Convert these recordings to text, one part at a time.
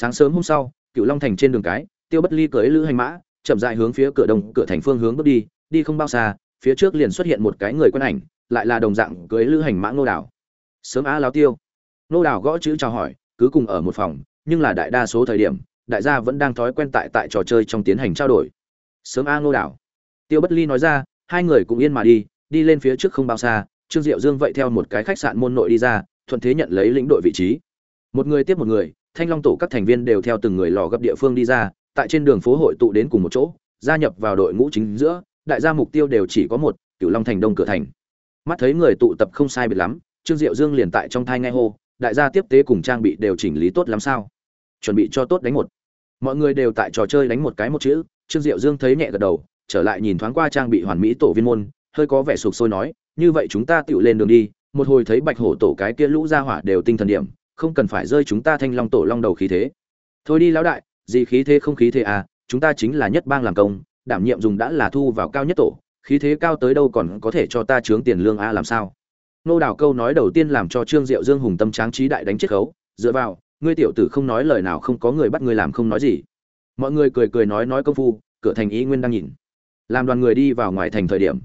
sáng sớm hôm sau cựu long thành trên đường cái, tiêu bất ly cưới lữ hành mã, chậm dại hướng phía cửa đông, cửa thành phương hướng bước đi đi không bao xa, phía trước liền xuất hiện một cái người quen ảnh, lại là đồng dạng cưới lữ hành mã ngô đảo sớm á láo tiêu. Ngô đảo gõ chữ chào hỏi, cứ cùng ở một phòng, nhưng là đại đa số thời điểm, đại gia vẫn đang thói quen tại tại trò chơi trong tiến hành trao đổi. Sớm a ngô đảo tiêu bất ly nói ra, hai người cũng yên mà đi đi lên phía trước không bao xa, trương diệu dương vậy theo một cái khách sạn môn nội đi ra, thuận thế nhận lấy lĩnh đội vị trí. Một người tiếp một người thanh long tổ các thành viên đều theo từng người lò gấp địa phương đi ra, tại trên đường phố hội tụ đến cùng một chỗ, gia nhập vào đội ngũ chính giữa, đại gia mục tiêu đều chỉ có một, cửu long thành đông cửa thành. Mắt thấy người tụ tập không sai biệt lắm, trương diệu dương liền tại trong thai ngay hô, đại gia tiếp tế cùng trang bị đều chỉnh lý tốt lắm sao? Chuẩn bị cho tốt đánh một. Mọi người đều tại trò chơi đánh một cái một chữ, trương diệu dương thấy nhẹ gật đầu, trở lại nhìn thoáng qua trang bị hoàn mỹ tổ viên môn, hơi có vẻ sụp sôi nói, như vậy chúng ta tựu lên đường đi, một hồi thấy bạch hổ tổ cái kia lũ ra hỏa đều tinh thần điểm không cần phải rơi chúng ta thanh long tổ long đầu khí thế. Thôi đi lão đại, gì khí thế không khí thế à chúng ta chính là nhất bang làm công, đảm nhiệm dùng đã là thu vào cao nhất tổ, khí thế cao tới đâu còn có thể cho ta trướng tiền lương a, làm sao? Nô đào câu nói đầu tiên làm cho trương diệu dương hùng tâm tráng trí đại đánh chiết khấu, dựa vào, ngươi tiểu tử không nói lời nào không có người bắt ngươi làm không nói gì. Mọi người cười cười nói nói công phu, cửa thành ý nguyên đang nhìn. Làm đoàn người đi vào ngoài thành thời điểm,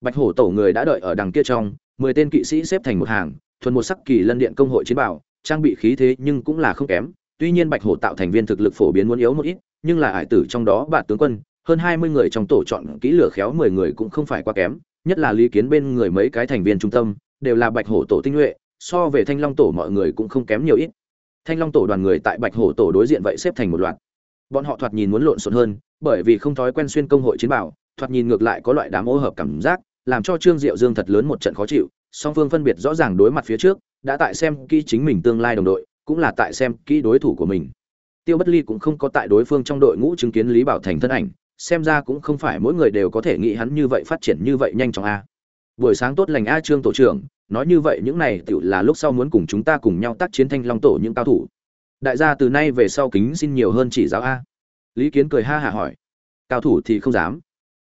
bạch hổ tổ người đã đợi ở đằng kia trong, mười tên kỵ sĩ xếp thành một hàng, thuần một sắc kỳ lân điện công hội chiến bảo trang bị khí thế nhưng cũng là không kém. Tuy nhiên bạch hổ tạo thành viên thực lực phổ biến muốn yếu một ít, nhưng là ải tử trong đó bạn tướng quân, hơn hai mươi người trong tổ chọn kỹ lửa khéo mười người cũng không phải quá kém, nhất là lý kiến bên người mấy cái thành viên trung tâm, đều là bạch hổ tổ tinh nhuệ, so về thanh long tổ mọi người cũng không kém nhiều ít. Thanh long tổ đoàn người tại bạch hổ tổ đối diện vậy xếp thành một loạt. Bọn họ thoạt nhìn muốn lộn xộn hơn, bởi vì không thói quen xuyên công hội chiến bảo thoạt nhìn ngược lại có loại đám ô hợp cảm giác, làm cho trương diệu dương thật lớn một trận khó chịu, song phương phân biệt rõ ràng đối mặt phía trước đã tại xem kỹ chính mình tương lai đồng đội, cũng là tại xem kỹ đối thủ của mình. Tiêu bất ly cũng không có tại đối phương trong đội ngũ chứng kiến lý bảo thành thân ảnh, xem ra cũng không phải mỗi người đều có thể nghĩ hắn như vậy phát triển như vậy nhanh chóng a. Buổi sáng tốt lành a trương tổ trưởng, nói như vậy những này tự là lúc sau muốn cùng chúng ta cùng nhau tác chiến thanh long tổ những cao thủ. Đại gia từ nay về sau kính xin nhiều hơn chỉ giáo a. Lý kiến cười ha hả hỏi. Cao thủ thì không dám.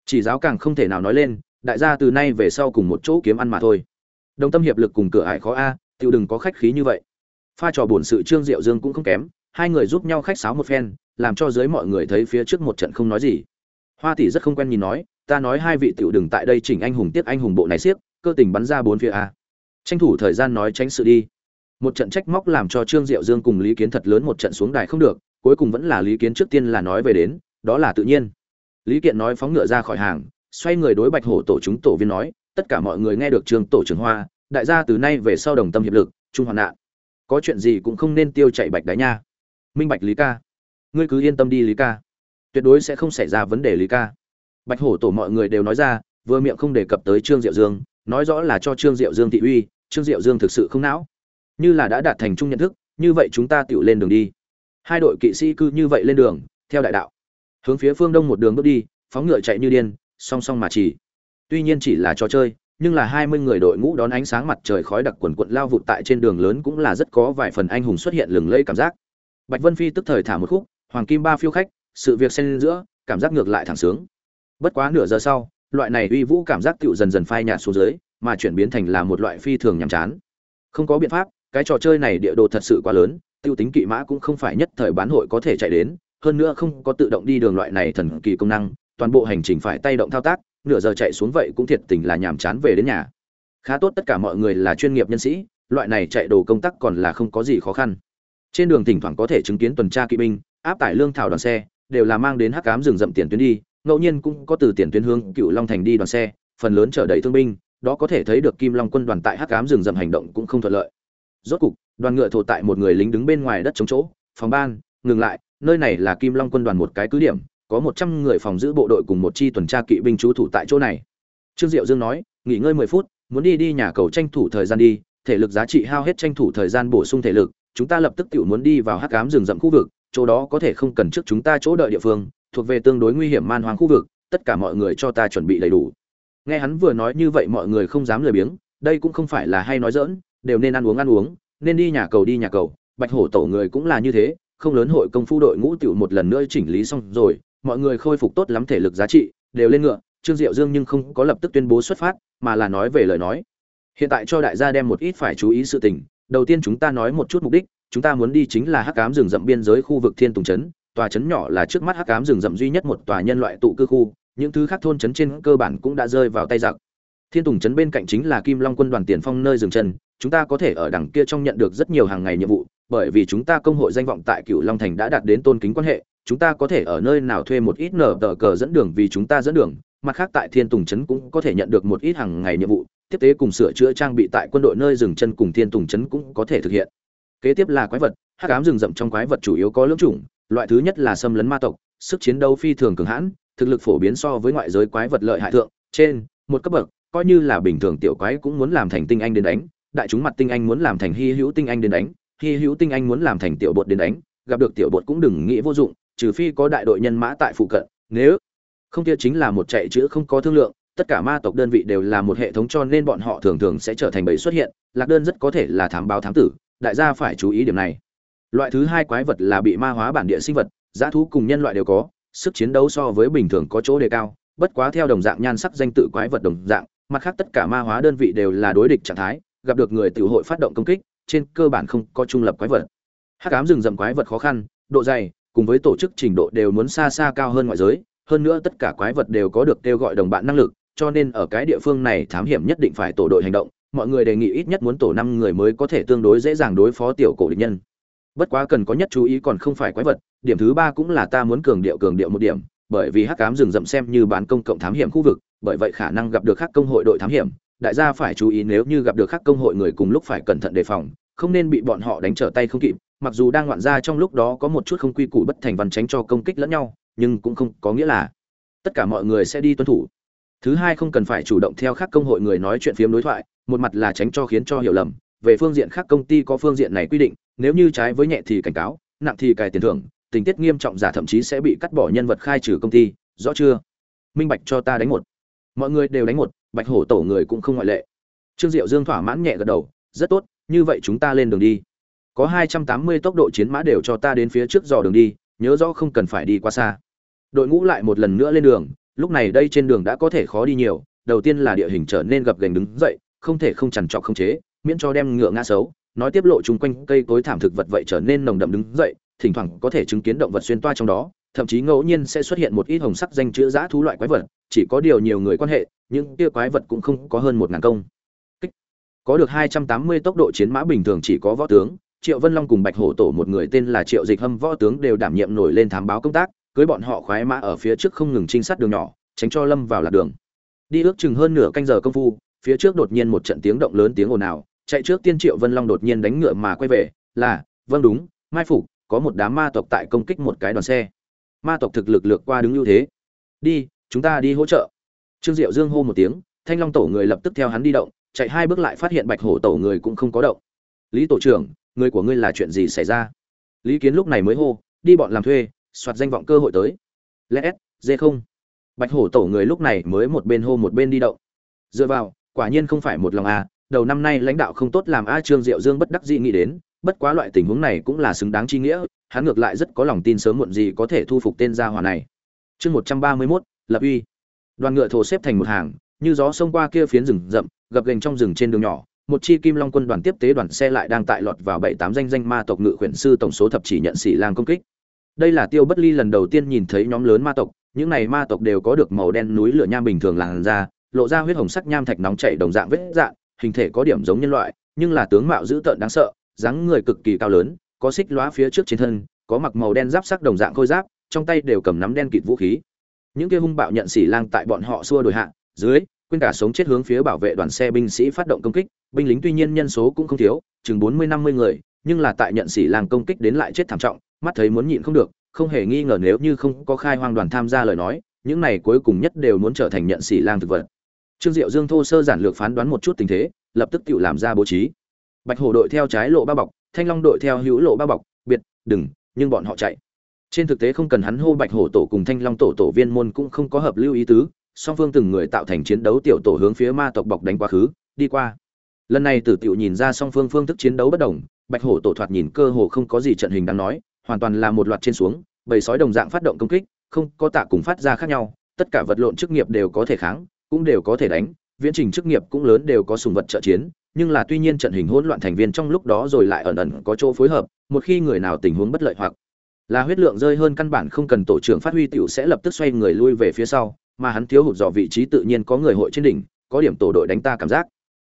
Chỉ giáo càng không thể nào nói lên, đại gia từ nay về sau cùng một chỗ kiếm ăn mà thôi. Đồng tâm hiệp lực cùng cửa ải khó a Tiểu đừng có khách khí như vậy. Pha trò bổn sự trương diệu dương cũng không kém, hai người giúp nhau khách sáo một phen, làm cho dưới mọi người thấy phía trước một trận không nói gì. Hoa tỷ rất không quen nhìn nói, ta nói hai vị tiểu đừng tại đây chỉnh anh hùng tiếc anh hùng bộ này siếc, cơ tình bắn ra bốn phía a. Tranh thủ thời gian nói tránh sự đi. Một trận trách móc làm cho trương diệu dương cùng lý kiến thật lớn một trận xuống đài không được, cuối cùng vẫn là lý kiến trước tiên là nói về đến, đó là tự nhiên. Lý kiện nói phóng ngựa ra khỏi hàng, xoay người đối bạch hổ tổ chúng tổ viên nói, tất cả mọi người nghe được trương tổ trưởng hoa đại gia từ nay về sau đồng tâm hiệp lực trung hoạn nạn. Có chuyện gì cũng không nên tiêu chạy bạch đái nha. Minh bạch lý ca. Ngươi cứ yên tâm đi lý ca. Tuyệt đối sẽ không xảy ra vấn đề lý ca. Bạch hổ tổ mọi người đều nói ra, vừa miệng không đề cập tới trương diệu dương, nói rõ là cho trương diệu dương thị uy, trương diệu dương thực sự không não. Như là đã đạt thành chung nhận thức, như vậy chúng ta tự lên đường đi. Hai đội kỵ sĩ cư như vậy lên đường, theo đại đạo. Hướng phía phương đông một đường bước đi, phóng ngựa chạy như điên, song song mà chỉ. Tuy nhiên chỉ là trò chơi nhưng là hai mươi người đội ngũ đón ánh sáng mặt trời khói đặc quần quận lao vụt tại trên đường lớn cũng là rất có vài phần anh hùng xuất hiện lừng lẫy cảm giác. Bạch vân phi tức thời thả một khúc, hoàng kim ba phiêu khách, sự việc xen giữa, cảm giác ngược lại thẳng sướng. Bất quá nửa giờ sau, loại này uy vũ cảm giác tựu dần dần phai nhạt xuống dưới, mà chuyển biến thành là một loại phi thường nhàm chán. Không có biện pháp, cái trò chơi này địa đồ thật sự quá lớn tiêu tính kỵ mã cũng không phải nhất thời bán hội có thể chạy đến, hơn nữa không có tự động đi đường loại này thần kỳ công năng, toàn bộ hành trình phải tay động thao tác nửa giờ chạy xuống vậy cũng thiệt tình là nhàm chán về đến nhà. Khá tốt tất cả mọi người là chuyên nghiệp nhân sĩ, loại này chạy đồ công tác còn là không có gì khó khăn. Trên đường thỉnh thoảng có thể chứng kiến tuần tra kỵ binh, áp tải lương thảo đoàn xe, đều là mang đến hắc cám rừng rậm tiền tuyến đi, ngẫu nhiên cũng có từ tiền tuyến hướng cựu long thành đi đoàn xe, phần lớn chở đầy thương binh, đó có thể thấy được kim long quân đoàn tại hắc cám rừng rậm hành động cũng không thuận lợi. Rốt cục, đoàn ngựa thổ tại một người lính đứng bên ngoài đất chống chỗ, phòng ban, ngừng lại, nơi này là kim long quân đoàn một cái cứ điểm có một trăm người phòng giữ bộ đội cùng một chi tuần tra kỵ binh trú thủ tại chỗ này. Trương diệu dương nói, nghỉ ngơi mười phút, muốn đi đi nhà cầu tranh thủ thời gian đi, thể lực giá trị hao hết tranh thủ thời gian bổ sung thể lực, chúng ta lập tức tự muốn đi vào hắc ám rừng rậm khu vực, chỗ đó có thể không cần trước chúng ta chỗ đợi địa phương, thuộc về tương đối nguy hiểm man hoang khu vực, tất cả mọi người cho ta chuẩn bị đầy đủ. Nghe hắn vừa nói như vậy mọi người không dám lười biếng, đây cũng không phải là hay nói dỡn đều nên ăn uống ăn uống, nên đi nhà cầu đi nhà cầu, bạch hổ tổ người cũng là như thế, không lớn hội công phu đội ngũ tiểu một lần nữa chỉnh lý xong rồi mọi người khôi phục tốt lắm thể lực giá trị, đều lên ngựa, trương diệu dương nhưng không có lập tức tuyên bố xuất phát, mà là nói về lời nói. Hiện tại cho đại gia đem một ít phải chú ý sự tình, đầu tiên chúng ta nói một chút mục đích, chúng ta muốn đi chính là hắc ám rừng rậm biên giới khu vực thiên tùng trấn, tòa trấn nhỏ là trước mắt hắc ám rừng rậm duy nhất một tòa nhân loại tụ cư khu, những thứ khác thôn trấn trên cơ bản cũng đã rơi vào tay giặc. Thiên tùng trấn bên cạnh chính là kim long quân đoàn tiền phong nơi dừng chân, chúng ta có thể ở đằng kia trong nhận được rất nhiều hàng ngày nhiệm vụ, bởi vì chúng ta công hội danh vọng tại cựu long thành đã đạt đến tôn kính quan hệ chúng ta có thể ở nơi nào thuê một ít nở tờ cờ dẫn đường vì chúng ta dẫn đường, mặt khác tại thiên tùng trấn cũng có thể nhận được một ít hàng ngày nhiệm vụ, tiếp tế cùng sửa chữa trang bị tại quân đội nơi dừng chân cùng thiên tùng trấn cũng có thể thực hiện. Kế tiếp là quái vật, hắc ám rừng rậm trong quái vật chủ yếu có lưỡng chủng, loại thứ nhất là xâm lấn ma tộc, sức chiến đấu phi thường cường hãn, thực lực phổ biến so với ngoại giới quái vật lợi hại thượng, trên, một cấp bậc, coi như là bình thường tiểu quái cũng muốn làm thành tinh anh đến đánh, đại chúng mặt tinh anh muốn làm thành hy hữu tinh anh đến đánh, hy hữu tinh anh muốn làm thành tiểu bột đến đánh, gặp được tiểu bột cũng đừng nghĩ vô dụng trừ phi có đại đội nhân mã tại phụ cận, nếu không kia chính là một chạy chữ không có thương lượng, tất cả ma tộc đơn vị đều là một hệ thống cho nên bọn họ thường thường sẽ trở thành bầy xuất hiện, lạc đơn rất có thể là thám báo thám tử, đại gia phải chú ý điểm này. Loại thứ hai quái vật là bị ma hóa bản địa sinh vật giá thú cùng nhân loại đều có, sức chiến đấu so với bình thường có chỗ đề cao, bất quá theo đồng dạng nhan sắc danh tự quái vật đồng dạng, mặt khác tất cả ma hóa đơn vị đều là đối địch trạng thái, gặp được người tiểu hội phát động công kích, trên cơ bản không có trung lập quái vật. Hắc ám rừng rậm quái vật khó khăn, độ dày cùng với tổ chức trình độ đều muốn xa xa cao hơn ngoại giới, hơn nữa tất cả quái vật đều có được kêu gọi đồng bạn năng lực, cho nên ở cái địa phương này thám hiểm nhất định phải tổ đội hành động, mọi người đề nghị ít nhất muốn tổ năm người mới có thể tương đối dễ dàng đối phó tiểu cổ địch nhân. Bất quá cần có nhất chú ý còn không phải quái vật, điểm thứ ba cũng là ta muốn cường điệu cường điệu một điểm, bởi vì hắc cám rừng rậm xem như bán công cộng thám hiểm khu vực, bởi vậy khả năng gặp được các công hội đội thám hiểm, đại gia phải chú ý nếu như gặp được các công hội người cùng lúc phải cẩn thận đề phòng, không nên bị bọn họ đánh trở tay không kịp mặc dù đang ngoạn ra trong lúc đó có một chút không quy củ bất thành văn tránh cho công kích lẫn nhau, nhưng cũng không có nghĩa là tất cả mọi người sẽ đi tuân thủ. Thứ hai không cần phải chủ động theo các công hội người nói chuyện phiếm đối thoại, một mặt là tránh cho khiến cho hiểu lầm, về phương diện khác công ty có phương diện này quy định, nếu như trái với nhẹ thì cảnh cáo, nặng thì cài tiền thưởng, tình tiết nghiêm trọng giả thậm chí sẽ bị cắt bỏ nhân vật khai trừ công ty, rõ chưa? Minh bạch cho ta đánh một. Mọi người đều đánh một, bạch hổ tổ người cũng không ngoại lệ. Trương diệu dương thỏa mãn nhẹ gật đầu, rất tốt, như vậy chúng ta lên đường đi có hai trăm tám mươi tốc độ chiến mã đều cho ta đến phía trước dò đường đi, nhớ rõ không cần phải đi quá xa. Đội ngũ lại một lần nữa lên đường, lúc này đây trên đường đã có thể khó đi nhiều, đầu tiên là địa hình trở nên gập ghềnh đứng dậy, không thể không chằn trọc không chế, miễn cho đem ngựa ngã xấu, nói tiếp lộ chung quanh cây cối thảm thực vật vậy trở nên nồng đậm đứng dậy, thỉnh thoảng có thể chứng kiến động vật xuyên toa trong đó, thậm chí ngẫu nhiên sẽ xuất hiện một ít hồng sắc danh chữ giã thú loại quái vật, chỉ có điều nhiều người quan hệ, những kia quái vật cũng không có hơn một ngàn công. Có được hai trăm tám mươi tốc độ chiến mã bình thường chỉ có võ tướng triệu vân long cùng bạch hổ tổ một người tên là triệu dịch hâm võ tướng đều đảm nhiệm nổi lên thám báo công tác, cưới bọn họ khoái mã ở phía trước không ngừng trinh sát đường nhỏ, tránh cho lâm vào lạc đường. Đi ước chừng hơn nửa canh giờ công phu, phía trước đột nhiên một trận tiếng động lớn tiếng ồn ào, chạy trước tiên triệu vân long đột nhiên đánh ngựa mà quay về, là vâng đúng, mai phục, có một đám ma tộc tại công kích một cái đoàn xe. Ma tộc thực lực lược qua đứng ưu thế. Đi, chúng ta đi hỗ trợ. Trương diệu dương hô một tiếng, thanh long tổ người lập tức theo hắn đi động, chạy hai bước lại phát hiện bạch hổ tổ người cũng không có động. Lý tổ trưởng người của ngươi là chuyện gì xảy ra? Lý kiến lúc này mới hô, đi bọn làm thuê, soạt danh vọng cơ hội tới. Lẽ s, dê không. Bạch hổ tổ người lúc này mới một bên hô một bên đi động. Dựa vào, quả nhiên không phải một lòng à đầu năm nay lãnh đạo không tốt làm a trương diệu dương bất đắc dĩ nghĩ đến, bất quá loại tình huống này cũng là xứng đáng chi nghĩa, hắn ngược lại rất có lòng tin sớm muộn gì có thể thu phục tên gia hỏa này. Chương một trăm ba mươi mốt, lập uy. Đoàn ngựa thổ xếp thành một hàng, như gió xông qua kia phiến rừng rậm, gập ghềnh trong rừng trên đường nhỏ một chi kim long quân đoàn tiếp tế đoàn xe lại đang tại lọt vào bảy tám danh danh ma tộc ngự khuyển sư tổng số thập chỉ nhận sĩ lang công kích. Đây là tiêu bất ly lần đầu tiên nhìn thấy nhóm lớn ma tộc, những này ma tộc đều có được màu đen núi lửa nham bình thường làn da, lộ ra huyết hồng sắc nham thạch nóng chảy đồng dạng vết dạng hình thể có điểm giống nhân loại, nhưng là tướng mạo dữ tợn đáng sợ, dáng người cực kỳ cao lớn, có xích lóa phía trước trên thân, có mặc màu đen giáp sắc đồng dạng khôi giáp, trong tay đều cầm nắm đen kịt vũ khí. Những kia hung bạo nhận xỉ lang tại bọn họ xua đổi hạ, dưới quên cả sống chết hướng phía bảo vệ đoàn xe binh sĩ phát động công kích, binh lính tuy nhiên nhân số cũng không thiếu, chừng bốn mươi, năm mươi người, nhưng là tại nhận sĩ làng công kích đến lại chết thảm trọng, mắt thấy muốn nhịn không được, không hề nghi ngờ nếu như không có khai hoang đoàn tham gia lời nói, những này cuối cùng nhất đều muốn trở thành nhận sĩ lang thực vật. Trương diệu dương thô sơ giản lược phán đoán một chút tình thế, lập tức tự làm ra bố trí. Bạch hổ đội theo trái lộ bao bọc, thanh long đội theo hữu lộ bao bọc, biệt, đừng, nhưng bọn họ chạy. Trên thực tế không cần hắn hô bạch hổ tổ cùng thanh long tổ tổ viên môn cũng không có hợp lưu ý tứ song phương từng người tạo thành chiến đấu tiểu tổ hướng phía ma tộc bọc đánh quá khứ, đi qua. Lần này tử tiểu nhìn ra song phương phương thức chiến đấu bất đồng, bạch hổ tổ thoạt nhìn cơ hồ không có gì trận hình đáng nói, hoàn toàn là một loạt trên xuống, bầy sói đồng dạng phát động công kích, không có tạ cùng phát ra khác nhau, tất cả vật lộn chức nghiệp đều có thể kháng, cũng đều có thể đánh, viễn trình chức nghiệp cũng lớn đều có sùng vật trợ chiến, nhưng là tuy nhiên trận hình hỗn loạn thành viên trong lúc đó rồi lại ẩn ẩn có chỗ phối hợp, một khi người nào tình huống bất lợi hoặc là huyết lượng rơi hơn căn bản không cần tổ trưởng phát huy tiểu sẽ lập tức xoay người lui về phía sau mà hắn thiếu hụt dò vị trí tự nhiên có người hội trên đỉnh, có điểm tổ đội đánh ta cảm giác.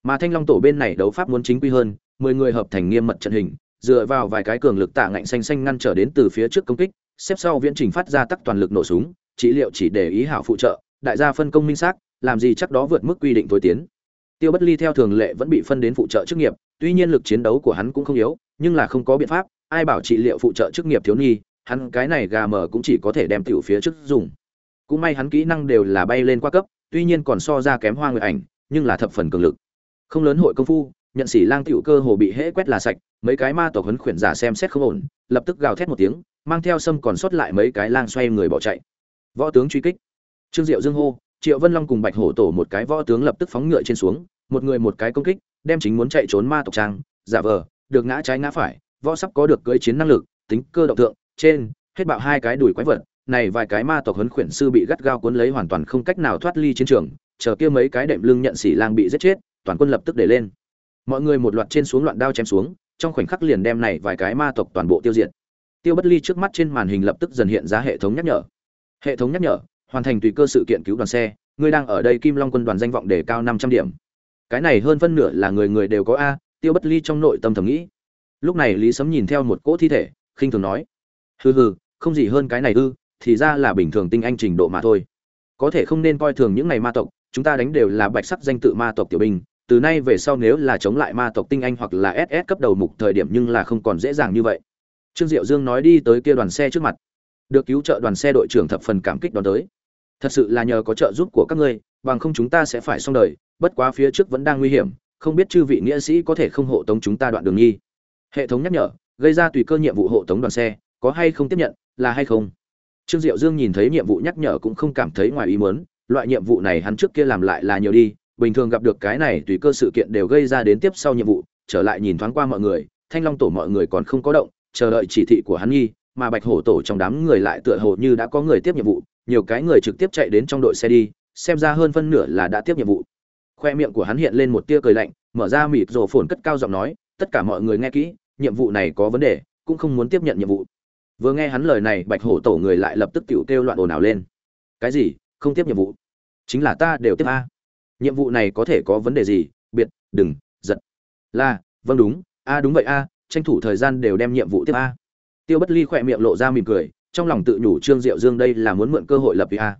Mà thanh long tổ bên này đấu pháp muốn chính quy hơn, mười người hợp thành nghiêm mật trận hình, dựa vào vài cái cường lực tạ ngạnh xanh xanh ngăn trở đến từ phía trước công kích, xếp sau viễn trình phát ra tắc toàn lực nổ súng Chỉ liệu chỉ để ý hảo phụ trợ, đại gia phân công minh xác, làm gì chắc đó vượt mức quy định tối tiến. Tiêu bất ly theo thường lệ vẫn bị phân đến phụ trợ chức nghiệp, tuy nhiên lực chiến đấu của hắn cũng không yếu, nhưng là không có biện pháp, ai bảo trị liệu phụ trợ chức nghiệp thiếu nhi, hắn cái này gà mờ cũng chỉ có thể đem tiểu phía trước dùng cũng may hắn kỹ năng đều là bay lên qua cấp, tuy nhiên còn so ra kém hoa người ảnh, nhưng là thập phần cường lực. Không lớn hội công phu, nhận sĩ lang tiểu cơ hồ bị hễ quét là sạch, mấy cái ma tộc huấn khuyển giả xem xét không ổn, lập tức gào thét một tiếng, mang theo sâm còn sót lại mấy cái lang xoay người bỏ chạy. Võ tướng truy kích. Trương diệu dương hô, triệu vân long cùng bạch hổ tổ một cái võ tướng lập tức phóng ngựa trên xuống, một người một cái công kích, đem chính muốn chạy trốn ma tộc trang, giả vờ, được ngã trái ngã phải, võ sắp có được cưỡi chiến năng lực, tính cơ động tượng trên, hết bạo hai cái đùi quái vật này vài cái ma tộc huấn khuyển sư bị gắt gao cuốn lấy hoàn toàn không cách nào thoát ly chiến trường, chờ kia mấy cái đệm lưng nhận xỉ lang bị giết chết, toàn quân lập tức để lên. Mọi người một loạt trên xuống loạn đao chém xuống, trong khoảnh khắc liền đem này vài cái ma tộc toàn bộ tiêu diệt. Tiêu bất ly trước mắt trên màn hình lập tức dần hiện ra hệ thống nhắc nhở. Hệ thống nhắc nhở, hoàn thành tùy cơ sự kiện cứu đoàn xe, ngươi đang ở đây kim long quân đoàn danh vọng đề cao năm trăm điểm. Cái này hơn phân nửa là người người đều có a, tiêu bất ly trong nội tâm thầm nghĩ. Lúc này lý sấm nhìn theo một cỗ thi thể, khinh thường nói. Hừ hừ, không gì hơn cái này ư thì ra là bình thường tinh anh trình độ mà thôi. Có thể không nên coi thường những ngày ma tộc, chúng ta đánh đều là bạch sắc danh tự ma tộc tiểu binh, từ nay về sau nếu là chống lại ma tộc tinh anh hoặc là ss cấp đầu mục thời điểm nhưng là không còn dễ dàng như vậy. Trương diệu dương nói đi tới kia đoàn xe trước mặt. Được cứu trợ đoàn xe đội trưởng thập phần cảm kích đón tới. Thật sự là nhờ có trợ giúp của các ngươi, bằng không chúng ta sẽ phải xong đời, bất quá phía trước vẫn đang nguy hiểm, không biết chư vị nghĩa sĩ có thể không hộ tống chúng ta đoạn đường nhi hệ thống nhắc nhở, gây ra tùy cơ nhiệm vụ hộ tống đoàn xe, có hay không tiếp nhận, là hay không? Trương diệu dương nhìn thấy nhiệm vụ nhắc nhở cũng không cảm thấy ngoài ý muốn loại nhiệm vụ này hắn trước kia làm lại là nhiều đi bình thường gặp được cái này tùy cơ sự kiện đều gây ra đến tiếp sau nhiệm vụ trở lại nhìn thoáng qua mọi người thanh long tổ mọi người còn không có động chờ đợi chỉ thị của hắn nghi, mà bạch hổ tổ trong đám người lại tựa hồ như đã có người tiếp nhiệm vụ nhiều cái người trực tiếp chạy đến trong đội xe đi xem ra hơn phân nửa là đã tiếp nhiệm vụ. Khoe miệng của hắn hiện lên một tia cười lạnh mở ra mịt rồ phồn cất cao giọng nói tất cả mọi người nghe kỹ nhiệm vụ này có vấn đề cũng không muốn tiếp nhận nhiệm vụ vừa nghe hắn lời này, bạch hổ tổ người lại lập tức tiểu kêu loạn ồn ào lên. Cái gì? Không tiếp nhiệm vụ? Chính là ta đều tiếp a. Nhiệm vụ này có thể có vấn đề gì? Biệt, đừng giật là vâng đúng, a đúng vậy a, tranh thủ thời gian đều đem nhiệm vụ tiếp a. Tiêu bất ly khỏe miệng lộ ra mỉm cười, trong lòng tự nhủ trương diệu dương đây là muốn mượn cơ hội lập vì a.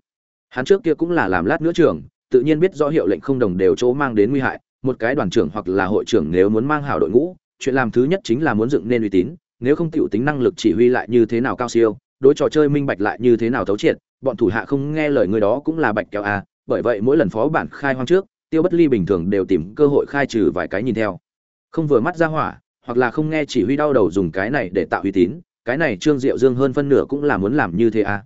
Hắn trước kia cũng là làm lát nữa trường tự nhiên biết rõ hiệu lệnh không đồng đều chỗ mang đến nguy hại, một cái đoàn trưởng hoặc là hội trưởng nếu muốn mang hảo đội ngũ, chuyện làm thứ nhất chính là muốn dựng nên uy tín nếu không tiểu tính năng lực chỉ huy lại như thế nào cao siêu, đối trò chơi minh bạch lại như thế nào thấu triệt, bọn thủ hạ không nghe lời người đó cũng là bạch kéo à? bởi vậy mỗi lần phó bản khai hoang trước, tiêu bất ly bình thường đều tìm cơ hội khai trừ vài cái nhìn theo. Không vừa mắt ra hỏa, hoặc là không nghe chỉ huy đau đầu dùng cái này để tạo uy tín, cái này trương diệu dương hơn phân nửa cũng là muốn làm như thế à.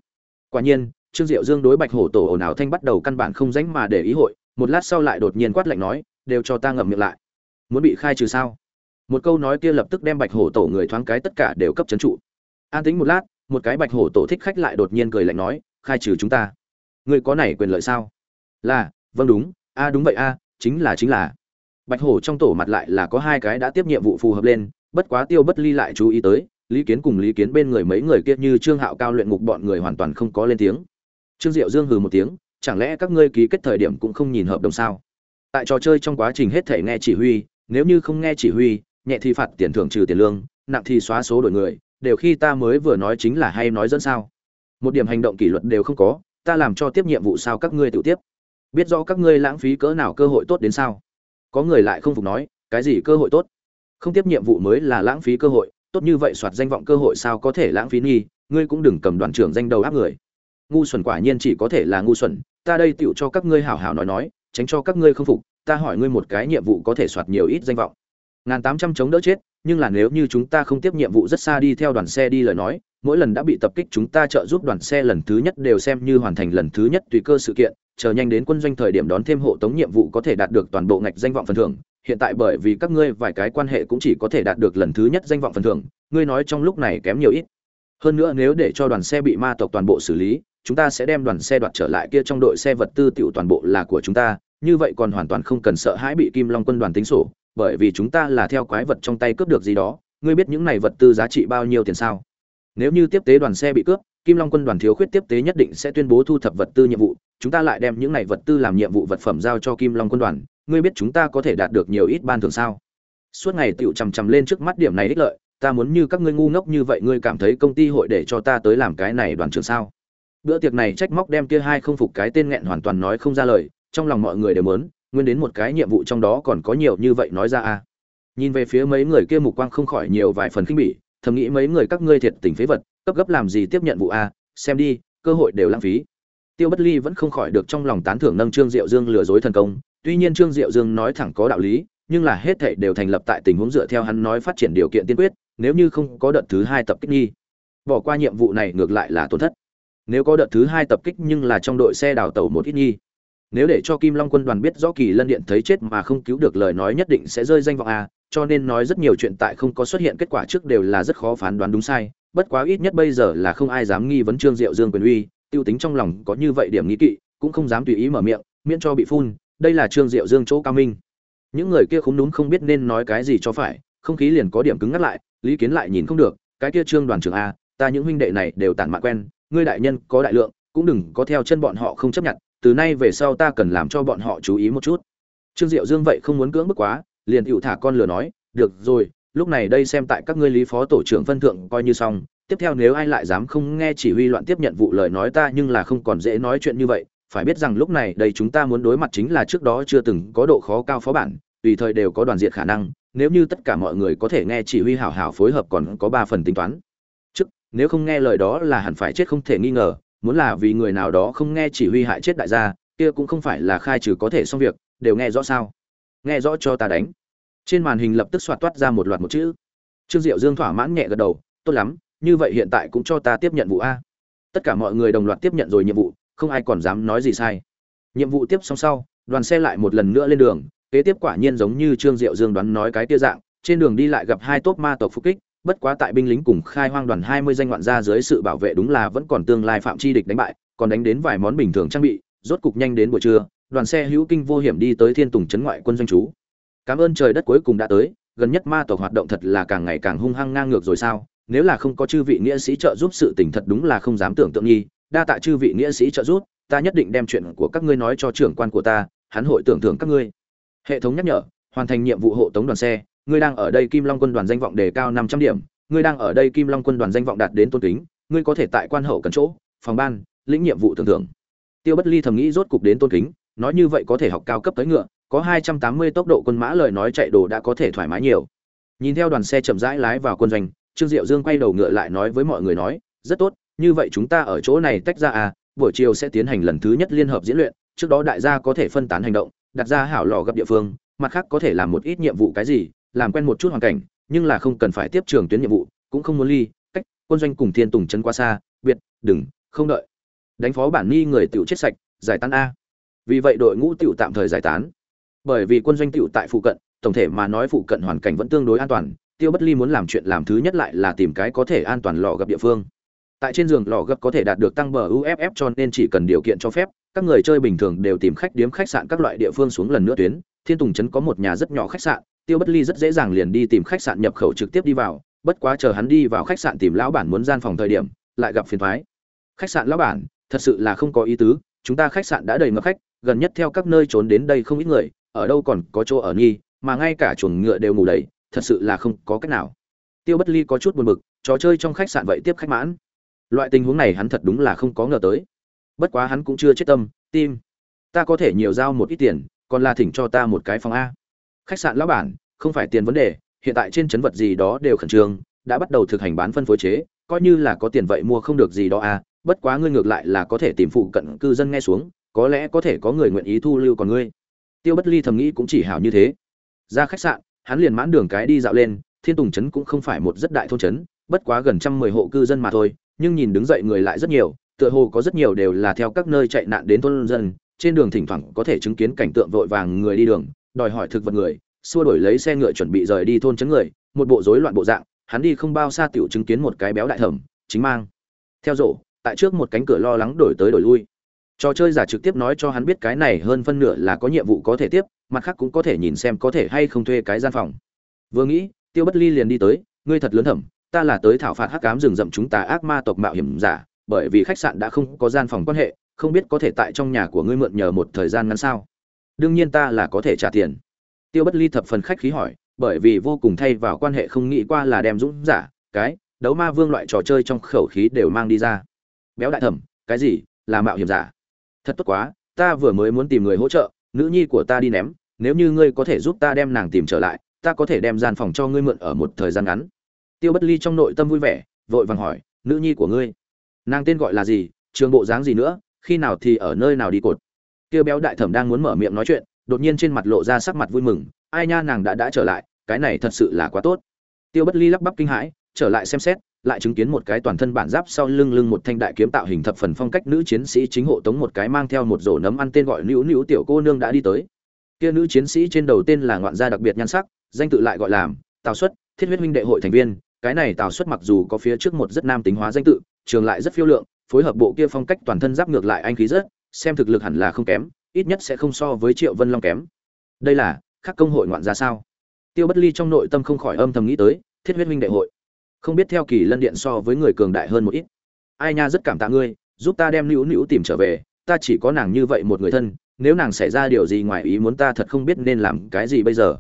Quả nhiên, trương diệu dương đối bạch hổ tổ ồn ào thanh bắt đầu căn bản không dánh mà để ý hội, một lát sau lại đột nhiên quát lạnh nói, đều cho ta ngậm miệng lại. Muốn bị khai trừ sao? Một câu nói kia lập tức đem bạch hổ tổ người thoáng cái tất cả đều cấp chấn trụ. An tính một lát, một cái bạch hổ tổ thích khách lại đột nhiên cười lạnh nói, khai trừ chúng ta. Người có này quyền lợi sao? Là vâng đúng. A, đúng vậy a, chính là chính là. Bạch hổ trong tổ mặt lại là có hai cái đã tiếp nhiệm vụ phù hợp lên, bất quá tiêu bất ly lại chú ý tới, lý kiến cùng lý kiến bên người mấy người kia như trương hạo cao luyện ngục bọn người hoàn toàn không có lên tiếng. Trương diệu dương hừ một tiếng, chẳng lẽ các ngươi ký kết thời điểm cũng không nhìn hợp đồng sao? Tại trò chơi trong quá trình hết thể nghe chỉ huy, nếu như không nghe chỉ huy nhẹ thì phạt tiền thưởng trừ tiền lương, nặng thì xóa số đổi người, đều khi ta mới vừa nói chính là hay nói dẫn sao. Một điểm hành động kỷ luật đều không có, ta làm cho tiếp nhiệm vụ sao các ngươi tự tiếp. Biết rõ các ngươi lãng phí cỡ nào cơ hội tốt đến sao. Có người lại không phục nói, cái gì cơ hội tốt? Không tiếp nhiệm vụ mới là lãng phí cơ hội, tốt như vậy soạt danh vọng cơ hội sao có thể lãng phí nghi ngươi cũng đừng cầm đoàn trưởng danh đầu áp người. Ngu xuẩn quả nhiên chỉ có thể là ngu xuẩn, ta đây tựu cho các ngươi hảo hảo nói nói, tránh cho các ngươi không phục, ta hỏi ngươi một cái nhiệm vụ có thể soạt nhiều ít danh vọng ngàn tám trăm chống đỡ chết, nhưng là nếu như chúng ta không tiếp nhiệm vụ rất xa đi theo đoàn xe đi lời nói, mỗi lần đã bị tập kích chúng ta trợ giúp đoàn xe lần thứ nhất đều xem như hoàn thành lần thứ nhất tùy cơ sự kiện, chờ nhanh đến quân doanh thời điểm đón thêm hộ tống nhiệm vụ có thể đạt được toàn bộ ngạch danh vọng phần thưởng. Hiện tại bởi vì các ngươi vài cái quan hệ cũng chỉ có thể đạt được lần thứ nhất danh vọng phần thưởng, ngươi nói trong lúc này kém nhiều ít. Hơn nữa nếu để cho đoàn xe bị ma tộc toàn bộ xử lý, chúng ta sẽ đem đoàn xe đoạt trở lại kia trong đội xe vật tư tiểu toàn bộ là của chúng ta, như vậy còn hoàn toàn không cần sợ hãi bị kim long quân đoàn tính sổ bởi vì chúng ta là theo quái vật trong tay cướp được gì đó, ngươi biết những này vật tư giá trị bao nhiêu tiền sao? Nếu như tiếp tế đoàn xe bị cướp, kim long quân đoàn thiếu khuyết tiếp tế nhất định sẽ tuyên bố thu thập vật tư nhiệm vụ, chúng ta lại đem những này vật tư làm nhiệm vụ vật phẩm giao cho kim long quân đoàn, ngươi biết chúng ta có thể đạt được nhiều ít ban thường sao? Suốt ngày tựu chằm chằm lên trước mắt điểm này ích lợi, ta muốn như các ngươi ngu ngốc như vậy ngươi cảm thấy công ty hội để cho ta tới làm cái này đoàn trưởng sao? Bữa tiệc này trách móc đem kia hai không phục cái tên nghẹn hoàn toàn nói không ra lời, trong lòng mọi người đều muốn nguyên đến một cái nhiệm vụ trong đó còn có nhiều như vậy nói ra a nhìn về phía mấy người kia mục quang không khỏi nhiều vài phần khinh bỉ, thầm nghĩ mấy người các ngươi thiệt tình phế vật, cấp gấp làm gì tiếp nhận vụ a xem đi, cơ hội đều lãng phí. Tiêu bất ly vẫn không khỏi được trong lòng tán thưởng nâng trương diệu dương lừa dối thần công, tuy nhiên trương diệu dương nói thẳng có đạo lý, nhưng là hết thảy đều thành lập tại tình huống dựa theo hắn nói phát triển điều kiện tiên quyết, nếu như không có đợt thứ hai tập kích nghi, bỏ qua nhiệm vụ này ngược lại là tổn thất. Nếu có đợt thứ hai tập kích nhưng là trong đội xe đào tẩu một ít nghi nếu để cho kim long quân đoàn biết rõ kỳ lân điện thấy chết mà không cứu được lời nói nhất định sẽ rơi danh vọng a, cho nên nói rất nhiều chuyện tại không có xuất hiện kết quả trước đều là rất khó phán đoán đúng sai. Bất quá ít nhất bây giờ là không ai dám nghi vấn trương diệu dương quyền uy, tiêu tính trong lòng có như vậy điểm nghĩ kỵ, cũng không dám tùy ý mở miệng, miễn cho bị phun. Đây là trương diệu dương chỗ cao minh. Những người kia không đúng không biết nên nói cái gì cho phải, không khí liền có điểm cứng ngắt lại, lý kiến lại nhìn không được, cái kia trương đoàn trưởng a, ta những huynh đệ này đều tản mạn quen, ngươi đại nhân có đại lượng, cũng đừng có theo chân bọn họ không chấp nhận từ nay về sau ta cần làm cho bọn họ chú ý một chút. Trương diệu dương vậy không muốn cưỡng bức quá, liền hữu thả con lừa nói, được rồi, lúc này đây xem tại các ngươi lý phó tổ trưởng phân thượng coi như xong, tiếp theo nếu ai lại dám không nghe chỉ huy loạn tiếp nhận vụ lời nói ta nhưng là không còn dễ nói chuyện như vậy, phải biết rằng lúc này đây chúng ta muốn đối mặt chính là trước đó chưa từng có độ khó cao phó bản, tùy thời đều có đoàn diện khả năng, nếu như tất cả mọi người có thể nghe chỉ huy hảo hảo phối hợp còn có ba phần tính toán. Trước, nếu không nghe lời đó là hẳn phải chết không thể nghi ngờ muốn là vì người nào đó không nghe chỉ huy hại chết đại gia, kia cũng không phải là khai trừ có thể xong việc, đều nghe rõ sao? Nghe rõ cho ta đánh. Trên màn hình lập tức soạt toát ra một loạt một chữ. Trương diệu dương thỏa mãn nhẹ gật đầu, tốt lắm, như vậy hiện tại cũng cho ta tiếp nhận vụ a. Tất cả mọi người đồng loạt tiếp nhận rồi nhiệm vụ, không ai còn dám nói gì sai. Nhiệm vụ tiếp xong sau, đoàn xe lại một lần nữa lên đường, kế tiếp quả nhiên giống như trương diệu dương đoán nói cái kia dạng, trên đường đi lại gặp hai tốp ma tộc phục kích bất quá tại binh lính cùng khai hoang đoàn hai mươi danh ngoạn gia dưới sự bảo vệ đúng là vẫn còn tương lai phạm chi địch đánh bại, còn đánh đến vài món bình thường trang bị, rốt cục nhanh đến buổi trưa, đoàn xe hữu kinh vô hiểm đi tới thiên tùng trấn ngoại quân doanh trú. Cảm ơn trời đất cuối cùng đã tới, gần nhất ma tộc hoạt động thật là càng ngày càng hung hăng ngang ngược rồi sao? Nếu là không có chư vị nghĩa sĩ trợ giúp sự tình thật đúng là không dám tưởng tượng nhi đa tạ chư vị nghĩa sĩ trợ giúp, ta nhất định đem chuyện của các ngươi nói cho trưởng quan của ta, hắn hội tưởng thưởng các ngươi. Hệ thống nhắc nhở, hoàn thành nhiệm vụ hộ tống đoàn xe ngươi đang ở đây kim long quân đoàn danh vọng đề cao năm trăm điểm, ngươi đang ở đây kim long quân đoàn danh vọng đạt đến tôn kính, ngươi có thể tại quan hậu cần chỗ, phòng ban, lĩnh nhiệm vụ tưởng tượng. tiêu bất ly thầm nghĩ rốt cục đến tôn kính, nói như vậy có thể học cao cấp tới ngựa, có hai trăm tám mươi tốc độ quân mã lời nói chạy đồ đã có thể thoải mái nhiều nhìn theo đoàn xe chậm rãi lái vào quân doanh, trương diệu dương quay đầu ngựa lại nói với mọi người nói, rất tốt, như vậy chúng ta ở chỗ này tách ra à buổi chiều sẽ tiến hành lần thứ nhất liên hợp diễn luyện, trước đó đại gia có thể phân tán hành động, đặt ra hảo lò gặp địa phương, mặt khác có thể làm một ít nhiệm vụ cái gì làm quen một chút hoàn cảnh, nhưng là không cần phải tiếp trường tuyến nhiệm vụ, cũng không muốn ly, cách quân doanh cùng thiên tùng chân qua xa, biệt, đừng, không đợi. Đánh phó bản nghi người tiểu chết sạch, giải tán a. Vì vậy đội ngũ tiểu tạm thời giải tán. Bởi vì quân doanh tiểu tại phụ cận, tổng thể mà nói phụ cận hoàn cảnh vẫn tương đối an toàn, tiêu bất ly muốn làm chuyện làm thứ nhất lại là tìm cái có thể an toàn lò gặp địa phương. Tại trên giường lò gấp có thể đạt được tăng bờ uff cho nên chỉ cần điều kiện cho phép, các người chơi bình thường đều tìm khách điếm khách sạn các loại địa phương xuống lần nữa tuyến. Thiên tùng trấn có một nhà rất nhỏ khách sạn tiêu bất ly rất dễ dàng liền đi tìm khách sạn nhập khẩu trực tiếp đi vào, bất quá chờ hắn đi vào khách sạn tìm lão bản muốn gian phòng thời điểm, lại gặp phiền thoái khách sạn lão bản, thật sự là không có ý tứ, chúng ta khách sạn đã đầy ngập khách, gần nhất theo các nơi trốn đến đây không ít người, ở đâu còn có chỗ ở nghi, mà ngay cả chuồng ngựa đều ngủ đầy, thật sự là không có cách nào. Tiêu bất ly có chút buồn bực, trò chơi trong khách sạn vậy tiếp khách mãn. Loại tình huống này hắn thật đúng là không có ngờ tới. Bất quá hắn cũng chưa chết tâm, tim, ta có thể nhiều giao một ít tiền, còn là thỉnh cho ta một cái phòng a khách sạn lão bản, không phải tiền vấn đề, hiện tại trên chấn vật gì đó đều khẩn trương, đã bắt đầu thực hành bán phân phối chế, coi như là có tiền vậy mua không được gì đó à? bất quá ngươi ngược lại là có thể tìm phụ cận cư dân nghe xuống, có lẽ có thể có người nguyện ý thu lưu còn ngươi tiêu bất ly thầm nghĩ cũng chỉ hảo như thế ra khách sạn, hắn liền mãn đường cái đi dạo lên, thiên tùng trấn cũng không phải một rất đại thôn trấn, bất quá gần trăm mười hộ cư dân mà thôi, nhưng nhìn đứng dậy người lại rất nhiều, tựa hồ có rất nhiều đều là theo các nơi chạy nạn đến thôn dân, trên đường thỉnh thoảng có thể chứng kiến cảnh tượng vội vàng người đi đường đòi hỏi thực vật người, xua đổi lấy xe ngựa chuẩn bị rời đi thôn trấn người, một bộ rối loạn bộ dạng, hắn đi không bao xa tiểu chứng kiến một cái béo đại thẩm, chính mang. Theo rổ, tại trước một cánh cửa lo lắng đổi tới đổi lui. Trò chơi giả trực tiếp nói cho hắn biết cái này hơn phân nửa là có nhiệm vụ có thể tiếp, mặt khác cũng có thể nhìn xem có thể hay không thuê cái gian phòng. Vừa nghĩ, tiêu bất ly liền đi tới, ngươi thật lớn thẩm, ta là tới thảo phạt hắc cám rừng rậm chúng ta ác ma tộc mạo hiểm giả, bởi vì khách sạn đã không có gian phòng quan hệ, không biết có thể tại trong nhà của ngươi mượn nhờ một thời gian ngắn sao? Đương nhiên ta là có thể trả tiền. Tiêu bất ly thập phần khách khí hỏi, bởi vì vô cùng thay vào quan hệ không nghĩ qua là đem dũng giả, cái, đấu ma vương loại trò chơi trong khẩu khí đều mang đi ra. Béo đại thẩm, cái gì, là mạo hiểm giả? Thật tốt quá, ta vừa mới muốn tìm người hỗ trợ, nữ nhi của ta đi ném, nếu như ngươi có thể giúp ta đem nàng tìm trở lại, ta có thể đem gian phòng cho ngươi mượn ở một thời gian ngắn. Tiêu bất ly trong nội tâm vui vẻ, vội vàng hỏi, nữ nhi của ngươi, nàng tên gọi là gì, trường bộ dáng gì nữa, khi nào thì ở nơi nào đi cột? Kia béo đại thẩm đang muốn mở miệng nói chuyện, đột nhiên trên mặt lộ ra sắc mặt vui mừng, ai nha, nàng đã đã trở lại, cái này thật sự là quá tốt. Tiêu bất ly lắp bắp kinh hãi, trở lại xem xét, lại chứng kiến một cái toàn thân bản giáp sau lưng lưng một thanh đại kiếm tạo hình thập phần phong cách nữ chiến sĩ chính hộ tống một cái mang theo một rổ nấm ăn tên gọi nữu nữu tiểu cô nương đã đi tới. Kia nữ chiến sĩ trên đầu tên là ngoạn gia đặc biệt nhan sắc, danh tự lại gọi làm tào xuất, thiết huyết huynh đệ hội thành viên. Cái này tào xuất mặc dù có phía trước một rất nam tính hóa danh tự, trường lại rất phiêu lượng, phối hợp bộ kia phong cách toàn thân giáp ngược lại anh khí rất xem thực lực hẳn là không kém, ít nhất sẽ không so với triệu vân long kém. Đây là, khắc công hội ngoạn ra sao? Tiêu bất ly trong nội tâm không khỏi âm thầm nghĩ tới, thiết huyết minh đại hội. Không biết theo kỳ lân điện so với người cường đại hơn một ít. Ai nha rất cảm tạ ngươi, giúp ta đem nữu nữu tìm trở về, ta chỉ có nàng như vậy một người thân, nếu nàng xảy ra điều gì ngoài ý muốn ta thật không biết nên làm cái gì bây giờ.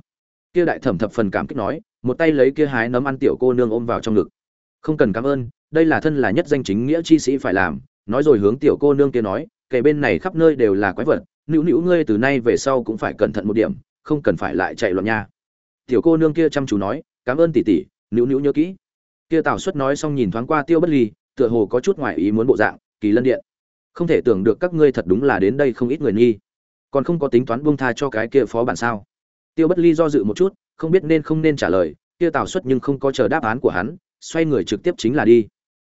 Kia đại thẩm thập phần cảm kích nói, một tay lấy kia hái nấm ăn tiểu cô nương ôm vào trong ngực. Không cần cảm ơn, đây là thân là nhất danh chính nghĩa chi sĩ phải làm, nói rồi hướng tiểu cô nương kia nói kể bên này khắp nơi đều là quái vật, nữu nữu ngươi từ nay về sau cũng phải cẩn thận một điểm, không cần phải lại chạy loạn nha. Tiểu cô nương kia chăm chú nói, cảm ơn tỷ tỷ, nữu nữu nhớ kỹ. Kia tào xuất nói xong nhìn thoáng qua tiêu bất ly, tựa hồ có chút ngoại ý muốn bộ dạng, kỳ lân điện, không thể tưởng được các ngươi thật đúng là đến đây không ít người nghi, còn không có tính toán buông tha cho cái kia phó bản sao? Tiêu bất ly do dự một chút, không biết nên không nên trả lời, kia tào xuất nhưng không có chờ đáp án của hắn, xoay người trực tiếp chính là đi.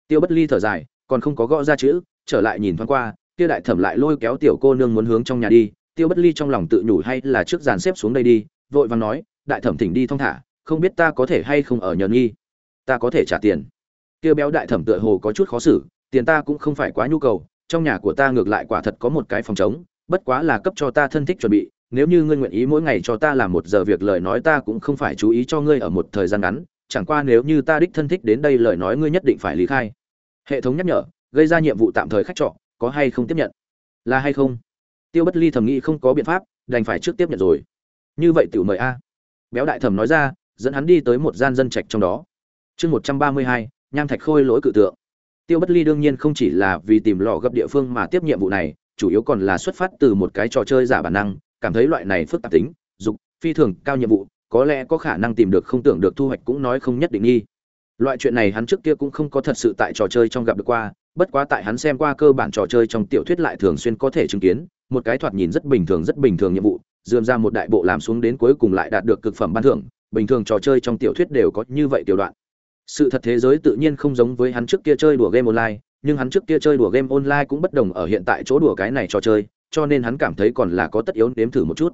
Tiêu bất ly thở dài, còn không có gõ ra chữ, trở lại nhìn thoáng qua kia đại thẩm lại lôi kéo tiểu cô nương muốn hướng trong nhà đi, tiêu bất ly trong lòng tự nhủ hay là trước dàn xếp xuống đây đi, vội vàng nói, đại thẩm thỉnh đi thong thả, không biết ta có thể hay không ở nhờ nghi? Ta có thể trả tiền. Kia béo đại thẩm tựa hồ có chút khó xử, tiền ta cũng không phải quá nhu cầu, trong nhà của ta ngược lại quả thật có một cái phòng trống, bất quá là cấp cho ta thân thích chuẩn bị, nếu như ngươi nguyện ý mỗi ngày cho ta làm một giờ việc lời nói ta cũng không phải chú ý cho ngươi ở một thời gian ngắn, chẳng qua nếu như ta đích thân thích đến đây lời nói ngươi nhất định phải lý khai. Hệ thống nhắc nhở, gây ra nhiệm vụ tạm thời khách trọ có hay không tiếp nhận? Là hay không? Tiêu bất ly thầm nghĩ không có biện pháp, đành phải trước tiếp nhận rồi. Như vậy tiểu mời a. Béo đại thẩm nói ra, dẫn hắn đi tới một gian dân trạch trong đó. Chương một trăm ba mươi hai, nham thạch khôi lỗi cự tượng. Tiêu bất ly đương nhiên không chỉ là vì tìm lò gấp địa phương mà tiếp nhiệm vụ này, chủ yếu còn là xuất phát từ một cái trò chơi giả bản năng, cảm thấy loại này phức tạp tính, dục, phi thường cao nhiệm vụ, có lẽ có khả năng tìm được không tưởng được thu hoạch cũng nói không nhất định nghi. Loại chuyện này hắn trước kia cũng không có thật sự tại trò chơi trong gặp được qua bất quá tại hắn xem qua cơ bản trò chơi trong tiểu thuyết lại thường xuyên có thể chứng kiến, một cái thoạt nhìn rất bình thường, rất bình thường nhiệm vụ, dườm ra một đại bộ làm xuống đến cuối cùng lại đạt được cực phẩm ban thưởng, bình thường trò chơi trong tiểu thuyết đều có như vậy tiểu đoạn. Sự thật thế giới tự nhiên không giống với hắn trước kia chơi đùa game online, nhưng hắn trước kia chơi đùa game online cũng bất đồng ở hiện tại chỗ đùa cái này trò chơi, cho nên hắn cảm thấy còn là có tất yếu nếm thử một chút.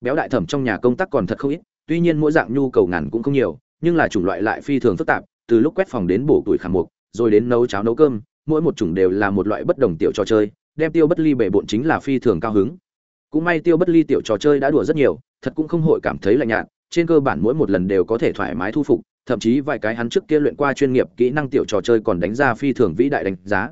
Béo đại thẩm trong nhà công tác còn thật không ít, tuy nhiên mỗi dạng nhu cầu ngàn cũng không nhiều, nhưng là chủng loại lại phi thường phức tạp, từ lúc quét phòng đến bổ tuổi khảm mục, rồi đến nấu cháo nấu cơm mỗi một chủng đều là một loại bất đồng tiểu trò chơi, đem tiêu bất ly bể bộn chính là phi thường cao hứng. Cũng may tiêu bất ly tiểu trò chơi đã đùa rất nhiều, thật cũng không hội cảm thấy lạnh nhạt, trên cơ bản mỗi một lần đều có thể thoải mái thu phục, thậm chí vài cái hắn trước kia luyện qua chuyên nghiệp kỹ năng tiểu trò chơi còn đánh ra phi thường vĩ đại đánh giá.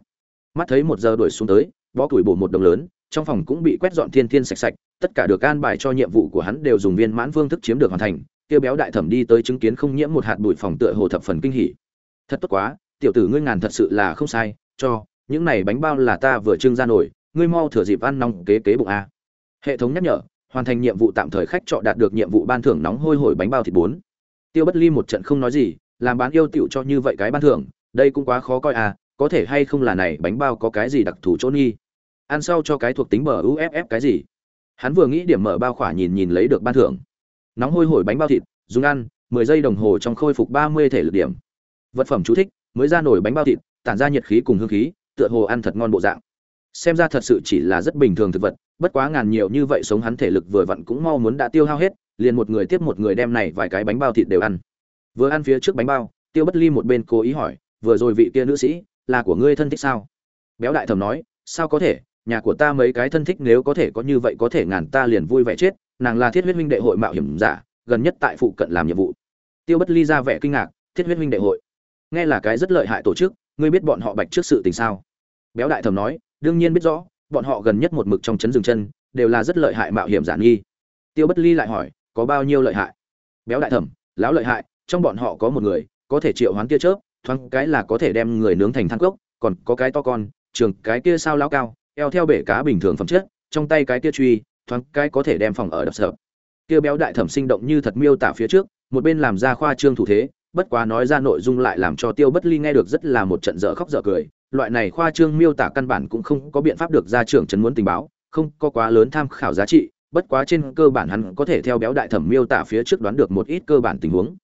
Mắt thấy một giờ đuổi xuống tới, bó tuổi bổ một đồng lớn, trong phòng cũng bị quét dọn thiên thiên sạch sạch, tất cả được an bài cho nhiệm vụ của hắn đều dùng viên mãn phương thức chiếm được hoàn thành, tiêu béo đại thẩm đi tới chứng kiến không nhiễm một hạt bụi phòng tựa hồ thập phần kinh hỉ. Thật tốt quá tiểu tử ngươi ngàn thật sự là không sai, cho, những này bánh bao là ta vừa trưng ra nổi, ngươi mau thừa dịp ăn nóng kế kế bụng a. Hệ thống nhắc nhở, hoàn thành nhiệm vụ tạm thời khách trọ đạt được nhiệm vụ ban thưởng nóng hôi hổi bánh bao thịt bốn. Tiêu bất ly một trận không nói gì, làm bán yêu tiểu cho như vậy cái ban thưởng, đây cũng quá khó coi à có thể hay không là này bánh bao có cái gì đặc thù chỗ nghi? Ăn sau cho cái thuộc tính bờ uff cái gì? Hắn vừa nghĩ điểm mở bao khỏa nhìn nhìn lấy được ban thưởng. Nóng hôi hổi bánh bao thịt, dùng ăn 10 giây đồng hồ trong khôi phục 30 thể lực điểm. Vật phẩm chú thích mới ra nổi bánh bao thịt, tản ra nhiệt khí cùng hương khí, tựa hồ ăn thật ngon bộ dạng. Xem ra thật sự chỉ là rất bình thường thực vật, bất quá ngàn nhiều như vậy sống hắn thể lực vừa vặn cũng mau muốn đã tiêu hao hết, liền một người tiếp một người đem này vài cái bánh bao thịt đều ăn. Vừa ăn phía trước bánh bao, tiêu bất ly một bên cố ý hỏi, vừa rồi vị kia nữ sĩ là của ngươi thân thích sao? Béo đại thầm nói, sao có thể, nhà của ta mấy cái thân thích nếu có thể có như vậy có thể ngàn ta liền vui vẻ chết, nàng là thiết huyết huynh đệ hội mạo hiểm giả, gần nhất tại phụ cận làm nhiệm vụ. Tiêu bất ly ra vẻ kinh ngạc, thiết huyết huynh đệ hội nghe là cái rất lợi hại tổ chức, ngươi biết bọn họ bạch trước sự tình sao? Béo đại thẩm nói, đương nhiên biết rõ, bọn họ gần nhất một mực trong chấn rừng chân, đều là rất lợi hại mạo hiểm giản nghi. Tiêu bất ly lại hỏi, có bao nhiêu lợi hại? Béo đại thẩm lão lợi hại, trong bọn họ có một người, có thể triệu hoán tia chớp, thoáng cái là có thể đem người nướng thành than cốc, còn có cái to con, trường cái kia sao lao cao, eo theo bể cá bình thường phẩm chất, trong tay cái kia truy, thoáng cái có thể đem phòng ở đập sợ. Kia béo đại thẩm sinh động như thật miêu tả phía trước, một bên làm ra khoa trương thủ thế bất quá nói ra nội dung lại làm cho tiêu bất ly nghe được rất là một trận dở khóc dở cười. Loại này khoa trương miêu tả căn bản cũng không có biện pháp được ra trưởng chấn muốn tình báo, không có quá lớn tham khảo giá trị, bất quá trên cơ bản hắn có thể theo béo đại thẩm miêu tả phía trước đoán được một ít cơ bản tình huống.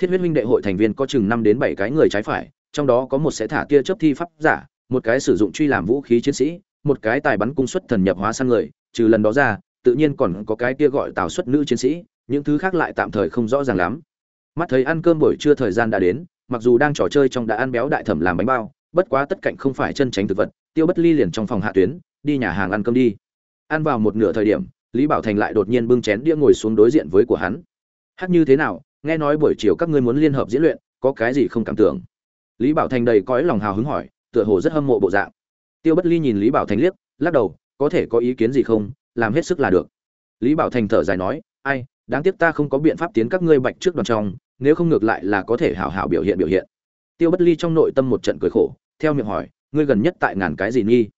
Thiết huyết huynh đệ hội thành viên có chừng năm đến bảy cái người trái phải, trong đó có một sẽ thả tia chớp thi pháp giả, một cái sử dụng truy làm vũ khí chiến sĩ, một cái tài bắn cung xuất thần nhập hóa sang người, trừ lần đó ra, tự nhiên còn có cái kia gọi tào xuất nữ chiến sĩ, những thứ khác lại tạm thời không rõ ràng lắm mắt thấy ăn cơm buổi trưa thời gian đã đến, mặc dù đang trò chơi trong đã ăn béo đại thẩm làm bánh bao, bất quá tất cạnh không phải chân tránh thực vật, tiêu bất ly liền trong phòng hạ tuyến, đi nhà hàng ăn cơm đi. Ăn vào một nửa thời điểm, lý bảo thành lại đột nhiên bưng chén đĩa ngồi xuống đối diện với của hắn. Hát như thế nào, nghe nói buổi chiều các ngươi muốn liên hợp diễn luyện, có cái gì không cảm tưởng? Lý bảo thành đầy cõi lòng hào hứng hỏi, tựa hồ rất hâm mộ bộ dạng. Tiêu bất ly nhìn lý bảo thành liếc, lắc đầu, có thể có ý kiến gì không? Làm hết sức là được. Lý bảo thành thở dài nói, ai, đáng tiếc ta không có biện pháp tiến các ngươi bạch trước đoàn trong nếu không ngược lại là có thể hảo hảo biểu hiện biểu hiện. Tiêu bất ly trong nội tâm một trận cười khổ, theo miệng hỏi, ngươi gần nhất tại ngàn cái gì nghi?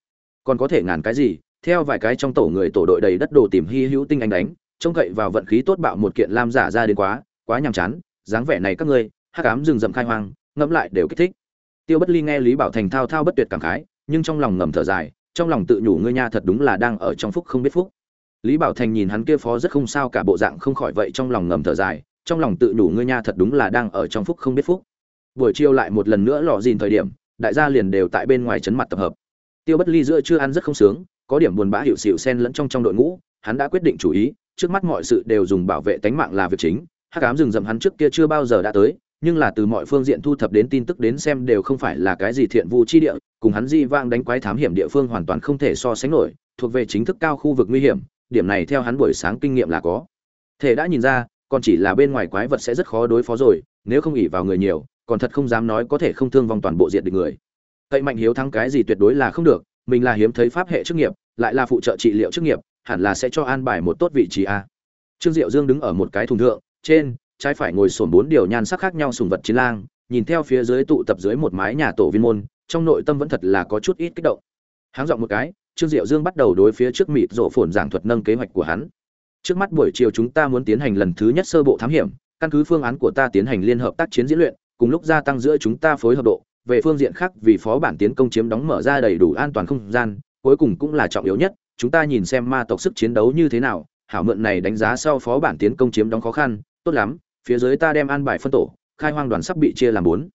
Còn có thể ngàn cái gì? Theo vài cái trong tổ người tổ đội đầy đất đồ tìm hy hữu tinh anh đánh, trông cậy vào vận khí tốt bạo một kiện lam giả ra đến quá quá nhàm chán, dáng vẻ này các ngươi, hắc ám rừng rậm khai hoang, ngẫm lại đều kích thích. Tiêu bất ly nghe lý bảo thành thao thao bất tuyệt cảm khái, nhưng trong lòng ngầm thở dài, trong lòng tự nhủ ngươi nha thật đúng là đang ở trong phúc không biết phúc. Lý bảo thành nhìn hắn kia phó rất không sao cả bộ dạng không khỏi vậy trong lòng ngầm thở dài trong lòng tự đủ ngươi nha thật đúng là đang ở trong phúc không biết phúc. Buổi chiều lại một lần nữa lò dìn thời điểm, đại gia liền đều tại bên ngoài chấn mặt tập hợp. Tiêu bất ly giữa chưa ăn rất không sướng, có điểm buồn bã hiệu xịu sen lẫn trong trong đội ngũ, hắn đã quyết định chủ ý, trước mắt mọi sự đều dùng bảo vệ tánh mạng là việc chính, hắc ám rừng rậm hắn trước kia chưa bao giờ đã tới, nhưng là từ mọi phương diện thu thập đến tin tức đến xem đều không phải là cái gì thiện vu chi địa, cùng hắn di vang đánh quái thám hiểm địa phương hoàn toàn không thể so sánh nổi, thuộc về chính thức cao khu vực nguy hiểm, điểm này theo hắn buổi sáng kinh nghiệm là có. Thể đã nhìn ra còn chỉ là bên ngoài quái vật sẽ rất khó đối phó rồi, nếu không ỉ vào người nhiều, còn thật không dám nói có thể không thương vong toàn bộ diện địch người. Cậy mạnh hiếu thắng cái gì tuyệt đối là không được, mình là hiếm thấy pháp hệ chức nghiệp, lại là phụ trợ trị liệu chức nghiệp, hẳn là sẽ cho an bài một tốt vị trí a. Trương diệu dương đứng ở một cái thùng thượng, trên, trái phải ngồi sồn bốn điều nhan sắc khác nhau sùng vật chiến lang, nhìn theo phía dưới tụ tập dưới một mái nhà tổ viên môn, trong nội tâm vẫn thật là có chút ít kích động. Háng giọng một cái, trương diệu dương bắt đầu đối phía trước mịt rộ phồn giảng thuật nâng kế hoạch của hắn trước mắt buổi chiều chúng ta muốn tiến hành lần thứ nhất sơ bộ thám hiểm, căn cứ phương án của ta tiến hành liên hợp tác chiến diễn luyện, cùng lúc gia tăng giữa chúng ta phối hợp độ, về phương diện khác vì phó bản tiến công chiếm đóng mở ra đầy đủ an toàn không gian, cuối cùng cũng là trọng yếu nhất, chúng ta nhìn xem ma tộc sức chiến đấu như thế nào, hảo mượn này đánh giá sau phó bản tiến công chiếm đóng khó khăn, tốt lắm, phía dưới ta đem an bài phân tổ, khai hoang đoàn sắp bị chia làm bốn.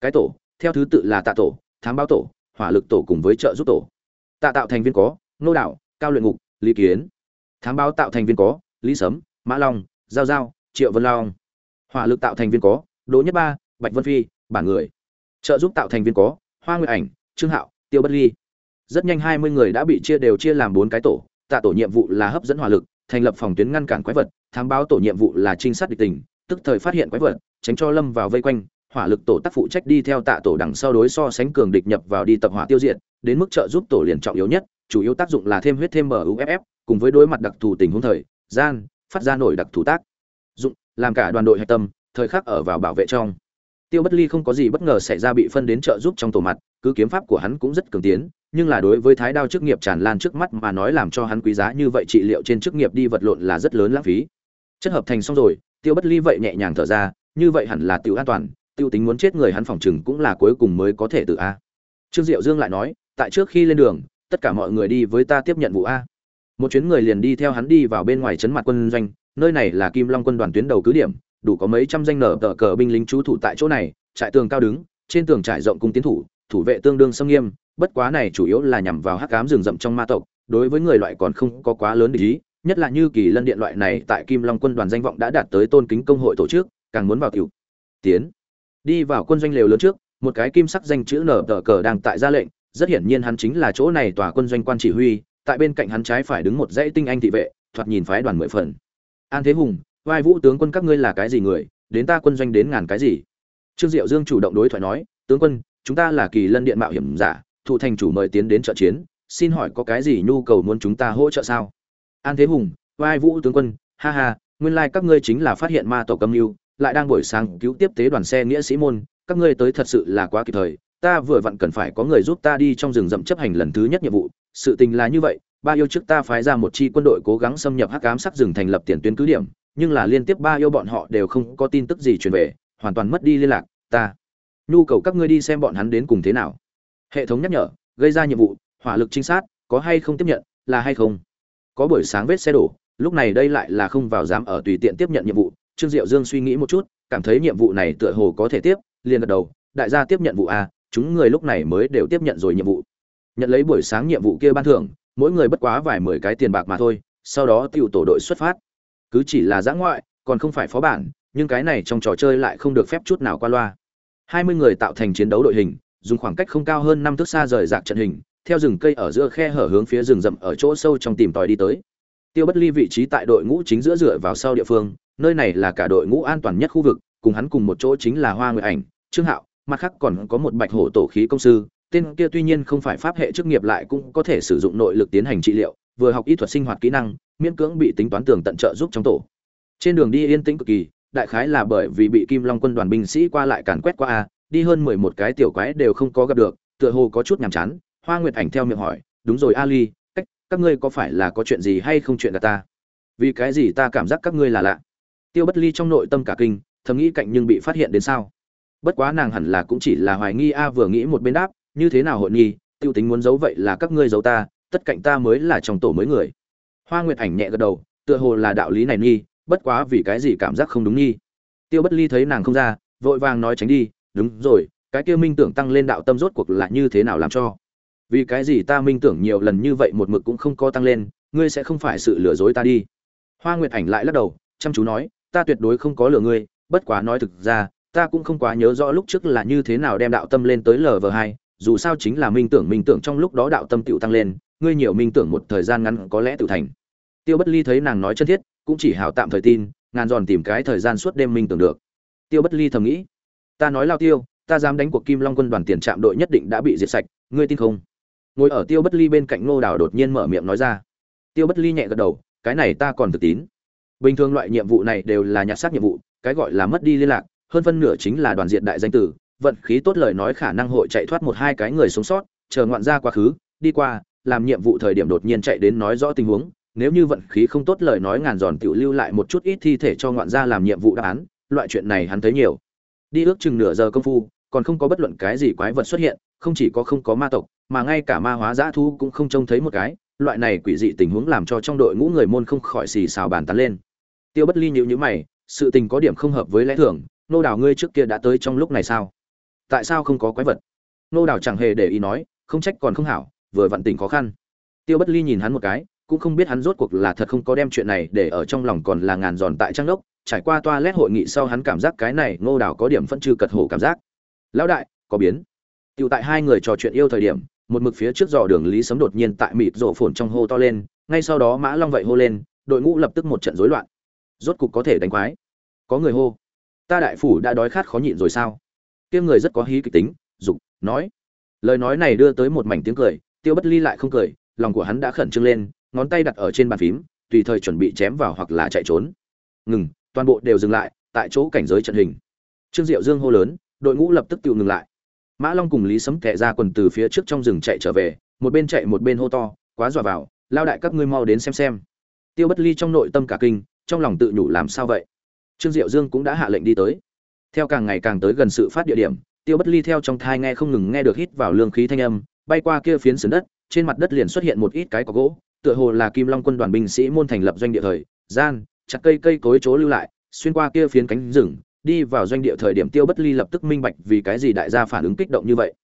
Cái tổ, theo thứ tự là tạ tổ, thám báo tổ, hỏa lực tổ cùng với trợ giúp tổ. Tạ tạo thành viên có nô đạo, cao luyện ngục, lý kiến thám báo tạo thành viên có, lý sấm, mã long, giao giao, triệu vân long. Hỏa lực tạo thành viên có, đỗ nhất ba, bạch vân phi, bản người. Trợ giúp tạo thành viên có, hoa nguyệt ảnh, trương hạo, tiêu bất ly. Rất nhanh hai mươi người đã bị chia đều chia làm bốn cái tổ. Tạ tổ nhiệm vụ là hấp dẫn hỏa lực, thành lập phòng tuyến ngăn cản quái vật. Thám báo tổ nhiệm vụ là trinh sát địch tình, tức thời phát hiện quái vật, tránh cho lâm vào vây quanh. Hỏa lực tổ tác phụ trách đi theo tạ tổ đằng sau đối so sánh cường địch nhập vào đi tập hỏa tiêu diệt, đến mức trợ giúp tổ liền trọng yếu nhất chủ yếu tác dụng là thêm huyết thêm muff cùng với đối mặt đặc thù tình huống thời, gian, phát ra nổi đặc thù tác dụng, làm cả đoàn đội hạch tâm, thời khắc ở vào bảo vệ trong. Tiêu bất ly không có gì bất ngờ xảy ra bị phân đến trợ giúp trong tổ mặt, cứ kiếm pháp của hắn cũng rất cường tiến, nhưng là đối với thái đao chức nghiệp tràn lan trước mắt mà nói làm cho hắn quý giá như vậy trị liệu trên chức nghiệp đi vật lộn là rất lớn lãng phí. Chất hợp thành xong rồi, tiêu bất ly vậy nhẹ nhàng thở ra, như vậy hẳn là tiêu an toàn tiêu tính muốn chết người hắn phòng chừng cũng là cuối cùng mới có thể tự a. Trương diệu dương lại nói, tại trước khi lên đường tất cả mọi người đi với ta tiếp nhận vụ a. Một chuyến người liền đi theo hắn đi vào bên ngoài trấn mặt quân doanh, nơi này là kim long quân đoàn tuyến đầu cứ điểm, đủ có mấy trăm danh nở tờ cờ binh lính trú thủ tại chỗ này, trại tường cao đứng, trên tường trải rộng cung tiến thủ thủ vệ tương đương xâm nghiêm, bất quá này chủ yếu là nhằm vào hắc cám rừng rậm trong ma tộc, đối với người loại còn không có quá lớn để ý, nhất là như kỳ lân điện loại này tại kim long quân đoàn danh vọng đã đạt tới tôn kính công hội tổ chức, càng muốn vào cựu tiến, đi vào quân doanh lều lớn trước, một cái kim sắc danh chữ nở tờ cờ đang tại ra lệnh rất hiển nhiên hắn chính là chỗ này tòa quân doanh quan chỉ huy, tại bên cạnh hắn trái phải đứng một dãy tinh anh thị vệ, thoạt nhìn phái đoàn mười phần. An thế hùng, vai vũ tướng quân, các ngươi là cái gì người? Đến ta quân doanh đến ngàn cái gì? Trương diệu dương chủ động đối thoại nói, tướng quân, chúng ta là kỳ lân điện mạo hiểm giả, thụ thành chủ mời tiến đến trợ chiến, xin hỏi có cái gì nhu cầu muốn chúng ta hỗ trợ sao? An thế hùng, vai vũ tướng quân, ha ha, nguyên lai các ngươi chính là phát hiện ma tổ cấm mưu, lại đang buổi sáng cứu tiếp tế đoàn xe nghĩa sĩ môn, các ngươi tới thật sự là quá kịp thời ta vừa vặn cần phải có người giúp ta đi trong rừng rậm chấp hành lần thứ nhất nhiệm vụ. Sự tình là như vậy, ba yêu trước ta phái ra một chi quân đội cố gắng xâm nhập hắc ám sắc rừng thành lập tiền tuyến cứ điểm, nhưng là liên tiếp ba yêu bọn họ đều không có tin tức gì truyền về, hoàn toàn mất đi liên lạc, ta. Nhu cầu các ngươi đi xem bọn hắn đến cùng thế nào. Hệ thống nhắc nhở, gây ra nhiệm vụ, hỏa lực trinh sát, có hay không tiếp nhận, là hay không? Có buổi sáng vết xe đổ, lúc này đây lại là không vào dám ở tùy tiện tiếp nhận nhiệm vụ. Trương diệu dương suy nghĩ một chút, cảm thấy nhiệm vụ này tựa hồ có thể tiếp, liền gật đầu, đại gia tiếp nhận vụ a chúng người lúc này mới đều tiếp nhận rồi nhiệm vụ. Nhận lấy buổi sáng nhiệm vụ kia ban thưởng, mỗi người bất quá vài mười cái tiền bạc mà thôi, sau đó tiêu tổ đội xuất phát. Cứ chỉ là giã ngoại, còn không phải phó bản, nhưng cái này trong trò chơi lại không được phép chút nào qua loa. Hai mươi người tạo thành chiến đấu đội hình, dùng khoảng cách không cao hơn năm thước xa rời rạc trận hình, theo rừng cây ở giữa khe hở hướng phía rừng rậm ở chỗ sâu trong tìm tòi đi tới. Tiêu bất ly vị trí tại đội ngũ chính giữa dựa vào sau địa phương, nơi này là cả đội ngũ an toàn nhất khu vực, cùng hắn cùng một chỗ chính là hoa nguyệt ảnh, trương hạo mặt khác còn có một bạch hổ tổ khí công sư, tên kia tuy nhiên không phải pháp hệ chức nghiệp lại cũng có thể sử dụng nội lực tiến hành trị liệu, vừa học y thuật sinh hoạt kỹ năng, miễn cưỡng bị tính toán tường tận trợ giúp trong tổ. Trên đường đi yên tĩnh cực kỳ, đại khái là bởi vì bị kim long quân đoàn binh sĩ qua lại càn quét qua a đi hơn mười một cái tiểu quái đều không có gặp được, tựa hồ có chút nhàm chán, hoa nguyệt ảnh theo miệng hỏi, đúng rồi ali, cách, các ngươi có phải là có chuyện gì hay không chuyện cả ta? Vì cái gì ta cảm giác các ngươi là lạ? Tiêu bất ly trong nội tâm cả kinh, thầm nghĩ cạnh nhưng bị phát hiện đến sao? Bất quá nàng hẳn là cũng chỉ là hoài nghi a vừa nghĩ một bên đáp, như thế nào hội nghi, tiêu tính muốn giấu vậy là các ngươi giấu ta, tất cạnh ta mới là trong tổ mới người. Hoa nguyệt ảnh nhẹ gật đầu, tựa hồ là đạo lý này nghi, bất quá vì cái gì cảm giác không đúng nghi. Tiêu bất ly thấy nàng không ra, vội vàng nói tránh đi, đúng rồi, cái kia minh tưởng tăng lên đạo tâm rốt cuộc là như thế nào làm cho? Vì cái gì ta minh tưởng nhiều lần như vậy một mực cũng không có tăng lên, ngươi sẽ không phải sự lừa dối ta đi. Hoa nguyệt ảnh lại lắc đầu, chăm chú nói, ta tuyệt đối không có lừa ngươi, bất quá nói thực ra ta cũng không quá nhớ rõ lúc trước là như thế nào đem đạo tâm lên tới lv hai, dù sao chính là minh tưởng minh tưởng trong lúc đó đạo tâm tựu tăng lên, ngươi nhiều minh tưởng một thời gian ngắn có lẽ tự thành. Tiêu bất ly thấy nàng nói chân thiết, cũng chỉ hào tạm thời tin, ngàn giòn tìm cái thời gian suốt đêm minh tưởng được. Tiêu bất ly thầm nghĩ, ta nói lao tiêu, ta dám đánh cuộc kim long quân đoàn tiền trạm đội nhất định đã bị diệt sạch, ngươi tin không? Ngồi ở tiêu bất ly bên cạnh ngô đào đột nhiên mở miệng nói ra. Tiêu bất ly nhẹ gật đầu, cái này ta còn tự tín. Bình thường loại nhiệm vụ này đều là nhặt xác nhiệm vụ, cái gọi là mất đi liên lạc hơn phân nửa chính là đoàn diện đại danh tử, vận khí tốt lời nói khả năng hội chạy thoát một hai cái người sống sót, chờ ngoạn ra quá khứ, đi qua, làm nhiệm vụ thời điểm đột nhiên chạy đến nói rõ tình huống, nếu như vận khí không tốt lời nói ngàn giòn tiểu lưu lại một chút ít thi thể cho ngoạn ra làm nhiệm vụ đáp án, loại chuyện này hắn thấy nhiều. Đi ước chừng nửa giờ công phu, còn không có bất luận cái gì quái vật xuất hiện, không chỉ có không có ma tộc, mà ngay cả ma hóa dã thu cũng không trông thấy một cái, loại này quỷ dị tình huống làm cho trong đội ngũ người môn không khỏi xì xào bàn tán lên. Tiêu bất ly nhịu nhữ mày, sự tình có điểm không hợp với lẽ thường nô đào ngươi trước kia đã tới trong lúc này sao? Tại sao không có quái vật? Nô đào chẳng hề để ý nói, không trách còn không hảo, vừa vặn tình khó khăn. Tiêu bất ly nhìn hắn một cái, cũng không biết hắn rốt cuộc là thật không có đem chuyện này để ở trong lòng còn là ngàn giòn tại trang đốc, trải qua toa lét hội nghị sau hắn cảm giác cái này ngô đào có điểm phân trừ cật hổ cảm giác. Lão đại, có biến. Tựu tại hai người trò chuyện yêu thời điểm, một mực phía trước dò đường lý sấm đột nhiên tại mịt rộ phồn trong hô to lên, ngay sau đó mã long vậy hô lên, đội ngũ lập tức một trận rối loạn. Rốt cục có thể đánh quái. Có người hô ta đại phủ đã đói khát khó nhịn rồi sao? Tiếng người rất có hí kịch tính, dục, nói. Lời nói này đưa tới một mảnh tiếng cười, tiêu bất ly lại không cười, lòng của hắn đã khẩn trương lên, ngón tay đặt ở trên bàn phím, tùy thời chuẩn bị chém vào hoặc là chạy trốn. Ngừng, toàn bộ đều dừng lại, tại chỗ cảnh giới trận hình. Trương diệu dương hô lớn, đội ngũ lập tức tự ngừng lại. Mã long cùng lý sấm kẹ ra quần từ phía trước trong rừng chạy trở về, một bên chạy một bên hô to, quá dọa vào, lao đại các ngươi mau đến xem xem. Tiêu bất ly trong nội tâm cả kinh, trong lòng tự nhủ làm sao vậy? Trương diệu dương cũng đã hạ lệnh đi tới. Theo càng ngày càng tới gần sự phát địa điểm, tiêu bất ly theo trong thai nghe không ngừng nghe được hít vào lương khí thanh âm, bay qua kia phiến sườn đất, trên mặt đất liền xuất hiện một ít cái có gỗ, tựa hồ là kim long quân đoàn binh sĩ môn thành lập doanh địa thời, gian, chặt cây cây cối chỗ lưu lại, xuyên qua kia phiến cánh rừng, đi vào doanh địa thời điểm tiêu bất ly lập tức minh bạch vì cái gì đại gia phản ứng kích động như vậy.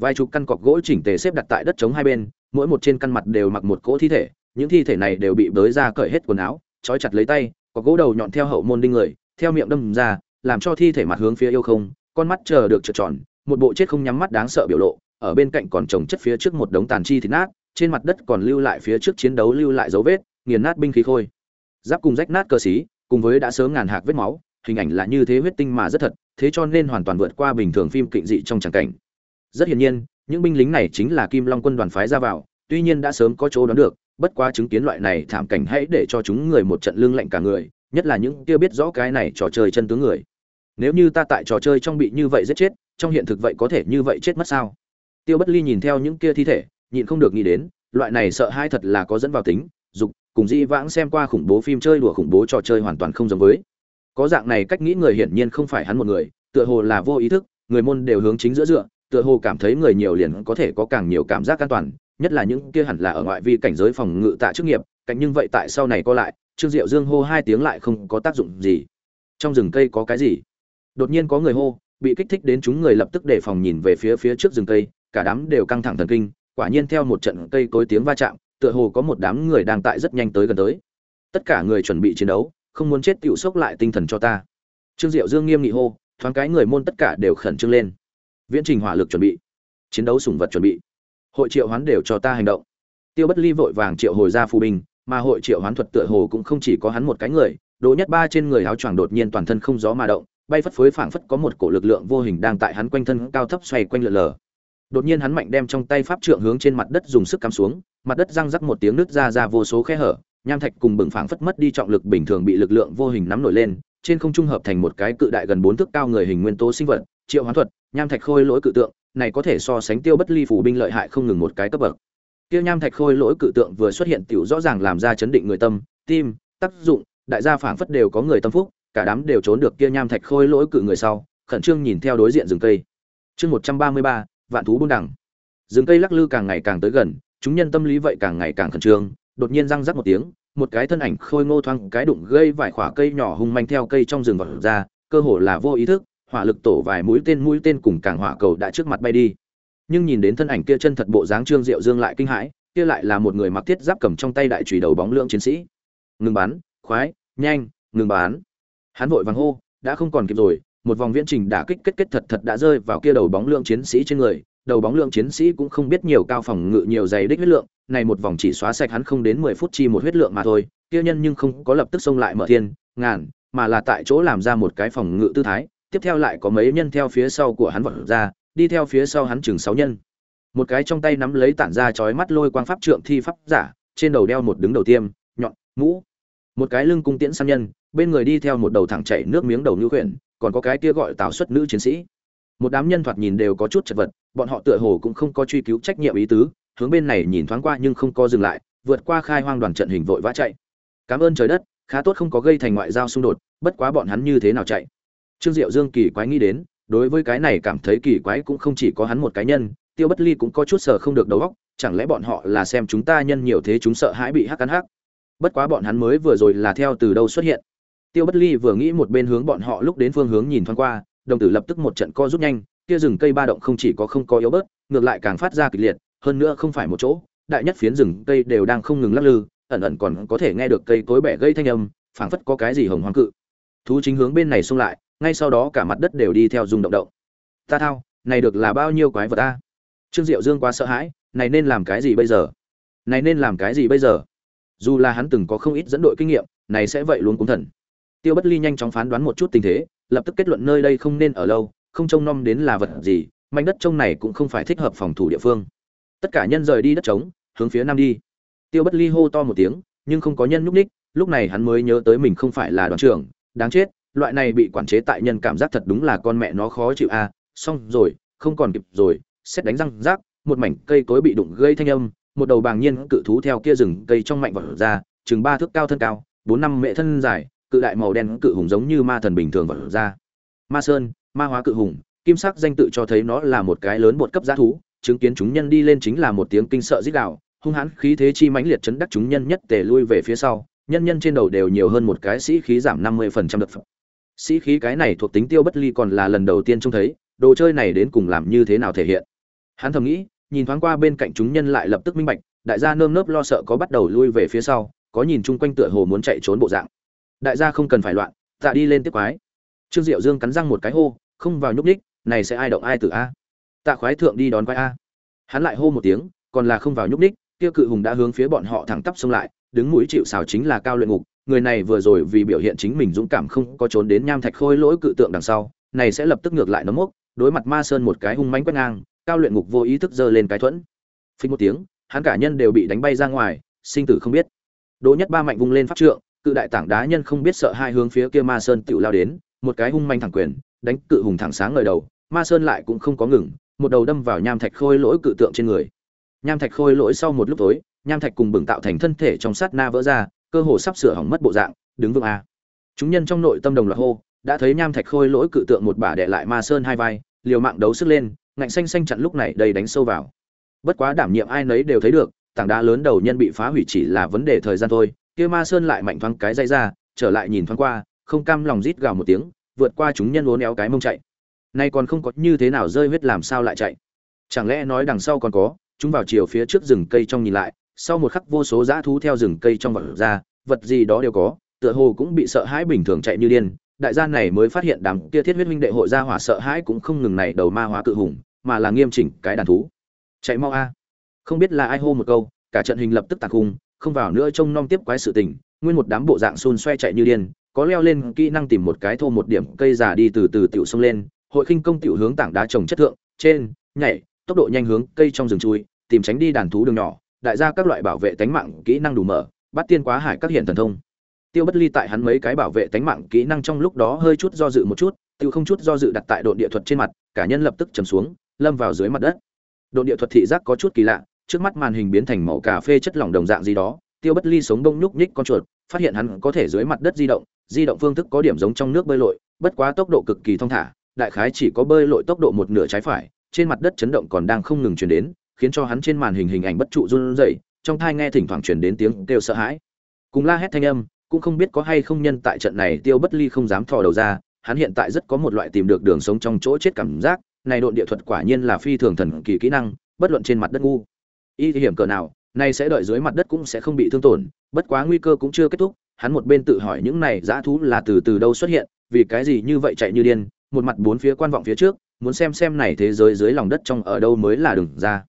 Vài chục căn cọc gỗ chỉnh tề xếp đặt tại đất chống hai bên, mỗi một trên căn mặt đều mặc một cỗ thi thể, những thi thể này đều bị bới ra cởi hết quần áo, trói chặt lấy tay có gỗ đầu nhọn theo hậu môn đinh người theo miệng đâm ra làm cho thi thể mặt hướng phía yêu không con mắt chờ được trợn tròn một bộ chết không nhắm mắt đáng sợ biểu lộ ở bên cạnh còn trồng chất phía trước một đống tàn chi thịt nát trên mặt đất còn lưu lại phía trước chiến đấu lưu lại dấu vết nghiền nát binh khí khôi. Giáp cùng rách nát cơ sĩ, cùng với đã sớm ngàn hạc vết máu hình ảnh là như thế huyết tinh mà rất thật thế cho nên hoàn toàn vượt qua bình thường phim kịch dị trong tràng cảnh. Rất hiển nhiên những binh lính này chính là kim long quân đoàn phái ra vào tuy nhiên đã sớm có chỗ đoán được bất quá chứng kiến loại này thảm cảnh hãy để cho chúng người một trận lương lạnh cả người nhất là những kia biết rõ cái này trò chơi chân tướng người. Nếu như ta tại trò chơi trong bị như vậy giết chết, trong hiện thực vậy có thể như vậy chết mất sao? Tiêu bất ly nhìn theo những kia thi thể, nhịn không được nghĩ đến, loại này sợ hai thật là có dẫn vào tính, dục, cùng di vãng xem qua khủng bố phim chơi đùa khủng bố trò chơi hoàn toàn không giống với. Có dạng này cách nghĩ người hiển nhiên không phải hắn một người, tựa hồ là vô ý thức, người môn đều hướng chính giữa dựa, tựa hồ cảm thấy người nhiều liền có thể có càng nhiều cảm giác an toàn, nhất là những kia hẳn là ở ngoại vi cảnh giới phòng ngự tạ chức nghiệp, cạnh nhưng vậy tại sau này có lại trương diệu dương hô hai tiếng lại không có tác dụng gì. Trong rừng cây có cái gì? Đột nhiên có người hô, bị kích thích đến chúng người lập tức đề phòng nhìn về phía phía trước rừng cây, cả đám đều căng thẳng thần kinh, quả nhiên theo một trận cây cối tiếng va chạm, tựa hồ có một đám người đang tại rất nhanh tới gần tới. Tất cả người chuẩn bị chiến đấu, không muốn chết tựu sốc lại tinh thần cho ta. Trương diệu dương nghiêm nghị hô, thoáng cái người môn tất cả đều khẩn trương lên. Viễn trình hỏa lực chuẩn bị, chiến đấu sủng vật chuẩn bị. Hội triệu hoán đều cho ta hành động. Tiêu bất ly vội vàng triệu hồi ra phù binh mà hội triệu hoán thuật tựa hồ cũng không chỉ có hắn một cái người, đỗ nhất ba trên người áo choàng đột nhiên toàn thân không gió mà động, bay phất phới phảng phất có một cổ lực lượng vô hình đang tại hắn quanh thân cao thấp xoay quanh lượn lờ. Đột nhiên hắn mạnh đem trong tay pháp trượng hướng trên mặt đất dùng sức cắm xuống, mặt đất răng rắc một tiếng nứt ra ra vô số khe hở, nham thạch cùng bừng phảng phất mất đi trọng lực bình thường bị lực lượng vô hình nắm nổi lên, trên không trung hợp thành một cái cự đại gần bốn thước cao người hình nguyên tố sinh vật, triệu hoán thuật, nham thạch khôi lỗi cự tượng, này có thể so sánh tiêu bất ly phủ binh lợi hại không ngừng một cái cấp bậc tiêu nham thạch khôi lỗi cự tượng vừa xuất hiện tiểu rõ ràng làm ra chấn định người tâm, tim, tác dụng, đại gia phảng phất đều có người tâm phúc, cả đám đều trốn được kia nham thạch khôi lỗi cự người sau, khẩn trương nhìn theo đối diện rừng cây. Chương một trăm ba mươi ba, vạn thú buôn đẳng rừng cây lắc lư càng ngày càng tới gần, chúng nhân tâm lý vậy càng ngày càng khẩn trương, đột nhiên răng rắc một tiếng, một cái thân ảnh khôi ngô thoáng cái đụng gây vài khỏa cây nhỏ hung manh theo cây trong rừng vọt ra, cơ hồ là vô ý thức, hỏa lực tổ vài mũi tên mũi tên cùng càng hỏa cầu đã trước mặt bay đi nhưng nhìn đến thân ảnh kia chân thật bộ dáng trương diệu dương lại kinh hãi, kia lại là một người mặc thiết giáp cầm trong tay đại chùy đầu bóng lượng chiến sĩ. Ngừng bắn, khoái, nhanh, ngừng bắn. Hắn vội vàng hô, đã không còn kịp rồi, một vòng viễn trình đả kích kết kết thật thật đã rơi vào kia đầu bóng lượng chiến sĩ trên người. Đầu bóng lượng chiến sĩ cũng không biết nhiều cao phòng ngự, nhiều dày đích huyết lượng, này một vòng chỉ xóa sạch hắn không đến mười phút chi một huyết lượng mà thôi. Kia nhân nhưng không có lập tức xông lại mở thiên, ngàn, mà là tại chỗ làm ra một cái phòng ngự tư thái. Tiếp theo lại có mấy nhân theo phía sau của hắn vọt ra đi theo phía sau hắn chừng sáu nhân. Một cái trong tay nắm lấy tản ra chói mắt lôi quang pháp trượng thi pháp giả, trên đầu đeo một đứng đầu tiêm, nhọn, mũ. Một cái lưng cung tiễn săn nhân, bên người đi theo một đầu thẳng chảy nước miếng đầu nữ quyển còn có cái kia gọi tào xuất nữ chiến sĩ. Một đám nhân thoạt nhìn đều có chút chật vật, bọn họ tựa hồ cũng không có truy cứu trách nhiệm ý tứ, hướng bên này nhìn thoáng qua nhưng không có dừng lại, vượt qua khai hoang đoàn trận hình vội vã chạy. Cảm ơn trời đất, khá tốt không có gây thành ngoại giao xung đột, bất quá bọn hắn như thế nào chạy? Trương diệu dương kỳ quái nghĩ đến đối với cái này cảm thấy kỳ quái cũng không chỉ có hắn một cái nhân, tiêu bất ly cũng có chút sợ không được đầu óc, chẳng lẽ bọn họ là xem chúng ta nhân nhiều thế chúng sợ hãi bị hắc cắn hắc? Bất quá bọn hắn mới vừa rồi là theo từ đâu xuất hiện. Tiêu bất ly vừa nghĩ một bên hướng bọn họ lúc đến phương hướng nhìn thoáng qua, đồng tử lập tức một trận co rút nhanh, kia rừng cây ba động không chỉ có không có yếu bớt, ngược lại càng phát ra kịch liệt, hơn nữa không phải một chỗ, đại nhất phiến rừng cây đều đang không ngừng lắc lư, ẩn ẩn còn có thể nghe được cây cối bẻ gây thanh âm, phảng phất có cái gì hồng hoang cự. Thú chính hướng bên này xông lại ngay sau đó cả mặt đất đều đi theo rung động động. Ta thao, này được là bao nhiêu quái vật ta trương diệu dương quá sợ hãi, này nên làm cái gì bây giờ? Này nên làm cái gì bây giờ? Dù là hắn từng có không ít dẫn đội kinh nghiệm, này sẽ vậy luôn cũng thần. Tiêu bất ly nhanh chóng phán đoán một chút tình thế, lập tức kết luận nơi đây không nên ở lâu, không trông nom đến là vật gì, mảnh đất trông này cũng không phải thích hợp phòng thủ địa phương. Tất cả nhân rời đi đất trống, hướng phía nam đi. Tiêu bất ly hô to một tiếng, nhưng không có nhân nhúc ních lúc này hắn mới nhớ tới mình không phải là đoàn trưởng, đáng chết loại này bị quản chế tại nhân cảm giác thật đúng là con mẹ nó khó chịu a à. xong rồi, không còn kịp rồi, xét đánh răng rác, một mảnh cây cối bị đụng gây thanh âm, một đầu bàng nhiên cự thú theo kia rừng cây trong mạnh vật ra, chừng ba thước cao thân cao, bốn năm mệ thân dài, cự đại màu đen cự hùng giống như ma thần bình thường vật ra ma sơn, ma hóa cự hùng, kim sắc danh tự cho thấy nó là một cái lớn bột cấp giá thú, chứng kiến chúng nhân đi lên chính là một tiếng kinh sợ rít đạo hung hãn khí thế chi mãnh liệt chấn đắc chúng nhân nhất tề lui về phía sau, nhân nhân trên đầu đều nhiều hơn một cái sĩ khí giảm năm mươi phần trăm đợt sĩ khí cái này thuộc tính tiêu bất ly còn là lần đầu tiên trông thấy, đồ chơi này đến cùng làm như thế nào thể hiện. Hắn thầm nghĩ, nhìn thoáng qua bên cạnh chúng nhân lại lập tức minh bạch, đại gia nơm nớp lo sợ có bắt đầu lui về phía sau, có nhìn chung quanh tựa hồ muốn chạy trốn bộ dạng. Đại gia không cần phải loạn, tạ đi lên tiếp quái. Trương diệu dương cắn răng một cái hô, không vào nhúc ních này sẽ ai động ai từ a? Tạ khoái thượng đi đón quái a. Hắn lại hô một tiếng, còn là không vào nhúc ních kia cự hùng đã hướng phía bọn họ thẳng tắp xông lại, đứng mũi chịu xào chính là cao luyện ngục người này vừa rồi vì biểu hiện chính mình dũng cảm không có trốn đến nham thạch khôi lỗi cự tượng đằng sau, này sẽ lập tức ngược lại nấm mốc, đối mặt ma sơn một cái hung mãnh quét ngang, cao luyện ngục vô ý thức giơ lên cái thuẫn. Phình một tiếng, hắn cả nhân đều bị đánh bay ra ngoài, sinh tử không biết. Đỗ nhất ba mạnh vung lên pháp trượng, cự đại tảng đá nhân không biết sợ hai hướng phía kia ma sơn tựu lao đến, một cái hung manh thẳng quyền, đánh cự hùng thẳng sáng ngời đầu, ma sơn lại cũng không có ngừng, một đầu đâm vào nham thạch khôi lỗi cự tượng trên người. Nham thạch khôi lỗi sau một lúc tối, nham thạch cùng bừng tạo thành thân thể trong sát na vỡ ra cơ hồ sắp sửa hỏng mất bộ dạng, đứng vững a. Chúng nhân trong nội tâm đồng loạt hô, đã thấy nham thạch khôi lỗi cự tượng một bả đè lại ma sơn hai vai, liều mạng đấu sức lên, ngạnh xanh xanh chặn lúc này đầy đánh sâu vào. Bất quá đảm nhiệm ai nấy đều thấy được, tảng đá lớn đầu nhân bị phá hủy chỉ là vấn đề thời gian thôi, kia ma sơn lại mạnh thoáng cái dây ra, trở lại nhìn thoáng qua, không cam lòng rít gào một tiếng, vượt qua chúng nhân uốn éo cái mông chạy. Nay còn không có như thế nào rơi huyết làm sao lại chạy? Chẳng lẽ nói đằng sau còn có, chúng vào chiều phía trước rừng cây trong nhìn lại sau một khắc vô số dã thú theo rừng cây trong vật ra vật gì đó đều có tựa hồ cũng bị sợ hãi bình thường chạy như điên. Đại gia này mới phát hiện đám kia thiết huyết huynh đệ hội gia hỏa sợ hãi cũng không ngừng này đầu ma hóa cự hùng mà là nghiêm chỉnh cái đàn thú. Chạy mau a. Không biết là ai hô một câu cả trận hình lập tức tạc hùng, không vào nữa trông nom tiếp quái sự tình nguyên một đám bộ dạng xôn xoe chạy như điên có leo lên kỹ năng tìm một cái thô một điểm cây giả đi từ từ tiểu sông lên hội khinh công tiểu hướng tảng đá trồng chất thượng trên nhảy tốc độ nhanh hướng cây trong rừng chui tìm tránh đi đàn thú đường nhỏ đại gia các loại bảo vệ tánh mạng kỹ năng đủ mở, bắt tiên quá hải các hiện thần thông. Tiêu bất ly tại hắn mấy cái bảo vệ tánh mạng kỹ năng trong lúc đó hơi chút do dự một chút, tiêu không chút do dự đặt tại độ địa thuật trên mặt, cả nhân lập tức chầm xuống, lâm vào dưới mặt đất. Độ địa thuật thị giác có chút kỳ lạ, trước mắt màn hình biến thành màu cà phê chất lỏng đồng dạng gì đó, tiêu bất ly sống đông nhúc nhích con chuột, phát hiện hắn có thể dưới mặt đất di động di động phương thức có điểm giống trong nước bơi lội, bất quá tốc độ cực kỳ thong thả, đại khái chỉ có bơi lội tốc độ một nửa trái phải, trên mặt đất chấn động còn đang không ngừng truyền đến khiến cho hắn trên màn hình hình ảnh bất trụ run rẩy, trong thai nghe thỉnh thoảng truyền đến tiếng kêu sợ hãi. Cùng la hét thanh âm, cũng không biết có hay không nhân tại trận này tiêu bất ly không dám thò đầu ra, hắn hiện tại rất có một loại tìm được đường sống trong chỗ chết cảm giác, này độn địa thuật quả nhiên là phi thường thần kỳ kỹ năng, bất luận trên mặt đất ngu. Y hiểm cỡ nào, nay sẽ đợi dưới mặt đất cũng sẽ không bị thương tổn, bất quá nguy cơ cũng chưa kết thúc, hắn một bên tự hỏi những này dã thú là từ từ đâu xuất hiện, vì cái gì như vậy chạy như điên, một mặt bốn phía quan vọng phía trước, muốn xem xem này thế giới dưới lòng đất trong ở đâu mới là đường ra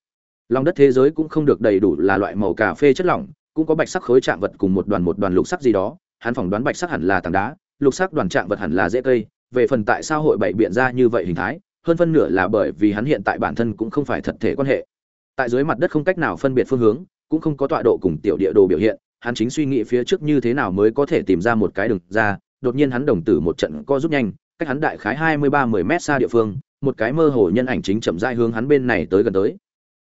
lòng đất thế giới cũng không được đầy đủ là loại màu cà phê chất lỏng, cũng có bạch sắc khối trạng vật cùng một đoàn một đoàn lục sắc gì đó, hắn phỏng đoán bạch sắc hẳn là tảng đá, lục sắc đoàn trạng vật hẳn là dễ cây. Về phần tại sao hội bảy biện ra như vậy hình thái, hơn phân nửa là bởi vì hắn hiện tại bản thân cũng không phải thật thể quan hệ. Tại dưới mặt đất không cách nào phân biệt phương hướng, cũng không có tọa độ cùng tiểu địa đồ biểu hiện, hắn chính suy nghĩ phía trước như thế nào mới có thể tìm ra một cái đường ra. Đột nhiên hắn đồng tử một trận co rút nhanh, cách hắn đại khái hai mươi ba mười mét xa địa phương, một cái mơ hồ nhân ảnh chính chậm rãi hướng hắn bên này tới gần tới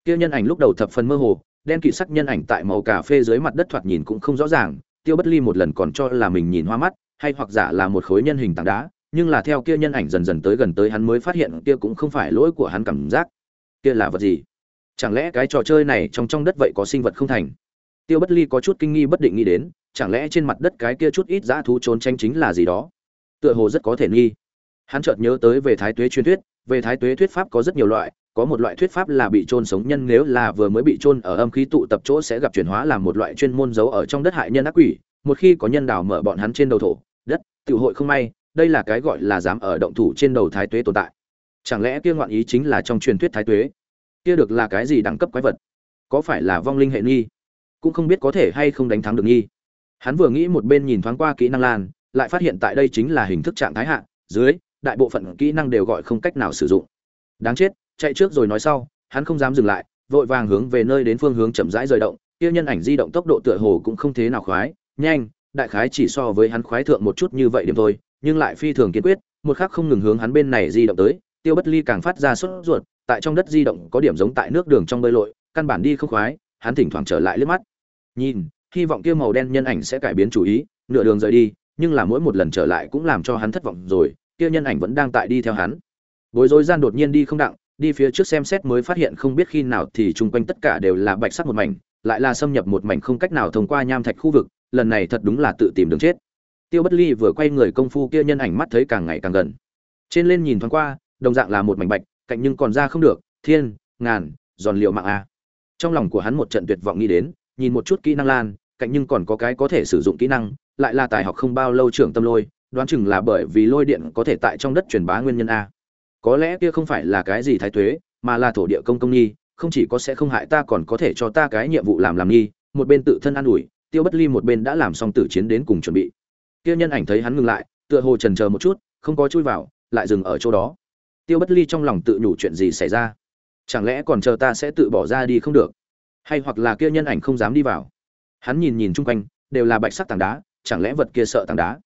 kia nhân ảnh lúc đầu thập phần mơ hồ, đen kịt sắc nhân ảnh tại màu cà phê dưới mặt đất thoạt nhìn cũng không rõ ràng, tiêu bất ly một lần còn cho là mình nhìn hoa mắt, hay hoặc giả là một khối nhân hình tảng đá, nhưng là theo kia nhân ảnh dần dần tới gần tới hắn mới phát hiện kia cũng không phải lỗi của hắn cảm giác. Kia là vật gì? Chẳng lẽ cái trò chơi này trong trong đất vậy có sinh vật không thành? Tiêu bất ly có chút kinh nghi bất định nghĩ đến, chẳng lẽ trên mặt đất cái kia chút ít dã thú trốn tranh chính là gì đó? Tựa hồ rất có thể nghi. Hắn chợt nhớ tới về thái tuế truyền thuyết, về thái tuế thuyết pháp có rất nhiều loại có một loại thuyết pháp là bị trôn sống nhân nếu là vừa mới bị trôn ở âm khí tụ tập chỗ sẽ gặp chuyển hóa làm một loại chuyên môn giấu ở trong đất hại nhân ác quỷ. Một khi có nhân đào mở bọn hắn trên đầu thổ, đất tự hội không may, đây là cái gọi là dám ở động thủ trên đầu thái tuế tồn tại. Chẳng lẽ kia ngoạn ý chính là trong truyền thuyết thái tuế? Kia được là cái gì đẳng cấp quái vật? Có phải là vong linh hệ nghi? Cũng không biết có thể hay không đánh thắng được nghi. Hắn vừa nghĩ một bên nhìn thoáng qua kỹ năng lan, lại phát hiện tại đây chính là hình thức trạng thái hạ, dưới, đại bộ phận kỹ năng đều gọi không cách nào sử dụng. Đáng chết chạy trước rồi nói sau, hắn không dám dừng lại, vội vàng hướng về nơi đến phương hướng chậm rãi rời động, kia nhân ảnh di động tốc độ tựa hồ cũng không thế nào khoái, nhanh, đại khái chỉ so với hắn khoái thượng một chút như vậy điểm thôi, nhưng lại phi thường kiên quyết, một khắc không ngừng hướng hắn bên này di động tới, tiêu bất ly càng phát ra sốt ruột, tại trong đất di động có điểm giống tại nước đường trong bơi lội, căn bản đi không khoái, hắn thỉnh thoảng trở lại liếc mắt. Nhìn, hy vọng kia màu đen nhân ảnh sẽ cải biến chủ ý, nửa đường rời đi, nhưng là mỗi một lần trở lại cũng làm cho hắn thất vọng rồi, kia nhân ảnh vẫn đang tại đi theo hắn. Bối rối gian đột nhiên đi không đặng đi phía trước xem xét mới phát hiện không biết khi nào thì chung quanh tất cả đều là bạch sắc một mảnh, lại là xâm nhập một mảnh không cách nào thông qua nham thạch khu vực, lần này thật đúng là tự tìm đường chết. Tiêu bất ly vừa quay người công phu kia nhân ảnh mắt thấy càng ngày càng gần. Trên lên nhìn thoáng qua, đồng dạng là một mảnh bạch, cạnh nhưng còn ra không được, thiên, ngàn, giòn liệu mạng a. Trong lòng của hắn một trận tuyệt vọng nghĩ đến, nhìn một chút kỹ năng lan, cạnh nhưng còn có cái có thể sử dụng kỹ năng, lại là tài học không bao lâu trưởng tâm lôi, đoán chừng là bởi vì lôi điện có thể tại trong đất truyền bá nguyên nhân a có lẽ kia không phải là cái gì thái tuế, mà là thổ địa công công nhi, không chỉ có sẽ không hại ta còn có thể cho ta cái nhiệm vụ làm làm nhi, một bên tự thân an ủi, tiêu bất ly một bên đã làm xong tử chiến đến cùng chuẩn bị. Kia nhân ảnh thấy hắn ngừng lại, tựa hồ trần chờ một chút, không có chui vào, lại dừng ở chỗ đó. Tiêu bất ly trong lòng tự nhủ chuyện gì xảy ra? Chẳng lẽ còn chờ ta sẽ tự bỏ ra đi không được? Hay hoặc là kia nhân ảnh không dám đi vào? Hắn nhìn nhìn chung quanh, đều là bạch sắc tảng đá, chẳng lẽ vật kia sợ tảng đá?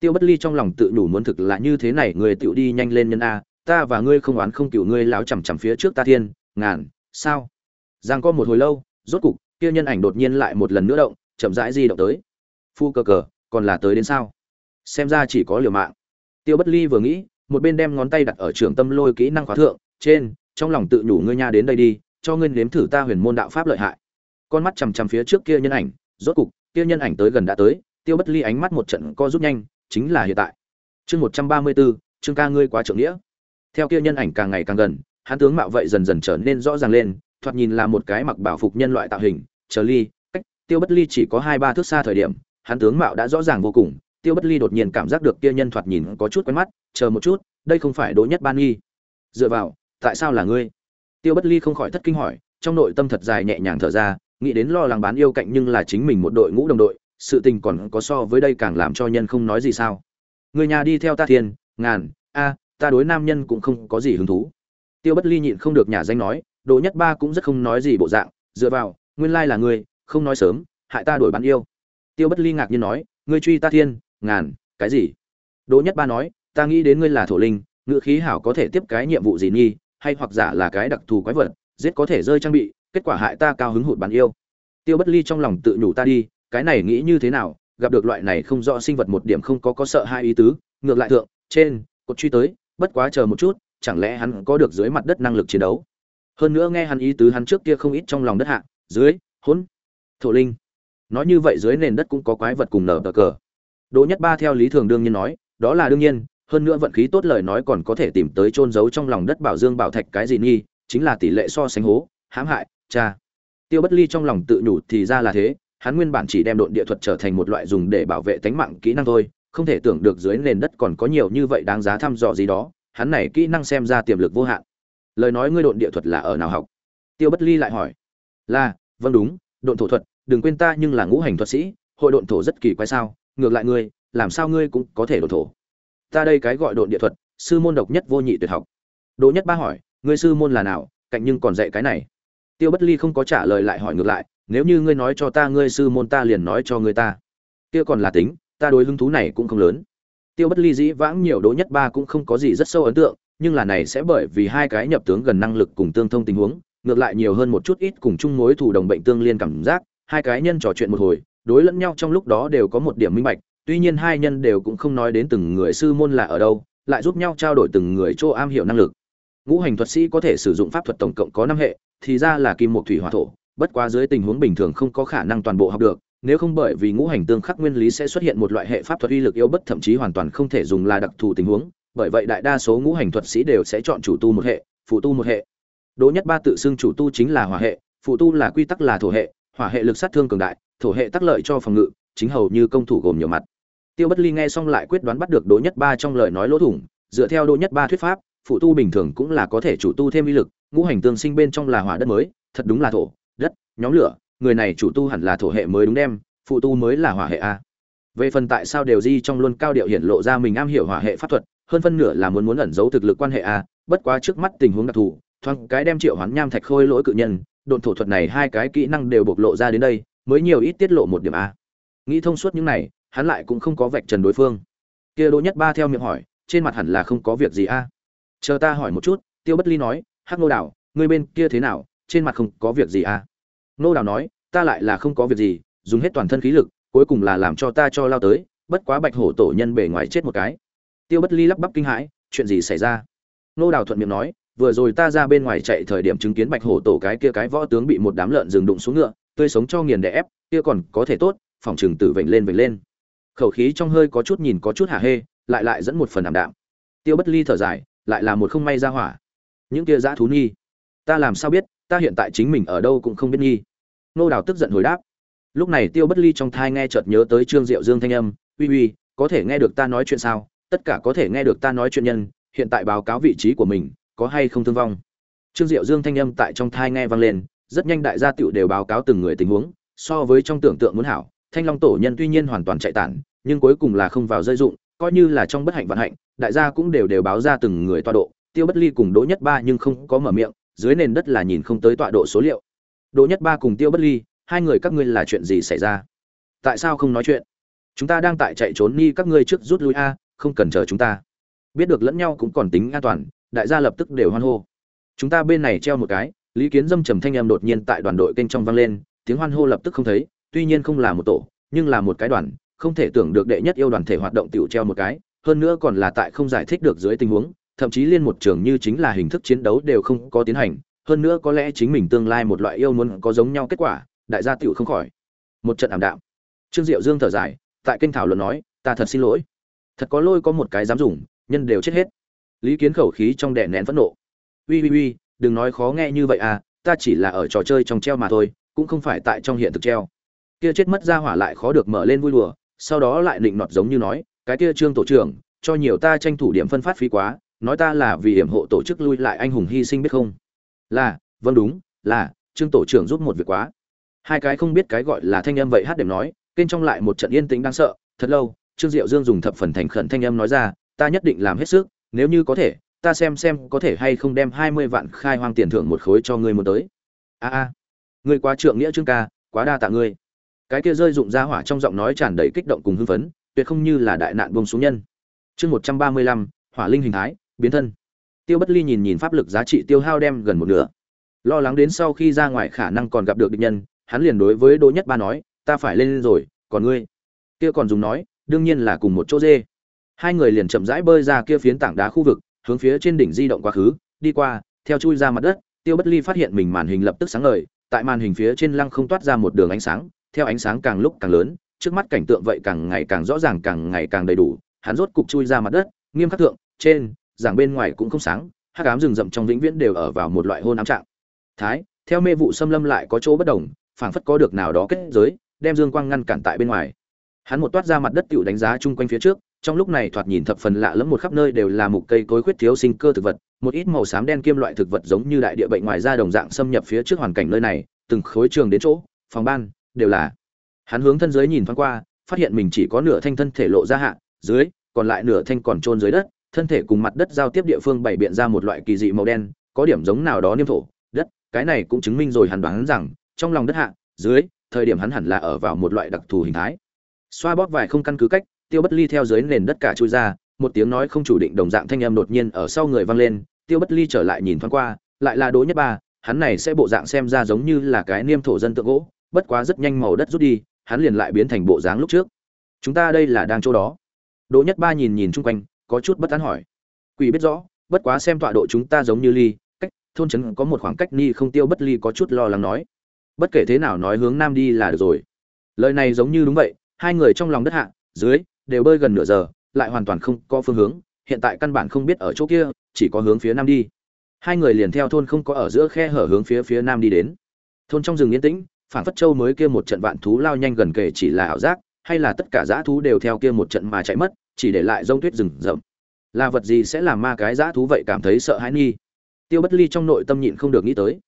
Tiêu bất ly trong lòng tự nhủ muốn thực là như thế này, người tựu đi nhanh lên nhân a ta và ngươi không oán không cựu ngươi láo chằm chằm phía trước ta thiên, ngàn, sao? Giang có một hồi lâu, rốt cục, kia nhân ảnh đột nhiên lại một lần nữa động, chậm rãi di động tới. Phu cờ cờ, còn là tới đến sao? Xem ra chỉ có liều mạng. Tiêu bất ly vừa nghĩ, một bên đem ngón tay đặt ở trường tâm lôi kỹ năng khóa thượng, trên, trong lòng tự nhủ ngươi nha đến đây đi, cho ngươi nếm thử ta huyền môn đạo pháp lợi hại. Con mắt chằm chằm phía trước kia nhân ảnh, rốt cục, kia nhân ảnh tới gần đã tới, tiêu bất ly ánh mắt một trận co rút nhanh, chính là hiện tại. Chương một trăm ba mươi bốn chương ca ngươi quá trưởng nghĩa theo kia nhân ảnh càng ngày càng gần, hắn tướng mạo vậy dần dần trở nên rõ ràng lên, thoạt nhìn là một cái mặc bảo phục nhân loại tạo hình, chờ ly, cách, tiêu bất ly chỉ có hai ba thước xa thời điểm, hắn tướng mạo đã rõ ràng vô cùng, tiêu bất ly đột nhiên cảm giác được kia nhân thoạt nhìn có chút quen mắt, chờ một chút, đây không phải đỗ nhất ban nghi dựa vào, tại sao là ngươi? Tiêu bất ly không khỏi thất kinh hỏi, trong nội tâm thật dài nhẹ nhàng thở ra, nghĩ đến lo lắng bán yêu cạnh nhưng là chính mình một đội ngũ đồng đội, sự tình còn có so với đây càng làm cho nhân không nói gì sao. Người nhà đi theo ta thiên, ngàn, a ta đối nam nhân cũng không có gì hứng thú. Tiêu bất ly nhịn không được nhà danh nói, đỗ nhất ba cũng rất không nói gì bộ dạng, dựa vào, nguyên lai là ngươi, không nói sớm, hại ta đổi bán yêu. Tiêu bất ly ngạc nhiên nói, ngươi truy ta thiên, ngàn, cái gì? Đỗ nhất ba nói, ta nghĩ đến ngươi là thổ linh ngự khí hảo có thể tiếp cái nhiệm vụ gì nghi, hay hoặc giả là cái đặc thù quái vật, giết có thể rơi trang bị, kết quả hại ta cao hứng hụt bán yêu. Tiêu bất ly trong lòng tự nhủ ta đi, cái này nghĩ như thế nào, gặp được loại này không rõ sinh vật một điểm không có có sợ hai ý tứ, ngược lại thượng, trên, cột truy tới bất quá chờ một chút, chẳng lẽ hắn có được dưới mặt đất năng lực chiến đấu? Hơn nữa nghe hắn ý tứ hắn trước kia không ít trong lòng đất hạ, dưới, hỗn, thổ linh. Nói như vậy dưới nền đất cũng có quái vật cùng nở bờ cờ. Đỗ nhất ba theo lý thường đương nhiên nói, đó là đương nhiên, hơn nữa vận khí tốt lời nói còn có thể tìm tới trôn giấu trong lòng đất bảo dương bảo thạch cái gì nghi, chính là tỷ lệ so sánh hố, hãm hại, cha. Tiêu bất ly trong lòng tự nhủ thì ra là thế, hắn nguyên bản chỉ đem độn địa thuật trở thành một loại dùng để bảo vệ tính mạng kỹ năng thôi không thể tưởng được dưới nền đất còn có nhiều như vậy đáng giá thăm dò gì đó, hắn này kỹ năng xem ra tiềm lực vô hạn. Lời nói ngươi độn địa thuật là ở nào học? Tiêu bất ly lại hỏi. Là vâng đúng, độn thổ thuật, đừng quên ta nhưng là ngũ hành thuật sĩ, hội độn thổ rất kỳ quái sao? Ngược lại ngươi, làm sao ngươi cũng có thể độn thổ? Ta đây cái gọi độn địa thuật, sư môn độc nhất vô nhị tuyệt học. Đỗ nhất ba hỏi, ngươi sư môn là nào, cạnh nhưng còn dạy cái này? Tiêu bất ly không có trả lời lại hỏi ngược lại, nếu như ngươi nói cho ta ngươi sư môn ta liền nói cho ngươi ta. Kia còn là tính ta đối hứng thú này cũng không lớn. Tiêu bất ly dĩ vãng nhiều đỗ nhất ba cũng không có gì rất sâu ấn tượng, nhưng là này sẽ bởi vì hai cái nhập tướng gần năng lực cùng tương thông tình huống, ngược lại nhiều hơn một chút ít cùng chung mối thủ đồng bệnh tương liên cảm giác, hai cái nhân trò chuyện một hồi, đối lẫn nhau trong lúc đó đều có một điểm minh bạch, tuy nhiên hai nhân đều cũng không nói đến từng người sư môn là ở đâu, lại giúp nhau trao đổi từng người chỗ am hiểu năng lực. Ngũ hành thuật sĩ có thể sử dụng pháp thuật tổng cộng có năm hệ, thì ra là kim một thủy hỏa thổ, bất quá dưới tình huống bình thường không có khả năng toàn bộ học được nếu không bởi vì ngũ hành tương khắc nguyên lý sẽ xuất hiện một loại hệ pháp thuật uy lực yếu bất thậm chí hoàn toàn không thể dùng là đặc thù tình huống, bởi vậy đại đa số ngũ hành thuật sĩ đều sẽ chọn chủ tu một hệ, phụ tu một hệ. Đỗ nhất ba tự xưng chủ tu chính là hỏa hệ, phụ tu là quy tắc là thổ hệ, hỏa hệ lực sát thương cường đại, thổ hệ tác lợi cho phòng ngự, chính hầu như công thủ gồm nhiều mặt. Tiêu bất ly nghe xong lại quyết đoán bắt được đỗ nhất ba trong lời nói lỗ thủng, dựa theo đỗ nhất ba thuyết pháp, phụ tu bình thường cũng là có thể chủ tu thêm uy lực, ngũ hành tương sinh bên trong là hỏa đất mới, thật đúng là thổ, đất, nhóm lửa người này chủ tu hẳn là thổ hệ mới đúng đem, phụ tu mới là hỏa hệ a. Về phần tại sao đều di trong luôn cao điệu hiện lộ ra mình am hiểu hỏa hệ pháp thuật, hơn phân nửa là muốn muốn ẩn giấu thực lực quan hệ a, bất quá trước mắt tình huống đặc thù, thoáng cái đem triệu hoán nham thạch khôi lỗi cự nhân, độn thổ thuật này hai cái kỹ năng đều bộc lộ ra đến đây, mới nhiều ít tiết lộ một điểm a. Nghĩ thông suốt những này, hắn lại cũng không có vạch trần đối phương. Kia đỗ nhất ba theo miệng hỏi, trên mặt hẳn là không có việc gì a. Chờ ta hỏi một chút, tiêu bất ly nói, hắc nô đảo ngươi bên kia thế nào? Trên mặt không có việc gì a nô Đào nói, ta lại là không có việc gì, dùng hết toàn thân khí lực, cuối cùng là làm cho ta cho lao tới, bất quá bạch hổ tổ nhân bề ngoài chết một cái. Tiêu bất ly lắp bắp kinh hãi, chuyện gì xảy ra? Nô đào thuận miệng nói, vừa rồi ta ra bên ngoài chạy thời điểm chứng kiến bạch hổ tổ cái kia cái võ tướng bị một đám lợn rừng đụng xuống ngựa, tươi sống cho nghiền đè ép, kia còn có thể tốt, phòng trường tử vểnh lên vểnh lên. Khẩu khí trong hơi có chút nhìn có chút hả hê, lại lại dẫn một phần ảm đạm. Tiêu bất ly thở dài, lại là một không may ra hỏa. Những kia dã thú nghi ta làm sao biết ta hiện tại chính mình ở đâu cũng không biết nghi. Nô đào tức giận hồi đáp. Lúc này tiêu bất ly trong thai nghe chợt nhớ tới trương diệu dương thanh âm, uy uy, có thể nghe được ta nói chuyện sao? Tất cả có thể nghe được ta nói chuyện nhân, hiện tại báo cáo vị trí của mình, có hay không thương vong? Trương diệu dương thanh âm tại trong thai nghe vang lên, rất nhanh đại gia tiểu đều báo cáo từng người tình huống, so với trong tưởng tượng muốn hảo. Thanh long tổ nhân tuy nhiên hoàn toàn chạy tản, nhưng cuối cùng là không vào dây dụng, coi như là trong bất hạnh vận hạnh, đại gia cũng đều đều báo ra từng người toa độ. Tiêu bất ly cùng đỗ nhất ba nhưng không có mở miệng dưới nền đất là nhìn không tới tọa độ số liệu. Đỗ nhất ba cùng tiêu bất ly, hai người các ngươi là chuyện gì xảy ra? Tại sao không nói chuyện? Chúng ta đang tại chạy trốn ni các ngươi trước rút lui a, không cần chờ chúng ta. Biết được lẫn nhau cũng còn tính an toàn, đại gia lập tức đều hoan hô. Chúng ta bên này treo một cái, lý kiến dâm trầm thanh em đột nhiên tại đoàn đội kênh trong vang lên, tiếng hoan hô lập tức không thấy, tuy nhiên không là một tổ, nhưng là một cái đoàn, không thể tưởng được đệ nhất yêu đoàn thể hoạt động tiểu treo một cái, hơn nữa còn là tại không giải thích được dưới tình huống thậm chí liên một trường như chính là hình thức chiến đấu đều không có tiến hành, hơn nữa có lẽ chính mình tương lai một loại yêu muốn có giống nhau kết quả, đại gia tiểu không khỏi. Một trận ảm đạm. Trương diệu dương thở dài, tại kênh thảo luận nói, ta thật xin lỗi. Thật có lôi có một cái dám dùng, nhân đều chết hết. Lý kiến khẩu khí trong đè nén phẫn nộ. Uy uy uy, đừng nói khó nghe như vậy à ta chỉ là ở trò chơi trong treo mà thôi, cũng không phải tại trong hiện thực treo. Kia chết mất ra hỏa lại khó được mở lên vui đùa, sau đó lại định nọt giống như nói, cái kia trương tổ trưởng, cho nhiều ta tranh thủ điểm phân phát phí quá nói ta là vì hiểm hộ tổ chức lui lại anh hùng hy sinh biết không? Là vâng đúng, là, trương tổ trưởng giúp một việc quá. Hai cái không biết cái gọi là thanh âm vậy hát đệm nói kênh trong lại một trận yên tĩnh đang sợ. Thật lâu, trương diệu dương dùng thập phần thành khẩn thanh âm nói ra, ta nhất định làm hết sức, nếu như có thể, ta xem xem có thể hay không đem hai mươi vạn khai hoang tiền thưởng một khối cho ngươi muốn tới. A a, ngươi quá trượng nghĩa trương ca, quá đa tạ ngươi. Cái kia rơi dụng ra hỏa trong giọng nói tràn đầy kích động cùng hưng phấn, tuyệt không như là đại nạn bông xuống nhân. Chương một trăm ba mươi lăm, hỏa linh hình thái biến thân. Tiêu bất ly nhìn nhìn pháp lực giá trị tiêu hao đem gần một nửa. Lo lắng đến sau khi ra ngoài khả năng còn gặp được địch nhân, hắn liền đối với đỗ nhất ba nói, ta phải lên rồi, còn ngươi? Kia còn dùng nói, đương nhiên là cùng một chỗ dê. Hai người liền chậm rãi bơi ra kia phiến tảng đá khu vực, hướng phía trên đỉnh di động quá khứ, đi qua, theo chui ra mặt đất, tiêu bất ly phát hiện mình màn hình lập tức sáng ngời, tại màn hình phía trên lăng không toát ra một đường ánh sáng, theo ánh sáng càng lúc càng lớn, trước mắt cảnh tượng vậy càng ngày càng rõ ràng, càng ngày càng đầy đủ, hắn rốt cục chui ra mặt đất, nghiêm khắc thượng, trên giảng bên ngoài cũng không sáng, hắc ám rừng rậm trong vĩnh viễn đều ở vào một loại hôn ám trạng. Thái, theo mê vụ xâm lâm lại có chỗ bất đồng, phảng phất có được nào đó kết giới, đem dương quang ngăn cản tại bên ngoài. Hắn một toát ra mặt đất tựu đánh giá chung quanh phía trước, trong lúc này thoạt nhìn thập phần lạ lẫm một khắp nơi đều là mục cây cối khuyết thiếu sinh cơ thực vật, một ít màu xám đen kim loại thực vật giống như đại địa bệnh ngoài ra đồng dạng xâm nhập phía trước hoàn cảnh nơi này, từng khối trường đến chỗ, phòng ban, đều là. Hắn hướng thân dưới nhìn thoáng qua, phát hiện mình chỉ có nửa thanh thân thể lộ ra hạ, dưới, còn lại nửa thanh còn trôn dưới đất thân thể cùng mặt đất giao tiếp địa phương bày biện ra một loại kỳ dị màu đen, có điểm giống nào đó niêm thổ. Đất, cái này cũng chứng minh rồi hắn đoán rằng, trong lòng đất hạ, dưới, thời điểm hắn hẳn là ở vào một loại đặc thù hình thái. Xoa bóp vài không căn cứ cách, tiêu bất ly theo dưới nền đất cả chui ra, một tiếng nói không chủ định đồng dạng thanh âm đột nhiên ở sau người vang lên, tiêu bất ly trở lại nhìn thoáng qua, lại là đỗ nhất ba, hắn này sẽ bộ dạng xem ra giống như là cái niêm thổ dân tượng gỗ, bất quá rất nhanh màu đất rút đi, hắn liền lại biến thành bộ dáng lúc trước. Chúng ta đây là đang chỗ đó. Đỗ nhất ba nhìn nhìn chung quanh có chút bất tán hỏi. Quỷ biết rõ, bất quá xem tọa độ chúng ta giống như ly, cách thôn trấn có một khoảng cách ni không tiêu bất ly có chút lo lắng nói. Bất kể thế nào nói hướng nam đi là được rồi. Lời này giống như đúng vậy, hai người trong lòng đất hạ, dưới, đều bơi gần nửa giờ, lại hoàn toàn không có phương hướng, hiện tại căn bản không biết ở chỗ kia, chỉ có hướng phía nam đi. Hai người liền theo thôn không có ở giữa khe hở hướng phía phía nam đi đến. Thôn trong rừng yên tĩnh phản phất châu mới kia một trận vạn thú lao nhanh gần kề chỉ là ảo giác, hay là tất cả dã thú đều theo kia một trận mà chạy mất chỉ để lại rông tuyết rừng rậm. Là vật gì sẽ làm ma cái dã thú vậy cảm thấy sợ hãi nghi? Tiêu bất ly trong nội tâm nhịn không được nghĩ tới.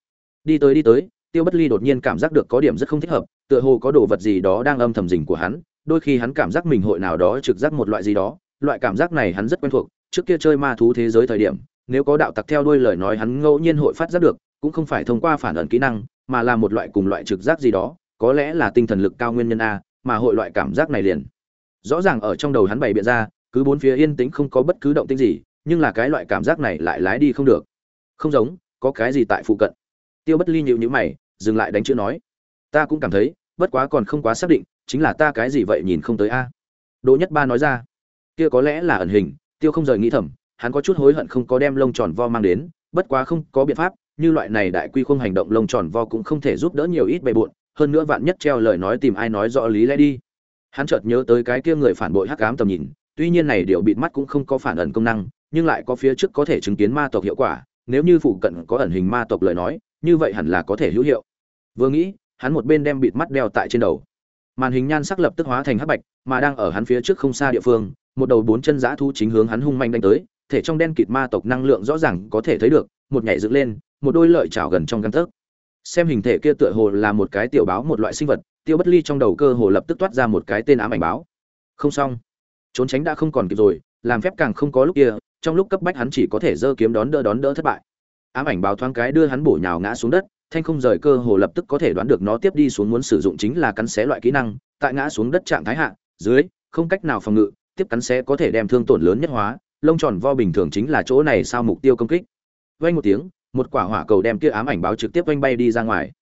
Đi tới đi tới, tiêu bất ly đột nhiên cảm giác được có điểm rất không thích hợp, tựa hồ có đồ vật gì đó đang âm thầm rình của hắn, đôi khi hắn cảm giác mình hội nào đó trực giác một loại gì đó, loại cảm giác này hắn rất quen thuộc, trước kia chơi ma thú thế giới thời điểm, nếu có đạo tặc theo đuôi lời nói hắn ngẫu nhiên hội phát giác được, cũng không phải thông qua phản ẩn kỹ năng, mà là một loại cùng loại trực giác gì đó, có lẽ là tinh thần lực cao nguyên nhân a, mà hội loại cảm giác này liền rõ ràng ở trong đầu hắn bày biện ra, cứ bốn phía yên tĩnh không có bất cứ động tĩnh gì, nhưng là cái loại cảm giác này lại lái đi không được. Không giống, có cái gì tại phụ cận? Tiêu bất ly nhịu nhữ mày, dừng lại đánh chữ nói, ta cũng cảm thấy, bất quá còn không quá xác định, chính là ta cái gì vậy nhìn không tới a. Đỗ nhất ba nói ra, kia có lẽ là ẩn hình. Tiêu không rời nghĩ thầm, hắn có chút hối hận không có đem lông tròn vo mang đến, bất quá không có biện pháp, như loại này đại quy không hành động lông tròn vo cũng không thể giúp đỡ nhiều ít bề bộn, hơn nữa vạn nhất treo lời nói tìm ai nói rõ lý lẽ đi hắn chợt nhớ tới cái kia người phản bội hắc ám tầm nhìn, tuy nhiên này điều bịt mắt cũng không có phản ẩn công năng, nhưng lại có phía trước có thể chứng kiến ma tộc hiệu quả, nếu như phụ cận có ẩn hình ma tộc lời nói, như vậy hẳn là có thể hữu hiệu. Vừa nghĩ, hắn một bên đem bịt mắt đeo tại trên đầu. Màn hình nhan sắc lập tức hóa thành hắc bạch, mà đang ở hắn phía trước không xa địa phương, một đầu bốn chân giã thu chính hướng hắn hung manh đánh tới, thể trong đen kịt ma tộc năng lượng rõ ràng có thể thấy được, một nhảy dựng lên, một đôi lợi chảo gần trong găng tấc xem hình thể kia tựa hồ là một cái tiểu báo một loại sinh vật, tiêu bất ly trong đầu cơ hồ lập tức toát ra một cái tên ám ảnh báo. Không xong. Trốn tránh đã không còn kịp rồi, làm phép càng không có lúc kia, trong lúc cấp bách hắn chỉ có thể giơ kiếm đón đỡ đón đỡ thất bại. Ám ảnh báo thoáng cái đưa hắn bổ nhào ngã xuống đất, thanh không rời cơ hồ lập tức có thể đoán được nó tiếp đi xuống muốn sử dụng chính là cắn xé loại kỹ năng, tại ngã xuống đất trạng thái hạ, dưới, không cách nào phòng ngự, tiếp cắn xé có thể đem thương tổn lớn nhất hóa, lông tròn vo bình thường chính là chỗ này sao mục tiêu công kích. Vang một tiếng một quả hỏa cầu đem kia ám ảnh báo trực tiếp vanh bay đi ra ngoài.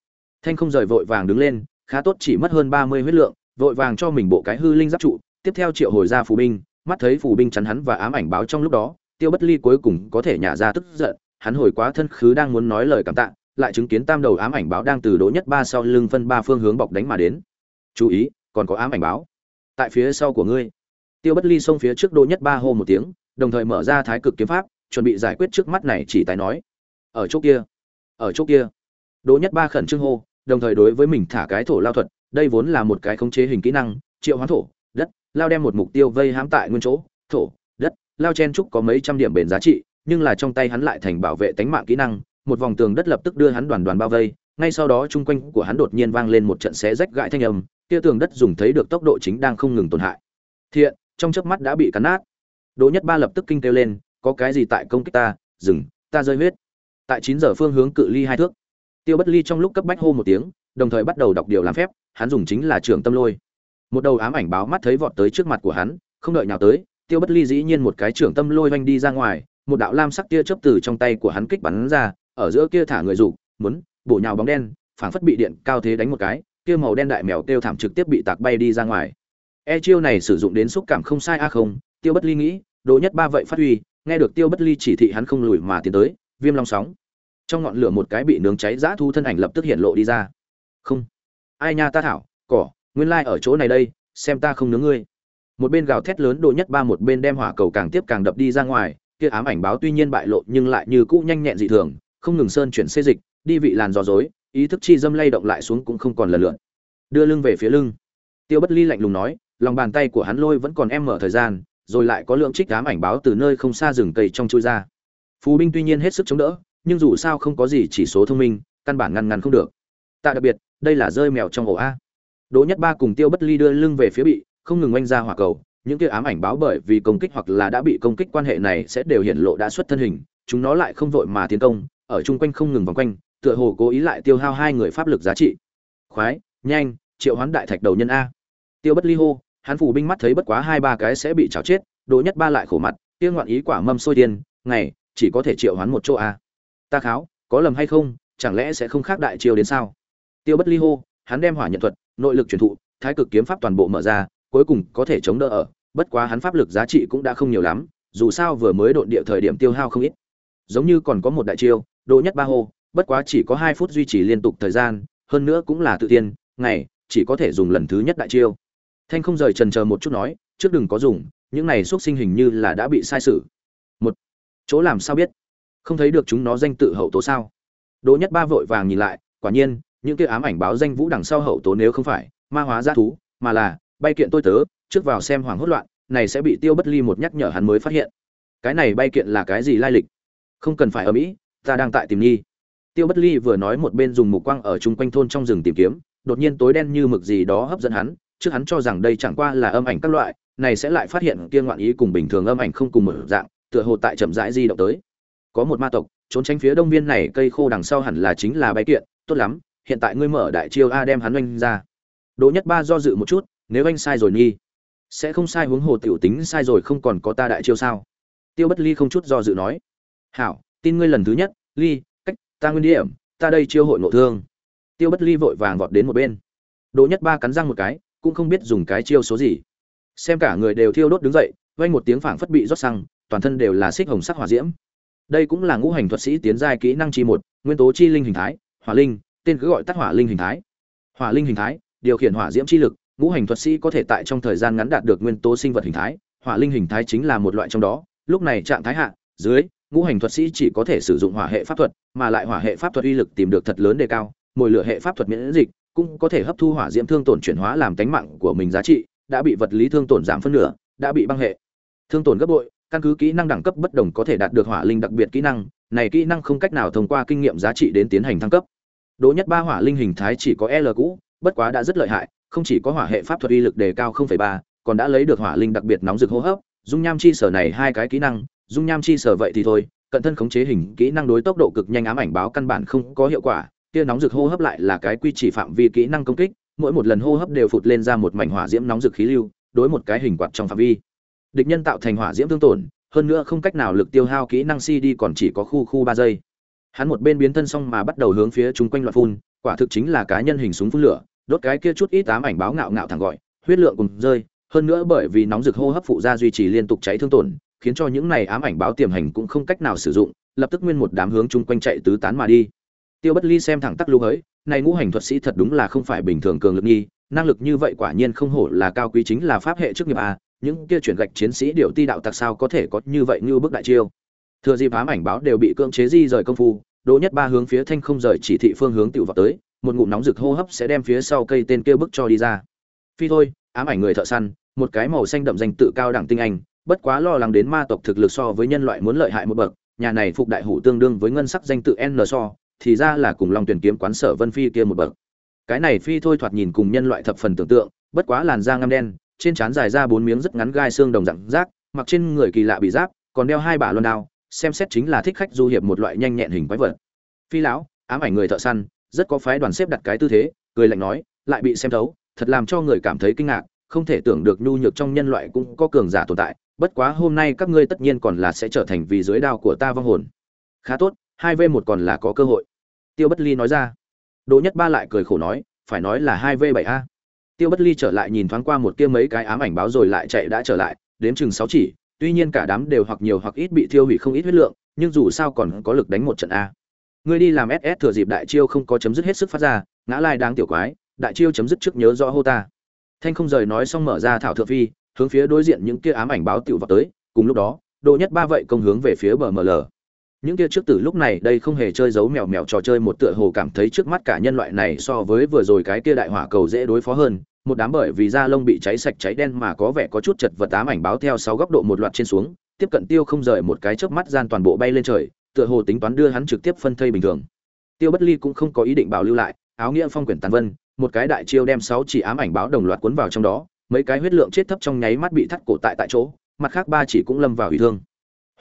Thanh không rời vội vàng đứng lên, khá tốt chỉ mất hơn ba mươi huyết lượng, vội vàng cho mình bộ cái hư linh giáp trụ, tiếp theo triệu hồi ra phù binh, mắt thấy phù binh chắn hắn và ám ảnh báo trong lúc đó, tiêu bất ly cuối cùng có thể nhả ra tức giận, hắn hồi quá thân khứ đang muốn nói lời cảm tạ, lại chứng kiến tam đầu ám ảnh báo đang từ đỗ nhất ba sau lưng phân ba phương hướng bọc đánh mà đến. Chú ý, còn có ám ảnh báo tại phía sau của ngươi. Tiêu bất ly xông phía trước đỗ nhất ba hô một tiếng, đồng thời mở ra thái cực kiếm pháp, chuẩn bị giải quyết trước mắt này chỉ tài nói ở chỗ kia, ở chỗ kia. Đỗ nhất ba khẩn trương hô, đồng thời đối với mình thả cái thổ lao thuật, đây vốn là một cái khống chế hình kỹ năng, triệu hoán thổ, đất, lao đem một mục tiêu vây hãm tại nguyên chỗ, thổ, đất, lao chen trúc có mấy trăm điểm bền giá trị, nhưng là trong tay hắn lại thành bảo vệ tánh mạng kỹ năng, một vòng tường đất lập tức đưa hắn đoàn đoàn bao vây, ngay sau đó chung quanh của hắn đột nhiên vang lên một trận xé rách gãi thanh âm, kia tường đất dùng thấy được tốc độ chính đang không ngừng tổn hại. Thiện, trong chớp mắt đã bị cắn nát. Đỗ nhất ba lập tức kinh kêu lên, có cái gì tại công kích ta? Dừng, ta rơi huyết tại chín giờ phương hướng cự ly hai thước. Tiêu bất ly trong lúc cấp bách hô một tiếng, đồng thời bắt đầu đọc điều làm phép, hắn dùng chính là trường tâm lôi. Một đầu ám ảnh báo mắt thấy vọt tới trước mặt của hắn, không đợi nhào tới, tiêu bất ly dĩ nhiên một cái trường tâm lôi vành đi ra ngoài, một đạo lam sắc tia chớp từ trong tay của hắn kích bắn ra, ở giữa kia thả người rủ muốn bổ nhào bóng đen, phảng phất bị điện cao thế đánh một cái, kia màu đen đại mèo kêu thảm trực tiếp bị tạc bay đi ra ngoài. E chiêu này sử dụng đến xúc cảm không sai a không, tiêu bất ly nghĩ đỗ nhất ba vậy phát huy, nghe được tiêu bất ly chỉ thị hắn không lùi mà tiến tới, viêm long sóng trong ngọn lửa một cái bị nướng cháy dã thu thân ảnh lập tức hiện lộ đi ra. Không. Ai nha ta thảo, cỏ, nguyên lai ở chỗ này đây, xem ta không nướng ngươi. Một bên gào thét lớn độ nhất ba một bên đem hỏa cầu càng tiếp càng đập đi ra ngoài, kia ám ảnh báo tuy nhiên bại lộ nhưng lại như cũ nhanh nhẹn dị thường, không ngừng sơn chuyển xê dịch, đi vị làn gió dối ý thức chi dâm lay động lại xuống cũng không còn lần lượn đưa lưng về phía lưng. Tiêu bất ly lạnh lùng nói, lòng bàn tay của hắn lôi vẫn còn em mở thời gian, rồi lại có lượng trích ám ảnh báo từ nơi không xa rừng cây trong chui ra. Phù binh tuy nhiên hết sức chống đỡ nhưng dù sao không có gì chỉ số thông minh, căn bản ngăn ngăn không được. Tạ đặc biệt, đây là rơi mèo trong ổ a. Đỗ nhất ba cùng tiêu bất ly đưa lưng về phía bị, không ngừng oanh ra hỏa cầu, những kia ám ảnh báo bởi vì công kích hoặc là đã bị công kích quan hệ này sẽ đều hiện lộ đã xuất thân hình, chúng nó lại không vội mà tiến công, ở chung quanh không ngừng vòng quanh, tựa hồ cố ý lại tiêu hao hai người pháp lực giá trị. Khoái, nhanh, triệu hoán đại thạch đầu nhân a. Tiêu bất ly hô, hắn phủ binh mắt thấy bất quá hai ba cái sẽ bị chảo chết, đỗ nhất ba lại khổ mặt tiêu ngoạn ý quả mâm sôi tiên ngày, chỉ có thể triệu hoán một chỗ a ta kháo, có lầm hay không, chẳng lẽ sẽ không khác đại chiêu đến sao? Tiêu bất ly hô, hắn đem hỏa nhận thuật, nội lực truyền thụ, thái cực kiếm pháp toàn bộ mở ra, cuối cùng có thể chống đỡ ở, bất quá hắn pháp lực giá trị cũng đã không nhiều lắm, dù sao vừa mới độn địa thời điểm tiêu hao không ít. Giống như còn có một đại chiêu độ nhất ba hô, bất quá chỉ có hai phút duy trì liên tục thời gian, hơn nữa cũng là tự tiên, ngày, chỉ có thể dùng lần thứ nhất đại chiêu. Thanh không rời trần chờ một chút nói, trước đừng có dùng, những này xuất sinh hình như là đã bị sai sử một, chỗ làm sao biết? Không thấy được chúng nó danh tự hậu tố sao? Đỗ nhất ba vội vàng nhìn lại, quả nhiên, những kia ám ảnh báo danh vũ đằng sau hậu tố nếu không phải, ma hóa g thú, mà là, bay kiện tôi tớ, trước vào xem hoàng hốt loạn, này sẽ bị tiêu bất ly một nhắc nhở hắn mới phát hiện. Cái này bay kiện là cái gì lai lịch? Không cần phải ở mỹ, ta đang tại tìm nghi. Tiêu bất ly vừa nói một bên dùng mục quang ở chung quanh thôn trong rừng tìm kiếm, đột nhiên tối đen như mực gì đó hấp dẫn hắn, trước hắn cho rằng đây chẳng qua là âm ảnh các loại, này sẽ lại phát hiện kia ngoạn ý cùng bình thường âm ảnh không cùng một dạng, tựa hồ tại chậm rãi di động tới có một ma tộc, trốn tránh phía đông viên này cây khô đằng sau hẳn là chính là bay kiện, tốt lắm, hiện tại ngươi mở đại chiêu a đem hắn oanh ra. Đỗ nhất ba do dự một chút, nếu anh sai rồi nghi sẽ không sai huống hồ tiểu tính sai rồi không còn có ta đại chiêu sao? Tiêu bất ly không chút do dự nói. Hảo, tin ngươi lần thứ nhất, ly, cách, ta nguyên điểm, ta đây chiêu hội ngộ thương. Tiêu bất ly vội vàng vọt đến một bên. Đỗ nhất ba cắn răng một cái, cũng không biết dùng cái chiêu số gì. Xem cả người đều thiêu đốt đứng dậy, vang một tiếng phảng phất bị rót xăng, toàn thân đều là xích hồng sắc hỏa diễm đây cũng là ngũ hành thuật sĩ tiến giai kỹ năng chi một, nguyên tố chi linh hình thái, hỏa linh, tên cứ gọi tắt hỏa linh hình thái. Hỏa linh hình thái, điều khiển hỏa diễm chi lực, ngũ hành thuật sĩ có thể tại trong thời gian ngắn đạt được nguyên tố sinh vật hình thái, hỏa linh hình thái chính là một loại trong đó. Lúc này trạng thái hạ, dưới, ngũ hành thuật sĩ chỉ có thể sử dụng hỏa hệ pháp thuật, mà lại hỏa hệ pháp thuật uy lực tìm được thật lớn đề cao mỗi lửa hệ pháp thuật miễn dịch, cũng có thể hấp thu hỏa diễm thương tổn chuyển hóa làm tánh mạng của mình giá trị, đã bị vật lý thương tổn giảm phân nửa, đã bị băng hệ thương tổn gấp bội căn cứ kỹ năng đẳng cấp bất đồng có thể đạt được hỏa linh đặc biệt kỹ năng này kỹ năng không cách nào thông qua kinh nghiệm giá trị đến tiến hành thăng cấp. Đỗ nhất ba hỏa linh hình thái chỉ có l cũ bất quá đã rất lợi hại không chỉ có hỏa hệ pháp thuật uy lực đề cao 0.3, còn đã lấy được hỏa linh đặc biệt nóng rực hô hấp. Dung nham chi sở này hai cái kỹ năng dung nham chi sở vậy thì thôi cận thân khống chế hình kỹ năng đối tốc độ cực nhanh ám ảnh báo căn bản không có hiệu quả kia nóng rực hô hấp lại là cái quy chỉ phạm vi kỹ năng công kích mỗi một lần hô hấp đều phụt lên ra một mảnh hỏa diễm nóng rực khí lưu đối một cái hình quạt trong phạm vi địch nhân tạo thành hỏa diễm thương tổn, hơn nữa không cách nào lực tiêu hao kỹ năng si đi còn chỉ có khu khu ba giây. Hắn một bên biến thân xong mà bắt đầu hướng phía chung quanh loạt phun, quả thực chính là cá nhân hình súng phun lửa, đốt cái kia chút ít ám ảnh báo ngạo ngạo thẳng gọi, huyết lượng cùng rơi, hơn nữa bởi vì nóng rực hô hấp phụ ra duy trì liên tục cháy thương tổn, khiến cho những này ám ảnh báo tiềm hành cũng không cách nào sử dụng, lập tức nguyên một đám hướng chung quanh chạy tứ tán mà đi. Tiêu bất ly xem thẳng tắc lưu hới, này ngũ hành thuật sĩ thật đúng là không phải bình thường cường lực nghi, năng lực như vậy quả nhiên không hổ là cao quý chính là pháp hệ chức nghiệp a những kia chuyển gạch chiến sĩ điều ti đạo tặc sao có thể có như vậy như bức đại chiêu? Thừa dịp ám ảnh báo đều bị cưỡng chế di rời công phu, đỗ nhất ba hướng phía thanh không rời chỉ thị phương hướng tiểu vào tới, một ngụm nóng rực hô hấp sẽ đem phía sau cây tên kia bức cho đi ra. Phi thôi, ám ảnh người thợ săn, một cái màu xanh đậm danh tự cao đẳng tinh anh, bất quá lo lắng đến ma tộc thực lực so với nhân loại muốn lợi hại một bậc, nhà này phục đại hủ tương đương với ngân sắc danh tự n so, thì ra là cùng long tuyển kiếm quán sở vân phi kia một bậc. Cái này phi thôi thoạt nhìn cùng nhân loại thập phần tưởng tượng, bất quá làn da ngăm đen trên trán dài ra bốn miếng rất ngắn gai xương đồng dạng rác, mặc trên người kỳ lạ bị giáp, còn đeo hai bả loan đao, xem xét chính là thích khách du hiệp một loại nhanh nhẹn hình quái vật. Phi lão, ám ảnh người thợ săn, rất có phái đoàn xếp đặt cái tư thế, cười lạnh nói, lại bị xem thấu, thật làm cho người cảm thấy kinh ngạc, không thể tưởng được nhu nhược trong nhân loại cũng có cường giả tồn tại, bất quá hôm nay các ngươi tất nhiên còn là sẽ trở thành vì dưới đao của ta vong hồn. Khá tốt, hai v một còn là có cơ hội. Tiêu bất ly nói ra. Đỗ nhất ba lại cười khổ nói, phải nói là hai v bảy a tiêu bất ly trở lại nhìn thoáng qua một kia mấy cái ám ảnh báo rồi lại chạy đã trở lại, đếm chừng sáu chỉ, tuy nhiên cả đám đều hoặc nhiều hoặc ít bị thiêu hủy không ít huyết lượng, nhưng dù sao còn có lực đánh một trận a. Ngươi đi làm ss thừa dịp đại chiêu không có chấm dứt hết sức phát ra, ngã lai đáng tiểu quái, đại chiêu chấm dứt trước nhớ rõ hô ta. Thanh không rời nói xong mở ra thảo thượng phi, hướng phía đối diện những kia ám ảnh báo tiểu vào tới, cùng lúc đó độ nhất ba vậy công hướng về phía bờ ml những kia trước tử lúc này đây không hề chơi giấu mèo mèo trò chơi, một tựa hồ cảm thấy trước mắt cả nhân loại này so với vừa rồi cái kia đại hỏa cầu dễ đối phó hơn. Một đám bởi vì da lông bị cháy sạch cháy đen mà có vẻ có chút chật vật ám ảnh báo theo sáu góc độ một loạt trên xuống, tiếp cận tiêu không rời một cái chớp mắt gian toàn bộ bay lên trời, tựa hồ tính toán đưa hắn trực tiếp phân thây bình thường. Tiêu bất ly cũng không có ý định bảo lưu lại, áo nghĩa phong quyển tàn vân, một cái đại chiêu đem sáu chỉ ám ảnh báo đồng loạt cuốn vào trong đó, mấy cái huyết lượng chết thấp trong nháy mắt bị thắt cổ tại tại chỗ, mặt khác ba chỉ cũng lâm vào bị thương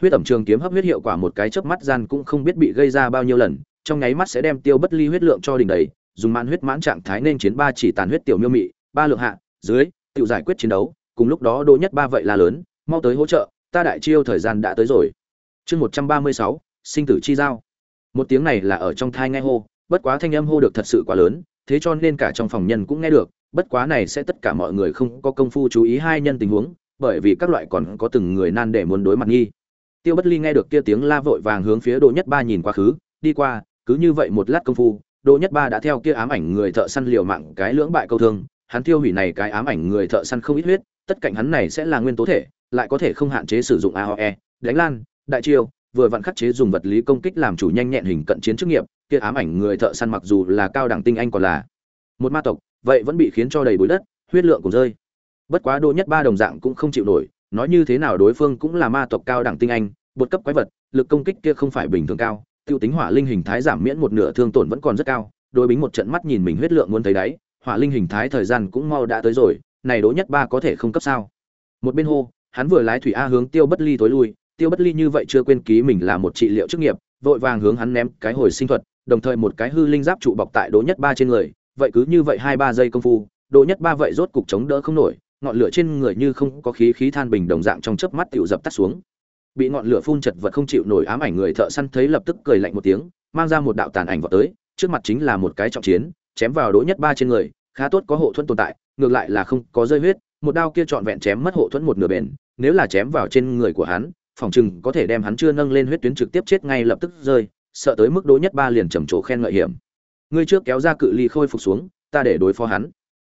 huyết ẩm trường kiếm hấp huyết hiệu quả một cái chớp mắt gian cũng không biết bị gây ra bao nhiêu lần, trong nháy mắt sẽ đem tiêu bất ly huyết lượng cho đỉnh đầy, dùng mãn huyết mãn trạng thái nên chiến ba chỉ tàn huyết tiểu miêu mị, ba lượng hạ, dưới, tự giải quyết chiến đấu, cùng lúc đó đỗ nhất ba vậy là lớn, mau tới hỗ trợ, ta đại chiêu thời gian đã tới rồi. Chương một trăm ba mươi sáu, sinh tử chi giao. Một tiếng này là ở trong thai nghe hô, bất quá thanh âm hô được thật sự quá lớn, thế cho nên cả trong phòng nhân cũng nghe được, bất quá này sẽ tất cả mọi người không có công phu chú ý hai nhân tình huống, bởi vì các loại còn có từng người nan để muốn đối mặt nghi tiêu bất ly nghe được kia tiếng la vội vàng hướng phía đỗ nhất ba nhìn quá khứ, đi qua, cứ như vậy một lát công phu, đỗ nhất ba đã theo kia ám ảnh người thợ săn liều mạng cái lưỡng bại câu thương. Hắn tiêu hủy này cái ám ảnh người thợ săn không ít huyết, tất cạnh hắn này sẽ là nguyên tố thể, lại có thể không hạn chế sử dụng aoe đánh lan, đại chiêu vừa vặn khắc chế dùng vật lý công kích làm chủ nhanh nhẹn hình cận chiến chức nghiệp, kia ám ảnh người thợ săn mặc dù là cao đẳng tinh anh còn là một ma tộc, vậy vẫn bị khiến cho đầy bụi đất, huyết lượng cũng rơi. Bất quá đô nhất ba đồng dạng cũng không chịu nổi nói như thế nào đối phương cũng là ma tộc cao đẳng tinh anh, bột cấp quái vật, lực công kích kia không phải bình thường cao, tiêu tính hỏa linh hình thái giảm miễn một nửa thương tổn vẫn còn rất cao, đối bính một trận mắt nhìn mình huyết lượng muốn thấy đáy, hỏa linh hình thái thời gian cũng mau đã tới rồi, này đỗ nhất ba có thể không cấp sao? Một bên hô, hắn vừa lái thủy a hướng tiêu bất ly tối lui, tiêu bất ly như vậy chưa quên ký mình là một trị liệu chức nghiệp, vội vàng hướng hắn ném cái hồi sinh thuật, đồng thời một cái hư linh giáp trụ bọc tại đỗ nhất ba trên người, vậy cứ như vậy hai ba giây công phu, đỗ nhất ba vậy rốt cục chống đỡ không nổi ngọn lửa trên người như không có khí khí than bình đồng dạng trong chớp mắt tiểu dập tắt xuống. Bị ngọn lửa phun chật vật không chịu nổi ám ảnh người thợ săn thấy lập tức cười lạnh một tiếng, mang ra một đạo tàn ảnh vào tới, trước mặt chính là một cái trọng chiến, chém vào đỗ nhất ba trên người, khá tốt có hộ thuẫn tồn tại, ngược lại là không có rơi huyết, một đao kia trọn vẹn chém mất hộ thuẫn một nửa bền, nếu là chém vào trên người của hắn, phòng chừng có thể đem hắn chưa nâng lên huyết tuyến trực tiếp chết ngay lập tức rơi, sợ tới mức đỗ nhất ba liền trầm trồ khen ngợi hiểm. Ngươi trước kéo ra cự ly khôi phục xuống, ta để đối phó hắn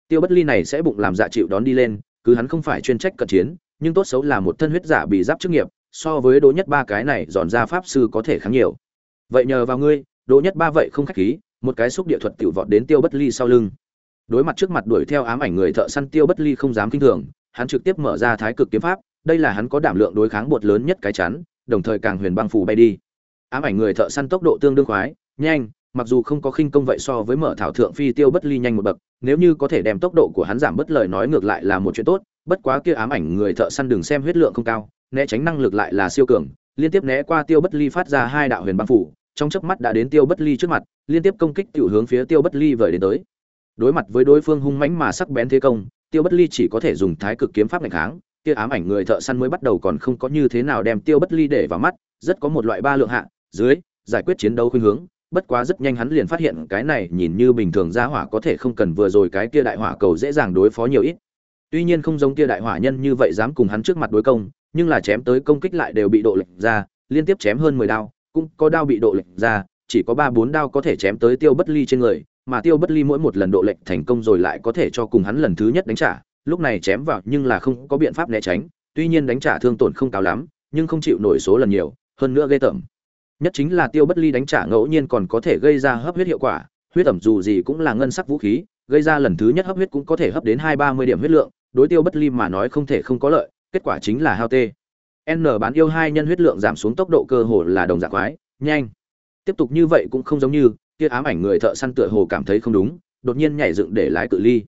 tiêu bất ly này sẽ bụng làm dạ chịu đón đi lên, cứ hắn không phải chuyên trách cận chiến, nhưng tốt xấu là một thân huyết giả bị giáp chức nghiệp, so với đỗ nhất ba cái này dọn ra pháp sư có thể kháng nhiều. Vậy nhờ vào ngươi, đỗ nhất ba vậy không khách khí, một cái xúc địa thuật tiểu vọt đến tiêu bất ly sau lưng. Đối mặt trước mặt đuổi theo ám ảnh người thợ săn, tiêu bất ly không dám kinh thường, hắn trực tiếp mở ra thái cực kiếm pháp, đây là hắn có đảm lượng đối kháng bột lớn nhất cái chắn, đồng thời càng huyền băng phù bay đi. Ám ảnh người thợ săn tốc độ tương đương khoái, nhanh mặc dù không có khinh công vậy so với mở thảo thượng phi tiêu bất ly nhanh một bậc, nếu như có thể đem tốc độ của hắn giảm bất lời nói ngược lại là một chuyện tốt, bất quá kia ám ảnh người thợ săn đừng xem huyết lượng không cao, né tránh năng lực lại là siêu cường, liên tiếp né qua tiêu bất ly phát ra hai đạo huyền băng phủ, trong chớp mắt đã đến tiêu bất ly trước mặt, liên tiếp công kích tiểu hướng phía tiêu bất ly vời đến tới. Đối mặt với đối phương hung mãnh mà sắc bén thế công, tiêu bất ly chỉ có thể dùng thái cực kiếm pháp ngày kháng, kia ám ảnh người thợ săn mới bắt đầu còn không có như thế nào đem tiêu bất ly để vào mắt, rất có một loại ba lượng hạ, dưới, giải quyết chiến đấu khuynh hướng bất quá rất nhanh hắn liền phát hiện cái này nhìn như bình thường ra hỏa có thể không cần vừa rồi cái kia đại hỏa cầu dễ dàng đối phó nhiều ít. Tuy nhiên không giống kia đại hỏa nhân như vậy dám cùng hắn trước mặt đối công, nhưng là chém tới công kích lại đều bị độ lệch ra, liên tiếp chém hơn mười đao, cũng có đao bị độ lệch ra, chỉ có ba bốn đao có thể chém tới tiêu bất ly trên người, mà tiêu bất ly mỗi một lần độ lệch thành công rồi lại có thể cho cùng hắn lần thứ nhất đánh trả, lúc này chém vào nhưng là không có biện pháp né tránh, tuy nhiên đánh trả thương tổn không cao lắm, nhưng không chịu nổi số lần nhiều, hơn nữa gây tởm nhất chính là tiêu bất ly đánh trả ngẫu nhiên còn có thể gây ra hấp huyết hiệu quả, huyết ẩm dù gì cũng là ngân sắc vũ khí, gây ra lần thứ nhất hấp huyết cũng có thể hấp đến hai ba mươi điểm huyết lượng, đối tiêu bất ly mà nói không thể không có lợi, kết quả chính là hao tê. N bán yêu hai nhân huyết lượng giảm xuống tốc độ cơ hồ là đồng dạng quái, nhanh. Tiếp tục như vậy cũng không giống như, kia ám ảnh người thợ săn tựa hồ cảm thấy không đúng, đột nhiên nhảy dựng để lái cự ly.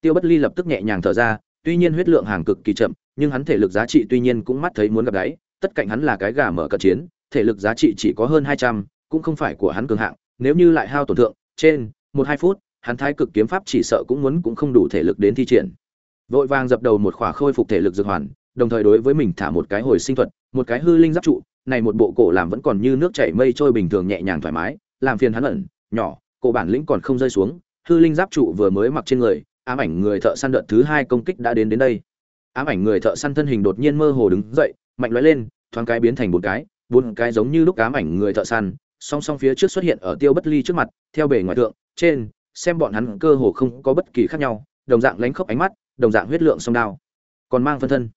Tiêu bất ly lập tức nhẹ nhàng thở ra, tuy nhiên huyết lượng hàng cực kỳ chậm, nhưng hắn thể lực giá trị tuy nhiên cũng mắt thấy muốn gặp đáy, tất cạnh hắn là cái gà mở cận chiến thể lực giá trị chỉ có hơn hai trăm, cũng không phải của hắn cường hạng, nếu như lại hao tổn thượng, trên một hai phút, hắn thái cực kiếm pháp chỉ sợ cũng muốn cũng không đủ thể lực đến thi triển. Vội vàng dập đầu một khỏa khôi phục thể lực dược hoàn, đồng thời đối với mình thả một cái hồi sinh thuật, một cái hư linh giáp trụ, này một bộ cổ làm vẫn còn như nước chảy mây trôi bình thường nhẹ nhàng thoải mái, làm phiền hắn ẩn, nhỏ, cổ bản lĩnh còn không rơi xuống, hư linh giáp trụ vừa mới mặc trên người, ám ảnh người thợ săn đợt thứ hai công kích đã đến đến đây. Ám ảnh người thợ săn thân hình đột nhiên mơ hồ đứng dậy, mạnh lóe lên, thoáng cái biến thành bốn cái bốn cái giống như lúc ám ảnh người thợ săn, song song phía trước xuất hiện ở tiêu bất ly trước mặt, theo bề ngoài thượng, trên, xem bọn hắn cơ hồ không có bất kỳ khác nhau, đồng dạng lánh khóc ánh mắt, đồng dạng huyết lượng song đao. Còn mang phân thân.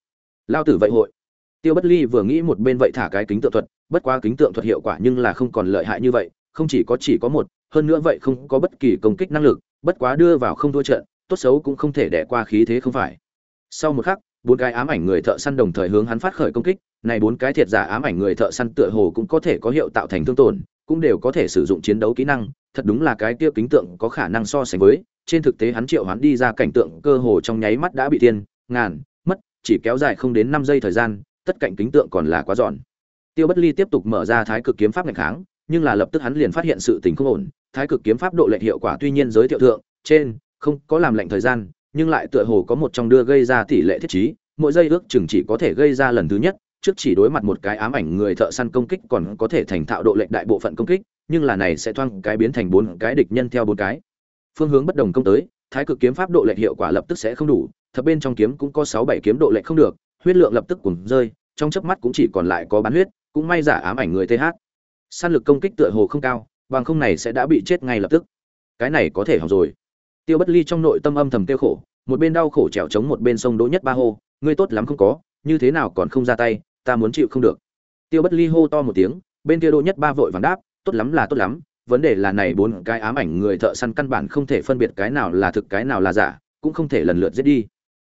Lao tử vậy hội. Tiêu bất ly vừa nghĩ một bên vậy thả cái kính tượng thuật, bất quá kính tượng thuật hiệu quả nhưng là không còn lợi hại như vậy, không chỉ có chỉ có một, hơn nữa vậy không có bất kỳ công kích năng lực, bất quá đưa vào không thua trận, tốt xấu cũng không thể đẻ qua khí thế không phải. Sau một khắc, bốn cái ám ảnh người thợ săn đồng thời hướng hắn phát khởi công kích này bốn cái thiệt giả ám ảnh người thợ săn tựa hồ cũng có thể có hiệu tạo thành thương tổn, cũng đều có thể sử dụng chiến đấu kỹ năng, thật đúng là cái kia kính tượng có khả năng so sánh với, trên thực tế hắn triệu hắn đi ra cảnh tượng cơ hồ trong nháy mắt đã bị tiên ngàn, mất, chỉ kéo dài không đến năm giây thời gian, tất cảnh kính tượng còn là quá giòn. Tiêu bất ly tiếp tục mở ra thái cực kiếm pháp ngày kháng, nhưng là lập tức hắn liền phát hiện sự tình không ổn, thái cực kiếm pháp độ lệnh hiệu quả tuy nhiên giới thiệu thượng, trên, không có làm lệnh thời gian, nhưng lại tựa hồ có một trong đưa gây ra tỷ lệ thiết trí, mỗi giây ước chừng chỉ có thể gây ra lần thứ nhất trước chỉ đối mặt một cái ám ảnh người thợ săn công kích còn có thể thành thạo độ lệnh đại bộ phận công kích, nhưng là này sẽ thoang cái biến thành bốn cái địch nhân theo bốn cái. Phương hướng bất đồng công tới, thái cực kiếm pháp độ lệnh hiệu quả lập tức sẽ không đủ, thập bên trong kiếm cũng có sáu bảy kiếm độ lệnh không được, huyết lượng lập tức cùng rơi, trong chớp mắt cũng chỉ còn lại có bán huyết, cũng may giả ám ảnh người th săn lực công kích tựa hồ không cao, bằng không này sẽ đã bị chết ngay lập tức. Cái này có thể hỏng rồi. Tiêu bất ly trong nội tâm âm thầm tiêu khổ, một bên đau khổ trèo trống một bên sông đỗ nhất ba hô, ngươi tốt lắm không có, như thế nào còn không ra tay ta muốn chịu không được. Tiêu bất ly hô to một tiếng, bên kia đỗ nhất ba vội vàng đáp, tốt lắm là tốt lắm, vấn đề là này bốn cái ám ảnh người thợ săn căn bản không thể phân biệt cái nào là thực cái nào là giả, cũng không thể lần lượt giết đi.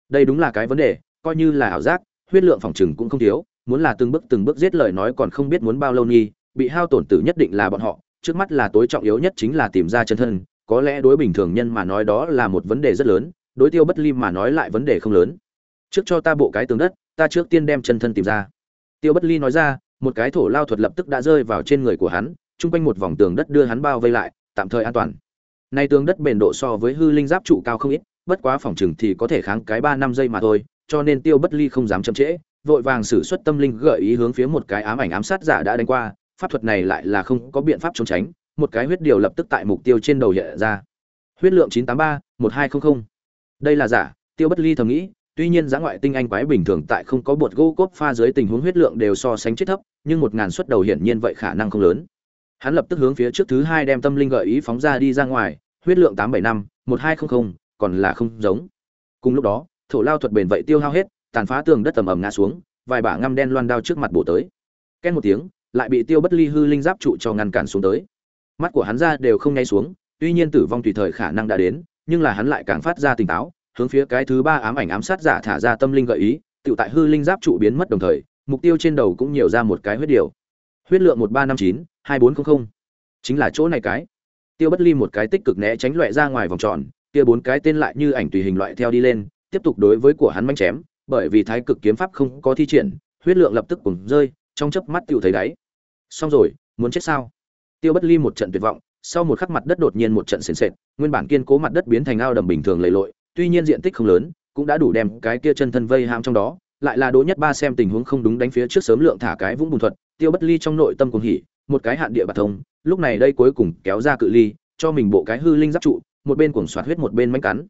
Đây đúng là cái vấn đề, coi như là ảo giác, huyết lượng phòng trừng cũng không thiếu, muốn là từng bước từng bước giết lời nói còn không biết muốn bao lâu nghi bị hao tổn tử nhất định là bọn họ, trước mắt là tối trọng yếu nhất chính là tìm ra chân thân, có lẽ đối bình thường nhân mà nói đó là một vấn đề rất lớn, đối tiêu bất lim mà nói lại vấn đề không lớn. Trước cho ta bộ cái tường đất, ta trước tiên đem chân thân tìm ra tiêu bất ly nói ra một cái thổ lao thuật lập tức đã rơi vào trên người của hắn chung quanh một vòng tường đất đưa hắn bao vây lại tạm thời an toàn nay tường đất bền độ so với hư linh giáp trụ cao không ít bất quá phòng chừng thì có thể kháng cái ba năm giây mà thôi cho nên tiêu bất ly không dám chậm trễ vội vàng sử xuất tâm linh gợi ý hướng phía một cái ám ảnh ám sát giả đã đánh qua pháp thuật này lại là không có biện pháp trốn tránh một cái huyết điều lập tức tại mục tiêu trên đầu hiện ra huyết lượng 983, 1200. đây là giả tiêu bất ly thầm nghĩ tuy nhiên giá ngoại tinh anh quái bình thường tại không có bột gỗ cốt pha dưới tình huống huyết lượng đều so sánh chết thấp nhưng một ngàn suất đầu hiển nhiên vậy khả năng không lớn. Hắn lập tức hướng phía trước thứ hai đem tâm linh gợi ý phóng ra đi ra ngoài huyết lượng 875, 1200, còn là không giống. Cùng lúc đó thổ lao thuật bền vậy tiêu hao hết tàn phá tường đất tầm ầm ngã xuống vài bả ngăm đen loan đao trước mặt bổ tới. Ken một tiếng lại bị tiêu bất ly hư linh giáp trụ cho ngăn cản xuống tới. Mắt của hắn ra đều không ngay xuống tuy nhiên tử vong tùy thời khả năng đã đến nhưng là hắn lại càng phát ra tỉnh táo hướng phía cái thứ ba ám ảnh ám sát giả thả ra tâm linh gợi ý tự tại hư linh giáp trụ biến mất đồng thời, mục tiêu trên đầu cũng nhiều ra một cái huyết điều. Huyết lượng một ba năm chín, hai bốn trăm linh chính là chỗ này cái. Tiêu bất ly một cái tích cực né tránh loại ra ngoài vòng tròn, kia bốn cái tên lại như ảnh tùy hình loại theo đi lên, tiếp tục đối với của hắn manh chém, bởi vì thái cực kiếm pháp không có thi triển, huyết lượng lập tức cùng rơi, trong chớp mắt tiêu thấy đáy. Xong rồi, muốn chết sao? Tiêu bất ly một trận tuyệt vọng, sau một khắc mặt đất đột nhiên một trận sền sệt, nguyên bản kiên cố mặt đất biến thành ao đầm bình thường lầy lội tuy nhiên diện tích không lớn, cũng đã đủ đem cái kia chân thân vây hãm trong đó, lại là đỗ nhất ba xem tình huống không đúng đánh phía trước sớm lượng thả cái vũng bùn thuật, tiêu bất ly trong nội tâm cuồng hỉ, một cái hạn địa bạt thông, lúc này đây cuối cùng kéo ra cự ly, cho mình bộ cái hư linh giáp trụ, một bên cuồng xoát huyết một bên mánh cắn.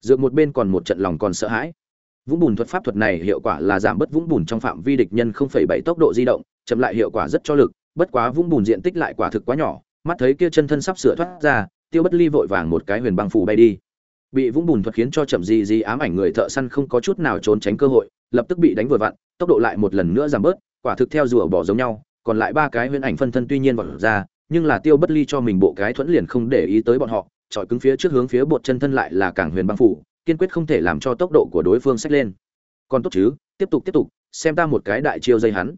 Dược một bên còn một trận lòng còn sợ hãi. Vũng bùn thuật pháp thuật này hiệu quả là giảm bớt vũng bùn trong phạm vi địch nhân 0.7 tốc độ di động, chậm lại hiệu quả rất cho lực, bất quá vũng bùn diện tích lại quả thực quá nhỏ, mắt thấy kia chân thân sắp sửa thoát ra, tiêu bất ly vội vàng một cái huyền băng phù bay đi bị vũng bùn thuật khiến cho chậm gì gì ám ảnh người thợ săn không có chút nào trốn tránh cơ hội, lập tức bị đánh vừa vặn, tốc độ lại một lần nữa giảm bớt, quả thực theo rùa bỏ giống nhau, còn lại ba cái huyền ảnh phân thân tuy nhiên vọt ra, nhưng là tiêu bất ly cho mình bộ cái thuẫn liền không để ý tới bọn họ trọi cứng phía trước hướng phía bột chân thân lại là cảng huyền băng phủ, kiên quyết không thể làm cho tốc độ của đối phương sách lên. Còn tốt chứ, tiếp tục tiếp tục, xem ta một cái đại chiêu dây hắn.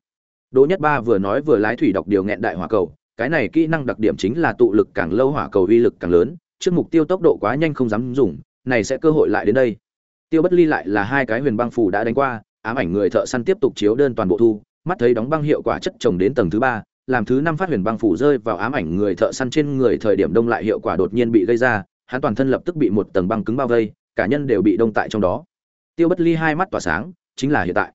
Đỗ nhất ba vừa nói vừa lái thủy đọc điều nghẹn đại hỏa cầu, cái này kỹ năng đặc điểm chính là tụ lực càng lâu hỏa cầu uy lực càng lớn trước mục tiêu tốc độ quá nhanh không dám dùng, này sẽ cơ hội lại đến đây. Tiêu bất ly lại là hai cái huyền băng phủ đã đánh qua, ám ảnh người thợ săn tiếp tục chiếu đơn toàn bộ thu, mắt thấy đóng băng hiệu quả chất trồng đến tầng thứ ba, làm thứ năm phát huyền băng phủ rơi vào ám ảnh người thợ săn trên người thời điểm đông lại hiệu quả đột nhiên bị gây ra, hắn toàn thân lập tức bị một tầng băng cứng bao vây, cả nhân đều bị đông tại trong đó. Tiêu bất ly hai mắt tỏa sáng, chính là hiện tại.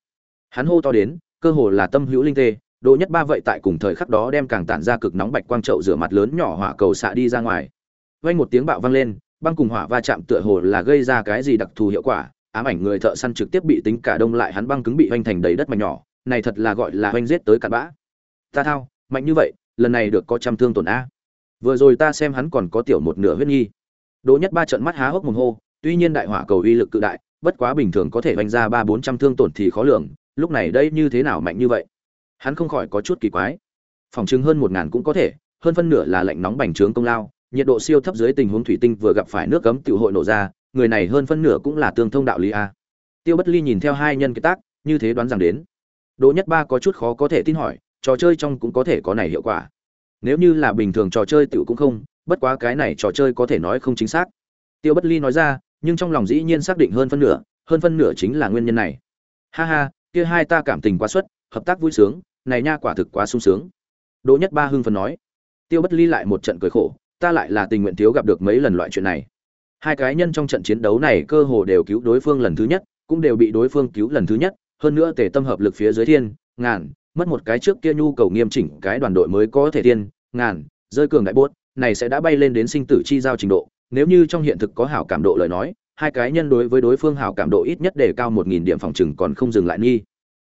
Hắn hô to đến, cơ hồ là tâm hữu linh tê Đỗ Nhất Ba vậy tại cùng thời khắc đó đem càng tản ra cực nóng bạch quang trậu rửa mặt lớn nhỏ hỏa cầu xạ đi ra ngoài. Vang một tiếng bạo vang lên, băng cùng hỏa va chạm tựa hồ là gây ra cái gì đặc thù hiệu quả, ám ảnh người thợ săn trực tiếp bị tính cả đông lại hắn băng cứng bị vang thành đầy đất mảnh nhỏ, này thật là gọi là vang giết tới cặn bã. Ta thao, mạnh như vậy, lần này được có trăm thương tổn a. Vừa rồi ta xem hắn còn có tiểu một nửa huyết nghi. Đỗ Nhất Ba trợn mắt há hốc mồm hô, tuy nhiên đại hỏa cầu uy lực cự đại, bất quá bình thường có thể vang ra ba bốn trăm thương tổn thì khó lường, lúc này đây như thế nào mạnh như vậy? hắn không khỏi có chút kỳ quái phòng chứng hơn một ngàn cũng có thể hơn phân nửa là lạnh nóng bành trướng công lao nhiệt độ siêu thấp dưới tình huống thủy tinh vừa gặp phải nước cấm tự hội nổ ra, người này hơn phân nửa cũng là tương thông đạo lý a. Tiêu bất ly nhìn theo hai nhân cái tác, như thế đoán rằng đến. Đỗ nhất ba có chút khó có thể tin hỏi, trò chơi trong cũng có thể có này hiệu quả. Nếu như là bình thường trò chơi tiểu cũng không, bất quá cái này trò chơi có thể nói không chính xác. Tiêu bất ly nói ra, nhưng trong lòng dĩ nhiên xác định hơn phân nửa, hơn phân nửa chính là nguyên nhân này. Ha ha, kia hai ta cảm tình quá xuất, hợp tác vui sướng, này nha quả thực quá sung sướng. Đỗ nhất ba hưng phấn nói. Tiêu bất ly lại một trận cười khổ ta lại là tình nguyện thiếu gặp được mấy lần loại chuyện này. Hai cái nhân trong trận chiến đấu này cơ hồ đều cứu đối phương lần thứ nhất cũng đều bị đối phương cứu lần thứ nhất hơn nữa tề tâm hợp lực phía dưới thiên ngàn mất một cái trước kia nhu cầu nghiêm chỉnh cái đoàn đội mới có thể thiên ngàn rơi cường đại bốt này sẽ đã bay lên đến sinh tử chi giao trình độ. Nếu như trong hiện thực có hảo cảm độ lời nói hai cái nhân đối với đối phương hảo cảm độ ít nhất để cao một nghìn điểm phòng chừng còn không dừng lại nghi.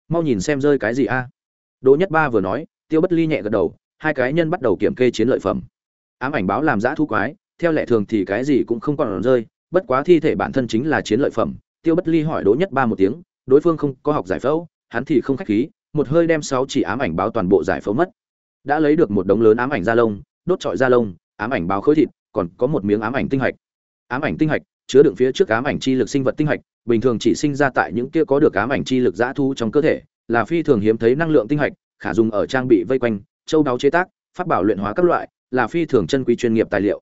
Mau nhìn xem rơi cái gì a. Đỗ Nhất Ba vừa nói, Tiêu Bất Ly nhẹ gật đầu, hai cái nhân bắt đầu kiểm kê chiến lợi phẩm. Ám ảnh báo làm giã thu quái, theo lệ thường thì cái gì cũng không còn rơi, bất quá thi thể bản thân chính là chiến lợi phẩm. Tiêu Bất Ly hỏi Đỗ Nhất Ba một tiếng, đối phương không có học giải phẫu, hắn thì không khách khí, một hơi đem sáu chỉ ám ảnh báo toàn bộ giải phẫu mất. Đã lấy được một đống lớn ám ảnh da lông, đốt trọi da lông, ám ảnh báo khối thịt, còn có một miếng ám ảnh tinh hạch. Ám ảnh tinh hạch chứa đựng phía trước ám ảnh chi lực sinh vật tinh hạch, bình thường chỉ sinh ra tại những kia có được ám ảnh chi lực giã thu trong cơ thể, là phi thường hiếm thấy năng lượng tinh hạch, khả dùng ở trang bị vây quanh, châu đáo chế tác, phát bảo luyện hóa các loại, là phi thường chân quý chuyên nghiệp tài liệu.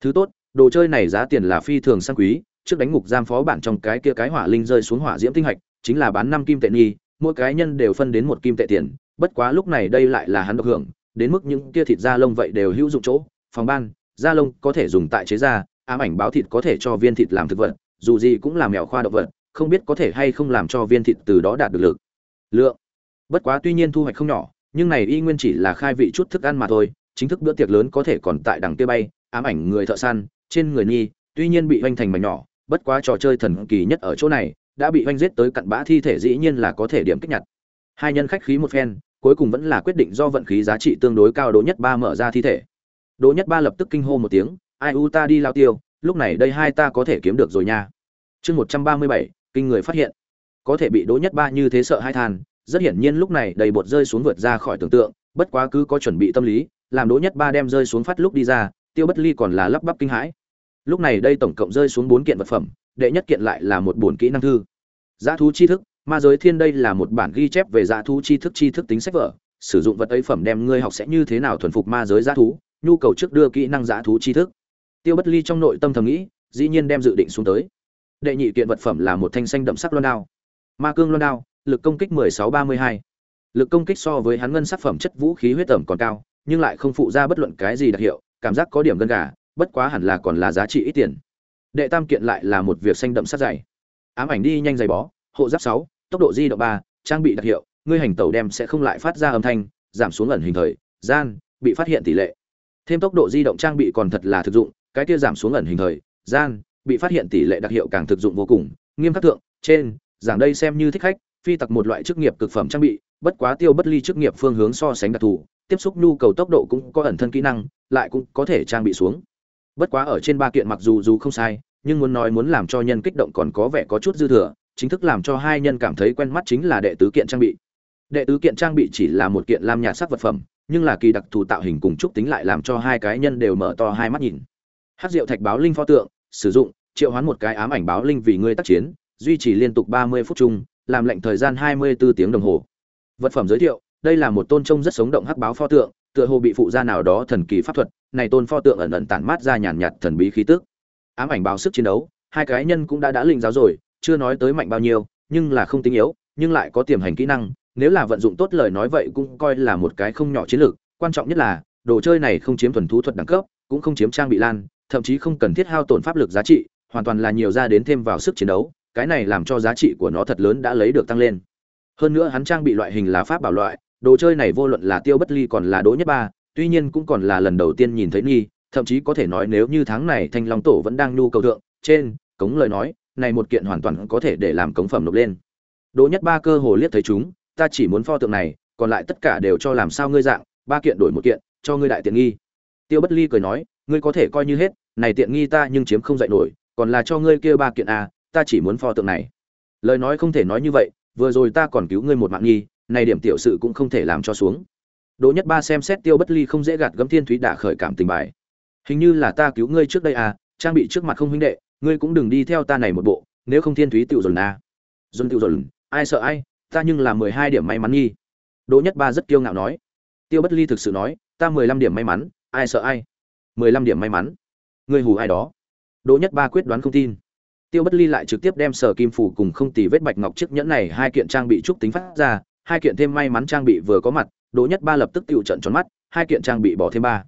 Thứ tốt, đồ chơi này giá tiền là phi thường sang quý, trước đánh ngục giam phó bản trong cái kia cái hỏa linh rơi xuống hỏa diễm tinh hạch, chính là bán năm kim tệ nghi, mỗi cái nhân đều phân đến một kim tệ tiền, bất quá lúc này đây lại là hắn được hưởng, đến mức những kia thịt da lông vậy đều hữu dụng chỗ, phòng ban, da lông có thể dùng tại chế da, ám ảnh báo thịt có thể cho viên thịt làm thực vật, dù gì cũng là mèo khoa động vật, không biết có thể hay không làm cho viên thịt từ đó đạt được lực lượng bất quá tuy nhiên thu hoạch không nhỏ nhưng này y nguyên chỉ là khai vị chút thức ăn mà thôi chính thức bữa tiệc lớn có thể còn tại đằng kia bay, ám ảnh người thợ săn, trên người nhi, tuy nhiên bị hoành thành mảnh nhỏ, bất quá trò chơi thần kỳ nhất ở chỗ này, đã bị hoành giết tới cặn bã thi thể dĩ nhiên là có thể điểm kích nhặt. Hai nhân khách khí một phen, cuối cùng vẫn là quyết định do vận khí giá trị tương đối cao đỗ nhất ba mở ra thi thể. Đỗ nhất ba lập tức kinh hô một tiếng, ai u ta đi lao tiêu, lúc này đây hai ta có thể kiếm được rồi nha. Chương một trăm ba mươi bảy, kinh người phát hiện. Có thể bị đỗ nhất ba như thế sợ hai than, rất hiển nhiên lúc này đầy bột rơi xuống vượt ra khỏi tưởng tượng, bất quá cứ có chuẩn bị tâm lý làm đỗ nhất ba đem rơi xuống phát lúc đi ra, tiêu bất ly còn là lắp bắp kinh hãi. Lúc này đây tổng cộng rơi xuống bốn kiện vật phẩm, đệ nhất kiện lại là một bổn kỹ năng thư. Giá thú tri thức, ma giới thiên đây là một bản ghi chép về giá thú tri thức tri thức tính sách vở. Sử dụng vật ấy phẩm đem ngươi học sẽ như thế nào thuần phục ma giới giá thú, nhu cầu trước đưa kỹ năng giã thú tri thức. Tiêu bất ly trong nội tâm thầm nghĩ, dĩ nhiên đem dự định xuống tới. Đệ nhị kiện vật phẩm là một thanh xanh đậm sắc loan đao. Ma cương loan đao, lực công kích 1632. lực công kích so với hắn ngân sắc phẩm chất vũ khí huyết tẩm còn cao nhưng lại không phụ ra bất luận cái gì đặc hiệu cảm giác có điểm gân gà bất quá hẳn là còn là giá trị ít tiền. Đệ tam kiện lại là một việc xanh đậm sát dày. Ám ảnh đi nhanh dày bó hộ giáp sáu, tốc độ di động ba, trang bị đặc hiệu ngươi hành tẩu đem sẽ không lại phát ra âm thanh giảm xuống ẩn hình thời gian bị phát hiện tỷ lệ. Thêm tốc độ di động trang bị còn thật là thực dụng cái kia giảm xuống ẩn hình thời gian bị phát hiện tỷ lệ đặc hiệu càng thực dụng vô cùng nghiêm khắc thượng trên giảng đây xem như thích khách phi tặc một loại chức nghiệp cực phẩm trang bị bất quá tiêu bất ly chức nghiệp phương hướng so sánh đặc thù tiếp xúc nhu cầu tốc độ cũng có ẩn thân kỹ năng, lại cũng có thể trang bị xuống. Bất quá ở trên ba kiện mặc dù dù không sai, nhưng muốn nói muốn làm cho nhân kích động còn có vẻ có chút dư thừa, chính thức làm cho hai nhân cảm thấy quen mắt chính là đệ tứ kiện trang bị. Đệ tứ kiện trang bị chỉ là một kiện lam nhạt sắc vật phẩm, nhưng là kỳ đặc thù tạo hình cùng trúc tính lại làm cho hai cái nhân đều mở to hai mắt nhìn. Hát rượu thạch báo linh pho tượng, sử dụng, triệu hoán một cái ám ảnh báo linh vì ngươi tác chiến, duy trì liên tục ba mươi phút chung, làm lệnh thời gian hai mươi 24 tiếng đồng hồ. Vật phẩm giới thiệu đây là một tôn trông rất sống động hắc báo pho tượng, tựa hồ bị phụ gia nào đó thần kỳ pháp thuật, này tôn pho tượng ẩn ẩn tản mát ra nhàn nhạt thần bí khí tức. Ám ảnh báo sức chiến đấu, hai cái nhân cũng đã đã linh giáo rồi, chưa nói tới mạnh bao nhiêu, nhưng là không tinh yếu, nhưng lại có tiềm hành kỹ năng, nếu là vận dụng tốt lời nói vậy cũng coi là một cái không nhỏ chiến lược, quan trọng nhất là, đồ chơi này không chiếm thuần thú thuật đẳng cấp, cũng không chiếm trang bị lan, thậm chí không cần thiết hao tổn pháp lực giá trị, hoàn toàn là nhiều ra đến thêm vào sức chiến đấu, cái này làm cho giá trị của nó thật lớn đã lấy được tăng lên. Hơn nữa hắn trang bị loại hình là pháp bảo loại đồ chơi này vô luận là tiêu bất ly còn là đỗ nhất ba, tuy nhiên cũng còn là lần đầu tiên nhìn thấy nghi thậm chí có thể nói nếu như tháng này thanh long tổ vẫn đang nhu cầu thượng, trên, cống lời nói, này một kiện hoàn toàn có thể để làm cống phẩm nộp lên. Đỗ nhất ba cơ hồ liếc thấy chúng, ta chỉ muốn pho tượng này, còn lại tất cả đều cho làm sao ngươi dạng, ba kiện đổi một kiện, cho ngươi đại tiện nghi. Tiêu bất ly cười nói, ngươi có thể coi như hết, này tiện nghi ta nhưng chiếm không dạy nổi, còn là cho ngươi kia ba kiện à ta chỉ muốn pho tượng này. Lời nói không thể nói như vậy, vừa rồi ta còn cứu ngươi một mạng nghi này điểm tiểu sự cũng không thể làm cho xuống. Đỗ nhất ba xem xét tiêu bất ly không dễ gạt gấm thiên thúy đã khởi cảm tình bài. Hình như là ta cứu ngươi trước đây à trang bị trước mặt không huynh đệ, ngươi cũng đừng đi theo ta này một bộ, nếu không thiên thúy tiểu dồn à. Dồn tiểu dồn, ai sợ ai, ta nhưng là mười hai điểm may mắn nghi. Đỗ nhất ba rất kiêu ngạo nói. Tiêu bất ly thực sự nói, ta mười lăm điểm may mắn, ai sợ ai. mười lăm điểm may mắn. Ngươi hù ai đó. Đỗ nhất ba quyết đoán không tin. Tiêu bất ly lại trực tiếp đem sở kim phủ cùng không tì vết bạch ngọc chiếc nhẫn này hai kiện trang bị trúc tính phát ra hai kiện thêm may mắn trang bị vừa có mặt, đỗ nhất ba lập tức tiêu trận tròn mắt, hai kiện trang bị bỏ thêm ba.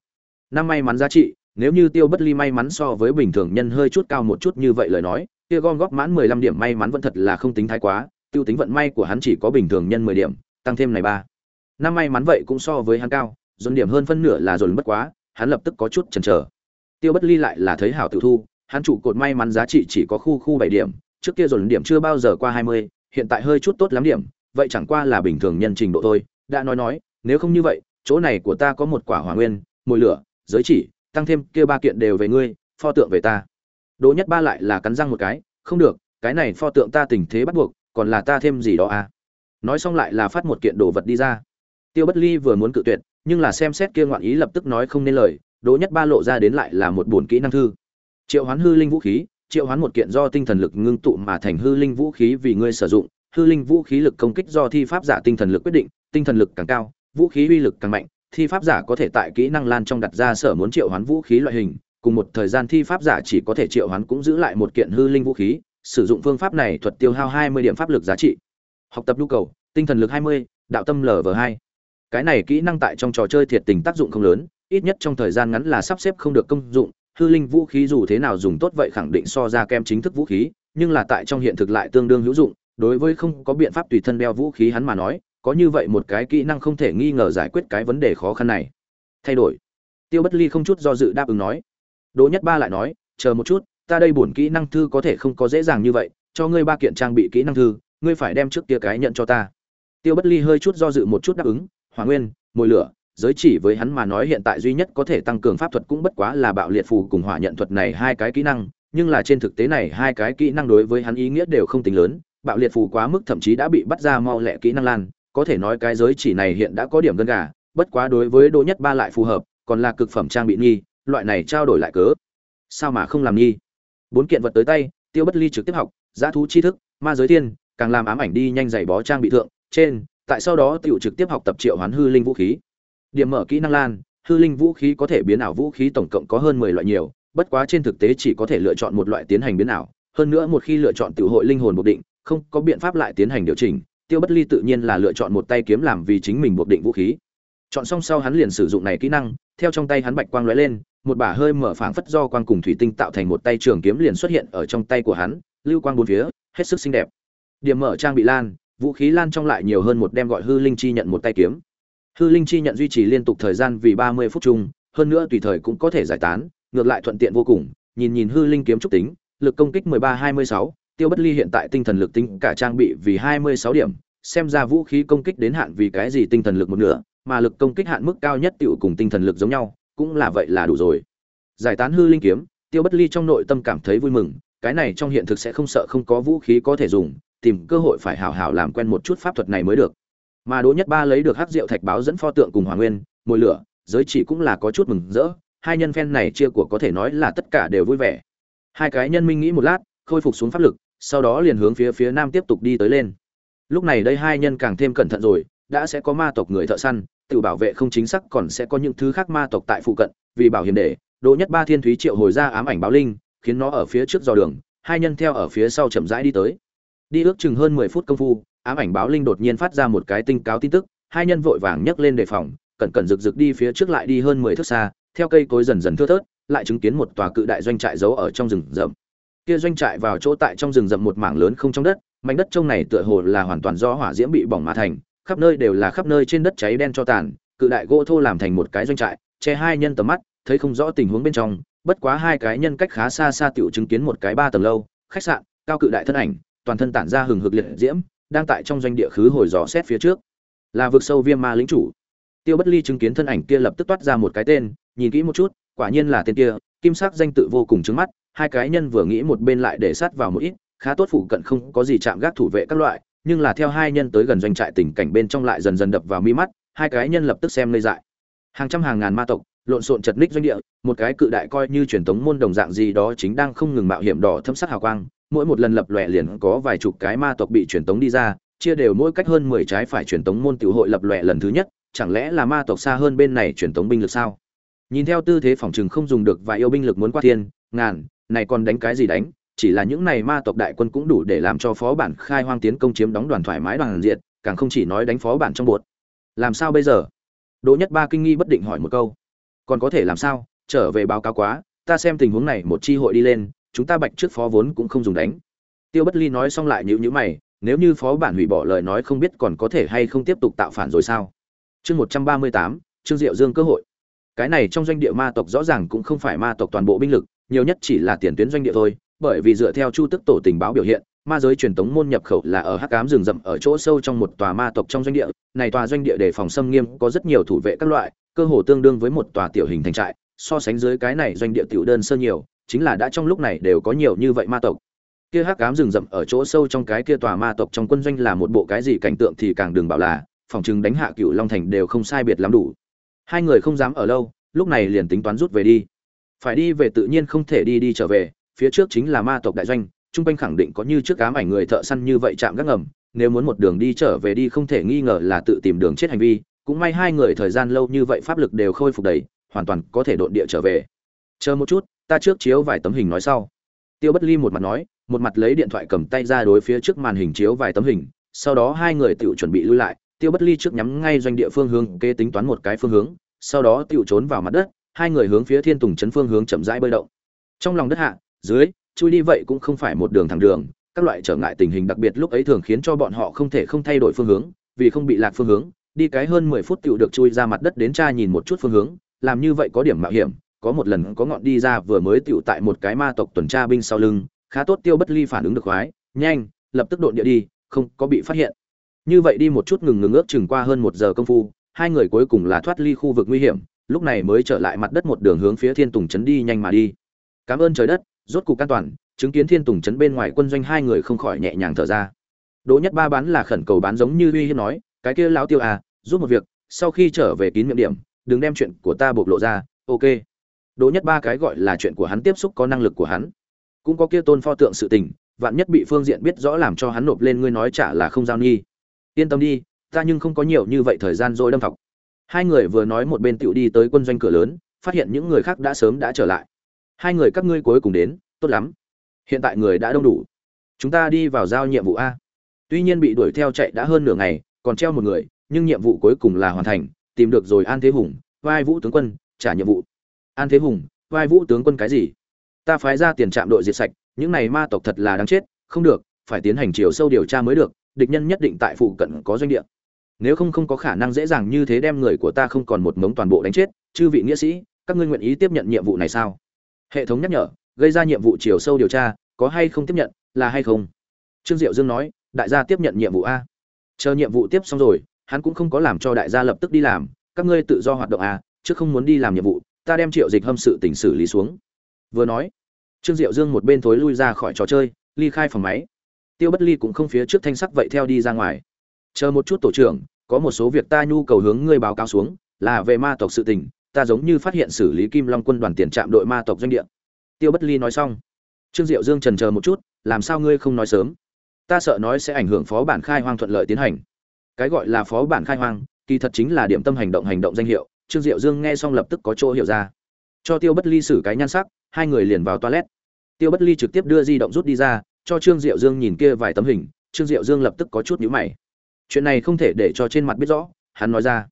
Năm may mắn giá trị, nếu như tiêu bất ly may mắn so với bình thường nhân hơi chút cao một chút như vậy lời nói, kia gom góp mãn mười lăm điểm may mắn vẫn thật là không tính thái quá, tiêu tính vận may của hắn chỉ có bình thường nhân mười điểm, tăng thêm này ba. Năm may mắn vậy cũng so với hắn cao, dồn điểm hơn phân nửa là dồn bất quá, hắn lập tức có chút chần chờ. Tiêu bất ly lại là thấy hảo tiểu thu, hắn trụ cột may mắn giá trị chỉ có khu khu bảy điểm, trước kia dồn điểm chưa bao giờ qua hai mươi, hiện tại hơi chút tốt lắm điểm vậy chẳng qua là bình thường nhân trình độ thôi. Đã nói nói, nếu không như vậy, chỗ này của ta có một quả hỏa nguyên, mồi lửa, giới chỉ, tăng thêm kia ba kiện đều về ngươi, pho tượng về ta. Đỗ nhất ba lại là cắn răng một cái, không được, cái này pho tượng ta tình thế bắt buộc, còn là ta thêm gì đó à? Nói xong lại là phát một kiện đồ vật đi ra. Tiêu bất ly vừa muốn cự tuyệt, nhưng là xem xét kia ngoạn ý lập tức nói không nên lời, đỗ nhất ba lộ ra đến lại là một bổn kỹ năng thư. Triệu hoán hư linh vũ khí, triệu hoán một kiện do tinh thần lực ngưng tụ mà thành hư linh vũ khí vì ngươi sử dụng hư linh vũ khí lực công kích do thi pháp giả tinh thần lực quyết định tinh thần lực càng cao vũ khí uy lực càng mạnh thi pháp giả có thể tại kỹ năng lan trong đặt ra sở muốn triệu hoán vũ khí loại hình. Cùng một thời gian thi pháp giả chỉ có thể triệu hoán cũng giữ lại một kiện hư linh vũ khí sử dụng phương pháp này thuật tiêu hao 20 điểm pháp lực giá trị. Học tập nhu cầu tinh thần lực 20, đạo tâm lv hai. cái này kỹ năng tại trong trò chơi thiệt tình tác dụng không lớn ít nhất trong thời gian ngắn là sắp xếp không được công dụng. Hư linh vũ khí dù thế nào dùng tốt vậy khẳng định so ra kem chính thức vũ khí nhưng là tại trong hiện thực lại tương đương hữu dụng đối với không có biện pháp tùy thân đeo vũ khí hắn mà nói, có như vậy một cái kỹ năng không thể nghi ngờ giải quyết cái vấn đề khó khăn này. Thay đổi. Tiêu bất ly không chút do dự đáp ứng nói. Đỗ nhất ba lại nói, chờ một chút, ta đây bổn kỹ năng thư có thể không có dễ dàng như vậy, cho ngươi ba kiện trang bị kỹ năng thư, ngươi phải đem trước kia cái nhận cho ta. Tiêu bất ly hơi chút do dự một chút đáp ứng, hỏa nguyên, mồi lửa, giới chỉ với hắn mà nói hiện tại duy nhất có thể tăng cường pháp thuật cũng bất quá là bạo liệt phù cùng hỏa nhận thuật này hai cái kỹ năng, nhưng là trên thực tế này hai cái kỹ năng đối với hắn ý nghĩa đều không tính lớn bạo liệt phù quá mức thậm chí đã bị bắt ra mau lẹ kỹ năng lan. Có thể nói cái giới chỉ này hiện đã có điểm gân gà, bất quá đối với đỗ nhất ba lại phù hợp, còn là cực phẩm trang bị nghi, loại này trao đổi lại cớ. Sao mà không làm nghi? Bốn kiện vật tới tay, tiêu bất ly trực tiếp học, giá thú tri thức, ma giới thiên, càng làm ám ảnh đi nhanh giày bó trang bị thượng. Trên, tại sau đó tiểu trực tiếp học tập triệu hoán hư linh vũ khí. Điểm mở kỹ năng lan, hư linh vũ khí có thể biến ảo vũ khí tổng cộng có hơn mười loại nhiều, bất quá trên thực tế chỉ có thể lựa chọn một loại tiến hành biến ảo. Hơn nữa một khi lựa chọn tự hội linh hồn buộc định không có biện pháp lại tiến hành điều chỉnh tiêu bất ly tự nhiên là lựa chọn một tay kiếm làm vì chính mình buộc định vũ khí. Chọn xong sau hắn liền sử dụng này kỹ năng theo trong tay hắn bạch quang lóe lên một bả hơi mở phảng phất do quang cùng thủy tinh tạo thành một tay trường kiếm liền xuất hiện ở trong tay của hắn lưu quang bốn phía hết sức xinh đẹp. Điểm mở trang bị lan vũ khí lan trong lại nhiều hơn một đem gọi hư linh chi nhận một tay kiếm. Hư linh chi nhận duy trì liên tục thời gian vì ba mươi phút chung hơn nữa tùy thời cũng có thể giải tán ngược lại thuận tiện vô cùng nhìn nhìn hư linh kiếm trúc tính lực công kích 13-26, tiêu bất ly hiện tại tinh thần lực tính cả trang bị vì 26 điểm, xem ra vũ khí công kích đến hạn vì cái gì tinh thần lực một nửa, mà lực công kích hạn mức cao nhất tiểu cùng tinh thần lực giống nhau, cũng là vậy là đủ rồi. Giải tán hư linh kiếm, tiêu bất ly trong nội tâm cảm thấy vui mừng, cái này trong hiện thực sẽ không sợ không có vũ khí có thể dùng, tìm cơ hội phải hảo hảo làm quen một chút pháp thuật này mới được. Mà đỗ nhất ba lấy được hắc rượu thạch báo dẫn pho tượng cùng hoàng nguyên mồi lửa, giới chỉ cũng là có chút mừng rỡ, hai nhân phen này chia của có thể nói là tất cả đều vui vẻ. Hai cái nhân minh nghĩ một lát khôi phục xuống pháp lực, sau đó liền hướng phía phía nam tiếp tục đi tới lên. Lúc này đây hai nhân càng thêm cẩn thận rồi, đã sẽ có ma tộc người thợ săn, tự bảo vệ không chính xác còn sẽ có những thứ khác ma tộc tại phụ cận, vì bảo hiểm để, đỗ nhất ba thiên thúy triệu hồi ra ám ảnh báo linh, khiến nó ở phía trước dò đường, hai nhân theo ở phía sau chậm rãi đi tới. Đi ước chừng hơn mười phút công phu, ám ảnh báo linh đột nhiên phát ra một cái tinh cáo tin tức, hai nhân vội vàng nhấc lên đề phòng, cẩn cẩn rực rực đi phía trước lại đi hơn mười thước xa, theo cây cối dần dần thưa thớt, lại chứng kiến một tòa cự đại doanh trại giấu ở trong rừng rậm kia doanh trại vào chỗ tại trong rừng rậm một mảng lớn không trong đất, mảnh đất trông này tựa hồ là hoàn toàn do hỏa diễm bị bỏng mà thành, khắp nơi đều là khắp nơi trên đất cháy đen cho tàn, cự đại gỗ thô làm thành một cái doanh trại, che hai nhân tầm mắt, thấy không rõ tình huống bên trong, bất quá hai cái nhân cách khá xa xa tiểu chứng kiến một cái ba tầng lâu, khách sạn, cao cự đại thân ảnh, toàn thân tản ra hừng hực liệt diễm, đang tại trong doanh địa khứ hồi dò xét phía trước. Là vực sâu viêm ma lĩnh chủ. Tiêu bất ly chứng kiến thân ảnh kia lập tức toát ra một cái tên, nhìn kỹ một chút, quả nhiên là tên kia, kim sắc danh tự vô cùng trứng mắt hai cái nhân vừa nghĩ một bên lại để sát vào một ít, khá tốt phụ cận không có gì chạm gác thủ vệ các loại, nhưng là theo hai nhân tới gần doanh trại tình cảnh bên trong lại dần dần đập vào mi mắt, hai cái nhân lập tức xem lây dại. Hàng trăm hàng ngàn ma tộc, lộn xộn chật ních doanh địa, một cái cự đại coi như truyền thống môn đồng dạng gì đó chính đang không ngừng mạo hiểm đỏ thâm sắc hào quang, mỗi một lần lập lòe liền có vài chục cái ma tộc bị truyền tống đi ra, chia đều mỗi cách hơn mười trái phải truyền tống môn tiểu hội lập lòe lần thứ nhất, chẳng lẽ là ma tộc xa hơn bên này truyền tống binh lực sao? Nhìn theo tư thế phòng trường không dùng được và yêu binh lực muốn qua thiên, ngàn này còn đánh cái gì đánh chỉ là những này ma tộc đại quân cũng đủ để làm cho phó bản khai hoang tiến công chiếm đóng đoàn thoải mái đoàn diện, càng không chỉ nói đánh phó bản trong bột. Làm sao bây giờ? Đỗ nhất ba kinh nghi bất định hỏi một câu. Còn có thể làm sao? Trở về báo cáo quá ta xem tình huống này một chi hội đi lên chúng ta bạch trước phó vốn cũng không dùng đánh. Tiêu bất ly nói xong lại nhữ nhữ mày nếu như phó bản hủy bỏ lời nói không biết còn có thể hay không tiếp tục tạo phản rồi sao? Chương một trăm ba mươi tám trương diệu dương cơ hội. Cái này trong doanh địa ma tộc rõ ràng cũng không phải ma tộc toàn bộ binh lực nhiều nhất chỉ là tiền tuyến doanh địa thôi, bởi vì dựa theo chu tức tổ tình báo biểu hiện, ma giới truyền tống môn nhập khẩu là ở hắc cám rừng rậm ở chỗ sâu trong một tòa ma tộc trong doanh địa. Này tòa doanh địa để phòng xâm nghiêm, có rất nhiều thủ vệ các loại, cơ hồ tương đương với một tòa tiểu hình thành trại, so sánh dưới cái này doanh địa tiểu đơn sơ nhiều, chính là đã trong lúc này đều có nhiều như vậy ma tộc. Kia hắc cám rừng rậm ở chỗ sâu trong cái kia tòa ma tộc trong quân doanh là một bộ cái gì cảnh tượng thì càng đừng bảo là, phòng chừng đánh hạ cựu long thành đều không sai biệt lắm đủ. Hai người không dám ở lâu, lúc này liền tính toán rút về đi phải đi về tự nhiên không thể đi đi trở về, phía trước chính là ma tộc đại doanh, trung quanh khẳng định có như trước ám ảnh người thợ săn như vậy chạm gác ngầm, nếu muốn một đường đi trở về đi không thể nghi ngờ là tự tìm đường chết hành vi, cũng may hai người thời gian lâu như vậy pháp lực đều khôi phục đầy, hoàn toàn có thể độn địa trở về. Chờ một chút, ta trước chiếu vài tấm hình nói sau. Tiêu bất ly một mặt nói, một mặt lấy điện thoại cầm tay ra đối phía trước màn hình chiếu vài tấm hình, sau đó hai người tự chuẩn bị lui lại. Tiêu bất ly trước nhắm ngay doanh địa phương hướng kê tính toán một cái phương hướng, sau đó tự trốn vào mặt đất hai người hướng phía thiên tùng chấn phương hướng chậm rãi bơi động. Trong lòng đất hạ, dưới, chui đi vậy cũng không phải một đường thẳng đường, các loại trở ngại tình hình đặc biệt lúc ấy thường khiến cho bọn họ không thể không thay đổi phương hướng, vì không bị lạc phương hướng, đi cái hơn mười phút tựu được chui ra mặt đất đến tra nhìn một chút phương hướng, làm như vậy có điểm mạo hiểm, có một lần có ngọn đi ra vừa mới tựu tại một cái ma tộc tuần tra binh sau lưng, khá tốt tiêu bất ly phản ứng được khoái, nhanh, lập tức độn địa đi, không có bị phát hiện. Như vậy đi một chút ngừng ngừng ước chừng qua hơn một giờ công phu, hai người cuối cùng là thoát ly khu vực nguy hiểm lúc này mới trở lại mặt đất một đường hướng phía thiên tùng trấn đi nhanh mà đi. Cảm ơn trời đất, rốt cục an toàn, chứng kiến thiên tùng trấn bên ngoài quân doanh hai người không khỏi nhẹ nhàng thở ra. Đỗ nhất ba bán là khẩn cầu bán giống như uy hiếp nói, cái kia lão tiêu à giúp một việc, sau khi trở về kín miệng điểm, đừng đem chuyện của ta bộc lộ ra, ok. Đỗ nhất ba cái gọi là chuyện của hắn tiếp xúc có năng lực của hắn. Cũng có kia tôn pho tượng sự tình, vạn nhất bị phương diện biết rõ làm cho hắn nộp lên ngươi nói trả là không giao nghi. Yên tâm đi, ta nhưng không có nhiều như vậy thời gian rồi đâm thọc hai người vừa nói một bên tựu đi tới quân doanh cửa lớn, phát hiện những người khác đã sớm đã trở lại. Hai người các ngươi cuối cùng đến, tốt lắm. Hiện tại người đã đông đủ. Chúng ta đi vào giao nhiệm vụ a. Tuy nhiên bị đuổi theo chạy đã hơn nửa ngày, còn treo một người, nhưng nhiệm vụ cuối cùng là hoàn thành, tìm được rồi an thế hùng, vai vũ tướng quân, trả nhiệm vụ. An thế hùng, vai vũ tướng quân cái gì? Ta phái ra tiền trạm đội diệt sạch, những này ma tộc thật là đáng chết, không được, phải tiến hành chiều sâu điều tra mới được, địch nhân nhất định tại phụ cận có doanh địa nếu không không có khả năng dễ dàng như thế đem người của ta không còn một mống toàn bộ đánh chết, chư vị nghĩa sĩ, các ngươi nguyện ý tiếp nhận nhiệm vụ này sao? Hệ thống nhắc nhở, gây ra nhiệm vụ chiều sâu điều tra, có hay không tiếp nhận, là hay không? Trương diệu dương nói, đại gia tiếp nhận nhiệm vụ a. Chờ nhiệm vụ tiếp xong rồi, hắn cũng không có làm cho đại gia lập tức đi làm, các ngươi tự do hoạt động a, chứ không muốn đi làm nhiệm vụ, ta đem triệu dịch hâm sự tỉnh xử lý xuống. Vừa nói, trương diệu dương một bên thối lui ra khỏi trò chơi, ly khai phòng máy. Tiêu bất ly cũng không phía trước thanh sắc vậy theo đi ra ngoài. Chờ một chút tổ trưởng có một số việc ta nhu cầu hướng ngươi báo cáo xuống, là về ma tộc sự tình, ta giống như phát hiện xử lý kim long quân đoàn tiền trạm đội ma tộc doanh địa. Tiêu bất ly nói xong, trương diệu dương trần chờ một chút, làm sao ngươi không nói sớm? Ta sợ nói sẽ ảnh hưởng phó bản khai hoang thuận lợi tiến hành. Cái gọi là phó bản khai hoang, kỳ thật chính là điểm tâm hành động hành động danh hiệu, trương diệu dương nghe xong lập tức có chỗ hiểu ra. Cho tiêu bất ly xử cái nhan sắc, hai người liền vào toilet. Tiêu bất ly trực tiếp đưa di động rút đi ra, cho trương diệu dương nhìn kia vài tấm hình, trương diệu dương lập tức có chút nhíu mày chuyện này không thể để cho trên mặt biết rõ, hắn nói ra.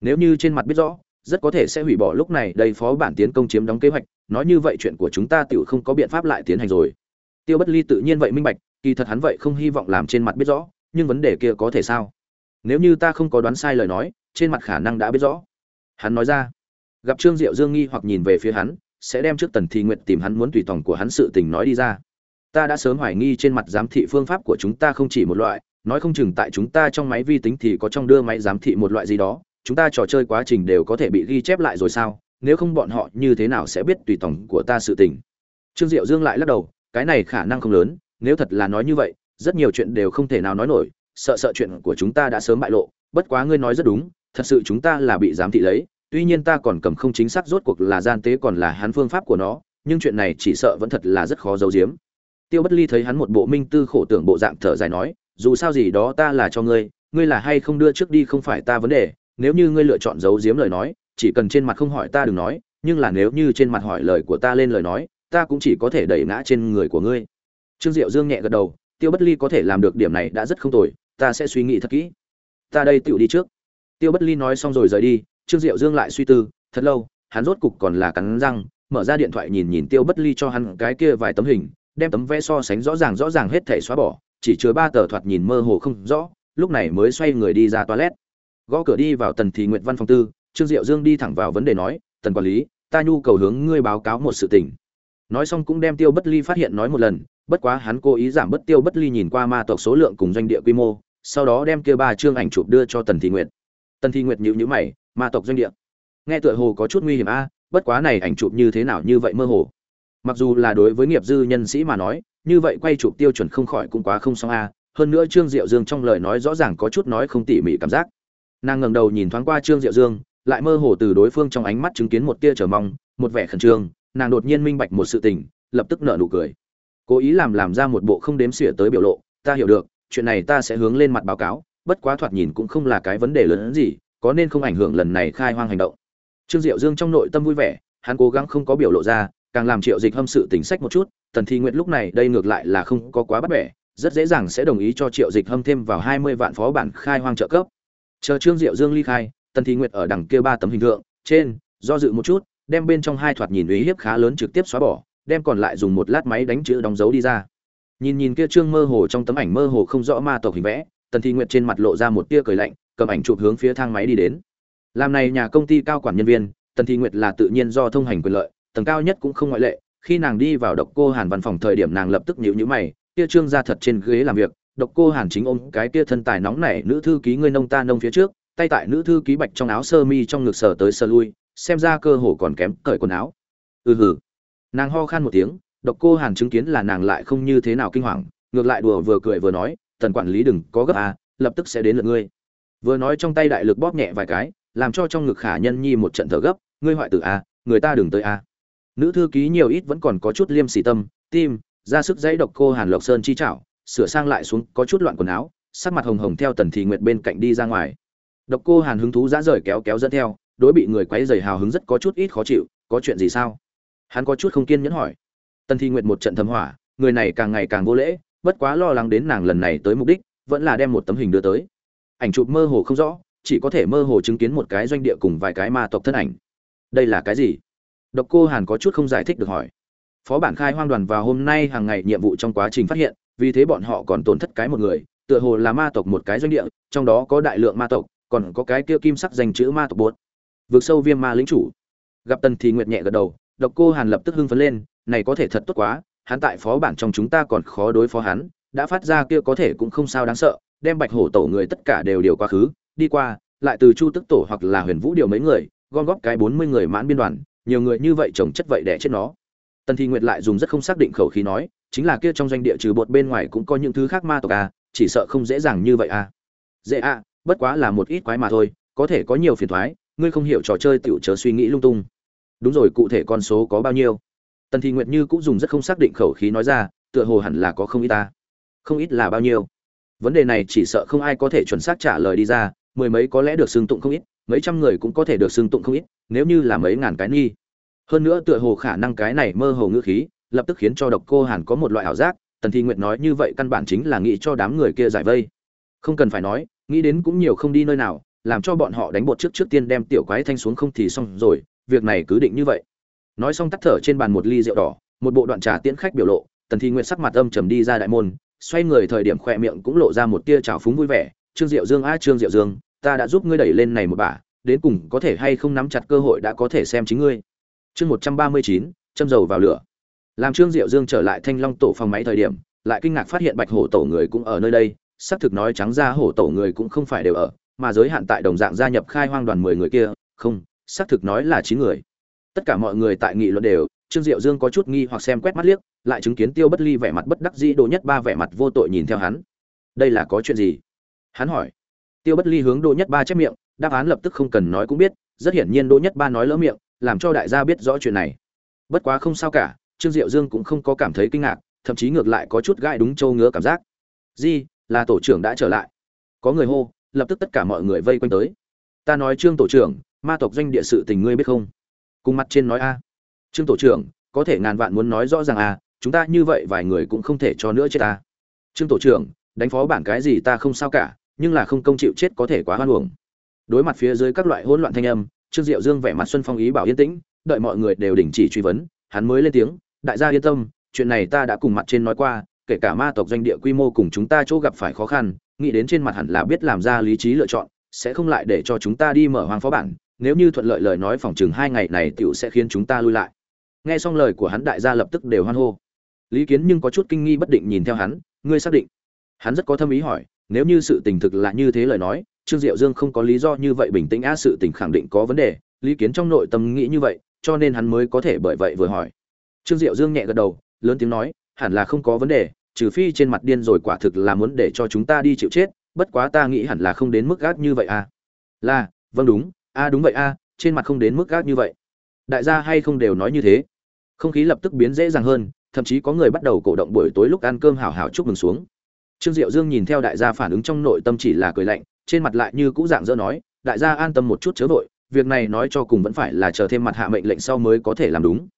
Nếu như trên mặt biết rõ, rất có thể sẽ hủy bỏ lúc này đây phó bản tiến công chiếm đóng kế hoạch, nói như vậy chuyện của chúng ta tựu không có biện pháp lại tiến hành rồi. Tiêu bất ly tự nhiên vậy minh bạch, kỳ thật hắn vậy không hy vọng làm trên mặt biết rõ, nhưng vấn đề kia có thể sao? Nếu như ta không có đoán sai lời nói, trên mặt khả năng đã biết rõ. Hắn nói ra. Gặp trương diệu dương nghi hoặc nhìn về phía hắn, sẽ đem trước tần thị nguyện tìm hắn muốn tùy tòng của hắn sự tình nói đi ra. Ta đã sớm hoài nghi trên mặt giám thị phương pháp của chúng ta không chỉ một loại nói không chừng tại chúng ta trong máy vi tính thì có trong đưa máy giám thị một loại gì đó, chúng ta trò chơi quá trình đều có thể bị ghi chép lại rồi sao? Nếu không bọn họ như thế nào sẽ biết tùy tổng của ta sự tình? Trương diệu dương lại lắc đầu, cái này khả năng không lớn, nếu thật là nói như vậy, rất nhiều chuyện đều không thể nào nói nổi, sợ sợ chuyện của chúng ta đã sớm bại lộ, bất quá ngươi nói rất đúng, thật sự chúng ta là bị giám thị lấy, tuy nhiên ta còn cầm không chính xác rốt cuộc là gian tế còn là hắn phương pháp của nó, nhưng chuyện này chỉ sợ vẫn thật là rất khó giấu giếm. Tiêu bất ly thấy hắn một bộ minh tư khổ tưởng bộ dạng thở dài nói dù sao gì đó ta là cho ngươi ngươi là hay không đưa trước đi không phải ta vấn đề, nếu như ngươi lựa chọn giấu giếm lời nói, chỉ cần trên mặt không hỏi ta đừng nói, nhưng là nếu như trên mặt hỏi lời của ta lên lời nói, ta cũng chỉ có thể đẩy ngã trên người của ngươi. Trương diệu dương nhẹ gật đầu, tiêu bất ly có thể làm được điểm này đã rất không tồi, ta sẽ suy nghĩ thật kỹ. Ta đây tựu đi trước. Tiêu bất ly nói xong rồi rời đi, trương diệu dương lại suy tư, thật lâu, hắn rốt cục còn là cắn răng, mở ra điện thoại nhìn nhìn tiêu bất ly cho hắn cái kia vài tấm hình, đem tấm vẽ so sánh rõ ràng rõ ràng hết thể xóa bỏ chỉ chứa ba tờ thoạt nhìn mơ hồ không rõ, lúc này mới xoay người đi ra toilet. Gõ cửa đi vào tần thị nguyện văn phòng tư, trương diệu dương đi thẳng vào vấn đề nói, tần quản lý, ta nhu cầu hướng ngươi báo cáo một sự tình. Nói xong cũng đem tiêu bất ly phát hiện nói một lần, bất quá hắn cố ý giảm bất tiêu bất ly nhìn qua ma tộc số lượng cùng doanh địa quy mô, sau đó đem kia ba chương ảnh chụp đưa cho tần thị nguyệt. Tần thị nguyệt nhíu nhíu mày, ma tộc doanh địa. Nghe tựa hồ có chút nguy hiểm a, bất quá này ảnh chụp như thế nào như vậy mơ hồ. Mặc dù là đối với nghiệp dư nhân sĩ mà nói như vậy quay chụp tiêu chuẩn không khỏi cũng quá không xong a. Hơn nữa trương diệu dương trong lời nói rõ ràng có chút nói không tỉ mỉ cảm giác. Nàng ngẩng đầu nhìn thoáng qua trương diệu dương, lại mơ hồ từ đối phương trong ánh mắt chứng kiến một tia chờ mong, một vẻ khẩn trương, nàng đột nhiên minh bạch một sự tình, lập tức nở nụ cười. Cố ý làm làm ra một bộ không đếm xỉa tới biểu lộ, ta hiểu được, chuyện này ta sẽ hướng lên mặt báo cáo, bất quá thoạt nhìn cũng không là cái vấn đề lớn hơn gì, có nên không ảnh hưởng lần này khai hoang hành động. Trương diệu dương trong nội tâm vui vẻ, hắn cố gắng không có biểu lộ ra, càng làm triệu dịch hâm sự tỉnh sách một chút tần thi nguyện lúc này đây ngược lại là không có quá bắt bẻ, rất dễ dàng sẽ đồng ý cho triệu dịch hâm thêm vào hai mươi vạn phó bản khai hoang trợ cấp. Chờ trương diệu dương ly khai, tần thi nguyệt ở đằng kia ba tấm hình tượng, trên, do dự một chút, đem bên trong hai thoạt nhìn uy hiếp khá lớn trực tiếp xóa bỏ, đem còn lại dùng một lát máy đánh chữ đóng dấu đi ra. Nhìn nhìn kia trương mơ hồ trong tấm ảnh mơ hồ không rõ ma tộc hình vẽ, tần thi nguyệt trên mặt lộ ra một tia cười lạnh, cầm ảnh chụp hướng phía thang máy đi đến. Làm này nhà công ty cao quản nhân viên, tần thi nguyệt là tự nhiên do thông hành quyền lợi, tầng cao nhất cũng không ngoại lệ khi nàng đi vào độc cô hàn văn phòng thời điểm nàng lập tức nhíu nhíu mày, kia trương ra thật trên ghế làm việc, độc cô hàn chính ôm cái kia thân tài nóng nảy nữ thư ký ngươi nông ta nông phía trước, tay tại nữ thư ký bạch trong áo sơ mi trong ngực sờ tới sờ lui, xem ra cơ hồ còn kém cởi quần áo. Ừ hừ. Nàng ho khan một tiếng, độc cô hàn chứng kiến là nàng lại không như thế nào kinh hoàng, ngược lại đùa vừa cười vừa nói, tần quản lý đừng có gấp à lập tức sẽ đến lượt ngươi. Vừa nói trong tay đại lực bóp nhẹ vài cái, làm cho trong ngực khả nhân nhi một trận thở gấp, ngươi hoại tử à người ta đừng tới à nữ thư ký nhiều ít vẫn còn có chút liêm sỉ tâm, tim, ra sức dãy độc cô hàn lộc sơn chi chảo sửa sang lại xuống, có chút loạn quần áo, sắc mặt hồng hồng theo tần thị nguyệt bên cạnh đi ra ngoài. Độc cô hàn hứng thú dã rời kéo kéo dẫn theo, đối bị người quấy rầy hào hứng rất có chút ít khó chịu, có chuyện gì sao? Hắn có chút không kiên nhẫn hỏi. Tần thi nguyệt một trận thầm hỏa, người này càng ngày càng vô lễ, bất quá lo lắng đến nàng lần này tới mục đích, vẫn là đem một tấm hình đưa tới. Ảnh chụp mơ hồ không rõ, chỉ có thể mơ hồ chứng kiến một cái doanh địa cùng vài cái ma tộc thân ảnh. Đây là cái gì? Độc cô hàn có chút không giải thích được hỏi phó bản khai hoang đoàn vào hôm nay hàng ngày nhiệm vụ trong quá trình phát hiện, vì thế bọn họ còn tổn thất cái một người, tựa hồ là ma tộc một cái doanh địa, trong đó có đại lượng ma tộc, còn có cái kia kim sắc danh chữ ma tộc buốt. vượt sâu viêm ma lính chủ gặp tần thì nguyệt nhẹ gật đầu, độc cô hàn lập tức hưng phấn lên, này có thể thật tốt quá, hắn tại phó bản trong chúng ta còn khó đối phó hắn, đã phát ra kia có thể cũng không sao đáng sợ, đem bạch hổ tổ người tất cả đều điều quá khứ, đi qua, lại từ chu tức tổ hoặc là huyền vũ điều mấy người, gom góp cái bốn mươi người mãn biên đoàn nhiều người như vậy trồng chất vậy để chết nó tần thi nguyệt lại dùng rất không xác định khẩu khí nói chính là kia trong doanh địa trừ bột bên ngoài cũng có những thứ khác ma tộc à, chỉ sợ không dễ dàng như vậy à. Dễ à, bất quá là một ít quái mà thôi, có thể có nhiều phiền toái, ngươi không hiểu trò chơi tiểu chớ suy nghĩ lung tung. Đúng rồi, cụ thể con số có bao nhiêu? Tần Thi Nguyệt Như cũng dùng rất không xác định khẩu khí nói ra, tựa hồ hẳn là có không ít ta. Không ít là bao nhiêu? Vấn đề này chỉ sợ không ai có thể chuẩn xác trả lời đi ra, mười mấy có lẽ được xưng tụng không ít, mấy trăm người cũng có thể được xưng tụng không ít, nếu như là mấy ngàn cái nghi. Hơn nữa tựa hồ khả năng cái này mơ hồ ngữ khí, lập tức khiến cho độc cô hàn có một loại ảo giác tần thi nguyệt nói như vậy căn bản chính là nghĩ cho đám người kia giải vây không cần phải nói nghĩ đến cũng nhiều không đi nơi nào làm cho bọn họ đánh bột trước trước tiên đem tiểu quái thanh xuống không thì xong rồi việc này cứ định như vậy nói xong tắt thở trên bàn một ly rượu đỏ một bộ đoạn trà tiễn khách biểu lộ tần thi nguyệt sắc mặt âm trầm đi ra đại môn xoay người thời điểm khỏe miệng cũng lộ ra một tia trào phúng vui vẻ trương diệu dương, a trương diệu dương, ta đã giúp ngươi đẩy lên này một bả, đến cùng có thể hay không nắm chặt cơ hội đã có thể xem chính ngươi. Chương một trăm ba mươi chín, châm dầu vào lửa. Làm trương diệu dương trở lại thanh long tổ phòng máy thời điểm, lại kinh ngạc phát hiện bạch hổ tổ người cũng ở nơi đây xác thực nói trắng ra hổ tổ người cũng không phải đều ở, mà giới hạn tại đồng dạng gia nhập khai hoang đoàn mười người kia, không xác thực nói là chín người. Tất cả mọi người tại nghị luận đều, trương diệu dương có chút nghi hoặc xem quét mắt liếc, lại chứng kiến tiêu bất ly vẻ mặt bất đắc dĩ, đồ nhất ba vẻ mặt vô tội nhìn theo hắn. Đây là có chuyện gì? Hắn hỏi. Tiêu bất ly hướng đỗ nhất ba chép miệng, đáp án lập tức không cần nói cũng biết, rất hiển nhiên đỗ nhất ba nói lỡ miệng, làm cho đại gia biết rõ chuyện này. Bất quá không sao cả, trương diệu dương cũng không có cảm thấy kinh ngạc, thậm chí ngược lại có chút gai đúng châu ngứa cảm giác. Di, là tổ trưởng đã trở lại. Có người hô, lập tức tất cả mọi người vây quanh tới. Ta nói trương tổ trưởng, ma tộc doanh địa sự tình ngươi biết không? Cùng mặt trên nói a. Trương tổ trưởng, có thể ngàn vạn muốn nói rõ ràng a, chúng ta như vậy vài người cũng không thể cho nữa chết ta. Trương tổ trưởng, đánh phó bản cái gì ta không sao cả nhưng là không công chịu chết có thể quá hoan uổng. Đối mặt phía dưới các loại hỗn loạn thanh âm, trương diệu dương vẻ mặt xuân phong ý bảo yên tĩnh, đợi mọi người đều đình chỉ truy vấn, hắn mới lên tiếng, đại gia yên tâm, chuyện này ta đã cùng mặt trên nói qua, kể cả ma tộc doanh địa quy mô cùng chúng ta chỗ gặp phải khó khăn, nghĩ đến trên mặt hẳn là biết làm ra lý trí lựa chọn, sẽ không lại để cho chúng ta đi mở hoàng phó bản, nếu như thuận lợi lời nói phòng chừng hai ngày này tiểu sẽ khiến chúng ta lui lại. Nghe xong lời của hắn, đại gia lập tức đều hoan hô. Lý kiến nhưng có chút kinh nghi bất định nhìn theo hắn, ngươi xác định? Hắn rất có thâm ý hỏi nếu như sự tình thực là như thế lời nói trương diệu dương không có lý do như vậy bình tĩnh á sự tình khẳng định có vấn đề lý kiến trong nội tâm nghĩ như vậy cho nên hắn mới có thể bởi vậy vừa hỏi Trương Diệu Dương nhẹ gật đầu, lớn tiếng nói, hẳn là không có vấn đề, trừ phi trên mặt điên rồi quả thực là muốn để cho chúng ta đi chịu chết, bất quá ta nghĩ hẳn là không đến mức gác như vậy à. Là, vâng đúng, a đúng vậy a, trên mặt không đến mức gác như vậy. Đại gia hay không đều nói như thế. Không khí lập tức biến dễ dàng hơn, thậm chí có người bắt đầu cổ động buổi tối lúc ăn cơm hào hào chúc mừng xuống. Trương Diệu Dương nhìn theo đại gia phản ứng trong nội tâm chỉ là cười lạnh, trên mặt lại như cũ dạng dỡ nói, đại gia an tâm một chút chớ vội, việc này nói cho cùng vẫn phải là chờ thêm mặt hạ mệnh lệnh sau mới có thể làm đúng.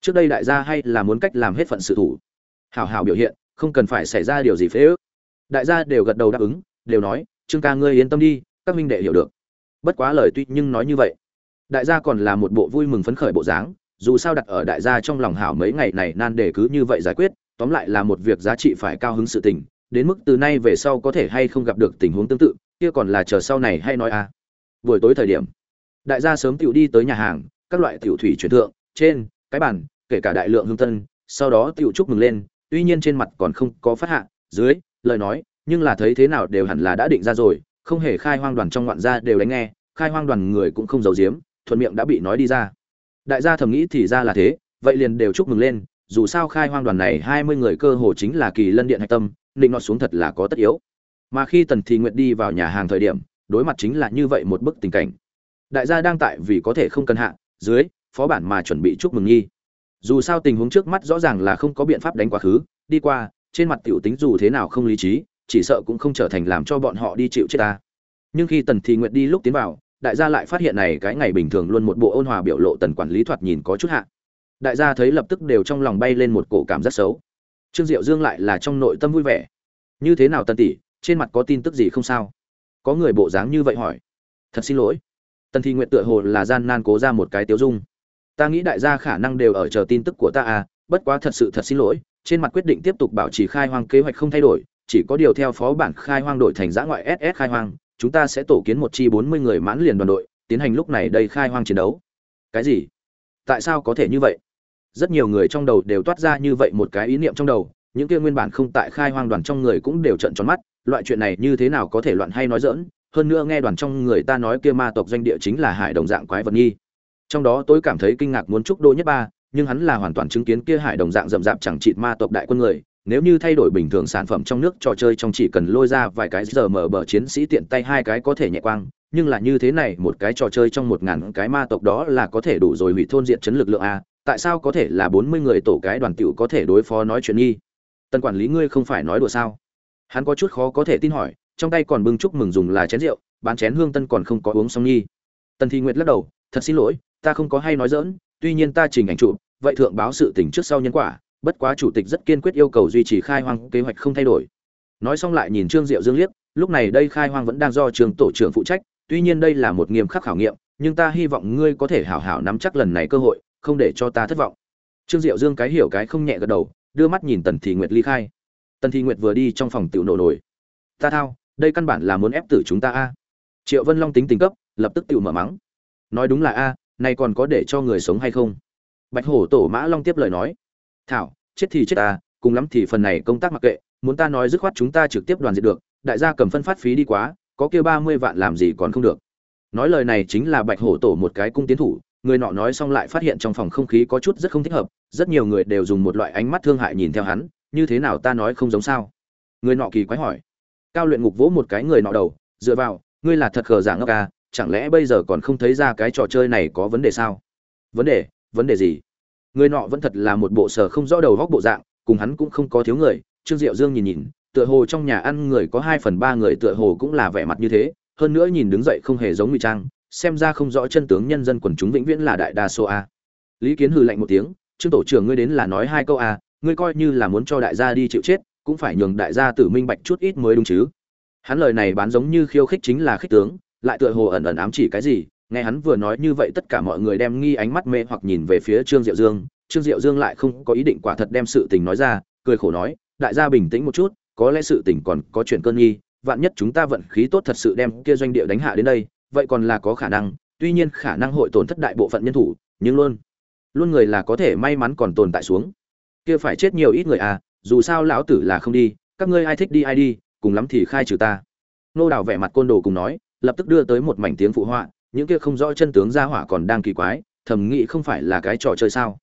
Trước đây đại gia hay là muốn cách làm hết phận sự thủ. Hảo hảo biểu hiện không cần phải xảy ra điều gì phế ước. Đại gia đều gật đầu đáp ứng đều nói trương ca ngươi yên tâm đi các minh đệ hiểu được. Bất quá lời tuy nhưng nói như vậy đại gia còn là một bộ vui mừng phấn khởi bộ dáng dù sao đặt ở đại gia trong lòng hảo mấy ngày này nan đề cứ như vậy giải quyết tóm lại là một việc giá trị phải cao hứng sự tình đến mức từ nay về sau có thể hay không gặp được tình huống tương tự, kia còn là chờ sau này hay nói à. Buổi tối thời điểm, đại gia sớm tiểu đi tới nhà hàng, các loại tiểu thủy truyền thượng, trên, cái bàn, kể cả đại lượng hương tân sau đó tiểu chúc mừng lên, tuy nhiên trên mặt còn không có phát hạ, dưới, lời nói, nhưng là thấy thế nào đều hẳn là đã định ra rồi, không hề khai hoang đoàn trong ngoạn gia đều đánh nghe, khai hoang đoàn người cũng không giấu giếm, thuận miệng đã bị nói đi ra. Đại gia thầm nghĩ thì ra là thế, vậy liền đều chúc mừng lên, dù sao khai hoang đoàn này hai mươi người cơ hồ chính là kỳ lân điện hạch tâm định nọt xuống thật là có tất yếu. Mà khi tần thị nguyện đi vào nhà hàng thời điểm, đối mặt chính là như vậy một bức tình cảnh. Đại gia đang tại vì có thể không cần hạ, dưới, phó bản mà chuẩn bị chúc mừng nghi. Dù sao tình huống trước mắt rõ ràng là không có biện pháp đánh quá khứ, đi qua, trên mặt tiểu tính dù thế nào không lý trí, chỉ sợ cũng không trở thành làm cho bọn họ đi chịu chết ta. Nhưng khi tần thị nguyện đi lúc tiến vào, đại gia lại phát hiện này cái ngày bình thường luôn một bộ ôn hòa biểu lộ tần quản lý thoạt nhìn có chút hạ. Đại gia thấy lập tức đều trong lòng bay lên một cổ cảm giác xấu trương diệu dương lại là trong nội tâm vui vẻ. Như thế nào tần tỷ, trên mặt có tin tức gì không sao? Có người bộ dáng như vậy hỏi. Thật xin lỗi. Tần thị nguyện tựa hồ là gian nan cố ra một cái tiếu dung. Ta nghĩ đại gia khả năng đều ở chờ tin tức của ta à bất quá thật sự thật xin lỗi, trên mặt quyết định tiếp tục bảo trì khai hoang kế hoạch không thay đổi, chỉ có điều theo phó bản khai hoang đổi thành giã ngoại ss khai hoang, chúng ta sẽ tổ kiến một chi bốn mươi người mãn liền đoàn đội, tiến hành lúc này đây khai hoang chiến đấu. Cái gì? Tại sao có thể như vậy? Rất nhiều người trong đầu đều toát ra như vậy một cái ý niệm trong đầu, những kia nguyên bản không tại khai hoang đoàn trong người cũng đều trận tròn mắt, loại chuyện này như thế nào có thể loạn hay nói dỡn hơn nữa nghe đoàn trong người ta nói kia ma tộc doanh địa chính là hải đồng dạng quái vật nghi. Trong đó tôi cảm thấy kinh ngạc muốn chúc đô nhất ba, nhưng hắn là hoàn toàn chứng kiến kia hải đồng dạng rậm rạp chẳng trị ma tộc đại quân người, nếu như thay đổi bình thường sản phẩm trong nước trò chơi trong chỉ cần lôi ra vài cái giờ mở bờ chiến sĩ tiện tay hai cái có thể nhẹ quang, nhưng là như thế này một cái trò chơi trong một ngàn cái ma tộc đó là có thể đủ rồi hủy thôn diện chấn lực lượng a tại sao có thể là bốn mươi người tổ cái đoàn tiểu có thể đối phó nói chuyện nghi? Tần quản lý ngươi không phải nói đùa sao? Hắn có chút khó có thể tin hỏi, trong tay còn bưng chúc mừng dùng là chén rượu, bán chén hương tân còn không có uống xong nghi. Tần thi nguyệt lắc đầu, thật xin lỗi, ta không có hay nói dỡn tuy nhiên ta trình ảnh chụp, vậy thượng báo sự tình trước sau nhân quả, bất quá chủ tịch rất kiên quyết yêu cầu duy trì khai hoang, kế hoạch không thay đổi. Nói xong lại nhìn trương diệu dương liếc, lúc này đây khai hoang vẫn đang do trường tổ trưởng phụ trách, tuy nhiên đây là một nghiêm khắc khảo nghiệm, nhưng ta hy vọng ngươi có thể hảo hảo nắm chắc lần này cơ hội không để cho ta thất vọng. Trương diệu dương cái hiểu cái không nhẹ gật đầu, đưa mắt nhìn tần thị nguyệt ly khai. Tần thị nguyệt vừa đi trong phòng tiểu nổ nổi ta thao, đây căn bản là muốn ép tử chúng ta a. Triệu vân long tính tình cấp, lập tức tiểu mở mắng. Nói đúng là a này còn có để cho người sống hay không? Bạch hổ tổ mã long tiếp lời nói. Thảo, chết thì chết ta, cùng lắm thì phần này công tác mặc kệ, muốn ta nói dứt khoát chúng ta trực tiếp đoàn diệt được, đại gia cầm phân phát phí đi quá, có kia ba mươi vạn làm gì còn không được. Nói lời này chính là bạch hổ tổ một cái cung tiến thủ người nọ nói xong lại phát hiện trong phòng không khí có chút rất không thích hợp, rất nhiều người đều dùng một loại ánh mắt thương hại nhìn theo hắn, như thế nào ta nói không giống sao? Người nọ kỳ quái hỏi. Cao luyện ngục vỗ một cái người nọ đầu, dựa vào, ngươi là thật khờ giả ngốc à chẳng lẽ bây giờ còn không thấy ra cái trò chơi này có vấn đề sao? Vấn đề? Vấn đề gì? Người nọ vẫn thật là một bộ sở không rõ đầu góc bộ dạng, cùng hắn cũng không có thiếu người, trương diệu dương nhìn nhìn, tựa hồ trong nhà ăn người có hai phần ba người tựa hồ cũng là vẻ mặt như thế, hơn nữa nhìn đứng dậy không hề giống ngụy trang xem ra không rõ chân tướng nhân dân quần chúng vĩnh viễn là đại đa số a. Lý kiến hừ lạnh một tiếng, trương tổ trưởng ngươi đến là nói hai câu a, ngươi coi như là muốn cho đại gia đi chịu chết, cũng phải nhường đại gia tử minh bạch chút ít mới đúng chứ. Hắn lời này bán giống như khiêu khích chính là khích tướng, lại tựa hồ ẩn ẩn ám chỉ cái gì, nghe hắn vừa nói như vậy tất cả mọi người đem nghi ánh mắt mê hoặc nhìn về phía trương diệu dương. Trương diệu dương lại không có ý định quả thật đem sự tình nói ra, cười khổ nói, đại gia bình tĩnh một chút, có lẽ sự tình còn có chuyện cơn nghi, vạn nhất chúng ta vận khí tốt thật sự đem kia doanh địa đánh hạ đến đây vậy còn là có khả năng, tuy nhiên khả năng hội tổn thất đại bộ phận nhân thủ, nhưng luôn luôn người là có thể may mắn còn tồn tại xuống. Kia phải chết nhiều ít người à dù sao lão tử là không đi, các ngươi ai thích đi ai đi, cùng lắm thì khai trừ ta. Nô đào vẻ mặt côn đồ cùng nói, lập tức đưa tới một mảnh tiếng phụ họa, những kia không rõ chân tướng gia hỏa còn đang kỳ quái, thầm nghĩ không phải là cái trò chơi sao.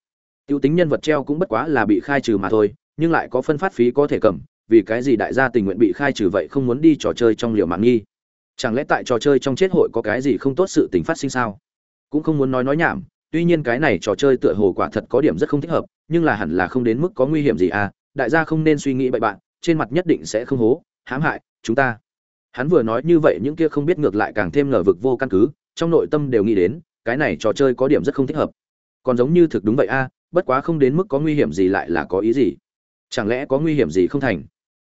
Tiêu tính nhân vật treo cũng bất quá là bị khai trừ mà thôi, nhưng lại có phân phát phí có thể cầm, vì cái gì đại gia tình nguyện bị khai trừ vậy không muốn đi trò chơi trong liều mạng nghi chẳng lẽ tại trò chơi trong chết hội có cái gì không tốt sự tình phát sinh sao? Cũng không muốn nói nói nhảm tuy nhiên cái này trò chơi tựa hồ quả thật có điểm rất không thích hợp nhưng là hẳn là không đến mức có nguy hiểm gì à? Đại gia không nên suy nghĩ bậy bạn trên mặt nhất định sẽ không hố hãm hại chúng ta. Hắn vừa nói như vậy những kia không biết ngược lại càng thêm ngờ vực vô căn cứ trong nội tâm đều nghĩ đến cái này trò chơi có điểm rất không thích hợp. Còn giống như thực đúng vậy a à, bất quá không đến mức có nguy hiểm gì lại là có ý gì? Chẳng lẽ có nguy hiểm gì không thành?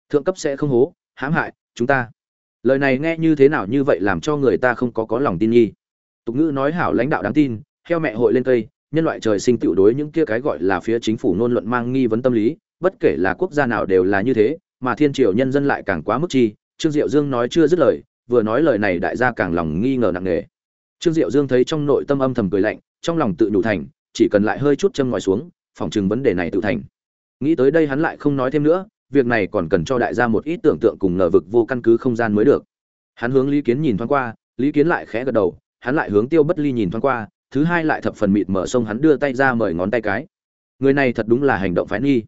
Thượng cấp sẽ không hố hãm hại chúng ta lời này nghe như thế nào như vậy làm cho người ta không có có lòng tin nhi tục ngữ nói hảo lãnh đạo đáng tin theo mẹ hội lên cây, nhân loại trời sinh tựu đối những kia cái gọi là phía chính phủ nôn luận mang nghi vấn tâm lý, bất kể là quốc gia nào đều là như thế, mà thiên triều nhân dân lại càng quá mức chi. Trương diệu dương nói chưa dứt lời, vừa nói lời này đại gia càng lòng nghi ngờ nặng nề. Trương diệu dương thấy trong nội tâm âm thầm cười lạnh, trong lòng tự đủ thành, chỉ cần lại hơi chút châm ngòi xuống, phòng chừng vấn đề này tự thành. Nghĩ tới đây hắn lại không nói thêm nữa việc này còn cần cho đại gia một ít tưởng tượng cùng ngờ vực vô căn cứ không gian mới được. Hắn hướng lý kiến nhìn thoáng qua, lý kiến lại khẽ gật đầu, hắn lại hướng tiêu bất ly nhìn thoáng qua, thứ hai lại thập phần mịt mở sông hắn đưa tay ra mời ngón tay cái. Người này thật đúng là hành động phái nghi.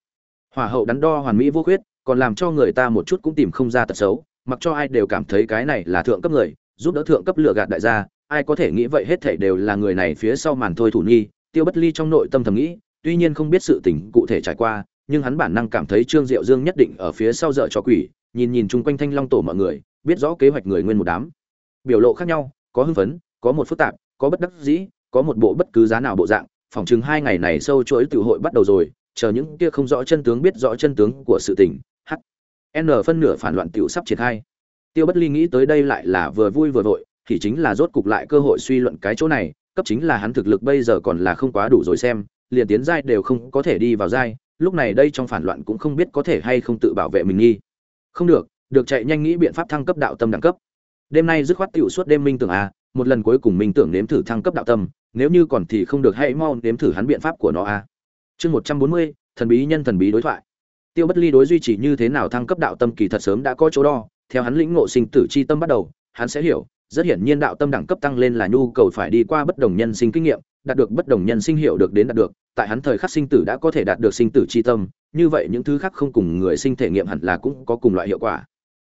Hỏa hậu đắn đo hoàn mỹ vô khuyết, còn làm cho người ta một chút cũng tìm không ra tật xấu, mặc cho ai đều cảm thấy cái này là thượng cấp người, giúp đỡ thượng cấp lựa gạt đại gia, ai có thể nghĩ vậy hết thảy đều là người này phía sau màn thôi thủ nghi. Tiêu bất ly trong nội tâm thầm nghĩ, tuy nhiên không biết sự tình cụ thể trải qua nhưng hắn bản năng cảm thấy trương diệu dương nhất định ở phía sau dợ cho quỷ, nhìn nhìn chung quanh thanh long tổ mọi người, biết rõ kế hoạch người nguyên một đám. Biểu lộ khác nhau, có hưng phấn, có một phức tạp, có bất đắc dĩ, có một bộ bất cứ giá nào bộ dạng. Phỏng chừng hai ngày này sâu chuỗi tiểu hội bắt đầu rồi, chờ những kia không rõ chân tướng biết rõ chân tướng của sự tình. H, n phân nửa phản loạn tiểu sắp triển khai. Tiêu bất ly nghĩ tới đây lại là vừa vui vừa vội, thì chính là rốt cục lại cơ hội suy luận cái chỗ này, cấp chính là hắn thực lực bây giờ còn là không quá đủ rồi xem, liền tiến giai đều không có thể đi vào giai lúc này đây trong phản loạn cũng không biết có thể hay không tự bảo vệ mình nghi. Không được được chạy nhanh nghĩ biện pháp thăng cấp đạo tâm đẳng cấp. Đêm nay dứt khoát tiểu suốt đêm minh tưởng a, một lần cuối cùng minh tưởng nếm thử thăng cấp đạo tâm, nếu như còn thì không được hãy mau nếm thử hắn biện pháp của nó a. Chương một trăm bốn mươi, thần bí nhân thần bí đối thoại. Tiêu bất ly đối duy trì như thế nào thăng cấp đạo tâm kỳ thật sớm đã có chỗ đo, theo hắn lĩnh ngộ sinh tử chi tâm bắt đầu, hắn sẽ hiểu, rất hiển nhiên đạo tâm đẳng cấp tăng lên là nhu cầu phải đi qua bất đồng nhân sinh kinh nghiệm, đạt được bất đồng nhân sinh hiểu được đến đạt được tại hắn thời khắc sinh tử đã có thể đạt được sinh tử chi tâm, như vậy những thứ khác không cùng người sinh thể nghiệm hẳn là cũng có cùng loại hiệu quả.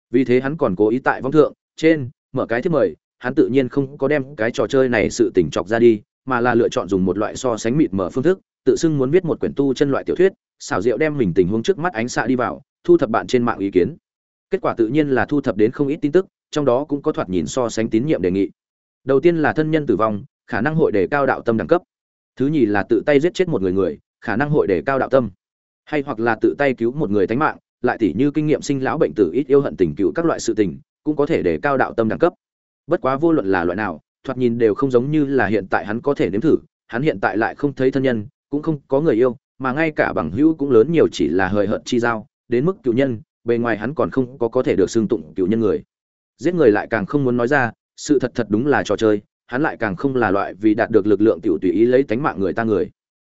Vì thế hắn còn cố ý tại vong thượng, trên, mở cái thiết mời, hắn tự nhiên không có đem cái trò chơi này sự tỉnh chọc ra đi, mà là lựa chọn dùng một loại so sánh mịt mở phương thức, tự xưng muốn viết một quyển tu chân loại tiểu thuyết, xảo diệu đem mình tình huống trước mắt ánh xạ đi vào, thu thập bạn trên mạng ý kiến. Kết quả tự nhiên là thu thập đến không ít tin tức, trong đó cũng có thoạt nhìn so sánh tín nhiệm đề nghị. Đầu tiên là thân nhân tử vong, khả năng hội đề cao đạo tâm đẳng cấp thứ nhì là tự tay giết chết một người người, khả năng hội để cao đạo tâm. Hay hoặc là tự tay cứu một người tánh mạng, lại tỉ như kinh nghiệm sinh lão bệnh tử ít yêu hận tình cựu các loại sự tình, cũng có thể để cao đạo tâm đẳng cấp. Bất quá vô luận là loại nào, thoạt nhìn đều không giống như là hiện tại hắn có thể nếm thử, hắn hiện tại lại không thấy thân nhân, cũng không có người yêu, mà ngay cả bằng hữu cũng lớn nhiều chỉ là hời hợt chi giao, đến mức cựu nhân, bề ngoài hắn còn không có có thể được xưng tụng cựu nhân người. Giết người lại càng không muốn nói ra, sự thật thật đúng là trò chơi hắn lại càng không là loại vì đạt được lực lượng tiểu tùy ý lấy tánh mạng người ta người.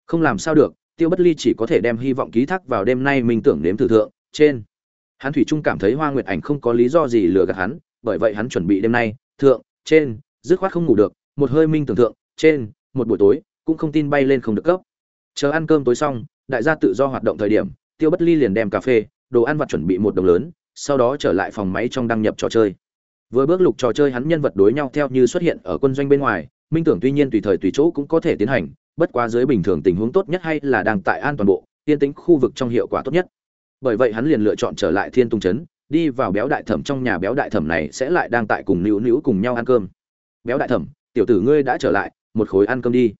Không làm sao được, tiêu bất ly chỉ có thể đem hy vọng ký thác vào đêm nay mình tưởng nếm thử thượng, trên. Hắn thủy trung cảm thấy hoa nguyệt ảnh không có lý do gì lừa gạt hắn, bởi vậy hắn chuẩn bị đêm nay, thượng, trên, dứt khoát không ngủ được, một hơi minh tưởng thượng, trên, một buổi tối, cũng không tin bay lên không được cấp chờ ăn cơm tối xong, đại gia tự do hoạt động thời điểm, tiêu bất ly liền đem cà phê, đồ ăn vặt chuẩn bị một đồng lớn, sau đó trở lại phòng máy trong đăng nhập trò chơi vừa bước lục trò chơi hắn nhân vật đối nhau theo như xuất hiện ở quân doanh bên ngoài, minh tưởng tuy nhiên tùy thời tùy chỗ cũng có thể tiến hành, bất quá dưới bình thường tình huống tốt nhất hay là đang tại an toàn bộ, yên tĩnh khu vực trong hiệu quả tốt nhất. Bởi vậy hắn liền lựa chọn trở lại thiên tung trấn, đi vào béo đại thẩm trong nhà béo đại thẩm này sẽ lại đang tại cùng nữu nữu cùng nhau ăn cơm. Béo đại thẩm, tiểu tử ngươi đã trở lại, một khối ăn cơm đi.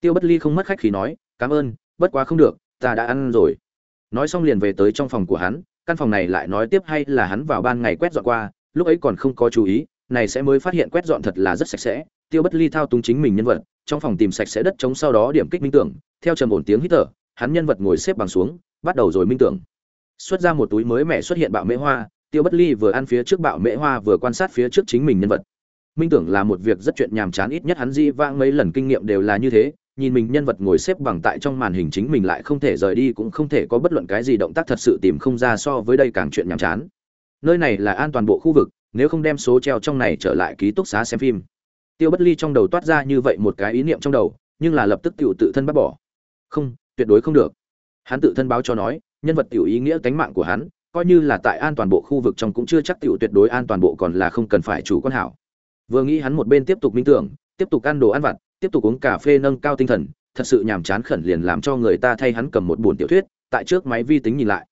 Tiêu bất ly không mất khách khí nói, cảm ơn, bất quá không được, ta đã ăn rồi. Nói xong liền về tới trong phòng của hắn, căn phòng này lại nói tiếp hay là hắn vào ban ngày quét dọn qua lúc ấy còn không có chú ý, này sẽ mới phát hiện quét dọn thật là rất sạch sẽ, tiêu bất ly thao túng chính mình nhân vật, trong phòng tìm sạch sẽ đất trống sau đó điểm kích minh tưởng, theo trầm ổn tiếng hít thở, hắn nhân vật ngồi xếp bằng xuống, bắt đầu rồi minh tưởng. Xuất ra một túi mới mẻ xuất hiện bạo mễ hoa, tiêu bất ly vừa ăn phía trước bạo mễ hoa vừa quan sát phía trước chính mình nhân vật. Minh tưởng là một việc rất chuyện nhàm chán, ít nhất hắn di vang mấy lần kinh nghiệm đều là như thế, nhìn mình nhân vật ngồi xếp bằng tại trong màn hình chính mình lại không thể rời đi, cũng không thể có bất luận cái gì động tác thật sự tìm không ra so với đây càng chuyện nhàm chán nơi này là an toàn bộ khu vực, nếu không đem số treo trong này trở lại ký túc xá xem phim. Tiêu bất ly trong đầu toát ra như vậy một cái ý niệm trong đầu, nhưng là lập tức tự tự thân bắt bỏ. Không, tuyệt đối không được. Hắn tự thân báo cho nói, nhân vật tiểu ý nghĩa tánh mạng của hắn, coi như là tại an toàn bộ khu vực trong cũng chưa chắc tiểu tuyệt đối an toàn bộ còn là không cần phải chủ quan hảo. Vừa nghĩ hắn một bên tiếp tục minh tưởng, tiếp tục ăn đồ ăn vặt, tiếp tục uống cà phê nâng cao tinh thần, thật sự nhàm chán khẩn liền làm cho người ta thay hắn cầm một buồn tiểu thuyết, tại trước máy vi tính nhìn lại.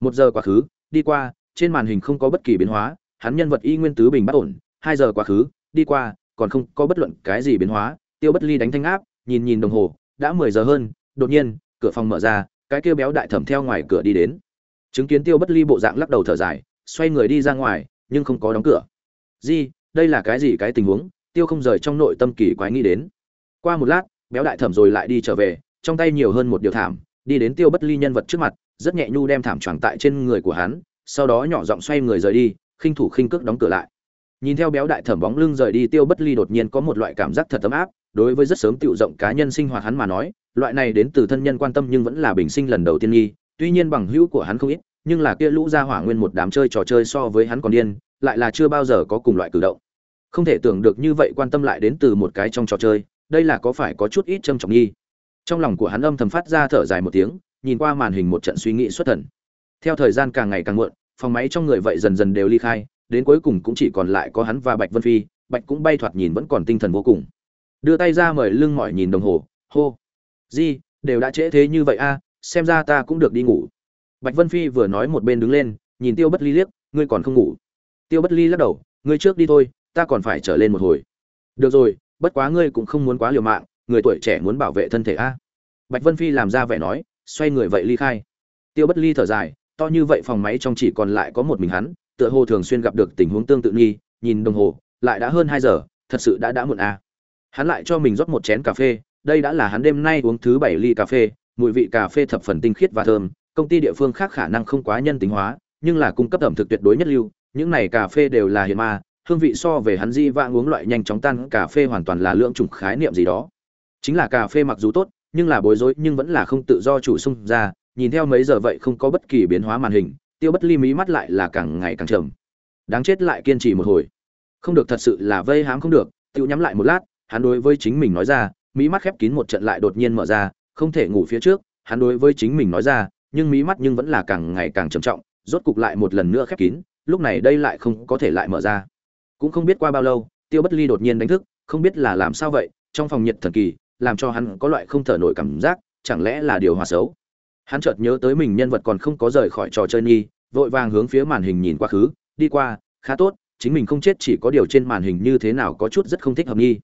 Một giờ quá khứ, đi qua trên màn hình không có bất kỳ biến hóa, hắn nhân vật y nguyên tứ bình bất ổn, hai giờ quá khứ, đi qua, còn không có bất luận cái gì biến hóa, tiêu bất ly đánh thanh áp, nhìn nhìn đồng hồ, đã mười giờ hơn, đột nhiên, cửa phòng mở ra, cái kêu béo đại thẩm theo ngoài cửa đi đến. Chứng kiến tiêu bất ly bộ dạng lắc đầu thở dài, xoay người đi ra ngoài, nhưng không có đóng cửa. Di, đây là cái gì cái tình huống? Tiêu không rời trong nội tâm kỳ quái nghĩ đến. Qua một lát, béo đại thẩm rồi lại đi trở về, trong tay nhiều hơn một điều thảm, đi đến tiêu bất ly nhân vật trước mặt, rất nhẹ nhu đem thảm tròn tại trên người của hắn sau đó nhỏ giọng xoay người rời đi, khinh thủ khinh cước đóng cửa lại. Nhìn theo béo đại thẩm bóng lưng rời đi, tiêu bất ly đột nhiên có một loại cảm giác thật ấm áp, đối với rất sớm tựu rộng cá nhân sinh hoạt hắn mà nói, loại này đến từ thân nhân quan tâm nhưng vẫn là bình sinh lần đầu tiên nghi, tuy nhiên bằng hữu của hắn không ít, nhưng là kia lũ ra hỏa nguyên một đám chơi trò chơi so với hắn còn điên, lại là chưa bao giờ có cùng loại cử động. Không thể tưởng được như vậy quan tâm lại đến từ một cái trong trò chơi, đây là có phải có chút ít trầm trọng nghi. Trong lòng của hắn âm thầm phát ra thở dài một tiếng, nhìn qua màn hình một trận suy nghĩ xuất thần theo thời gian càng ngày càng muộn, phòng máy trong người vậy dần dần đều ly khai, đến cuối cùng cũng chỉ còn lại có hắn và bạch vân phi, bạch cũng bay thoạt nhìn vẫn còn tinh thần vô cùng. Đưa tay ra mời lưng mỏi nhìn đồng hồ, hô. Di, đều đã trễ thế như vậy a, xem ra ta cũng được đi ngủ. Bạch vân phi vừa nói một bên đứng lên, nhìn tiêu bất ly liếc, ngươi còn không ngủ? Tiêu bất ly lắc đầu, ngươi trước đi thôi, ta còn phải trở lên một hồi. Được rồi, bất quá ngươi cũng không muốn quá liều mạng, người tuổi trẻ muốn bảo vệ thân thể a. Bạch vân phi làm ra vẻ nói, xoay người vậy ly khai. Tiêu bất ly thở dài to như vậy phòng máy trong chỉ còn lại có một mình hắn, tựa hồ thường xuyên gặp được tình huống tương tự nghi, nhìn đồng hồ, lại đã hơn hai giờ, thật sự đã đã muộn à? hắn lại cho mình rót một chén cà phê, đây đã là hắn đêm nay uống thứ bảy ly cà phê, mùi vị cà phê thập phần tinh khiết và thơm, công ty địa phương khác khả năng không quá nhân tính hóa, nhưng là cung cấp ẩm thực tuyệt đối nhất lưu, những này cà phê đều là hiện ma, hương vị so về hắn di vãng uống loại nhanh chóng tan cà phê hoàn toàn là lượng trùng khái niệm gì đó chính là cà phê mặc dù tốt, nhưng là bối rối, nhưng vẫn là không tự do chủ sung ra nhìn theo mấy giờ vậy không có bất kỳ biến hóa màn hình, tiêu bất ly mí mắt lại là càng ngày càng trầm. Đáng chết lại kiên trì một hồi. Không được thật sự là vây hãm không được, tiêu nhắm lại một lát, hắn đối với chính mình nói ra, mí mắt khép kín một trận lại đột nhiên mở ra, không thể ngủ phía trước, hắn đối với chính mình nói ra, nhưng mí mắt nhưng vẫn là càng ngày càng trầm trọng, rốt cục lại một lần nữa khép kín, lúc này đây lại không có thể lại mở ra. Cũng không biết qua bao lâu, tiêu bất ly đột nhiên đánh thức, không biết là làm sao vậy, trong phòng nhiệt thần kỳ, làm cho hắn có loại không thở nổi cảm giác, chẳng lẽ là điều hòa xấu? Hắn chợt nhớ tới mình nhân vật còn không có rời khỏi trò chơi nhi, vội vàng hướng phía màn hình nhìn quá khứ, đi qua, khá tốt, chính mình không chết chỉ có điều trên màn hình như thế nào có chút rất không thích hợp nghi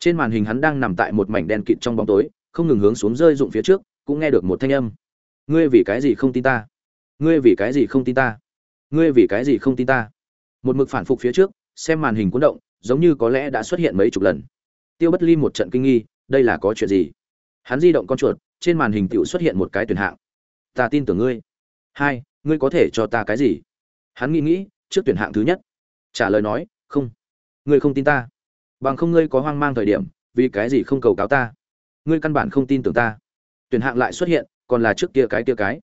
trên màn hình hắn đang nằm tại một mảnh đen kịt trong bóng tối, không ngừng hướng xuống rơi rụng phía trước, cũng nghe được một thanh âm. Ngươi vì cái gì không tin ta? Ngươi vì cái gì không tin ta? Ngươi vì cái gì không tin ta? Một mực phản phục phía trước, xem màn hình cuốn động, giống như có lẽ đã xuất hiện mấy chục lần. Tiêu bất ly một trận kinh nghi, đây là có chuyện gì? Hắn di động con chuột, trên màn hình tựu xuất hiện một cái tuyển hạng ta tin tưởng ngươi. Hai, ngươi có thể cho ta cái gì? Hắn nghĩ nghĩ, trước tuyển hạng thứ nhất. Trả lời nói, không. Ngươi không tin ta. Bằng không ngươi có hoang mang thời điểm, vì cái gì không cầu cáo ta? Ngươi căn bản không tin tưởng ta. Tuyển hạng lại xuất hiện, còn là trước kia cái kia cái.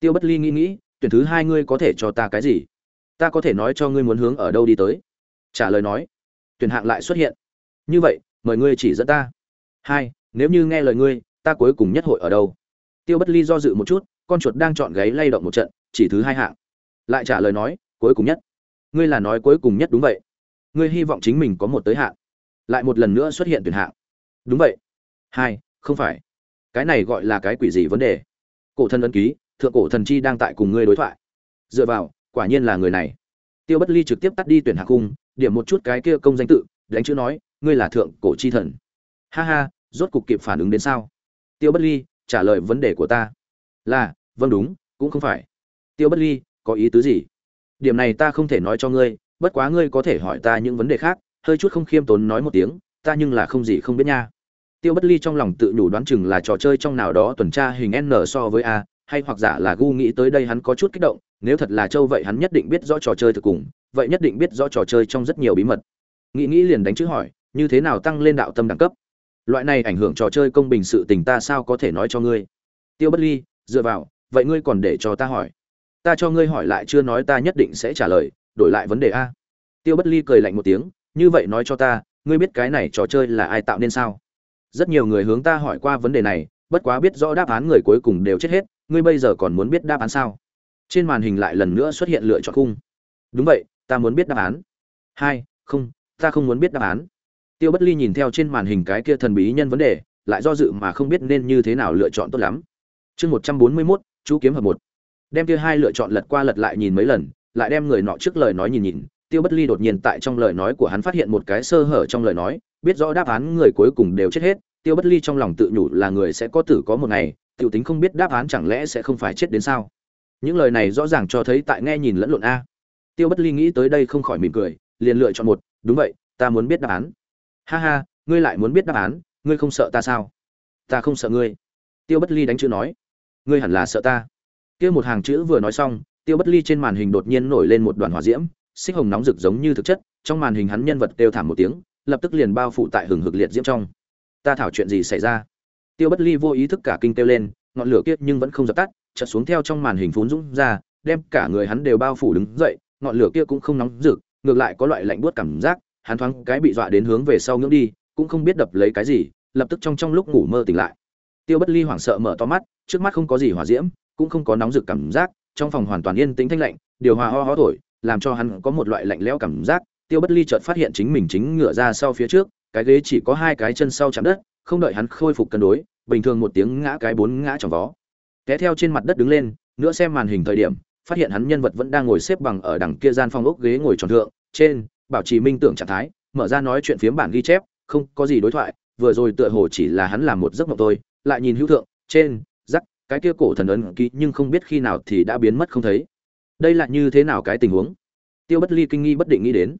Tiêu bất ly nghĩ nghĩ, tuyển thứ hai ngươi có thể cho ta cái gì? Ta có thể nói cho ngươi muốn hướng ở đâu đi tới. Trả lời nói, tuyển hạng lại xuất hiện. Như vậy, mời ngươi chỉ dẫn ta. Hai, nếu như nghe lời ngươi, ta cuối cùng nhất hội ở đâu? Tiêu bất ly do dự một chút con chuột đang chọn gáy lay động một trận, chỉ thứ hai hạng. Lại trả lời nói, cuối cùng nhất. Ngươi là nói cuối cùng nhất đúng vậy. Ngươi hy vọng chính mình có một tới hạng, lại một lần nữa xuất hiện tuyển hạng. Đúng vậy. Hai, không phải. Cái này gọi là cái quỷ gì vấn đề? Cổ thần ấn ký, thượng cổ thần chi đang tại cùng ngươi đối thoại. Dựa vào, quả nhiên là người này. Tiêu bất ly trực tiếp tắt đi tuyển hạng cung điểm một chút cái kia công danh tự, đánh chữ nói, ngươi là thượng cổ chi thần. Ha ha, rốt cục kịp phản ứng đến sao? Tiêu bất ly trả lời vấn đề của ta là vâng đúng, cũng không phải. Tiêu bất ly, có ý tứ gì? Điểm này ta không thể nói cho ngươi, bất quá ngươi có thể hỏi ta những vấn đề khác, hơi chút không khiêm tốn nói một tiếng, ta nhưng là không gì không biết nha. Tiêu bất ly trong lòng tự nhủ đoán chừng là trò chơi trong nào đó tuần tra hình n so với a, hay hoặc giả là gu nghĩ tới đây hắn có chút kích động, nếu thật là châu vậy hắn nhất định biết rõ trò chơi thực cùng, vậy nhất định biết rõ trò chơi trong rất nhiều bí mật. Nghĩ nghĩ liền đánh chữ hỏi, như thế nào tăng lên đạo tâm đẳng cấp? Loại này ảnh hưởng trò chơi công bình sự tình ta sao có thể nói cho ngươi? Tiêu bất ly dựa vào, vậy ngươi còn để cho ta hỏi? Ta cho ngươi hỏi lại chưa nói ta nhất định sẽ trả lời, đổi lại vấn đề a. Tiêu bất ly cười lạnh một tiếng, như vậy nói cho ta, ngươi biết cái này trò chơi là ai tạo nên sao? Rất nhiều người hướng ta hỏi qua vấn đề này, bất quá biết rõ đáp án người cuối cùng đều chết hết, ngươi bây giờ còn muốn biết đáp án sao? Trên màn hình lại lần nữa xuất hiện lựa chọn khung. Đúng vậy, ta muốn biết đáp án. Hai, không, ta không muốn biết đáp án. Tiêu bất ly nhìn theo trên màn hình cái kia thần bí nhân vấn đề, lại do dự mà không biết nên như thế nào lựa chọn tốt lắm chương một trăm bốn mươi mốt chú kiếm hợp một. Đem kia hai lựa chọn lật qua lật lại nhìn mấy lần, lại đem người nọ trước lời nói nhìn nhìn, tiêu bất ly đột nhiên tại trong lời nói của hắn phát hiện một cái sơ hở trong lời nói, biết rõ đáp án người cuối cùng đều chết hết, tiêu bất ly trong lòng tự nhủ là người sẽ có tử có một ngày, tiểu tính không biết đáp án chẳng lẽ sẽ không phải chết đến sao. Những lời này rõ ràng cho thấy tại nghe nhìn lẫn lộn a. Tiêu bất ly nghĩ tới đây không khỏi mỉm cười, liền lựa chọn một, đúng vậy, ta muốn biết đáp án. Ha ha, ngươi lại muốn biết đáp án, ngươi không sợ ta sao? Ta không sợ ngươi. Tiêu bất ly đánh chữ nói ngươi hẳn là sợ ta. Kia một hàng chữ vừa nói xong, tiêu bất ly trên màn hình đột nhiên nổi lên một đoàn hỏa diễm, xích hồng nóng rực giống như thực chất, trong màn hình hắn nhân vật đều thảm một tiếng, lập tức liền bao phủ tại hừng hực liệt diễm trong. Ta thảo chuyện gì xảy ra? Tiêu bất ly vô ý thức cả kinh kêu lên, ngọn lửa kia nhưng vẫn không dập tắt, chợt xuống theo trong màn hình phún dũng ra, đem cả người hắn đều bao phủ đứng dậy, ngọn lửa kia cũng không nóng rực, ngược lại có loại lạnh buốt cảm giác, hắn thoáng cái bị dọa đến hướng về sau ngưỡng đi, cũng không biết đập lấy cái gì, lập tức trong trong lúc ngủ mơ tỉnh lại tiêu bất ly hoảng sợ mở to mắt, trước mắt không có gì hỏa diễm, cũng không có nóng rực cảm giác, trong phòng hoàn toàn yên tĩnh thanh lạnh, điều hòa ho ho thổi, làm cho hắn có một loại lạnh lẽo cảm giác. Tiêu bất ly chợt phát hiện chính mình chính ngửa ra sau phía trước, cái ghế chỉ có hai cái chân sau chạm đất, không đợi hắn khôi phục cân đối, bình thường một tiếng ngã cái bốn ngã trong vó. Té theo trên mặt đất đứng lên nữa xem màn hình thời điểm, phát hiện hắn nhân vật vẫn đang ngồi xếp bằng ở đằng kia gian phong ốc ghế ngồi tròn thượng, trên, bảo trì minh tưởng trạng thái, mở ra nói chuyện phiếm bản ghi chép, không có gì đối thoại vừa rồi tựa hồ chỉ là hắn làm một giấc mộng thôi lại nhìn hữu thượng trên rắc cái kia cổ thần ấn ký nhưng không biết khi nào thì đã biến mất không thấy. Đây là như thế nào cái tình huống? Tiêu bất ly kinh nghi bất định nghĩ đến.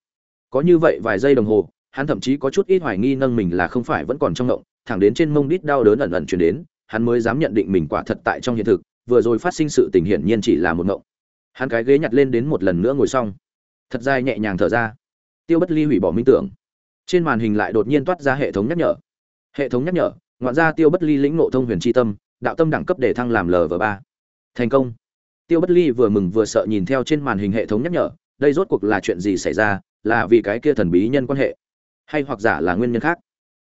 Có như vậy vài giây đồng hồ hắn thậm chí có chút ít hoài nghi nâng mình là không phải vẫn còn trong mộng, thẳng đến trên mông đít đau đớn ẩn ẩn truyền đến hắn mới dám nhận định mình quả thật tại trong hiện thực vừa rồi phát sinh sự tình hiển nhiên chỉ là một mộng. hắn cái ghế nhặt lên đến một lần nữa ngồi xong. Thật dài nhẹ nhàng thở ra. Tiêu bất ly hủy bỏ minh tưởng. Trên màn hình lại đột nhiên toát ra hệ thống nhắc nhở hệ thống nhắc nhở, ngoạn ra tiêu bất ly lĩnh nộ thông huyền tri tâm, đạo tâm đẳng cấp để thăng làm lv ba. Thành công. Tiêu bất ly vừa mừng vừa sợ nhìn theo trên màn hình hệ thống nhắc nhở, đây rốt cuộc là chuyện gì xảy ra, là vì cái kia thần bí nhân quan hệ, hay hoặc giả là nguyên nhân khác?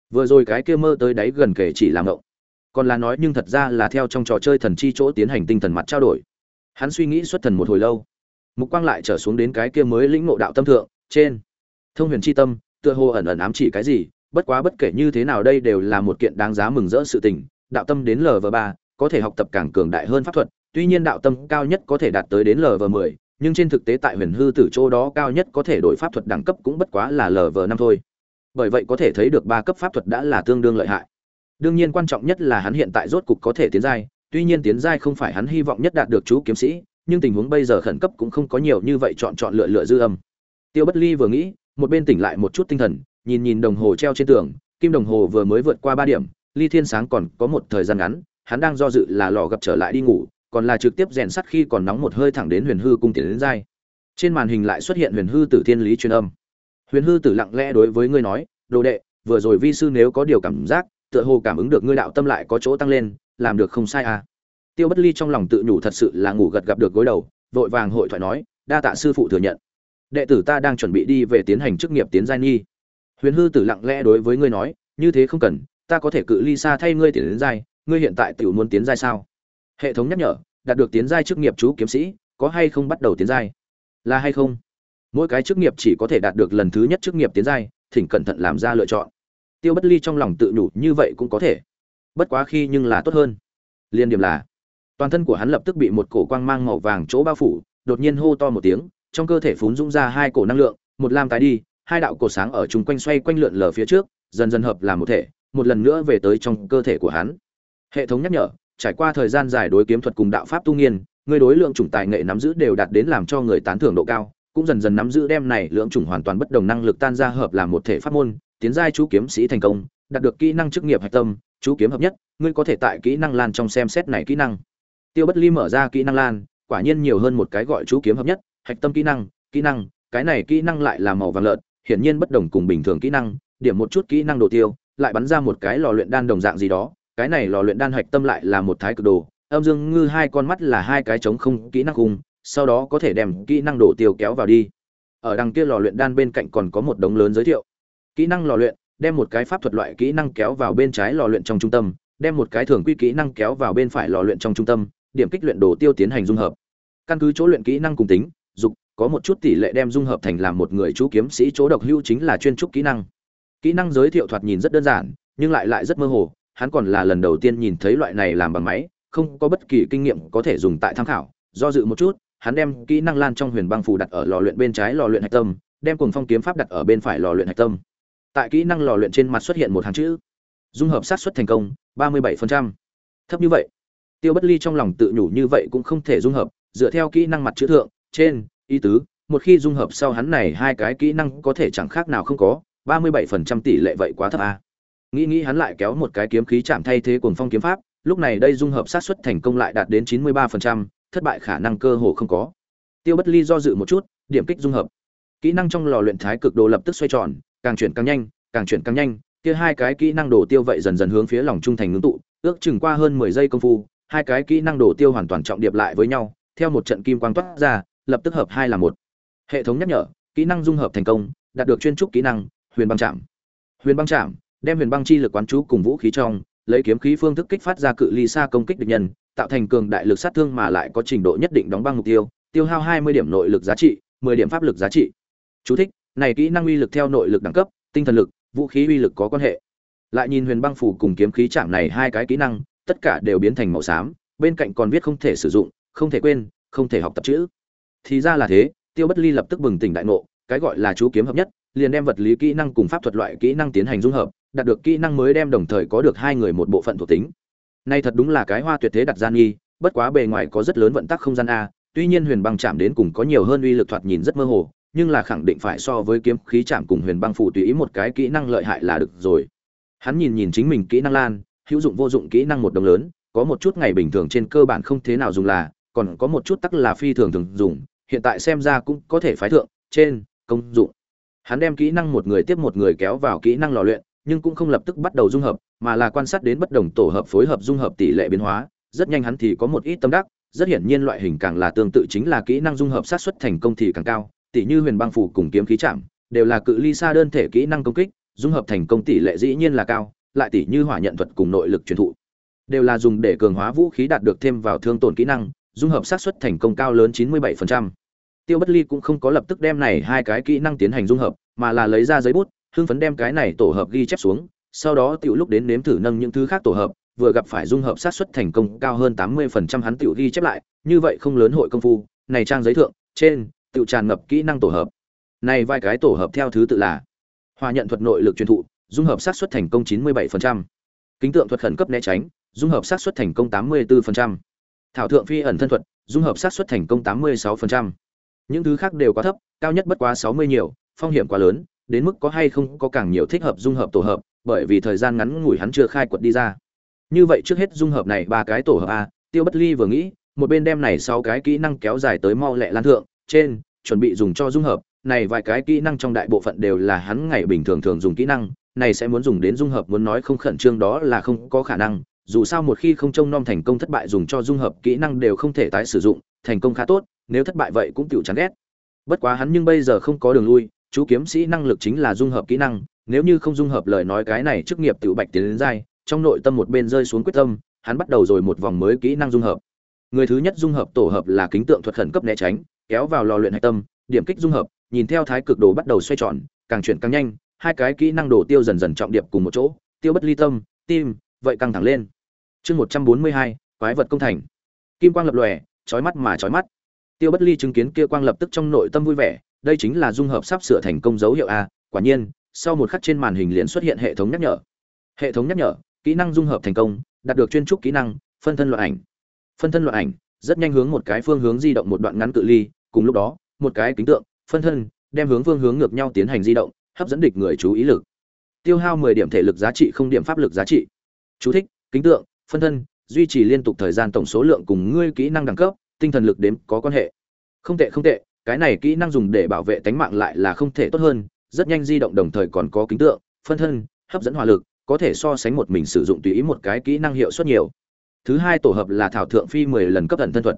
Vừa rồi cái kia mơ tới đáy gần kể chỉ làm ngộng. Còn là nói nhưng thật ra là theo trong trò chơi thần chi chỗ tiến hành tinh thần mặt trao đổi. Hắn suy nghĩ xuất thần một hồi lâu. Mục quang lại trở xuống đến cái kia mới lĩnh ngộ đạo tâm thượng, trên. Thông huyền chi tâm, tựa hồ ẩn ẩn ám chỉ cái gì bất quá bất kể như thế nào đây đều là một kiện đáng giá mừng rỡ sự tình, đạo tâm đến lv ba, có thể học tập càng cường đại hơn pháp thuật, tuy nhiên đạo tâm cao nhất có thể đạt tới đến lv mười, nhưng trên thực tế tại huyền hư tử châu đó cao nhất có thể đổi pháp thuật đẳng cấp cũng bất quá là lv năm thôi. Bởi vậy có thể thấy được ba cấp pháp thuật đã là tương đương lợi hại. Đương nhiên quan trọng nhất là hắn hiện tại rốt cục có thể tiến giai, tuy nhiên tiến giai không phải hắn hy vọng nhất đạt được chú kiếm sĩ, nhưng tình huống bây giờ khẩn cấp cũng không có nhiều như vậy chọn chọn lựa lựa dư âm. Tiêu bất ly vừa nghĩ, một bên tỉnh lại một chút tinh thần nhìn nhìn đồng hồ treo trên tường, kim đồng hồ vừa mới vượt qua ba điểm, ly thiên sáng còn có một thời gian ngắn, hắn đang do dự là lò gặp trở lại đi ngủ, còn là trực tiếp rèn sắt khi còn nóng một hơi thẳng đến huyền hư cung tiến đến dai. Trên màn hình lại xuất hiện huyền hư tử thiên lý truyền âm. Huyền hư tử lặng lẽ đối với ngươi nói, đồ đệ, vừa rồi vi sư nếu có điều cảm giác, tựa hồ cảm ứng được ngươi đạo tâm lại có chỗ tăng lên, làm được không sai à? Tiêu bất ly trong lòng tự nhủ thật sự là ngủ gật gặp được gối đầu, vội vàng hội thoại nói, đa tạ sư phụ thừa nhận. Đệ tử ta đang chuẩn bị đi về tiến hành chức nghiệp tiến giai nghi huyền hư tử lặng lẽ đối với ngươi nói, như thế không cần, ta có thể cự ly xa thay ngươi tiến đến giai, ngươi hiện tại tiểu muốn tiến giai sao? Hệ thống nhắc nhở, đạt được tiến giai chức nghiệp chú kiếm sĩ, có hay không bắt đầu tiến giai? Là hay không? Mỗi cái chức nghiệp chỉ có thể đạt được lần thứ nhất chức nghiệp tiến giai, thỉnh cẩn thận làm ra lựa chọn. Tiêu bất ly trong lòng tự nhủ, như vậy cũng có thể. Bất quá khi nhưng là tốt hơn. Liên điểm là, toàn thân của hắn lập tức bị một cổ quang mang màu vàng chỗ bao phủ, đột nhiên hô to một tiếng, trong cơ thể phún dũng ra hai cổ năng lượng, một lam tái đi hai đạo cổ sáng ở chung quanh xoay quanh lượn lờ phía trước, dần dần hợp làm một thể, một lần nữa về tới trong cơ thể của hắn. Hệ thống nhắc nhở, trải qua thời gian dài đối kiếm thuật cùng đạo pháp tu nghiên người đối lượng chủng tài nghệ nắm giữ đều đạt đến làm cho người tán thưởng độ cao, cũng dần dần nắm giữ đem này lượng chủng hoàn toàn bất đồng năng lực tan ra hợp làm một thể pháp môn, tiến giai chú kiếm sĩ thành công, đạt được kỹ năng chức nghiệp hạch tâm, chú kiếm hợp nhất, ngươi có thể tại kỹ năng lan trong xem xét này kỹ năng. Tiêu bất ly mở ra kỹ năng lan, quả nhiên nhiều hơn một cái gọi chú kiếm hợp nhất, hạch tâm kỹ năng kỹ năng, cái này kỹ năng lại là màu vàng lợn hiển nhiên bất đồng cùng bình thường kỹ năng, điểm một chút kỹ năng đồ tiêu, lại bắn ra một cái lò luyện đan đồng dạng gì đó. Cái này lò luyện đan hạch tâm lại là một thái cực đồ, âm dương ngư hai con mắt là hai cái trống không kỹ năng cùng, sau đó có thể đem kỹ năng đồ tiêu kéo vào đi. Ở đằng kia lò luyện đan bên cạnh còn có một đống lớn giới thiệu. Kỹ năng lò luyện, đem một cái pháp thuật loại kỹ năng kéo vào bên trái lò luyện trong trung tâm, đem một cái thường quy kỹ năng kéo vào bên phải lò luyện trong trung tâm, điểm kích luyện đồ tiêu tiến hành dung hợp. Căn cứ chỗ luyện kỹ năng cùng tính, dục có một chút tỷ lệ đem dung hợp thành làm một người chú kiếm sĩ chỗ độc hưu chính là chuyên trúc kỹ năng. Kỹ năng giới thiệu thoạt nhìn rất đơn giản, nhưng lại lại rất mơ hồ, hắn còn là lần đầu tiên nhìn thấy loại này làm bằng máy, không có bất kỳ kinh nghiệm có thể dùng tại tham khảo. Do dự một chút, hắn đem kỹ năng lan trong huyền băng phù đặt ở lò luyện bên trái lò luyện hạch tâm, đem cùng phong kiếm pháp đặt ở bên phải lò luyện hạch tâm. Tại kỹ năng lò luyện trên mặt xuất hiện một hàng chữ. Dung hợp sát xuất thành công, ba mươi 37%. thấp như vậy. Tiêu bất ly trong lòng tự nhủ như vậy cũng không thể dung hợp, dựa theo kỹ năng mặt chữ thượng, trên ý tứ một khi dung hợp sau hắn này hai cái kỹ năng có thể chẳng khác nào không có ba mươi 37% tỷ lệ vậy quá thấp à. nghĩ nghĩ hắn lại kéo một cái kiếm khí chạm thay thế cuồng phong kiếm pháp lúc này đây dung hợp sát xuất thành công lại đạt đến chín mươi 93%, thất bại khả năng cơ hồ không có tiêu bất ly do dự một chút điểm kích dung hợp kỹ năng trong lò luyện thái cực đồ lập tức xoay tròn càng chuyển càng nhanh càng chuyển càng nhanh kia hai cái kỹ năng đồ tiêu vậy dần dần hướng phía lòng trung thành ngưng tụ ước chừng qua hơn mười giây công phu hai cái kỹ năng đồ tiêu hoàn toàn trọng điệp lại với nhau theo một trận kim quang toát ra lập tức hợp hai là một hệ thống nhắc nhở kỹ năng dung hợp thành công đạt được chuyên trúc kỹ năng huyền băng chạm huyền băng chạm đem huyền băng chi lực quán chú cùng vũ khí trong lấy kiếm khí phương thức kích phát ra cự ly xa công kích địch nhân tạo thành cường đại lực sát thương mà lại có trình độ nhất định đóng băng mục tiêu tiêu hao hai mươi điểm nội lực giá trị mười điểm pháp lực giá trị Chú thích: Này kỹ năng uy lực theo nội lực đẳng cấp, tinh thần lực, vũ khí uy lực có quan hệ. Lại nhìn Huyền Băng phủ cùng kiếm khí chạm này hai cái kỹ năng, tất cả đều biến thành màu xám, bên cạnh còn viết không thể sử dụng, không thể quên, không thể học tập chữ. Thì ra là thế, Tiêu Bất Ly lập tức bừng tỉnh đại ngộ, cái gọi là chú kiếm hợp nhất liền đem vật lý kỹ năng cùng pháp thuật loại kỹ năng tiến hành dung hợp đạt được kỹ năng mới đem đồng thời có được hai người một bộ phận thuộc tính. Nay thật đúng là cái hoa tuyệt thế đặt gian nghi bất quá bề ngoài có rất lớn vận tắc không gian a tuy nhiên huyền băng chạm đến cùng có nhiều hơn uy lực thoạt nhìn rất mơ hồ nhưng là khẳng định phải so với kiếm khí chạm cùng huyền băng phụ tùy ý một cái kỹ năng lợi hại là được rồi. Hắn nhìn nhìn chính mình kỹ năng lan hữu dụng vô dụng kỹ năng một đồng lớn có một chút ngày bình thường trên cơ bản không thế nào dùng là còn có một chút tắc là phi thường thường dùng hiện tại xem ra cũng có thể phái thượng, trên, công dụng. Hắn đem kỹ năng một người tiếp một người kéo vào kỹ năng lò luyện, nhưng cũng không lập tức bắt đầu dung hợp, mà là quan sát đến bất đồng tổ hợp phối hợp dung hợp tỷ lệ biến hóa. Rất nhanh hắn thì có một ít tâm đắc, rất hiển nhiên loại hình càng là tương tự chính là kỹ năng dung hợp sát xuất thành công thì càng cao, tỷ như huyền băng phủ cùng kiếm khí chạm, đều là cự ly xa đơn thể kỹ năng công kích, dung hợp thành công tỷ lệ dĩ nhiên là cao, lại tỷ như hỏa nhận thuật cùng nội lực truyền thụ. Đều là dùng để cường hóa vũ khí đạt được thêm vào thương tổn kỹ năng, dung hợp sát xuất thành công cao lớn 97%. Tiêu Bất Ly cũng không có lập tức đem này hai cái kỹ năng tiến hành dung hợp, mà là lấy ra giấy bút, hưng phấn đem cái này tổ hợp ghi chép xuống, sau đó tiểu lúc đến nếm thử nâng những thứ khác tổ hợp, vừa gặp phải dung hợp sát xuất thành công cao hơn 80% hắn tiểu ghi chép lại, như vậy không lớn hội công phu, này trang giấy thượng, trên, tiểu tràn ngập kỹ năng tổ hợp. Này vài cái tổ hợp theo thứ tự là: Hòa nhận thuật nội lực truyền thụ, dung hợp sát xuất thành công 97%. Kính tượng thuật khẩn cấp né tránh, dung hợp sát xuất thành công 84%. Thảo thượng phi ẩn thân thuật, dung hợp sát xuất thành công 86%. Những thứ khác đều quá thấp, cao nhất bất quá 60 nhiều, phong hiểm quá lớn, đến mức có hay không có càng nhiều thích hợp dung hợp tổ hợp, bởi vì thời gian ngắn ngủi hắn chưa khai quật đi ra. Như vậy trước hết dung hợp này ba cái tổ hợp a, Tiêu Bất Ly vừa nghĩ, một bên đem này sau cái kỹ năng kéo dài tới mau lẹ lan thượng, trên, chuẩn bị dùng cho dung hợp, này vài cái kỹ năng trong đại bộ phận đều là hắn ngày bình thường thường dùng kỹ năng, này sẽ muốn dùng đến dung hợp muốn nói không khẩn trương đó là không có khả năng, dù sao một khi không trông nom thành công thất bại dùng cho dung hợp kỹ năng đều không thể tái sử dụng, thành công khá tốt, nếu thất bại vậy cũng tiểu chán ghét. Bất quá hắn nhưng bây giờ không có đường lui, chú kiếm sĩ năng lực chính là dung hợp kỹ năng, nếu như không dung hợp lời nói cái này chức nghiệp tự bạch tiến đến dai, trong nội tâm một bên rơi xuống quyết tâm, hắn bắt đầu rồi một vòng mới kỹ năng dung hợp. Người thứ nhất dung hợp tổ hợp là kính tượng thuật khẩn cấp né tránh, kéo vào lò luyện hạch tâm, điểm kích dung hợp, nhìn theo thái cực đồ bắt đầu xoay tròn, càng chuyển càng nhanh, hai cái kỹ năng đồ tiêu dần dần trọng điệp cùng một chỗ, tiêu bất ly tâm, tim, vậy căng thẳng lên chương một trăm bốn mươi hai quái vật công thành kim quang lập lòe chói mắt mà chói mắt. Tiêu bất ly chứng kiến kia quang lập tức trong nội tâm vui vẻ, đây chính là dung hợp sắp sửa thành công dấu hiệu a, quả nhiên, sau một khắc trên màn hình liền xuất hiện hệ thống nhắc nhở. Hệ thống nhắc nhở, kỹ năng dung hợp thành công, đạt được chuyên trúc kỹ năng, phân thân loại ảnh. Phân thân loại ảnh, rất nhanh hướng một cái phương hướng di động một đoạn ngắn cự ly, cùng lúc đó, một cái kính tượng, phân thân, đem hướng phương hướng ngược nhau tiến hành di động, hấp dẫn địch người chú ý lực. Tiêu hao mười điểm thể lực giá trị không điểm pháp lực giá trị. Chú thích, kính tượng, phân thân duy trì liên tục thời gian tổng số lượng cùng ngươi kỹ năng đẳng cấp, tinh thần lực đếm có quan hệ. Không tệ không tệ, cái này kỹ năng dùng để bảo vệ tánh mạng lại là không thể tốt hơn, rất nhanh di động đồng thời còn có kính tượng, phân thân, hấp dẫn hỏa lực, có thể so sánh một mình sử dụng tùy ý một cái kỹ năng hiệu suất nhiều. Thứ hai tổ hợp là thảo thượng phi mười lần cấp thần thân thuật.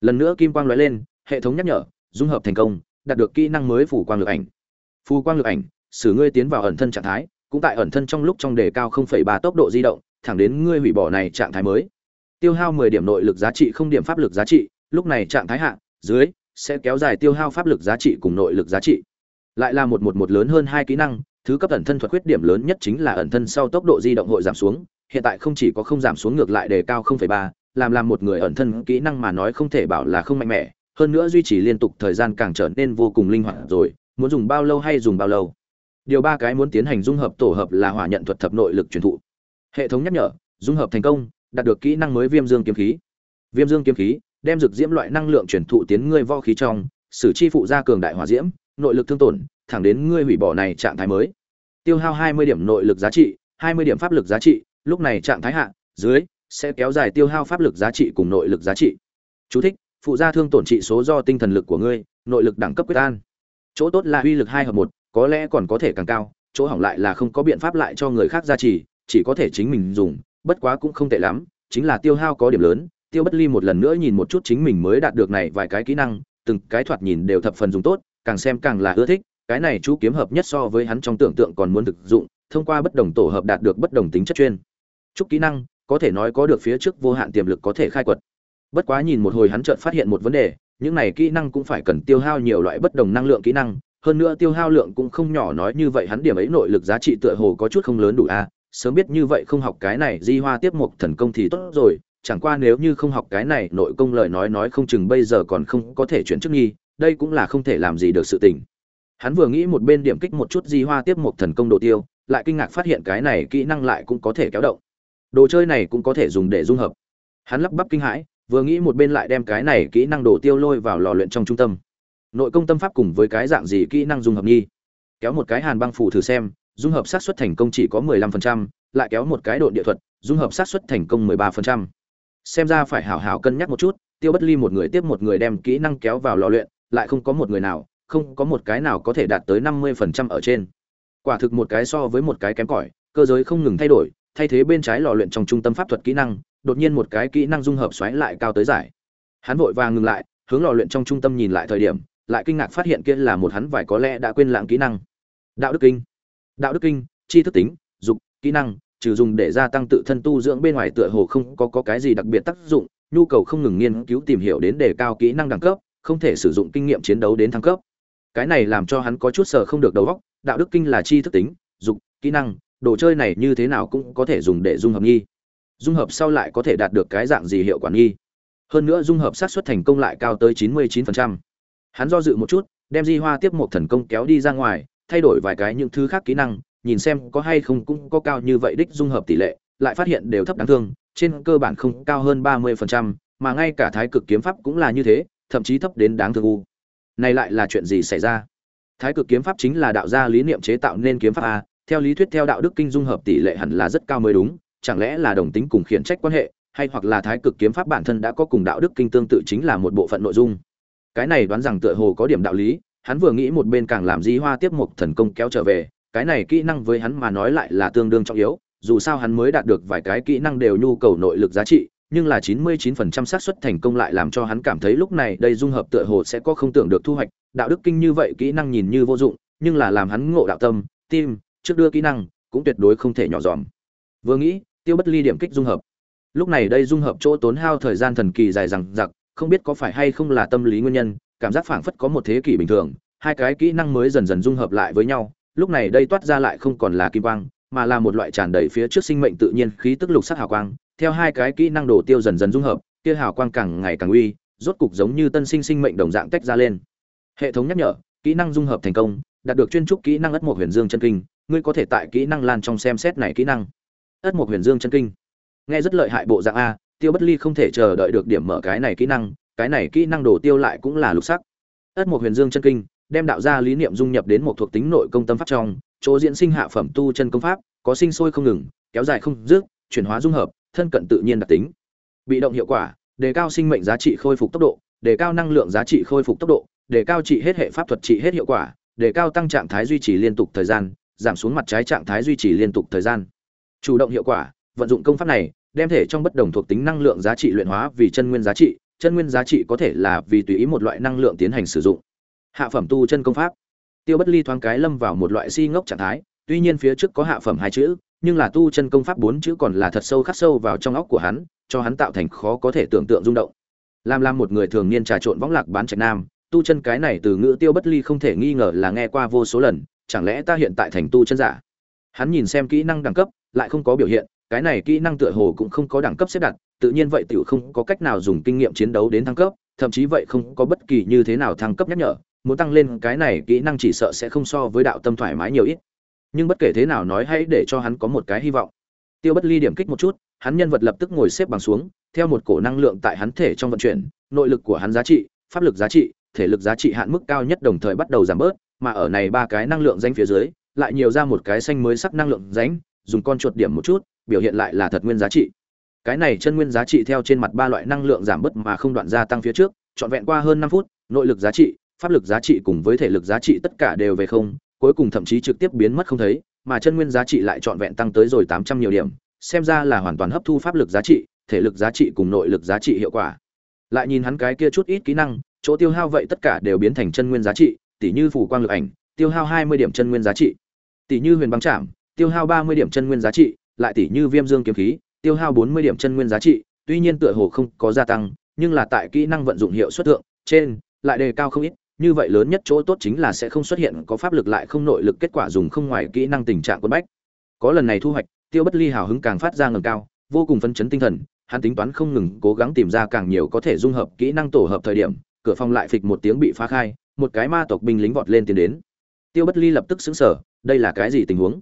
Lần nữa kim quang lóe lên, hệ thống nhắc nhở, dung hợp thành công, đạt được kỹ năng mới phủ quang lực ảnh. Phù quang lực ảnh xử ngươi tiến vào ẩn thân trạng thái cũng tại ẩn thân trong lúc trong đề cao 0.3 tốc độ di động, thẳng đến ngươi hủy bỏ này trạng thái mới. Tiêu hao 10 điểm nội lực giá trị không điểm pháp lực giá trị, lúc này trạng thái hạ, dưới, sẽ kéo dài tiêu hao pháp lực giá trị cùng nội lực giá trị. Lại là một một một lớn hơn hai kỹ năng, thứ cấp ẩn thân thuật khuyết điểm lớn nhất chính là ẩn thân sau tốc độ di động hội giảm xuống, hiện tại không chỉ có không giảm xuống ngược lại đề cao 0.3 làm làm một người ẩn thân kỹ năng mà nói không thể bảo là không mạnh mẽ, hơn nữa duy trì liên tục thời gian càng trở nên vô cùng linh hoạt rồi, muốn dùng bao lâu hay dùng bao lâu điều ba cái muốn tiến hành dung hợp tổ hợp là hỏa nhận thuật thập nội lực truyền thụ. Hệ thống nhắc nhở, dung hợp thành công, đạt được kỹ năng mới viêm dương kiếm khí. Viêm dương kiếm khí, đem dược diễm loại năng lượng truyền thụ tiến ngươi vo khí trong sử chi phụ gia cường đại hỏa diễm, nội lực thương tổn, thẳng đến ngươi hủy bỏ này trạng thái mới. Tiêu hao 20 điểm nội lực giá trị 20 điểm pháp lực giá trị, lúc này trạng thái hạ, dưới, sẽ kéo dài tiêu hao pháp lực giá trị cùng nội lực giá trị. Chú thích, phụ gia thương tổn trị số do tinh thần lực của ngươi, nội lực đẳng cấp quyết an. Chỗ tốt là uy lực hai hợp một có lẽ còn có thể càng cao, chỗ hỏng lại là không có biện pháp lại cho người khác gia trì, chỉ có thể chính mình dùng, bất quá cũng không tệ lắm, chính là tiêu hao có điểm lớn, tiêu bất ly một lần nữa nhìn một chút chính mình mới đạt được này vài cái kỹ năng, từng cái thoạt nhìn đều thập phần dùng tốt, càng xem càng là ưa thích, cái này chú kiếm hợp nhất so với hắn trong tưởng tượng còn muốn thực dụng, thông qua bất đồng tổ hợp đạt được bất đồng tính chất chuyên. Chúc kỹ năng, có thể nói có được phía trước vô hạn tiềm lực có thể khai quật. Bất quá nhìn một hồi hắn chợt phát hiện một vấn đề, những này kỹ năng cũng phải cần tiêu hao nhiều loại bất đồng năng lượng kỹ năng hơn nữa tiêu hao lượng cũng không nhỏ nói như vậy, hắn điểm ấy nội lực giá trị tựa hồ có chút không lớn đủ a. Sớm biết như vậy không học cái này, di hoa tiếp mục thần công thì tốt rồi. Chẳng qua nếu như không học cái này, nội công lời nói nói không chừng bây giờ còn không có thể chuyển chức nghi, đây cũng là không thể làm gì được sự tình. Hắn vừa nghĩ một bên điểm kích một chút, di hoa tiếp một thần công đồ tiêu, lại kinh ngạc phát hiện cái này kỹ năng lại cũng có thể kéo động. Đồ chơi này cũng có thể dùng để dung hợp. Hắn lắp bắp kinh hãi, vừa nghĩ một bên lại đem cái này kỹ năng đồ tiêu lôi vào lò luyện trong trung tâm nội công tâm pháp cùng với cái dạng gì kỹ năng dung hợp nghi? Kéo một cái hàn băng phủ thử xem dung hợp xác suất thành công chỉ có 15%, lại kéo một cái độn địa thuật dung hợp xác suất thành công 13%. xem ra phải hảo hảo cân nhắc một chút tiêu bất ly một người tiếp một người đem kỹ năng kéo vào lò luyện lại không có một người nào không có một cái nào có thể đạt tới 50% ở trên. Quả thực một cái so với một cái kém cỏi cơ giới không ngừng thay đổi thay thế bên trái lò luyện trong trung tâm pháp thuật kỹ năng đột nhiên một cái kỹ năng dung hợp xoáy lại cao tới giải. Hắn vội vàng ngừng lại hướng lò luyện trong trung tâm nhìn lại thời điểm lại kinh ngạc phát hiện kia là một hắn vải có lẽ đã quên lãng kỹ năng. Đạo đức kinh. Đạo đức kinh chi thức tính dục kỹ năng trừ dùng để gia tăng tự thân tu dưỡng bên ngoài tựa hồ không có, có cái gì đặc biệt tác dụng nhu cầu không ngừng nghiên cứu tìm hiểu đến đề cao kỹ năng đẳng cấp không thể sử dụng kinh nghiệm chiến đấu đến thăng cấp. Cái này làm cho hắn có chút sờ không được đầu óc đạo đức kinh là chi thức tính dục kỹ năng đồ chơi này như thế nào cũng có thể dùng để dung hợp nghi. Dung hợp sau lại có thể đạt được cái dạng gì hiệu quả nghi? Hơn nữa dung hợp xác suất thành công lại cao tới 99% hắn do dự một chút đem di hoa tiếp một thần công kéo đi ra ngoài thay đổi vài cái những thứ khác kỹ năng nhìn xem có hay không cũng có cao như vậy đích dung hợp tỷ lệ lại phát hiện đều thấp đáng thương trên cơ bản không cao hơn 30%, mà ngay cả thái cực kiếm pháp cũng là như thế thậm chí thấp đến đáng thương u. Này lại là chuyện gì xảy ra? Thái cực kiếm pháp chính là đạo gia lý niệm chế tạo nên kiếm pháp a theo lý thuyết theo đạo đức kinh dung hợp tỷ lệ hẳn là rất cao mới đúng chẳng lẽ là đồng tính cùng khiển trách quan hệ hay hoặc là thái cực kiếm pháp bản thân đã có cùng đạo đức kinh tương tự chính là một bộ phận nội dung? Cái này đoán rằng tựa hồ có điểm đạo lý hắn vừa nghĩ một bên càng làm di hoa tiếp một thần công kéo trở về cái này kỹ năng với hắn mà nói lại là tương đương trọng yếu dù sao hắn mới đạt được vài cái kỹ năng đều nhu cầu nội lực giá trị nhưng là 99% xác suất thành công lại làm cho hắn cảm thấy lúc này đây dung hợp tựa hồ sẽ có không tưởng được thu hoạch, đạo đức kinh như vậy kỹ năng nhìn như vô dụng, nhưng là làm hắn ngộ đạo tâm, tim, trước đưa kỹ năng, cũng tuyệt đối không thể nhỏ giọm. Vừa nghĩ, Tiêu Bất Ly điểm kích dung hợp. Lúc này đây dung hợp chỗ tốn hao thời gian thần kỳ dài dằng dặc, không biết có phải hay không là tâm lý nguyên nhân, cảm giác phảng phất có một thế kỷ bình thường, hai cái kỹ năng mới dần dần dung hợp lại với nhau, lúc này đây toát ra lại không còn là kim quang, mà là một loại tràn đầy phía trước sinh mệnh tự nhiên khí tức lục sắc hào quang, theo hai cái kỹ năng đồ tiêu dần dần dung hợp kia hào quang càng ngày càng uy rốt cục giống như tân sinh sinh mệnh đồng dạng tách ra lên. Hệ thống nhắc nhở kỹ năng dung hợp thành công đạt được chuyên trúc kỹ năng ất một huyền dương chân kinh ngươi có thể tại kỹ năng lan trong xem xét này kỹ năng. Ất một huyền dương chân kinh. Nghe rất lợi hại bộ dạng a tiêu bất ly không thể chờ đợi được điểm mở cái này kỹ năng, cái này kỹ năng đồ tiêu lại cũng là lục sắc. Ất một huyền dương chân kinh, đem đạo ra lý niệm dung nhập đến một thuộc tính nội công tâm pháp trong, chỗ diễn sinh hạ phẩm tu chân công pháp, có sinh sôi không ngừng, kéo dài không dứt, chuyển hóa dung hợp, thân cận tự nhiên đặc tính. Bị động hiệu quả, đề cao sinh mệnh giá trị khôi phục tốc độ, đề cao năng lượng giá trị khôi phục tốc độ, đề cao trị hết hệ pháp thuật trị hết hiệu quả, đề cao tăng trạng thái duy trì liên tục thời gian, giảm xuống mặt trái trạng thái duy trì liên tục thời gian. Chủ động hiệu quả, vận dụng công pháp này đem thể trong bất đồng thuộc tính năng lượng giá trị luyện hóa vì chân nguyên giá trị chân nguyên giá trị có thể là vì tùy ý một loại năng lượng tiến hành sử dụng hạ phẩm tu chân công pháp tiêu bất ly thoáng cái lâm vào một loại si ngốc trạng thái tuy nhiên phía trước có hạ phẩm hai chữ nhưng là tu chân công pháp bốn chữ còn là thật sâu khắc sâu vào trong óc của hắn, cho hắn tạo thành khó có thể tưởng tượng rung động. Lam Lam một người thường niên trà trộn võng lạc bán trạch nam, tu chân cái này từ ngữ tiêu bất ly không thể nghi ngờ là nghe qua vô số lần, chẳng lẽ ta hiện tại thành tu chân giả? Hắn nhìn xem kỹ năng đẳng cấp, lại không có biểu hiện, cái này kỹ năng tựa hồ cũng không có đẳng cấp xếp đặt, tự nhiên vậy tiểu không có cách nào dùng kinh nghiệm chiến đấu đến thăng cấp, thậm chí vậy không có bất kỳ như thế nào thăng cấp nhắc nhở, muốn tăng lên cái này kỹ năng chỉ sợ sẽ không so với đạo tâm thoải mái nhiều ít. Nhưng bất kể thế nào nói hãy để cho hắn có một cái hy vọng. Tiêu bất ly điểm kích một chút hắn nhân vật lập tức ngồi xếp bằng xuống theo một cổ năng lượng tại hắn thể trong vận chuyển nội lực của hắn giá trị pháp lực giá trị thể lực giá trị hạn mức cao nhất đồng thời bắt đầu giảm bớt mà ở này ba cái năng lượng danh phía dưới lại nhiều ra một cái xanh mới sắc năng lượng ránh, dùng con chuột điểm một chút biểu hiện lại là thật nguyên giá trị cái này chân nguyên giá trị theo trên mặt ba loại năng lượng giảm bớt mà không đoạn gia tăng phía trước trọn vẹn qua hơn năm phút nội lực giá trị pháp lực giá trị cùng với thể lực giá trị tất cả đều về không cuối cùng thậm chí trực tiếp biến mất không thấy, mà chân nguyên giá trị lại trọn vẹn tăng tới rồi 800 nhiều điểm, xem ra là hoàn toàn hấp thu pháp lực giá trị, thể lực giá trị cùng nội lực giá trị hiệu quả. Lại nhìn hắn cái kia chút ít kỹ năng, chỗ tiêu hao vậy tất cả đều biến thành chân nguyên giá trị, tỉ như phủ quang lực ảnh, tiêu hao 20 điểm chân nguyên giá trị. Tỉ như huyền băng trảm, tiêu hao 30 điểm chân nguyên giá trị, lại tỉ như viêm dương kiếm khí, tiêu hao 40 điểm chân nguyên giá trị, tuy nhiên tựa hồ không có gia tăng, nhưng là tại kỹ năng vận dụng hiệu suất thượng, trên lại đề cao không ít, như vậy lớn nhất chỗ tốt chính là sẽ không xuất hiện có pháp lực lại không nội lực kết quả dùng không ngoài kỹ năng tình trạng quân bách. Có lần này thu hoạch tiêu bất ly hào hứng càng phát ra ngầm cao vô cùng phấn chấn tinh thần hắn tính toán không ngừng cố gắng tìm ra càng nhiều có thể dung hợp kỹ năng tổ hợp thời điểm cửa phòng lại phịch một tiếng bị phá khai một cái ma tộc binh lính vọt lên tiến đến. Tiêu bất ly lập tức xứng sở đây là cái gì tình huống?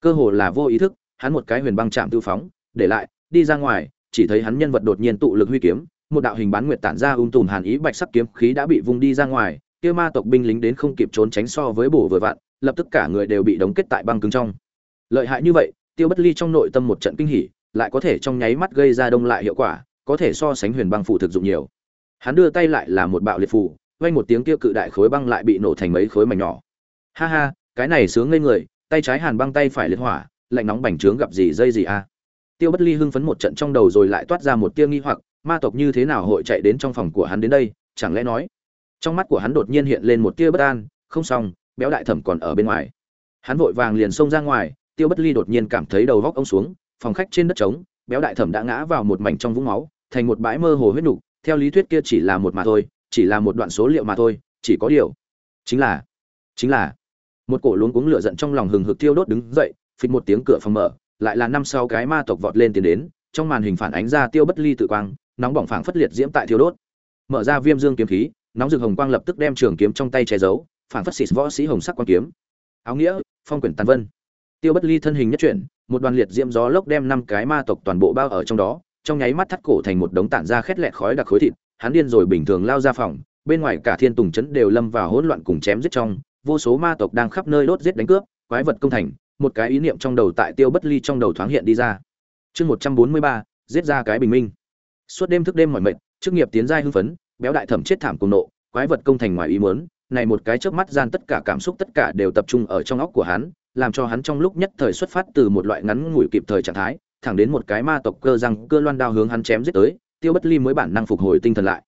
Cơ hồ là vô ý thức hắn một cái huyền băng chạm tiêu phóng, để lại, đi ra ngoài, chỉ thấy hắn nhân vật đột nhiên tụ lực huy kiếm, một đạo hình bán nguyệt tản ra um tùm hàn ý bạch sắc kiếm khí đã bị vung đi ra ngoài, kia ma tộc binh lính đến không kịp trốn tránh so với bổ vừa vặn lập tức cả người đều bị đóng kết tại băng cứng trong. Lợi hại như vậy, tiêu bất ly trong nội tâm một trận kinh hỉ, lại có thể trong nháy mắt gây ra đông lại hiệu quả, có thể so sánh huyền băng phụ thực dụng nhiều. Hắn đưa tay lại là một bạo liệt phù, vang một tiếng kia cự đại khối băng lại bị nổ thành mấy khối mảnh nhỏ. Ha ha, cái này sướng ngây người, tay trái hàn băng tay phải liệt hỏa lạnh nóng bành trướng gặp gì dây gì a. Tiêu bất ly hưng phấn một trận trong đầu rồi lại toát ra một tia nghi hoặc, ma tộc như thế nào hội chạy đến trong phòng của hắn đến đây, chẳng lẽ nói, trong mắt của hắn đột nhiên hiện lên một tia bất an, không xong, béo đại thẩm còn ở bên ngoài. Hắn vội vàng liền xông ra ngoài, tiêu bất ly đột nhiên cảm thấy đầu góc ông xuống, phòng khách trên đất trống, béo đại thẩm đã ngã vào một mảnh trong vũng máu, thành một bãi mơ hồ huyết nục, theo lý thuyết kia chỉ là một mà thôi, chỉ là một đoạn số liệu mà thôi, chỉ có điều, chính là chính là, một cổ luống cuống lửa giận trong lòng hừng hực tiêu đốt đứng dậy phịch một tiếng cửa phòng mở, lại là năm sau cái ma tộc vọt lên tiến đến, trong màn hình phản ánh ra tiêu bất ly tự quang, nóng bỏng phảng phất liệt diễm tại thiêu đốt. Mở ra viêm dương kiếm khí, nóng rực hồng quang lập tức đem trường kiếm trong tay che giấu, phảng phất xịt võ sĩ hồng sắc quan kiếm. Áo nghĩa, phong quyển tàn vân. Tiêu bất ly thân hình nhất chuyển, một đoàn liệt diễm gió lốc đem năm cái ma tộc toàn bộ bao ở trong đó, trong nháy mắt thắt cổ thành một đống tản ra khét lẹt khói đặc khối thịt, hắn điên rồi bình thường lao ra phòng, bên ngoài cả thiên tùng trấn đều lâm vào hỗn loạn cùng chém giết trong, vô số ma tộc đang khắp nơi đốt giết đánh cướp, quái vật công thành một cái ý niệm trong đầu tại tiêu bất ly trong đầu thoáng hiện đi ra. Chương một trăm bốn mươi ba, giết ra cái bình minh. Suốt đêm thức đêm mỏi mệt, chức nghiệp tiến giai hưng phấn, béo đại thẩm chết thảm cùng nộ, quái vật công thành ngoài ý muốn, này một cái chớp mắt gian tất cả cảm xúc tất cả đều tập trung ở trong óc của hắn, làm cho hắn trong lúc nhất thời xuất phát từ một loại ngắn ngủi kịp thời trạng thái, thẳng đến một cái ma tộc cơ răng, cơ loan đao hướng hắn chém giết tới, tiêu bất ly mới bản năng phục hồi tinh thần lại.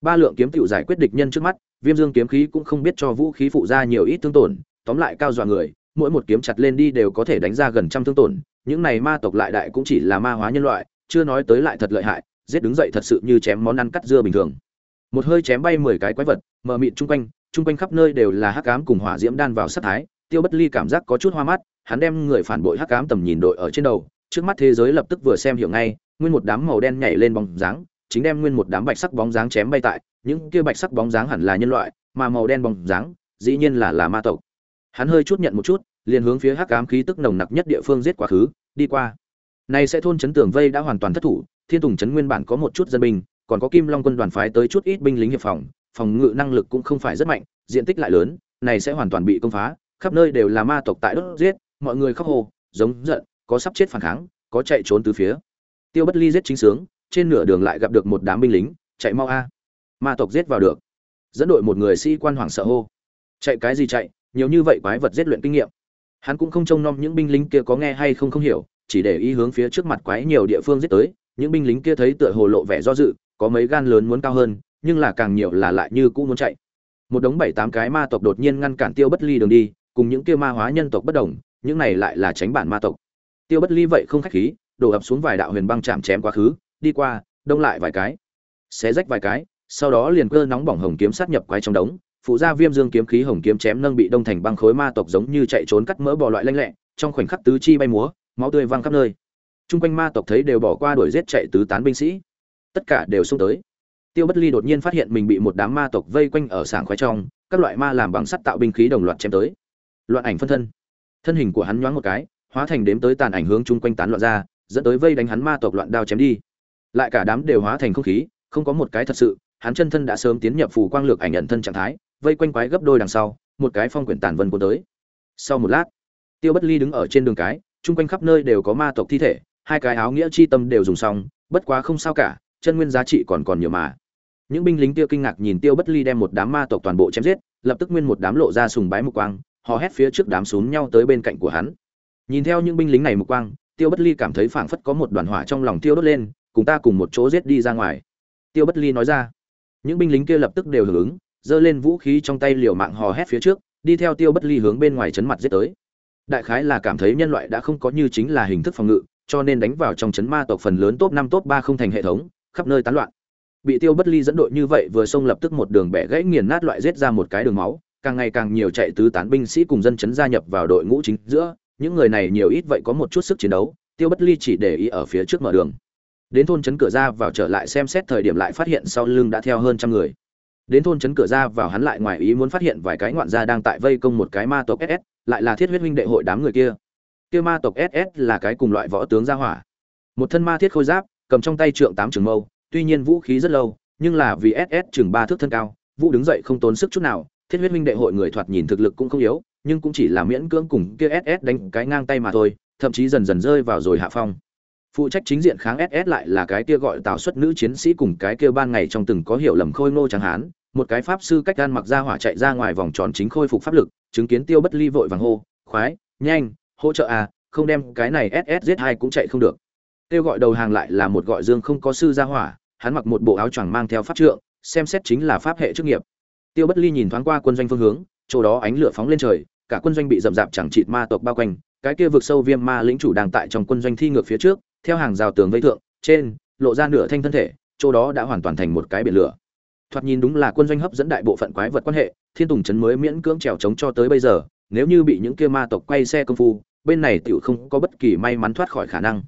Ba lượng kiếm tiểu giải quyết địch nhân trước mắt, viêm dương kiếm khí cũng không biết cho vũ khí phụ ra nhiều ít thương tổn, tóm lại cao dọa người mỗi một kiếm chặt lên đi đều có thể đánh ra gần trăm thương tổn, những này ma tộc lại đại cũng chỉ là ma hóa nhân loại, chưa nói tới lại thật lợi hại, giết đứng dậy thật sự như chém món ăn cắt dưa bình thường. Một hơi chém bay mười cái quái vật, mờ mịt chung quanh chung quanh khắp nơi đều là hắc ám cùng hỏa diễm đan vào sát thái, tiêu bất ly cảm giác có chút hoa mắt, hắn đem người phản bội hắc ám tầm nhìn đội ở trên đầu, trước mắt thế giới lập tức vừa xem hiểu ngay, nguyên một đám màu đen nhảy lên bóng dáng, chính đem nguyên một đám bạch sắc bóng dáng chém bay tại, những kia bạch sắc bóng dáng hẳn là nhân loại, mà màu đen bóng dáng dĩ nhiên là là ma tộc hắn hơi chút nhận một chút, liền hướng phía hắc ám khí tức nồng nặc nhất địa phương giết quá khứ, đi qua. Này sẽ thôn chấn tường vây đã hoàn toàn thất thủ, thiên tùng chấn nguyên bản có một chút dân binh, còn có kim long quân đoàn phái tới chút ít binh lính hiệp phòng phòng ngự năng lực cũng không phải rất mạnh, diện tích lại lớn, này sẽ hoàn toàn bị công phá, khắp nơi đều là ma tộc tại đốt giết, mọi người khóc hồ giống giận, có sắp chết phản kháng, có chạy trốn từ phía. Tiêu bất ly giết chính sướng, trên nửa đường lại gặp được một đám binh lính, chạy mau a. Ma tộc giết vào được. Dẫn đội một người sĩ quan hoảng sợ hô. Chạy cái gì chạy? Nhiều như vậy quái vật giết luyện kinh nghiệm. Hắn cũng không trông nom những binh lính kia có nghe hay không không hiểu, chỉ để ý hướng phía trước mặt quái nhiều địa phương giết tới, những binh lính kia thấy tựa hồ lộ vẻ do dự, có mấy gan lớn muốn cao hơn, nhưng là càng nhiều là lại như cũ muốn chạy. Một đống bảy tám cái ma tộc đột nhiên ngăn cản tiêu bất ly đường đi, cùng những kia ma hóa nhân tộc bất đồng, những này lại là tránh bản ma tộc. Tiêu bất ly vậy không khách khí, đổ ập xuống vài đạo huyền băng chạm chém quá khứ, đi qua, đông lại vài cái, xé rách vài cái, sau đó liền cơ nóng bỏng hồng kiếm sát nhập quái trong đống phụ gia viêm dương kiếm khí hồng kiếm chém nâng bị đông thành băng khối ma tộc giống như chạy trốn cắt mỡ bỏ loại lanh lẹ, trong khoảnh khắc tứ chi bay múa, máu tươi văng khắp nơi. Chung quanh ma tộc thấy đều bỏ qua đuổi giết chạy tứ tán binh sĩ. Tất cả đều xông tới. Tiêu bất ly đột nhiên phát hiện mình bị một đám ma tộc vây quanh ở sảng khoái trong, các loại ma làm bằng sắt tạo binh khí đồng loạt chém tới. Loạn ảnh phân thân. Thân hình của hắn nhoáng một cái, hóa thành đếm tới tàn ảnh hướng chung quanh tán loạn ra, dẫn tới vây đánh hắn ma tộc loạn đao chém đi. Lại cả đám đều hóa thành không khí, không có một cái thật sự, hắn chân thân đã sớm tiến nhập phù quang lược ảnh nhận thân trạng thái vây quanh quái gấp đôi đằng sau, một cái phong quyển tàn vân cuốn tới. Sau một lát, tiêu bất ly đứng ở trên đường cái, chung quanh khắp nơi đều có ma tộc thi thể, hai cái áo nghĩa chi tâm đều dùng xong, bất quá không sao cả, chân nguyên giá trị còn còn nhiều mà. Những binh lính kia kinh ngạc nhìn tiêu bất ly đem một đám ma tộc toàn bộ chém giết, lập tức nguyên một đám lộ ra sùng bái mục quang họ hét phía trước đám xuống nhau tới bên cạnh của hắn. Nhìn theo những binh lính này mục quang, tiêu bất ly cảm thấy phảng phất có một đoàn hỏa trong lòng tiêu đốt lên, cùng ta cùng một chỗ giết đi ra ngoài. Tiêu bất ly nói ra. Những binh lính kia lập tức đều hưởng ứng giơ lên vũ khí trong tay liều mạng hò hét phía trước, đi theo tiêu bất ly hướng bên ngoài chấn mặt giết tới. Đại khái là cảm thấy nhân loại đã không có như chính là hình thức phòng ngự, cho nên đánh vào trong chấn ma tộc phần lớn top năm, top ba không thành hệ thống, khắp nơi tán loạn. Bị tiêu bất ly dẫn đội như vậy vừa xông lập tức một đường bẻ gãy nghiền nát loại giết ra một cái đường máu, càng ngày càng nhiều chạy tứ tán binh sĩ cùng dân chấn gia nhập vào đội ngũ chính giữa, những người này nhiều ít vậy có một chút sức chiến đấu, tiêu bất ly chỉ để ý ở phía trước mở đường. Đến thôn chấn cửa ra vào trở lại xem xét thời điểm lại phát hiện sau lưng đã theo hơn trăm người đến thôn trấn cửa ra vào hắn lại ngoài ý muốn phát hiện vài cái ngoạn gia đang tại vây công một cái ma tộc ss lại là thiết huyết huynh đệ hội đám người kia. Kia ma tộc ss là cái cùng loại võ tướng gia hỏa. Một thân ma thiết khôi giáp, cầm trong tay trượng tám trường mâu, tuy nhiên vũ khí rất lâu, nhưng là vì ss chừng ba thước thân cao, vũ đứng dậy không tốn sức chút nào, thiết huyết huynh đệ hội người thoạt nhìn thực lực cũng không yếu, nhưng cũng chỉ là miễn cưỡng cùng kia ss đánh cái ngang tay mà thôi, thậm chí dần dần rơi vào rồi hạ phong phụ trách chính diện kháng ss lại là cái kia gọi tào xuất nữ chiến sĩ cùng cái kia ban ngày trong từng có hiểu lầm khôi ngô chẳng hán, một cái pháp sư cách gan mặc ra hỏa chạy ra ngoài vòng tròn chính khôi phục pháp lực, chứng kiến tiêu bất ly vội vàng hô, khoái, nhanh, hỗ trợ à không đem cái này ss giết hai cũng chạy không được. Tiêu gọi đầu hàng lại là một gọi dương không có sư ra hỏa, hắn mặc một bộ áo choàng mang theo pháp trượng, xem xét chính là pháp hệ chức nghiệp. Tiêu bất ly nhìn thoáng qua quân doanh phương hướng, chỗ đó ánh lửa phóng lên trời, cả quân doanh bị rậm rạp chẳng chịt ma tộc bao quanh, cái kia vực sâu viêm ma lĩnh chủ đang tại trong quân doanh thi ngược phía trước theo hàng rào tường vây thượng, trên, lộ ra nửa thanh thân thể, chỗ đó đã hoàn toàn thành một cái biển lửa. Thoạt nhìn đúng là quân doanh hấp dẫn đại bộ phận quái vật quan hệ, thiên tùng trấn mới miễn cưỡng trèo trống cho tới bây giờ, nếu như bị những kia ma tộc quay xe công phu, bên này tiểu không có bất kỳ may mắn thoát khỏi khả năng.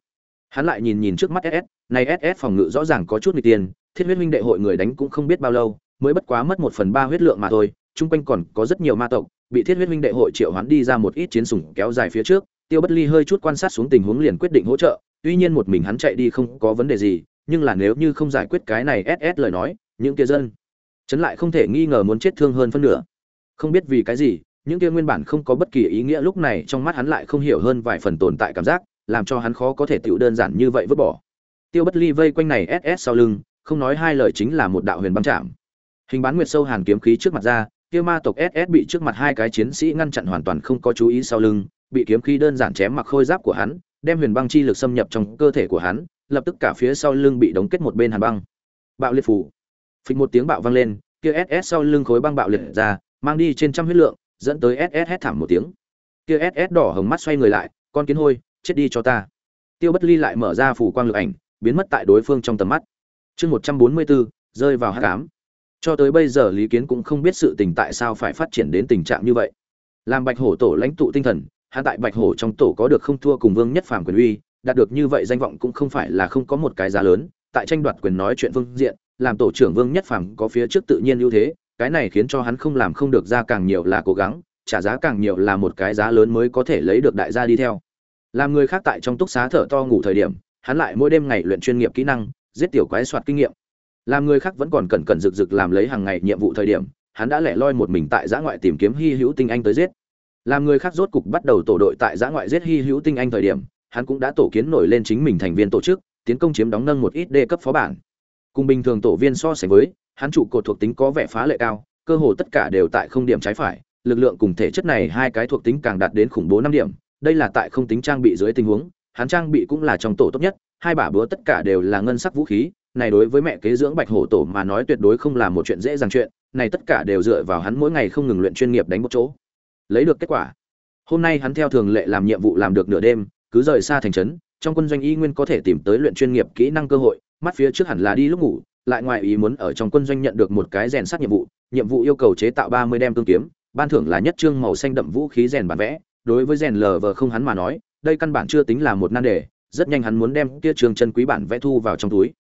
Hắn lại nhìn nhìn trước mắt ss này ss phòng ngự rõ ràng có chút nguy tiền, thiết huyết huynh đệ hội người đánh cũng không biết bao lâu, mới bất quá mất một phần ba huyết lượng mà thôi, chung quanh còn có rất nhiều ma tộc, bị thiết huyết huynh đệ hội triệu hoán đi ra một ít chiến sủng kéo dài phía trước, tiêu bất ly hơi chút quan sát xuống tình huống liền quyết định hỗ trợ tuy nhiên một mình hắn chạy đi không có vấn đề gì, nhưng là nếu như không giải quyết cái này ss lời nói, những kia dân chấn lại không thể nghi ngờ muốn chết thương hơn phân nửa. Không biết vì cái gì, những kia nguyên bản không có bất kỳ ý nghĩa lúc này trong mắt hắn lại không hiểu hơn vài phần tồn tại cảm giác, làm cho hắn khó có thể tựu đơn giản như vậy vứt bỏ. Tiêu bất ly vây quanh này ss sau lưng, không nói hai lời chính là một đạo huyền băng chạm. Hình bán nguyệt sâu hàn kiếm khí trước mặt ra, kia ma tộc ss bị trước mặt hai cái chiến sĩ ngăn chặn hoàn toàn không có chú ý sau lưng, bị kiếm khí đơn giản chém mặc khôi giáp của hắn đem huyền băng chi lực xâm nhập trong cơ thể của hắn, lập tức cả phía sau lưng bị đóng kết một bên hàn băng. Bạo liệt phủ. Phịch một tiếng bạo vang lên, kia ss sau lưng khối băng bạo liệt ra, mang đi trên trăm huyết lượng, dẫn tới ss hét thảm một tiếng. Kia ss đỏ hồng mắt xoay người lại, con kiến hôi, chết đi cho ta. Tiêu bất ly lại mở ra phủ quang lực ảnh, biến mất tại đối phương trong tầm mắt. Chương một trăm bốn mươi bốn, rơi vào hát cám cho tới bây giờ lý kiến cũng không biết sự tình tại sao phải phát triển đến tình trạng như vậy. Làm bạch hổ tổ lãnh tụ tinh thần hắn tại bạch hổ trong tổ có được không thua cùng vương nhất phàm quyền uy, đạt được như vậy danh vọng cũng không phải là không có một cái giá lớn, tại tranh đoạt quyền nói chuyện phương diện, làm tổ trưởng vương nhất phàm có phía trước tự nhiên ưu thế, cái này khiến cho hắn không làm không được ra càng nhiều là cố gắng, trả giá càng nhiều là một cái giá lớn mới có thể lấy được đại gia đi theo. Làm người khác tại trong túc xá thở to ngủ thời điểm, hắn lại mỗi đêm ngày luyện chuyên nghiệp kỹ năng, giết tiểu quái soạt kinh nghiệm. Làm người khác vẫn còn cẩn cẩn rực rực làm lấy hàng ngày nhiệm vụ thời điểm, hắn đã lẻ loi một mình tại giã ngoại tìm kiếm hy hữu tinh anh tới giết làm người khác rốt cục bắt đầu tổ đội tại giã ngoại giết hy hữu tinh anh thời điểm, hắn cũng đã tổ kiến nổi lên chính mình thành viên tổ chức, tiến công chiếm đóng nâng một ít đê cấp phó bản. Cùng bình thường tổ viên so sánh với, hắn trụ cột thuộc tính có vẻ phá lệ cao, cơ hồ tất cả đều tại không điểm trái phải, lực lượng cùng thể chất này hai cái thuộc tính càng đạt đến khủng bố năm điểm, đây là tại không tính trang bị dưới tình huống, hắn trang bị cũng là trong tổ tốt nhất, hai bả búa tất cả đều là ngân sắc vũ khí, này đối với mẹ kế dưỡng bạch hổ tổ mà nói tuyệt đối không là một chuyện dễ dàng chuyện, này tất cả đều dựa vào hắn mỗi ngày không ngừng luyện chuyên nghiệp đánh một chỗ lấy được kết quả. Hôm nay hắn theo thường lệ làm nhiệm vụ làm được nửa đêm, cứ rời xa thành trấn, trong quân doanh y nguyên có thể tìm tới luyện chuyên nghiệp kỹ năng cơ hội, mắt phía trước hẳn là đi lúc ngủ, lại ngoài ý muốn ở trong quân doanh nhận được một cái rèn sát nhiệm vụ nhiệm vụ yêu cầu chế tạo ba mươi đem cương kiếm, ban thưởng là nhất trương màu xanh đậm vũ khí rèn bản vẽ, đối với rèn lờ vờ không hắn mà nói, đây căn bản chưa tính là một nan đề, rất nhanh hắn muốn đem kia trường chân quý bản vẽ thu vào trong túi.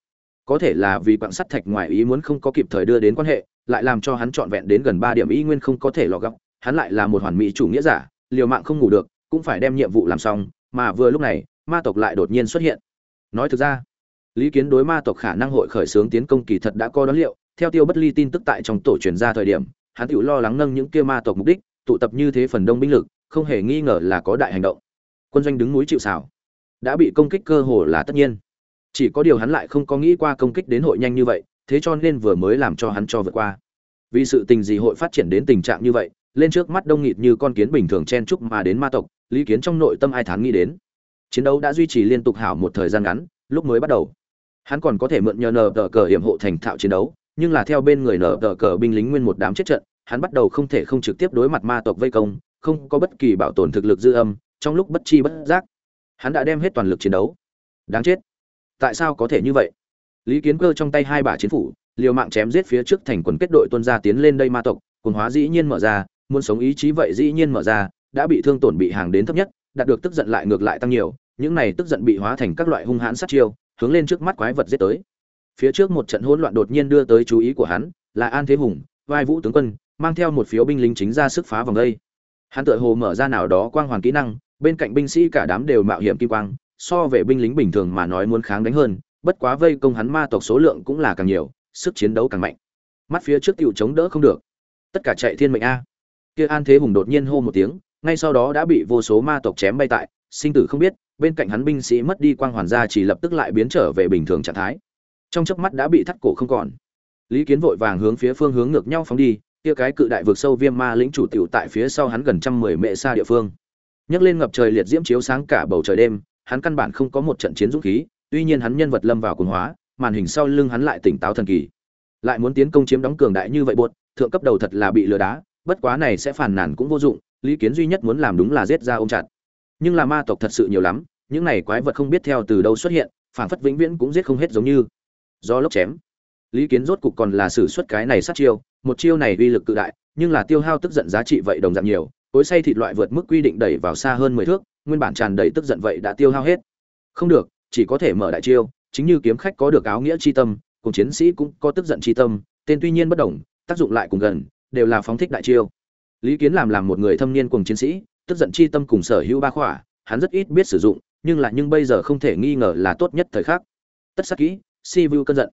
Có thể là vì quặng sắt thạch ngoài ý muốn không có kịp thời đưa đến quan hệ, lại làm cho hắn trọn vẹn đến gần ba điểm ý nguyên không có thể lọ gọng hắn lại là một hoàn mỹ chủ nghĩa giả, liều mạng không ngủ được, cũng phải đem nhiệm vụ làm xong, mà vừa lúc này, ma tộc lại đột nhiên xuất hiện. Nói thực ra, lý kiến đối ma tộc khả năng hội khởi xướng tiến công kỳ thật đã có đoán liệu, theo tiêu bất ly tin tức tại trong tổ truyền ra thời điểm, hắn tự lo lắng nâng những kia ma tộc mục đích, tụ tập như thế phần đông binh lực, không hề nghi ngờ là có đại hành động. Quân doanh đứng núi chịu xảo đã bị công kích cơ hồ là tất nhiên. Chỉ có điều hắn lại không có nghĩ qua công kích đến hội nhanh như vậy, thế cho nên vừa mới làm cho hắn cho vượt qua. Vì sự tình gì hội phát triển đến tình trạng như vậy lên trước mắt đông nghịt như con kiến bình thường chen chúc mà đến ma tộc, lý kiến trong nội tâm ai thán nghĩ đến. Chiến đấu đã duy trì liên tục hảo một thời gian ngắn, lúc mới bắt đầu. Hắn còn có thể mượn nhờ nờ tờ cờ hiểm hộ thành thạo chiến đấu, nhưng là theo bên người nờ tờ cờ binh lính nguyên một đám chết trận, hắn bắt đầu không thể không trực tiếp đối mặt ma tộc vây công, không có bất kỳ bảo tồn thực lực dư âm, trong lúc bất chi bất giác, hắn đã đem hết toàn lực chiến đấu. Đáng chết. Tại sao có thể như vậy? Lý kiến cơ trong tay hai bả chiến phủ, liều mạng chém giết phía trước thành quần kết đội tuân gia tiến lên đây ma tộc, quần hóa dĩ nhiên mở ra muốn sống ý chí vậy dĩ nhiên mở ra, đã bị thương tổn bị hàng đến thấp nhất, đạt được tức giận lại ngược lại tăng nhiều, những này tức giận bị hóa thành các loại hung hãn sát chiêu, hướng lên trước mắt quái vật giết tới. Phía trước một trận hỗn loạn đột nhiên đưa tới chú ý của hắn, là an thế hùng, vai vũ tướng quân, mang theo một phiếu binh lính chính ra sức phá vòng đây. Hắn tựa hồ mở ra nào đó quang hoàn kỹ năng, bên cạnh binh sĩ cả đám đều mạo hiểm kim quang, so về binh lính bình thường mà nói muốn kháng đánh hơn, bất quá vây công hắn ma tộc số lượng cũng là càng nhiều, sức chiến đấu càng mạnh. Mắt phía trước tiểu chống đỡ không được. Tất cả chạy thiên mệnh a kia an thế hùng đột nhiên hô một tiếng, ngay sau đó đã bị vô số ma tộc chém bay tại, sinh tử không biết, bên cạnh hắn binh sĩ mất đi quang hoàn gia chỉ lập tức lại biến trở về bình thường trạng thái. Trong chớp mắt đã bị thắt cổ không còn. Lý kiến vội vàng hướng phía phương hướng ngược nhau phóng đi, kia cái cự đại vực sâu viêm ma lĩnh chủ tiểu tại phía sau hắn gần trăm mười mệ xa địa phương. Nhấc lên ngập trời liệt diễm chiếu sáng cả bầu trời đêm, hắn căn bản không có một trận chiến dũng khí, tuy nhiên hắn nhân vật lâm vào cuồng hóa, màn hình sau lưng hắn lại tỉnh táo thần kỳ. Lại muốn tiến công chiếm đóng cường đại như vậy buột thượng cấp đầu thật là bị lừa đá bất quá này sẽ phản nàn cũng vô dụng, lý kiến duy nhất muốn làm đúng là giết ra ôm chặt. Nhưng là ma tộc thật sự nhiều lắm, những này quái vật không biết theo từ đâu xuất hiện, phản phất vĩnh viễn cũng giết không hết giống như. Do lốc chém, lý kiến rốt cục còn là sử xuất cái này sát chiêu, một chiêu này uy lực cự đại, nhưng là tiêu hao tức giận giá trị vậy đồng dạng nhiều, cối say thịt loại vượt mức quy định đẩy vào xa hơn mười thước, nguyên bản tràn đầy tức giận vậy đã tiêu hao hết. Không được, chỉ có thể mở đại chiêu, chính như kiếm khách có được áo nghĩa chi tâm, cùng chiến sĩ cũng có tức giận chi tâm, tên tuy nhiên bất đồng, tác dụng lại cùng gần đều là phóng thích đại chiêu. Lý kiến làm làm một người thâm niên cùng chiến sĩ, tức giận chi tâm cùng sở hữu ba khỏa, hắn rất ít biết sử dụng, nhưng là nhưng bây giờ không thể nghi ngờ là tốt nhất thời khắc. Tất sắc kỹ, si vu cơn giận.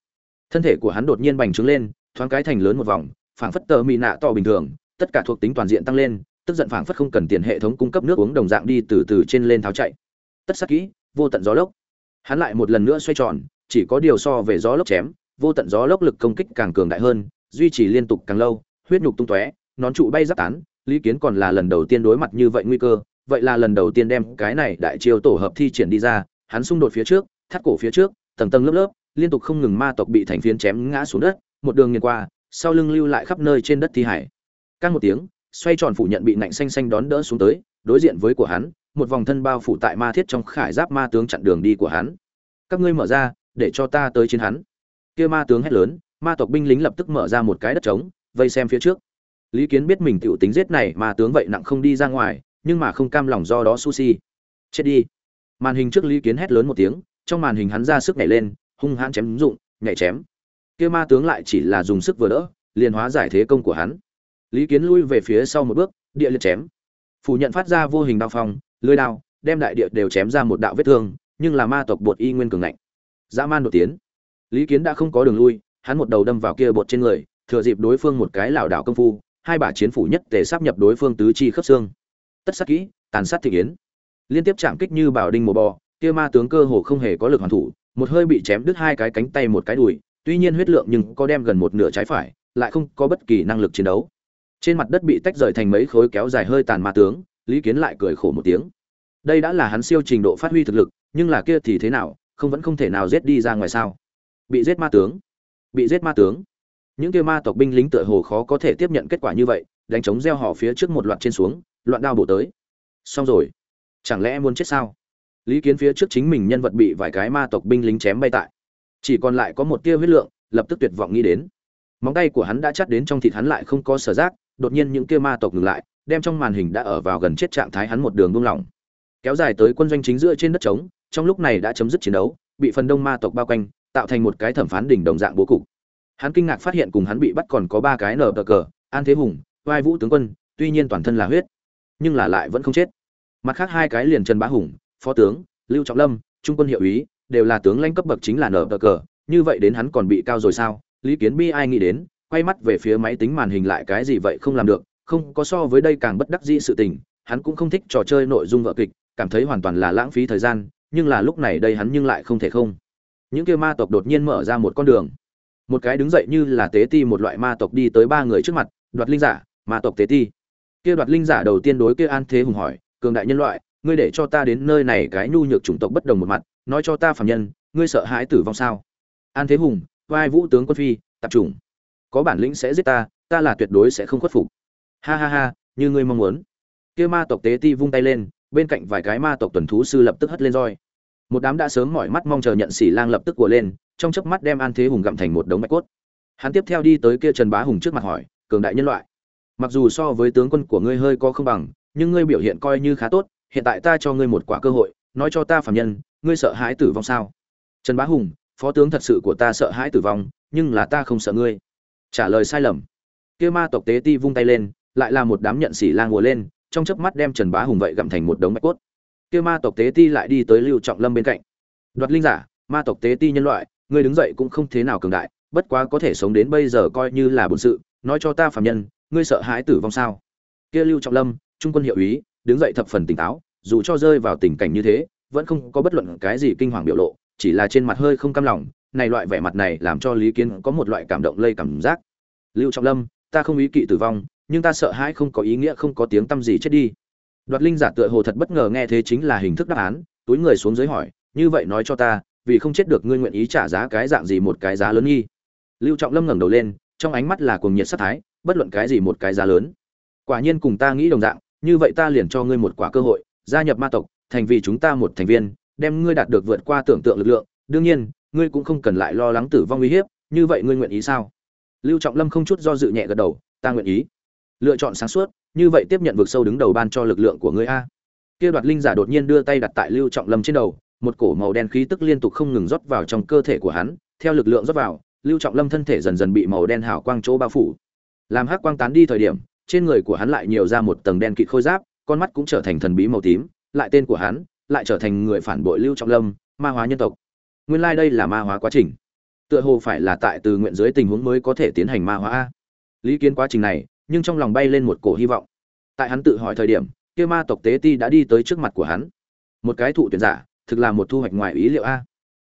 Thân thể của hắn đột nhiên bành trướng lên, thoáng cái thành lớn một vòng, phảng phất tờ mì nạ to bình thường, tất cả thuộc tính toàn diện tăng lên, tức giận phảng phất không cần tiền hệ thống cung cấp nước uống đồng dạng đi từ từ trên lên tháo chạy. Tất sắc kỹ, vô tận gió lốc. Hắn lại một lần nữa xoay tròn, chỉ có điều so về gió lốc chém, vô tận gió lốc lực công kích càng cường đại hơn, duy trì liên tục càng lâu huyết nhục tung tóe, nón trụ bay giáp tán, lý kiến còn là lần đầu tiên đối mặt như vậy nguy cơ, vậy là lần đầu tiên đem cái này đại chiêu tổ hợp thi triển đi ra, hắn xung đột phía trước, thắt cổ phía trước, tầng tầng lớp lớp, liên tục không ngừng ma tộc bị thành phiến chém ngã xuống đất, một đường nghiền qua, sau lưng lưu lại khắp nơi trên đất thi hải. Căng một tiếng, xoay tròn phủ nhận bị nạnh xanh xanh đón đỡ xuống tới, đối diện với của hắn, một vòng thân bao phủ tại ma thiết trong khải giáp ma tướng chặn đường đi của hắn. Các ngươi mở ra, để cho ta tới chiến hắn. Kia ma tướng hét lớn, ma tộc binh lính lập tức mở ra một cái đất trống vây xem phía trước. Lý kiến biết mình tiểu tính giết này mà tướng vậy nặng không đi ra ngoài, nhưng mà không cam lòng do đó sushi. Chết đi. Màn hình trước lý kiến hét lớn một tiếng, trong màn hình hắn ra sức nhảy lên, hung hãn chém dụng, nhảy chém. Kia ma tướng lại chỉ là dùng sức vừa đỡ, liền hóa giải thế công của hắn. Lý kiến lui về phía sau một bước, địa liệt chém. Phủ nhận phát ra vô hình đao phong, lưới đao, đem đại địa đều chém ra một đạo vết thương, nhưng là ma tộc bột y nguyên cường ngạnh. Dã man đột tiến. Lý kiến đã không có đường lui, hắn một đầu đâm vào kia bột trên người thừa dịp đối phương một cái lảo đảo công phu, hai bả chiến phủ nhất tề sắp nhập đối phương tứ chi khớp xương. Tất sát kỹ, tàn sát thị kiến liên tiếp chạm kích như bảo đinh mổ bò, kia ma tướng cơ hồ không hề có lực hoàn thủ, một hơi bị chém đứt hai cái cánh tay một cái đùi, tuy nhiên huyết lượng nhưng có đem gần một nửa trái phải, lại không có bất kỳ năng lực chiến đấu. Trên mặt đất bị tách rời thành mấy khối kéo dài hơi tàn ma tướng, lý kiến lại cười khổ một tiếng. Đây đã là hắn siêu trình độ phát huy thực lực, nhưng là kia thì thế nào, không vẫn không thể nào giết đi ra ngoài sao. Bị giết ma tướng. Bị giết ma tướng những kia ma tộc binh lính tựa hồ khó có thể tiếp nhận kết quả như vậy, đánh chống gieo họ phía trước một loạt trên xuống, loạn đao bổ tới. Xong rồi. Chẳng lẽ muốn chết sao? Lý kiến phía trước chính mình nhân vật bị vài cái ma tộc binh lính chém bay tại. Chỉ còn lại có một tia huyết lượng, lập tức tuyệt vọng nghĩ đến. Móng tay của hắn đã chắt đến trong thịt hắn lại không có sở giác, đột nhiên những kia ma tộc ngừng lại, đem trong màn hình đã ở vào gần chết trạng thái hắn một đường buông lỏng. Kéo dài tới quân doanh chính giữa trên đất trống, trong lúc này đã chấm dứt chiến đấu, bị phần đông ma tộc bao quanh, tạo thành một cái thẩm phán đỉnh đồng dạng bố cục hắn kinh ngạc phát hiện cùng hắn bị bắt còn có ba cái nở bờ cờ, an thế hùng vai vũ tướng quân, tuy nhiên toàn thân là huyết, nhưng là lại vẫn không chết. Mặt khác hai cái liền trần bá hùng, phó tướng, lưu trọng lâm, trung quân hiệu úy, đều là tướng lãnh cấp bậc chính là nở bờ cờ, như vậy đến hắn còn bị cao rồi sao? Lý kiến bi ai nghĩ đến, quay mắt về phía máy tính màn hình lại cái gì vậy không làm được, không có so với đây càng bất đắc dĩ sự tình, hắn cũng không thích trò chơi nội dung vợ kịch, cảm thấy hoàn toàn là lãng phí thời gian, nhưng là lúc này đây hắn nhưng lại không thể không. Những kia ma tộc đột nhiên mở ra một con đường một cái đứng dậy như là tế ti một loại ma tộc đi tới ba người trước mặt, đoạt linh giả, ma tộc tế ti. Kia đoạt linh giả đầu tiên đối kia an thế hùng hỏi, cường đại nhân loại, ngươi để cho ta đến nơi này cái nhu nhược chủng tộc bất đồng một mặt, nói cho ta phạm nhân, ngươi sợ hãi tử vong sao? An thế hùng, vai vũ tướng quân phi, tập trung có bản lĩnh sẽ giết ta ta là tuyệt đối sẽ không khuất phục. Ha ha ha, như ngươi mong muốn. Kia ma tộc tế ti vung tay lên, bên cạnh vài cái ma tộc tuần thú sư lập tức hất lên roi. Một đám đã sớm mỏi mắt mong chờ nhận xỉ lang lập tức của lên trong chớp mắt đem an thế hùng gặm thành một đống bạch cốt. Hắn tiếp theo đi tới kia trần bá hùng trước mặt hỏi, cường đại nhân loại, mặc dù so với tướng quân của ngươi hơi có không bằng, nhưng ngươi biểu hiện coi như khá tốt, hiện tại ta cho ngươi một quả cơ hội, nói cho ta phạm nhân, ngươi sợ hãi tử vong sao? Trần bá hùng, phó tướng thật sự của ta sợ hãi tử vong, nhưng là ta không sợ ngươi. Trả lời sai lầm. Kia ma tộc tế ti vung tay lên, lại là một đám nhận xỉ lang ngùa lên, trong chớp mắt đem trần bá hùng vậy gặm thành một đống bạch cốt. Kia ma tộc tế ti lại đi tới lưu trọng lâm bên cạnh. Đoạt linh giả, ma tộc tế ti nhân loại ngươi đứng dậy cũng không thế nào cường đại, bất quá có thể sống đến bây giờ coi như là bổn sự, nói cho ta phạm nhân, ngươi sợ hãi tử vong sao? Kia lưu trọng lâm, trung quân hiệu úy đứng dậy thập phần tỉnh táo, dù cho rơi vào tình cảnh như thế, vẫn không có bất luận cái gì kinh hoàng biểu lộ, chỉ là trên mặt hơi không cam lòng, này loại vẻ mặt này làm cho lý kiến có một loại cảm động lây cảm giác. Lưu trọng lâm, ta không ý kỵ tử vong, nhưng ta sợ hãi không có ý nghĩa, không có tiếng tâm gì chết đi. Đoạt linh giả tựa hồ thật bất ngờ nghe thế chính là hình thức đáp án, túi người xuống dưới hỏi, như vậy nói cho ta vì không chết được ngươi nguyện ý trả giá cái dạng gì một cái giá lớn nghi. Lưu trọng lâm ngẩng đầu lên, trong ánh mắt là cuồng nhiệt sát thái, bất luận cái gì một cái giá lớn. Quả nhiên cùng ta nghĩ đồng dạng, như vậy ta liền cho ngươi một quả cơ hội, gia nhập ma tộc, thành vì chúng ta một thành viên, đem ngươi đạt được vượt qua tưởng tượng lực lượng. Đương nhiên, ngươi cũng không cần lại lo lắng tử vong uy hiếp, như vậy ngươi nguyện ý sao? Lưu trọng lâm không chút do dự nhẹ gật đầu, ta nguyện ý. Lựa chọn sáng suốt, như vậy tiếp nhận vực sâu đứng đầu ban cho lực lượng của ngươi a. Kia đoạt linh giả đột nhiên đưa tay đặt tại lưu trọng lâm trên đầu một cổ màu đen khí tức liên tục không ngừng rót vào trong cơ thể của hắn, theo lực lượng rót vào, lưu trọng lâm thân thể dần dần bị màu đen hào quang chỗ bao phủ. Làm hắc quang tán đi thời điểm, trên người của hắn lại nhiều ra một tầng đen kịt khôi giáp, con mắt cũng trở thành thần bí màu tím, lại tên của hắn lại trở thành người phản bội lưu trọng lâm, ma hóa nhân tộc. Nguyên lai đây là ma hóa quá trình. Tựa hồ phải là tại từ nguyện dưới tình huống mới có thể tiến hành ma hóa lý kiến quá trình này, nhưng trong lòng bay lên một cổ hy vọng. Tại hắn tự hỏi thời điểm, kia ma tộc tế ti đã đi tới trước mặt của hắn. Một cái thụ tuyển giả thực là một thu hoạch ngoài ý liệu a.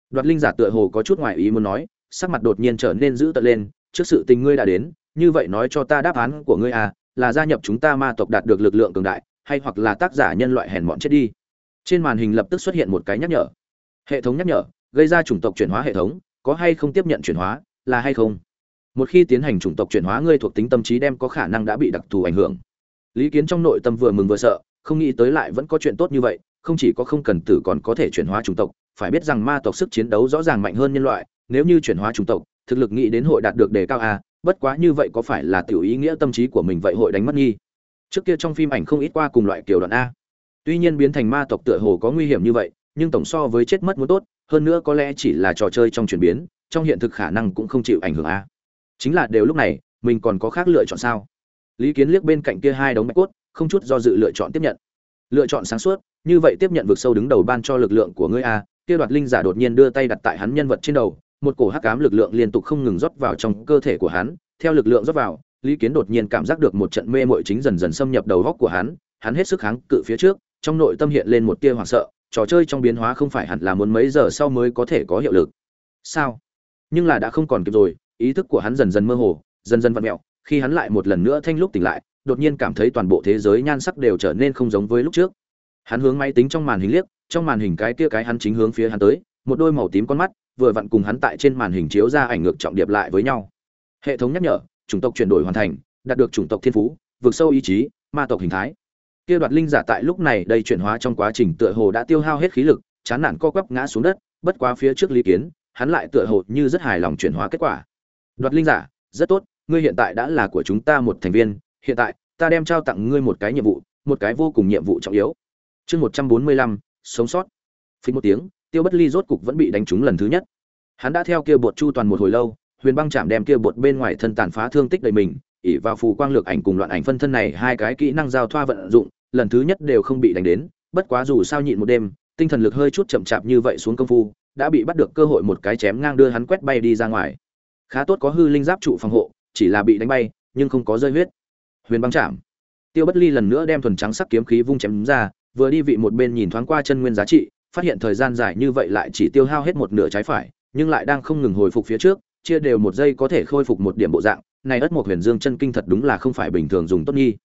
Đoạt linh giả tựa hồ có chút ngoài ý muốn nói, sắc mặt đột nhiên trở nên dữ tợn lên, trước sự tình ngươi đã đến, như vậy nói cho ta đáp án của ngươi a, là gia nhập chúng ta ma tộc đạt được lực lượng cường đại, hay hoặc là tác giả nhân loại hèn mọn chết đi. Trên màn hình lập tức xuất hiện một cái nhắc nhở. Hệ thống nhắc nhở, gây ra chủng tộc chuyển hóa hệ thống, có hay không tiếp nhận chuyển hóa, là hay không? Một khi tiến hành chủng tộc chuyển hóa, ngươi thuộc tính tâm trí đem có khả năng đã bị đặc thù ảnh hưởng. Lý kiến trong nội tâm vừa mừng vừa sợ, không nghĩ tới lại vẫn có chuyện tốt như vậy không chỉ có không cần tử còn có thể chuyển hóa chủng tộc, phải biết rằng ma tộc sức chiến đấu rõ ràng mạnh hơn nhân loại, nếu như chuyển hóa chủng tộc, thực lực nghĩ đến hội đạt được đề cao a, bất quá như vậy có phải là tiểu ý nghĩa tâm trí của mình vậy hội đánh mất nghi? Trước kia trong phim ảnh không ít qua cùng loại kiểu đoạn a. Tuy nhiên biến thành ma tộc tựa hồ có nguy hiểm như vậy, nhưng tổng so với chết mất muốn tốt, hơn nữa có lẽ chỉ là trò chơi trong chuyển biến, trong hiện thực khả năng cũng không chịu ảnh hưởng a. Chính là đều lúc này, mình còn có khác lựa chọn sao? Lý kiến liếc bên cạnh kia hai đống bạch cốt, không chút do dự lựa chọn tiếp nhận. Lựa chọn sáng suốt như vậy tiếp nhận vực sâu đứng đầu ban cho lực lượng của ngươi a, kia đoạt linh giả đột nhiên đưa tay đặt tại hắn nhân vật trên đầu, một cổ hắc ám lực lượng liên tục không ngừng rót vào trong cơ thể của hắn, theo lực lượng rót vào, lý kiến đột nhiên cảm giác được một trận mê mội chính dần dần xâm nhập đầu góc của hắn hắn hết sức kháng cự phía trước, trong nội tâm hiện lên một tia hoảng sợ, trò chơi trong biến hóa không phải hẳn là muốn mấy giờ sau mới có thể có hiệu lực. Sao? Nhưng là đã không còn kịp rồi, ý thức của hắn dần dần mơ hồ, dần dần vặn mẹo, khi hắn lại một lần nữa thanh lúc tỉnh lại, đột nhiên cảm thấy toàn bộ thế giới nhan sắc đều trở nên không giống với lúc trước hắn hướng máy tính trong màn hình liếc, trong màn hình cái kia cái hắn chính hướng phía hắn tới, một đôi màu tím con mắt, vừa vặn cùng hắn tại trên màn hình chiếu ra ảnh ngược trọng điệp lại với nhau. Hệ thống nhắc nhở, chủng tộc chuyển đổi hoàn thành, đạt được chủng tộc thiên phú, vượt sâu ý chí, ma tộc hình thái. Kia đoạt linh giả tại lúc này đây chuyển hóa trong quá trình tựa hồ đã tiêu hao hết khí lực, chán nản co quắp ngã xuống đất, bất quá phía trước lý kiến, hắn lại tựa hồ như rất hài lòng chuyển hóa kết quả. Đoạt linh giả, rất tốt, ngươi hiện tại đã là của chúng ta một thành viên, hiện tại, ta đem trao tặng ngươi một cái nhiệm vụ, một cái vô cùng nhiệm vụ trọng yếu chương một trăm bốn mươi lăm, sống sót. Phí một tiếng, tiêu bất ly rốt cục vẫn bị đánh trúng lần thứ nhất. Hắn đã theo kia bột chu toàn một hồi lâu, huyền băng chạm đem kia bột bên ngoài thân tàn phá thương tích đầy mình ỉ vào phù quang lược ảnh cùng loạn ảnh phân thân này hai cái kỹ năng giao thoa vận dụng, lần thứ nhất đều không bị đánh đến, bất quá dù sao nhịn một đêm, tinh thần lực hơi chút chậm chạp như vậy xuống công phu, đã bị bắt được cơ hội một cái chém ngang đưa hắn quét bay đi ra ngoài. Khá tốt có hư linh giáp trụ phòng hộ, chỉ là bị đánh bay, nhưng không có rơi huyết. Huyền băng chạm. Tiêu bất ly lần nữa đem thuần trắng sắc kiếm khí vung chém ra vừa đi vị một bên nhìn thoáng qua chân nguyên giá trị, phát hiện thời gian dài như vậy lại chỉ tiêu hao hết một nửa trái phải, nhưng lại đang không ngừng hồi phục phía trước, chia đều một giây có thể khôi phục một điểm bộ dạng, này ất một huyền dương chân kinh thật đúng là không phải bình thường dùng tốt nghi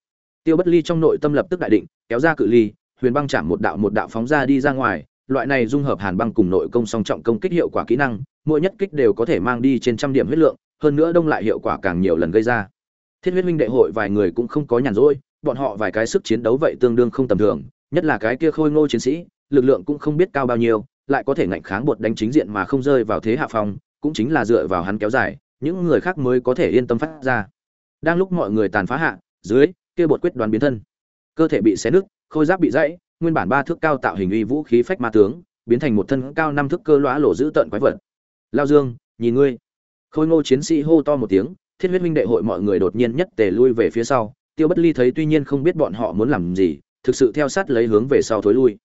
tiêu bất ly trong nội tâm lập tức đại định, kéo ra cự ly, huyền băng chạm một đạo một đạo phóng ra đi ra ngoài, loại này dung hợp hàn băng cùng nội công song trọng công kích hiệu quả kỹ năng, mỗi nhất kích đều có thể mang đi trên trăm điểm huyết lượng, hơn nữa đông lại hiệu quả càng nhiều lần gây ra. Thiết huyết minh đệ hội vài người cũng không có nhàn rỗi, bọn họ vài cái sức chiến đấu vậy tương đương không tầm thường nhất là cái kia khôi ngô chiến sĩ, lực lượng cũng không biết cao bao nhiêu, lại có thể ngạnh kháng bột đánh chính diện mà không rơi vào thế hạ phong, cũng chính là dựa vào hắn kéo dài, những người khác mới có thể yên tâm phát ra. Đang lúc mọi người tàn phá hạ, dưới, kia bột quyết đoán biến thân. Cơ thể bị xé nứt, khôi giáp bị gãy nguyên bản ba thước cao tạo hình uy vũ khí phách ma tướng, biến thành một thân cao năm thước cơ lõa lộ giữ tận quái vật. Lao dương, nhìn ngươi. Khôi ngô chiến sĩ hô to một tiếng, thiết huyết huynh đệ hội mọi người đột nhiên nhất tề lui về phía sau. Tiêu bất ly thấy tuy nhiên không biết bọn họ muốn làm gì thực sự theo sát lấy hướng về sau thối lui.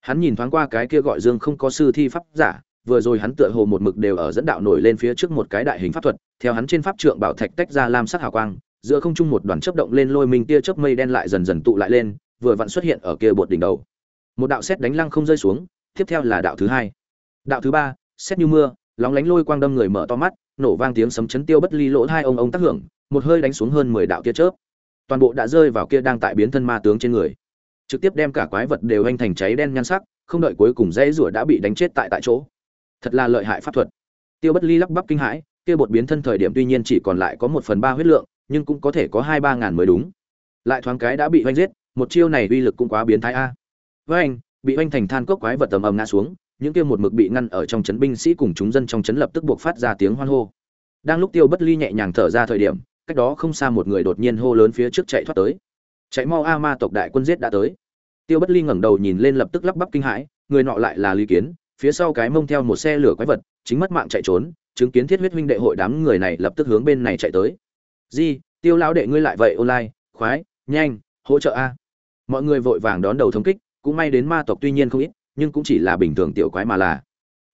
Hắn nhìn thoáng qua cái kia gọi dương không có sư thi pháp giả, vừa rồi hắn tựa hồ một mực đều ở dẫn đạo nổi lên phía trước một cái đại hình pháp thuật, theo hắn trên pháp trượng bảo thạch tách ra lam sắc hào quang, giữa không trung một đoàn chớp động lên lôi mình tia chớp mây đen lại dần dần tụ lại lên, vừa vặn xuất hiện ở kia bột đỉnh đầu. Một đạo xét đánh lăng không rơi xuống, tiếp theo là đạo thứ hai. Đạo thứ ba xét như mưa, lóng lánh lôi quang đâm người mở to mắt, nổ vang tiếng sấm chấn tiêu bất ly lỗ hai ông ông tác hưởng, một hơi đánh xuống hơn mười đạo tia chớp. Toàn bộ đã rơi vào kia đang tại biến thân ma tướng trên người trực tiếp đem cả quái vật đều anh thành cháy đen nhan sắc, không đợi cuối cùng dãy rủa đã bị đánh chết tại tại chỗ. Thật là lợi hại pháp thuật. Tiêu bất ly lắp bắp kinh hãi, kia bột biến thân thời điểm tuy nhiên chỉ còn lại có một phần ba huyết lượng, nhưng cũng có thể có hai ba ngàn mới đúng. Lại thoáng cái đã bị oanh giết, một chiêu này uy lực cũng quá biến thái a. Với anh, bị oanh thành than cốc quái vật tầm ầm ngã xuống, những kia một mực bị ngăn ở trong trấn binh sĩ cùng chúng dân trong trấn lập tức buộc phát ra tiếng hoan hô. Đang lúc tiêu bất ly nhẹ nhàng thở ra thời điểm, cách đó không xa một người đột nhiên hô lớn phía trước chạy thoát tới chạy mau a ma tộc đại quân giết đã tới. Tiêu bất ly ngẩng đầu nhìn lên lập tức lắp bắp kinh hãi, người nọ lại là lý kiến, phía sau cái mông theo một xe lửa quái vật, chính mất mạng chạy trốn, chứng kiến thiết huyết huynh đệ hội đám người này lập tức hướng bên này chạy tới. Di, tiêu lão đệ ngươi lại vậy online, khoái, nhanh, hỗ trợ a. Mọi người vội vàng đón đầu thống kích, cũng may đến ma tộc tuy nhiên không ít, nhưng cũng chỉ là bình thường tiểu quái mà là.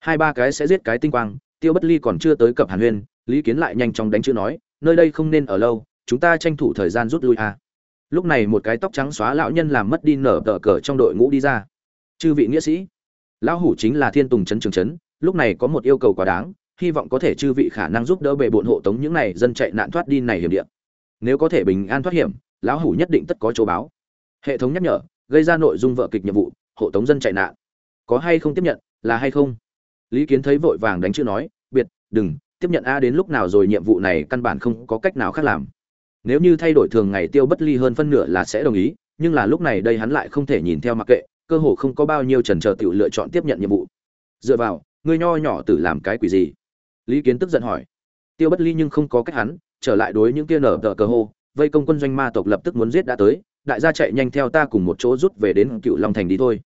Hai ba cái sẽ giết cái tinh quang, tiêu bất ly còn chưa tới cập hàn huyên, lý kiến lại nhanh chóng đánh chữ nói, nơi đây không nên ở lâu, chúng ta tranh thủ thời gian rút lui a lúc này một cái tóc trắng xóa lão nhân làm mất đi nở tờ cờ trong đội ngũ đi ra. Chư vị nghĩa sĩ, lão hủ chính là thiên tùng trấn trường trấn, lúc này có một yêu cầu quá đáng, hy vọng có thể chư vị khả năng giúp đỡ bề bộn hộ tống những này dân chạy nạn thoát đi này hiểm địa. Nếu có thể bình an thoát hiểm, lão hủ nhất định tất có chỗ báo. Hệ thống nhắc nhở, gây ra nội dung vợ kịch nhiệm vụ, hộ tống dân chạy nạn. Có hay không tiếp nhận, là hay không? Lý kiến thấy vội vàng đánh chữ nói, biệt, đừng, tiếp nhận a đến lúc nào rồi nhiệm vụ này căn bản không có cách nào khác làm nếu như thay đổi thường ngày tiêu bất ly hơn phân nửa là sẽ đồng ý, nhưng là lúc này đây hắn lại không thể nhìn theo mặc kệ, cơ hồ không có bao nhiêu trần chờ tự lựa chọn tiếp nhận nhiệm vụ. Dựa vào ngươi nho nhỏ tử làm cái quỷ gì? Lý kiến tức giận hỏi. Tiêu bất ly nhưng không có cách hắn, trở lại đối những kia nở tờ cờ hô, vây công quân doanh ma tộc lập tức muốn giết đã tới, đại gia chạy nhanh theo ta cùng một chỗ rút về đến cựu long thành đi thôi.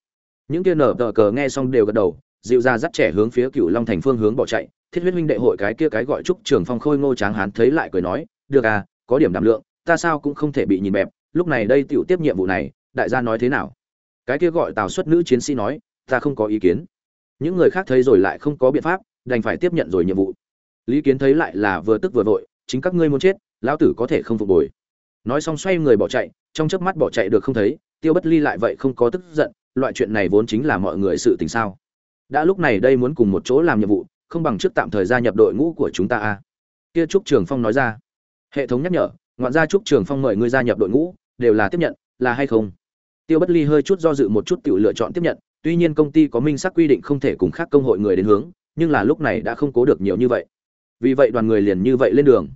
Những kia nở tờ cờ nghe xong đều gật đầu, dịu ra dắt trẻ hướng phía cựu long thành phương hướng bỏ chạy, thiết huyết huynh đệ hội cái kia cái gọi trúc trường phong khôi ngô tráng hán thấy lại cười nói, được à có điểm đảm lượng, ta sao cũng không thể bị nhìn bẹp, lúc này đây tiểu tiếp nhiệm vụ này, đại gia nói thế nào? Cái kia gọi tào xuất nữ chiến sĩ nói, ta không có ý kiến. Những người khác thấy rồi lại không có biện pháp, đành phải tiếp nhận rồi nhiệm vụ. Lý kiến thấy lại là vừa tức vừa vội, chính các ngươi muốn chết, lão tử có thể không phục bồi nói xong xoay người bỏ chạy, trong chớp mắt bỏ chạy được không thấy, tiêu bất ly lại vậy không có tức giận, loại chuyện này vốn chính là mọi người sự tình sao? Đã lúc này đây muốn cùng một chỗ làm nhiệm vụ, không bằng trước tạm thời gia nhập đội ngũ của chúng ta a. Kia trúc trường phong nói ra hệ thống nhắc nhở, ngoạn gia trúc trường phong mời ngươi gia nhập đội ngũ, đều là tiếp nhận, là hay không? Tiêu bất ly hơi chút do dự một chút tự lựa chọn tiếp nhận, tuy nhiên công ty có minh xác quy định không thể cùng khác công hội người đến hướng, nhưng là lúc này đã không cố được nhiều như vậy. Vì vậy đoàn người liền như vậy lên đường.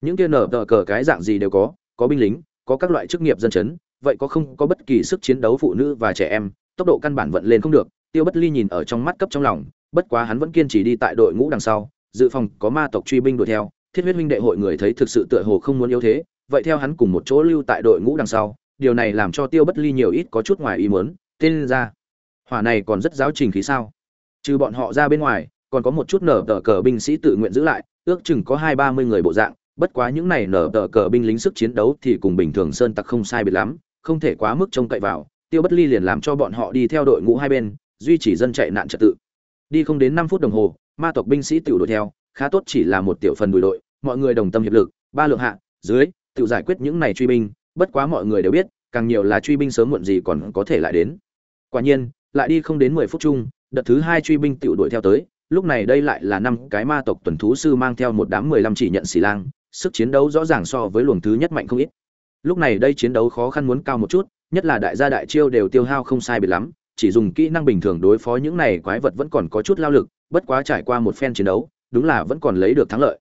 Những kia nở tờ cờ cái dạng gì đều có có binh lính, có các loại chức nghiệp dân chấn, vậy có không có bất kỳ sức chiến đấu phụ nữ và trẻ em, tốc độ căn bản vận lên không được, tiêu bất ly nhìn ở trong mắt cấp trong lòng, bất quá hắn vẫn kiên trì đi tại đội ngũ đằng sau, dự phòng có ma tộc truy binh đuổi theo thiết huyết huynh đệ hội người thấy thực sự tựa hồ không muốn yếu thế, vậy theo hắn cùng một chỗ lưu tại đội ngũ đằng sau, điều này làm cho tiêu bất ly nhiều ít có chút ngoài ý muốn, tên ra. Hỏa này còn rất giáo trình khí sao? Trừ bọn họ ra bên ngoài, còn có một chút nở tờ cờ binh sĩ tự nguyện giữ lại, ước chừng có hai ba mươi người bộ dạng, bất quá những này nở tờ cờ binh lính sức chiến đấu thì cùng bình thường sơn tặc không sai biệt lắm, không thể quá mức trông cậy vào, tiêu bất ly liền làm cho bọn họ đi theo đội ngũ hai bên, duy trì dân chạy nạn trật tự. Đi không đến năm phút đồng hồ, ma tộc binh sĩ tiểu đội theo khá tốt chỉ là một tiểu phần đuổi đội, mọi người đồng tâm hiệp lực, ba lượng hạ, dưới, tự giải quyết những này truy binh, bất quá mọi người đều biết, càng nhiều là truy binh sớm muộn gì còn có thể lại đến. Quả nhiên, lại đi không đến mười phút chung, đợt thứ hai truy binh tiểu đuổi theo tới, lúc này đây lại là năm cái ma tộc tuần thú sư mang theo một đám mười lăm chỉ nhận xì lang, sức chiến đấu rõ ràng so với luồng thứ nhất mạnh không ít. Lúc này đây chiến đấu khó khăn muốn cao một chút, nhất là đại gia đại chiêu đều tiêu hao không sai biệt lắm, chỉ dùng kỹ năng bình thường đối phó những này quái vật vẫn còn có chút lao lực, bất quá trải qua một phen chiến đấu đúng là vẫn còn lấy được thắng lợi.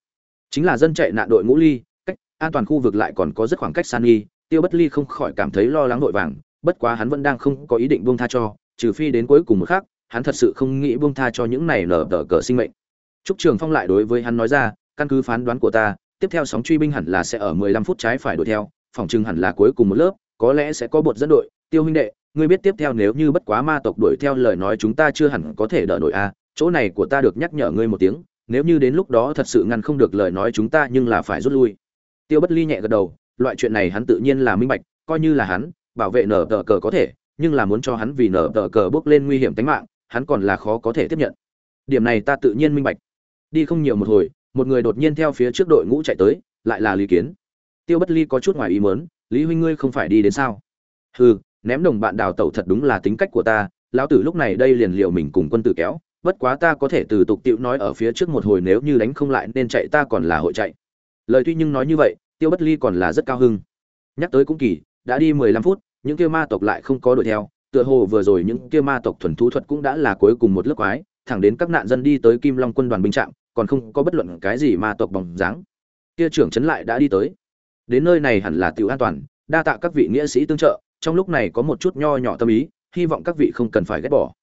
Chính là dân chạy nạn đội ngũ ly, cách an toàn khu vực lại còn có rất khoảng cách san nghi tiêu bất ly không khỏi cảm thấy lo lắng vội vàng, bất quá hắn vẫn đang không có ý định buông tha cho, trừ phi đến cuối cùng một khắc, hắn thật sự không nghĩ buông tha cho những này nở tờ cờ sinh mệnh. Trúc trường phong lại đối với hắn nói ra, căn cứ phán đoán của ta, tiếp theo sóng truy binh hẳn là sẽ ở 15 phút trái phải đuổi theo, phòng trưng hẳn là cuối cùng một lớp, có lẽ sẽ có bột dẫn đội. Tiêu huynh đệ, ngươi biết tiếp theo nếu như bất quá ma tộc đuổi theo lời nói chúng ta chưa hẳn có thể đỡ nổi a chỗ này của ta được nhắc nhở ngươi một tiếng nếu như đến lúc đó thật sự ngăn không được lời nói chúng ta nhưng là phải rút lui. Tiêu bất ly nhẹ gật đầu, loại chuyện này hắn tự nhiên là minh bạch, coi như là hắn, bảo vệ nở tờ cờ có thể, nhưng là muốn cho hắn vì nở tờ cờ bước lên nguy hiểm tính mạng, hắn còn là khó có thể tiếp nhận. Điểm này ta tự nhiên minh bạch. Đi không nhiều một hồi, một người đột nhiên theo phía trước đội ngũ chạy tới, lại là lý kiến. Tiêu bất ly có chút ngoài ý mớn lý huynh ngươi không phải đi đến sao? Hừ, ném đồng bạn đào tẩu thật đúng là tính cách của ta, lão tử lúc này đây liền liệu mình cùng quân tử kéo bất quá ta có thể từ tục tiệu nói ở phía trước một hồi nếu như đánh không lại nên chạy ta còn là hội chạy. Lời tuy nhưng nói như vậy, tiêu bất ly còn là rất cao hưng nhắc tới cũng kỳ, đã đi mười lăm phút, những kia ma tộc lại không có đuổi theo, tựa hồ vừa rồi những kia ma tộc thuần thú thuật cũng đã là cuối cùng một lớp quái, thẳng đến các nạn dân đi tới kim long quân đoàn binh trạm, còn không có bất luận cái gì ma tộc bóng dáng. Kia trưởng trấn lại đã đi tới. Đến nơi này hẳn là tiểu an toàn, đa tạ các vị nghĩa sĩ tương trợ, trong lúc này có một chút nho nhỏ tâm ý, hy vọng các vị không cần phải ghét bỏ.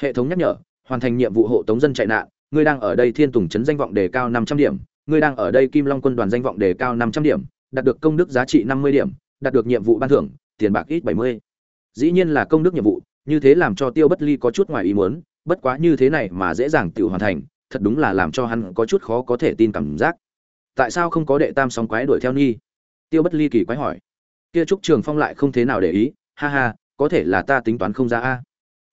Hệ thống nhắc nhở hoàn thành nhiệm vụ hộ tống dân chạy nạn, ngươi đang ở đây thiên tùng trấn danh vọng đề cao năm trăm điểm, ngươi đang ở đây kim long quân đoàn danh vọng đề cao năm trăm điểm, đạt được công đức giá trị năm mươi điểm, đạt được nhiệm vụ ban thưởng, tiền bạc ít bảy mươi. Dĩ nhiên là công đức nhiệm vụ, như thế làm cho tiêu bất ly có chút ngoài ý muốn, bất quá như thế này mà dễ dàng tự hoàn thành, thật đúng là làm cho hắn có chút khó có thể tin cảm giác. Tại sao không có đệ tam sóng quái đuổi theo nghi tiêu bất ly kỳ quái hỏi. Kia trúc trường phong lại không thế nào để ý, ha ha, có thể là ta tính toán không ra a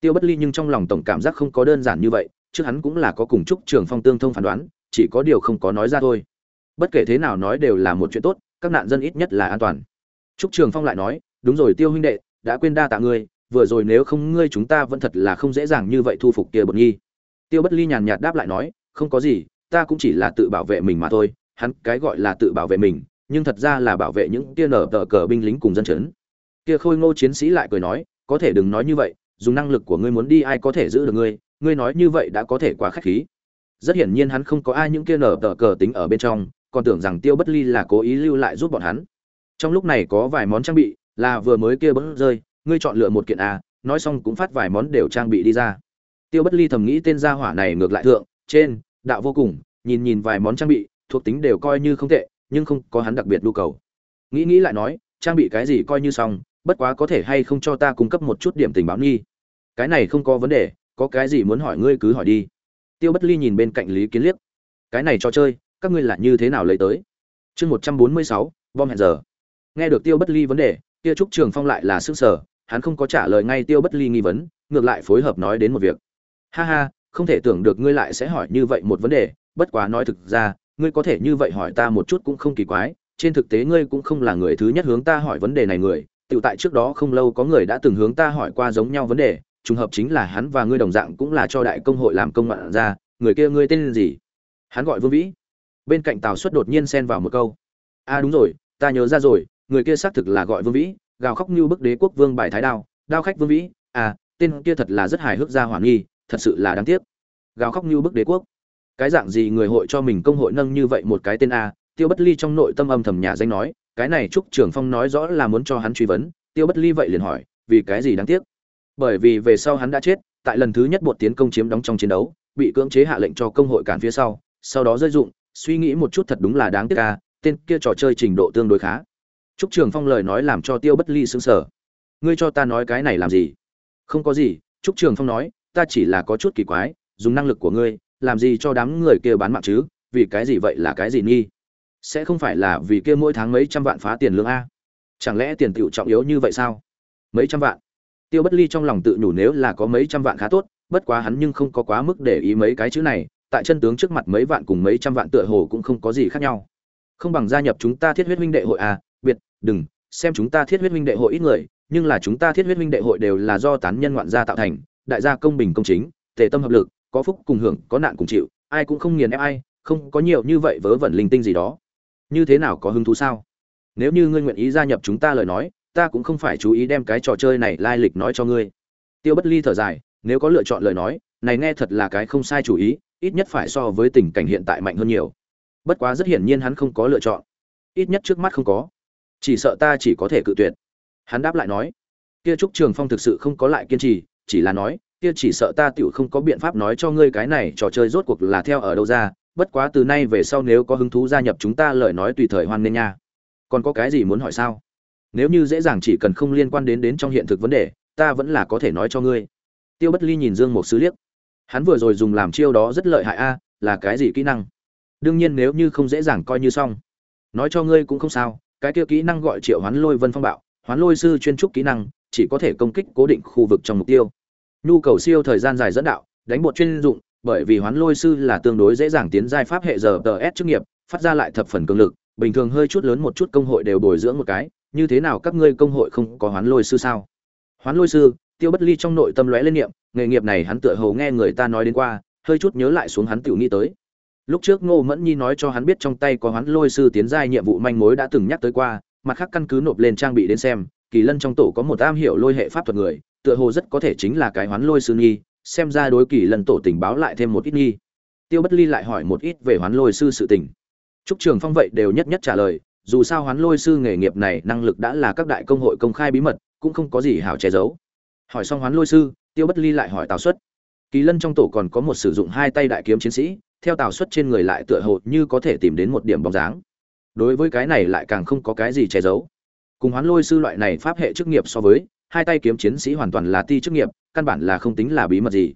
tiêu bất ly nhưng trong lòng tổng cảm giác không có đơn giản như vậy, trước hắn cũng là có cùng trúc trường phong tương thông phán đoán, chỉ có điều không có nói ra thôi. Bất kể thế nào nói đều là một chuyện tốt, các nạn dân ít nhất là an toàn. Trúc trường phong lại nói, đúng rồi tiêu huynh đệ, đã quên đa tạ ngươi, vừa rồi nếu không ngươi chúng ta vẫn thật là không dễ dàng như vậy thu phục kia bột nghi tiêu bất ly nhàn nhạt đáp lại nói, không có gì, ta cũng chỉ là tự bảo vệ mình mà thôi, hắn cái gọi là tự bảo vệ mình, nhưng thật ra là bảo vệ những kia nở tờ cờ binh lính cùng dân chấn. Kia khôi ngô chiến sĩ lại cười nói, có thể đừng nói như vậy dùng năng lực của ngươi muốn đi, ai có thể giữ được ngươi? Ngươi nói như vậy đã có thể quá khách khí. Rất hiển nhiên hắn không có ai những kia nở tờ cờ tính ở bên trong, còn tưởng rằng tiêu bất ly là cố ý lưu lại giúp bọn hắn. Trong lúc này có vài món trang bị, là vừa mới kia bớt rơi, ngươi chọn lựa một kiện a nói xong cũng phát vài món đều trang bị đi ra. Tiêu bất ly thầm nghĩ tên gia hỏa này ngược lại thượng, trên, đạo vô cùng, nhìn nhìn vài món trang bị, thuộc tính đều coi như không tệ, nhưng không có hắn đặc biệt nhu cầu. Nghĩ nghĩ lại nói, trang bị cái gì coi như xong bất quá có thể hay không cho ta cung cấp một chút điểm tình báo nghi? Cái này không có vấn đề, có cái gì muốn hỏi ngươi cứ hỏi đi. Tiêu bất ly nhìn bên cạnh lý kiến liếc. Cái này cho chơi, các ngươi là như thế nào lấy tới? Chương một trăm bốn mươi sáu, bom hẹn giờ. Nghe được tiêu bất ly vấn đề, kia trúc trường phong lại là sức sở hắn không có trả lời ngay tiêu bất ly nghi vấn, ngược lại phối hợp nói đến một việc. Ha ha, không thể tưởng được ngươi lại sẽ hỏi như vậy một vấn đề, bất quá nói thực ra, ngươi có thể như vậy hỏi ta một chút cũng không kỳ quái, trên thực tế ngươi cũng không là người thứ nhất hướng ta hỏi vấn đề này người tự tại trước đó không lâu có người đã từng hướng ta hỏi qua giống nhau vấn đề, trùng hợp chính là hắn và ngươi đồng dạng cũng là cho đại công hội làm công ngoạn ra, người kia ngươi tên gì? Hắn gọi vương vĩ. Bên cạnh tào xuất đột nhiên xen vào một câu. A à đúng rồi, ta nhớ ra rồi, người kia xác thực là gọi vương vĩ, gào khóc như bức đế quốc vương bài thái đao đao khách vương vĩ. À tên kia thật là rất hài hước ra hoảng nghi, thật sự là đáng tiếc. Gào khóc như bức đế quốc. Cái dạng gì người hội cho mình công hội nâng như vậy một cái tên a, tiêu bất ly trong nội tâm âm thầm nhà danh nói cái này trúc trường phong nói rõ là muốn cho hắn truy vấn, tiêu bất ly vậy liền hỏi, vì cái gì đáng tiếc? Bởi vì về sau hắn đã chết, tại lần thứ nhất bộ tiến công chiếm đóng trong chiến đấu, bị cưỡng chế hạ lệnh cho công hội cản phía sau sau đó rơi dụng, suy nghĩ một chút thật đúng là đáng tiếc a tên kia trò chơi trình độ tương đối khá. Trúc trường phong lời nói làm cho tiêu bất ly sững sờ. Ngươi cho ta nói cái này làm gì? Không có gì, trúc trường phong nói, ta chỉ là có chút kỳ quái, dùng năng lực của ngươi, làm gì cho đám người kia bán mạng chứ? Vì cái gì vậy là cái gì nghi? Sẽ không phải là vì kia mỗi tháng mấy trăm vạn phá tiền lương a. Chẳng lẽ tiền tiểu trọng yếu như vậy sao? Mấy trăm vạn? Tiêu bất ly trong lòng tự nhủ nếu là có mấy trăm vạn khá tốt, bất quá hắn nhưng không có quá mức để ý mấy cái chữ này, tại chân tướng trước mặt mấy vạn cùng mấy trăm vạn tựa hồ cũng không có gì khác nhau. Không bằng gia nhập chúng ta thiết huyết huynh đệ hội a biệt, đừng, xem chúng ta thiết huyết huynh đệ hội ít người, nhưng là chúng ta thiết huyết huynh đệ hội đều là do tán nhân ngoạn gia tạo thành, đại gia công bình công chính, tề tâm hợp lực, có phúc cùng hưởng, có nạn cùng chịu, ai cũng không nghiền ép ai, không có nhiều như vậy vớ vẩn linh tinh gì đó như thế nào có hứng thú sao? Nếu như ngươi nguyện ý gia nhập chúng ta lời nói, ta cũng không phải chú ý đem cái trò chơi này lai lịch nói cho ngươi. Tiêu bất ly thở dài, nếu có lựa chọn lời nói, này nghe thật là cái không sai chủ ý, ít nhất phải so với tình cảnh hiện tại mạnh hơn nhiều. Bất quá rất hiển nhiên hắn không có lựa chọn. Ít nhất trước mắt không có. Chỉ sợ ta chỉ có thể cự tuyệt. Hắn đáp lại nói, kia trúc trường phong thực sự không có lại kiên trì, chỉ là nói, kia chỉ sợ ta tiểu không có biện pháp nói cho ngươi cái này trò chơi rốt cuộc là theo ở đâu ra bất quá từ nay về sau nếu có hứng thú gia nhập chúng ta lời nói tùy thời hoan nghênh nha. Còn có cái gì muốn hỏi sao? Nếu như dễ dàng chỉ cần không liên quan đến đến trong hiện thực vấn đề, ta vẫn là có thể nói cho ngươi. Tiêu bất ly nhìn dương một sứ liếc. Hắn vừa rồi dùng làm chiêu đó rất lợi hại a, là cái gì kỹ năng? Đương nhiên nếu như không dễ dàng coi như xong. Nói cho ngươi cũng không sao, cái kia kỹ năng gọi triệu hoán lôi vân phong bạo, hoán lôi sư chuyên trúc kỹ năng, chỉ có thể công kích cố định khu vực trong mục tiêu. Nhu cầu siêu thời gian dài dẫn đạo, đánh bột chuyên dụng bởi vì hoán lôi sư là tương đối dễ dàng tiến giai pháp hệ giờ tờ s chức nghiệp, phát ra lại thập phần cường lực, bình thường hơi chút lớn một chút công hội đều bồi dưỡng một cái, như thế nào các ngươi công hội không có hoán lôi sư sao? Hoán lôi sư, tiêu bất ly trong nội tâm lóe lên niệm, nghề nghiệp này hắn tựa hồ nghe người ta nói đến qua, hơi chút nhớ lại xuống hắn tiểu nghĩ tới. Lúc trước ngô mẫn nhi nói cho hắn biết trong tay có hoán lôi sư tiến giai nhiệm vụ manh mối đã từng nhắc tới qua, mặt khác căn cứ nộp lên trang bị đến xem, kỳ lân trong tổ có một am hiểu lôi hệ pháp thuật người, tựa hồ rất có thể chính là cái hoán lôi sư nghi xem ra đối kỳ lân tổ tình báo lại thêm một ít nghi. Tiêu bất ly lại hỏi một ít về hoán lôi sư sự tình. Trúc trường phong vậy đều nhất nhất trả lời, dù sao hoán lôi sư nghề nghiệp này năng lực đã là các đại công hội công khai bí mật, cũng không có gì hảo che giấu. Hỏi xong hoán lôi sư, tiêu bất ly lại hỏi tào xuất. Kỳ lân trong tổ còn có một sử dụng hai tay đại kiếm chiến sĩ, theo tào xuất trên người lại tựa hồ như có thể tìm đến một điểm bóng dáng. Đối với cái này lại càng không có cái gì che giấu. Cùng hoán lôi sư loại này pháp hệ chức nghiệp so với, hai tay kiếm chiến sĩ hoàn toàn là ti chức nghiệp căn bản là không tính là bí mật gì.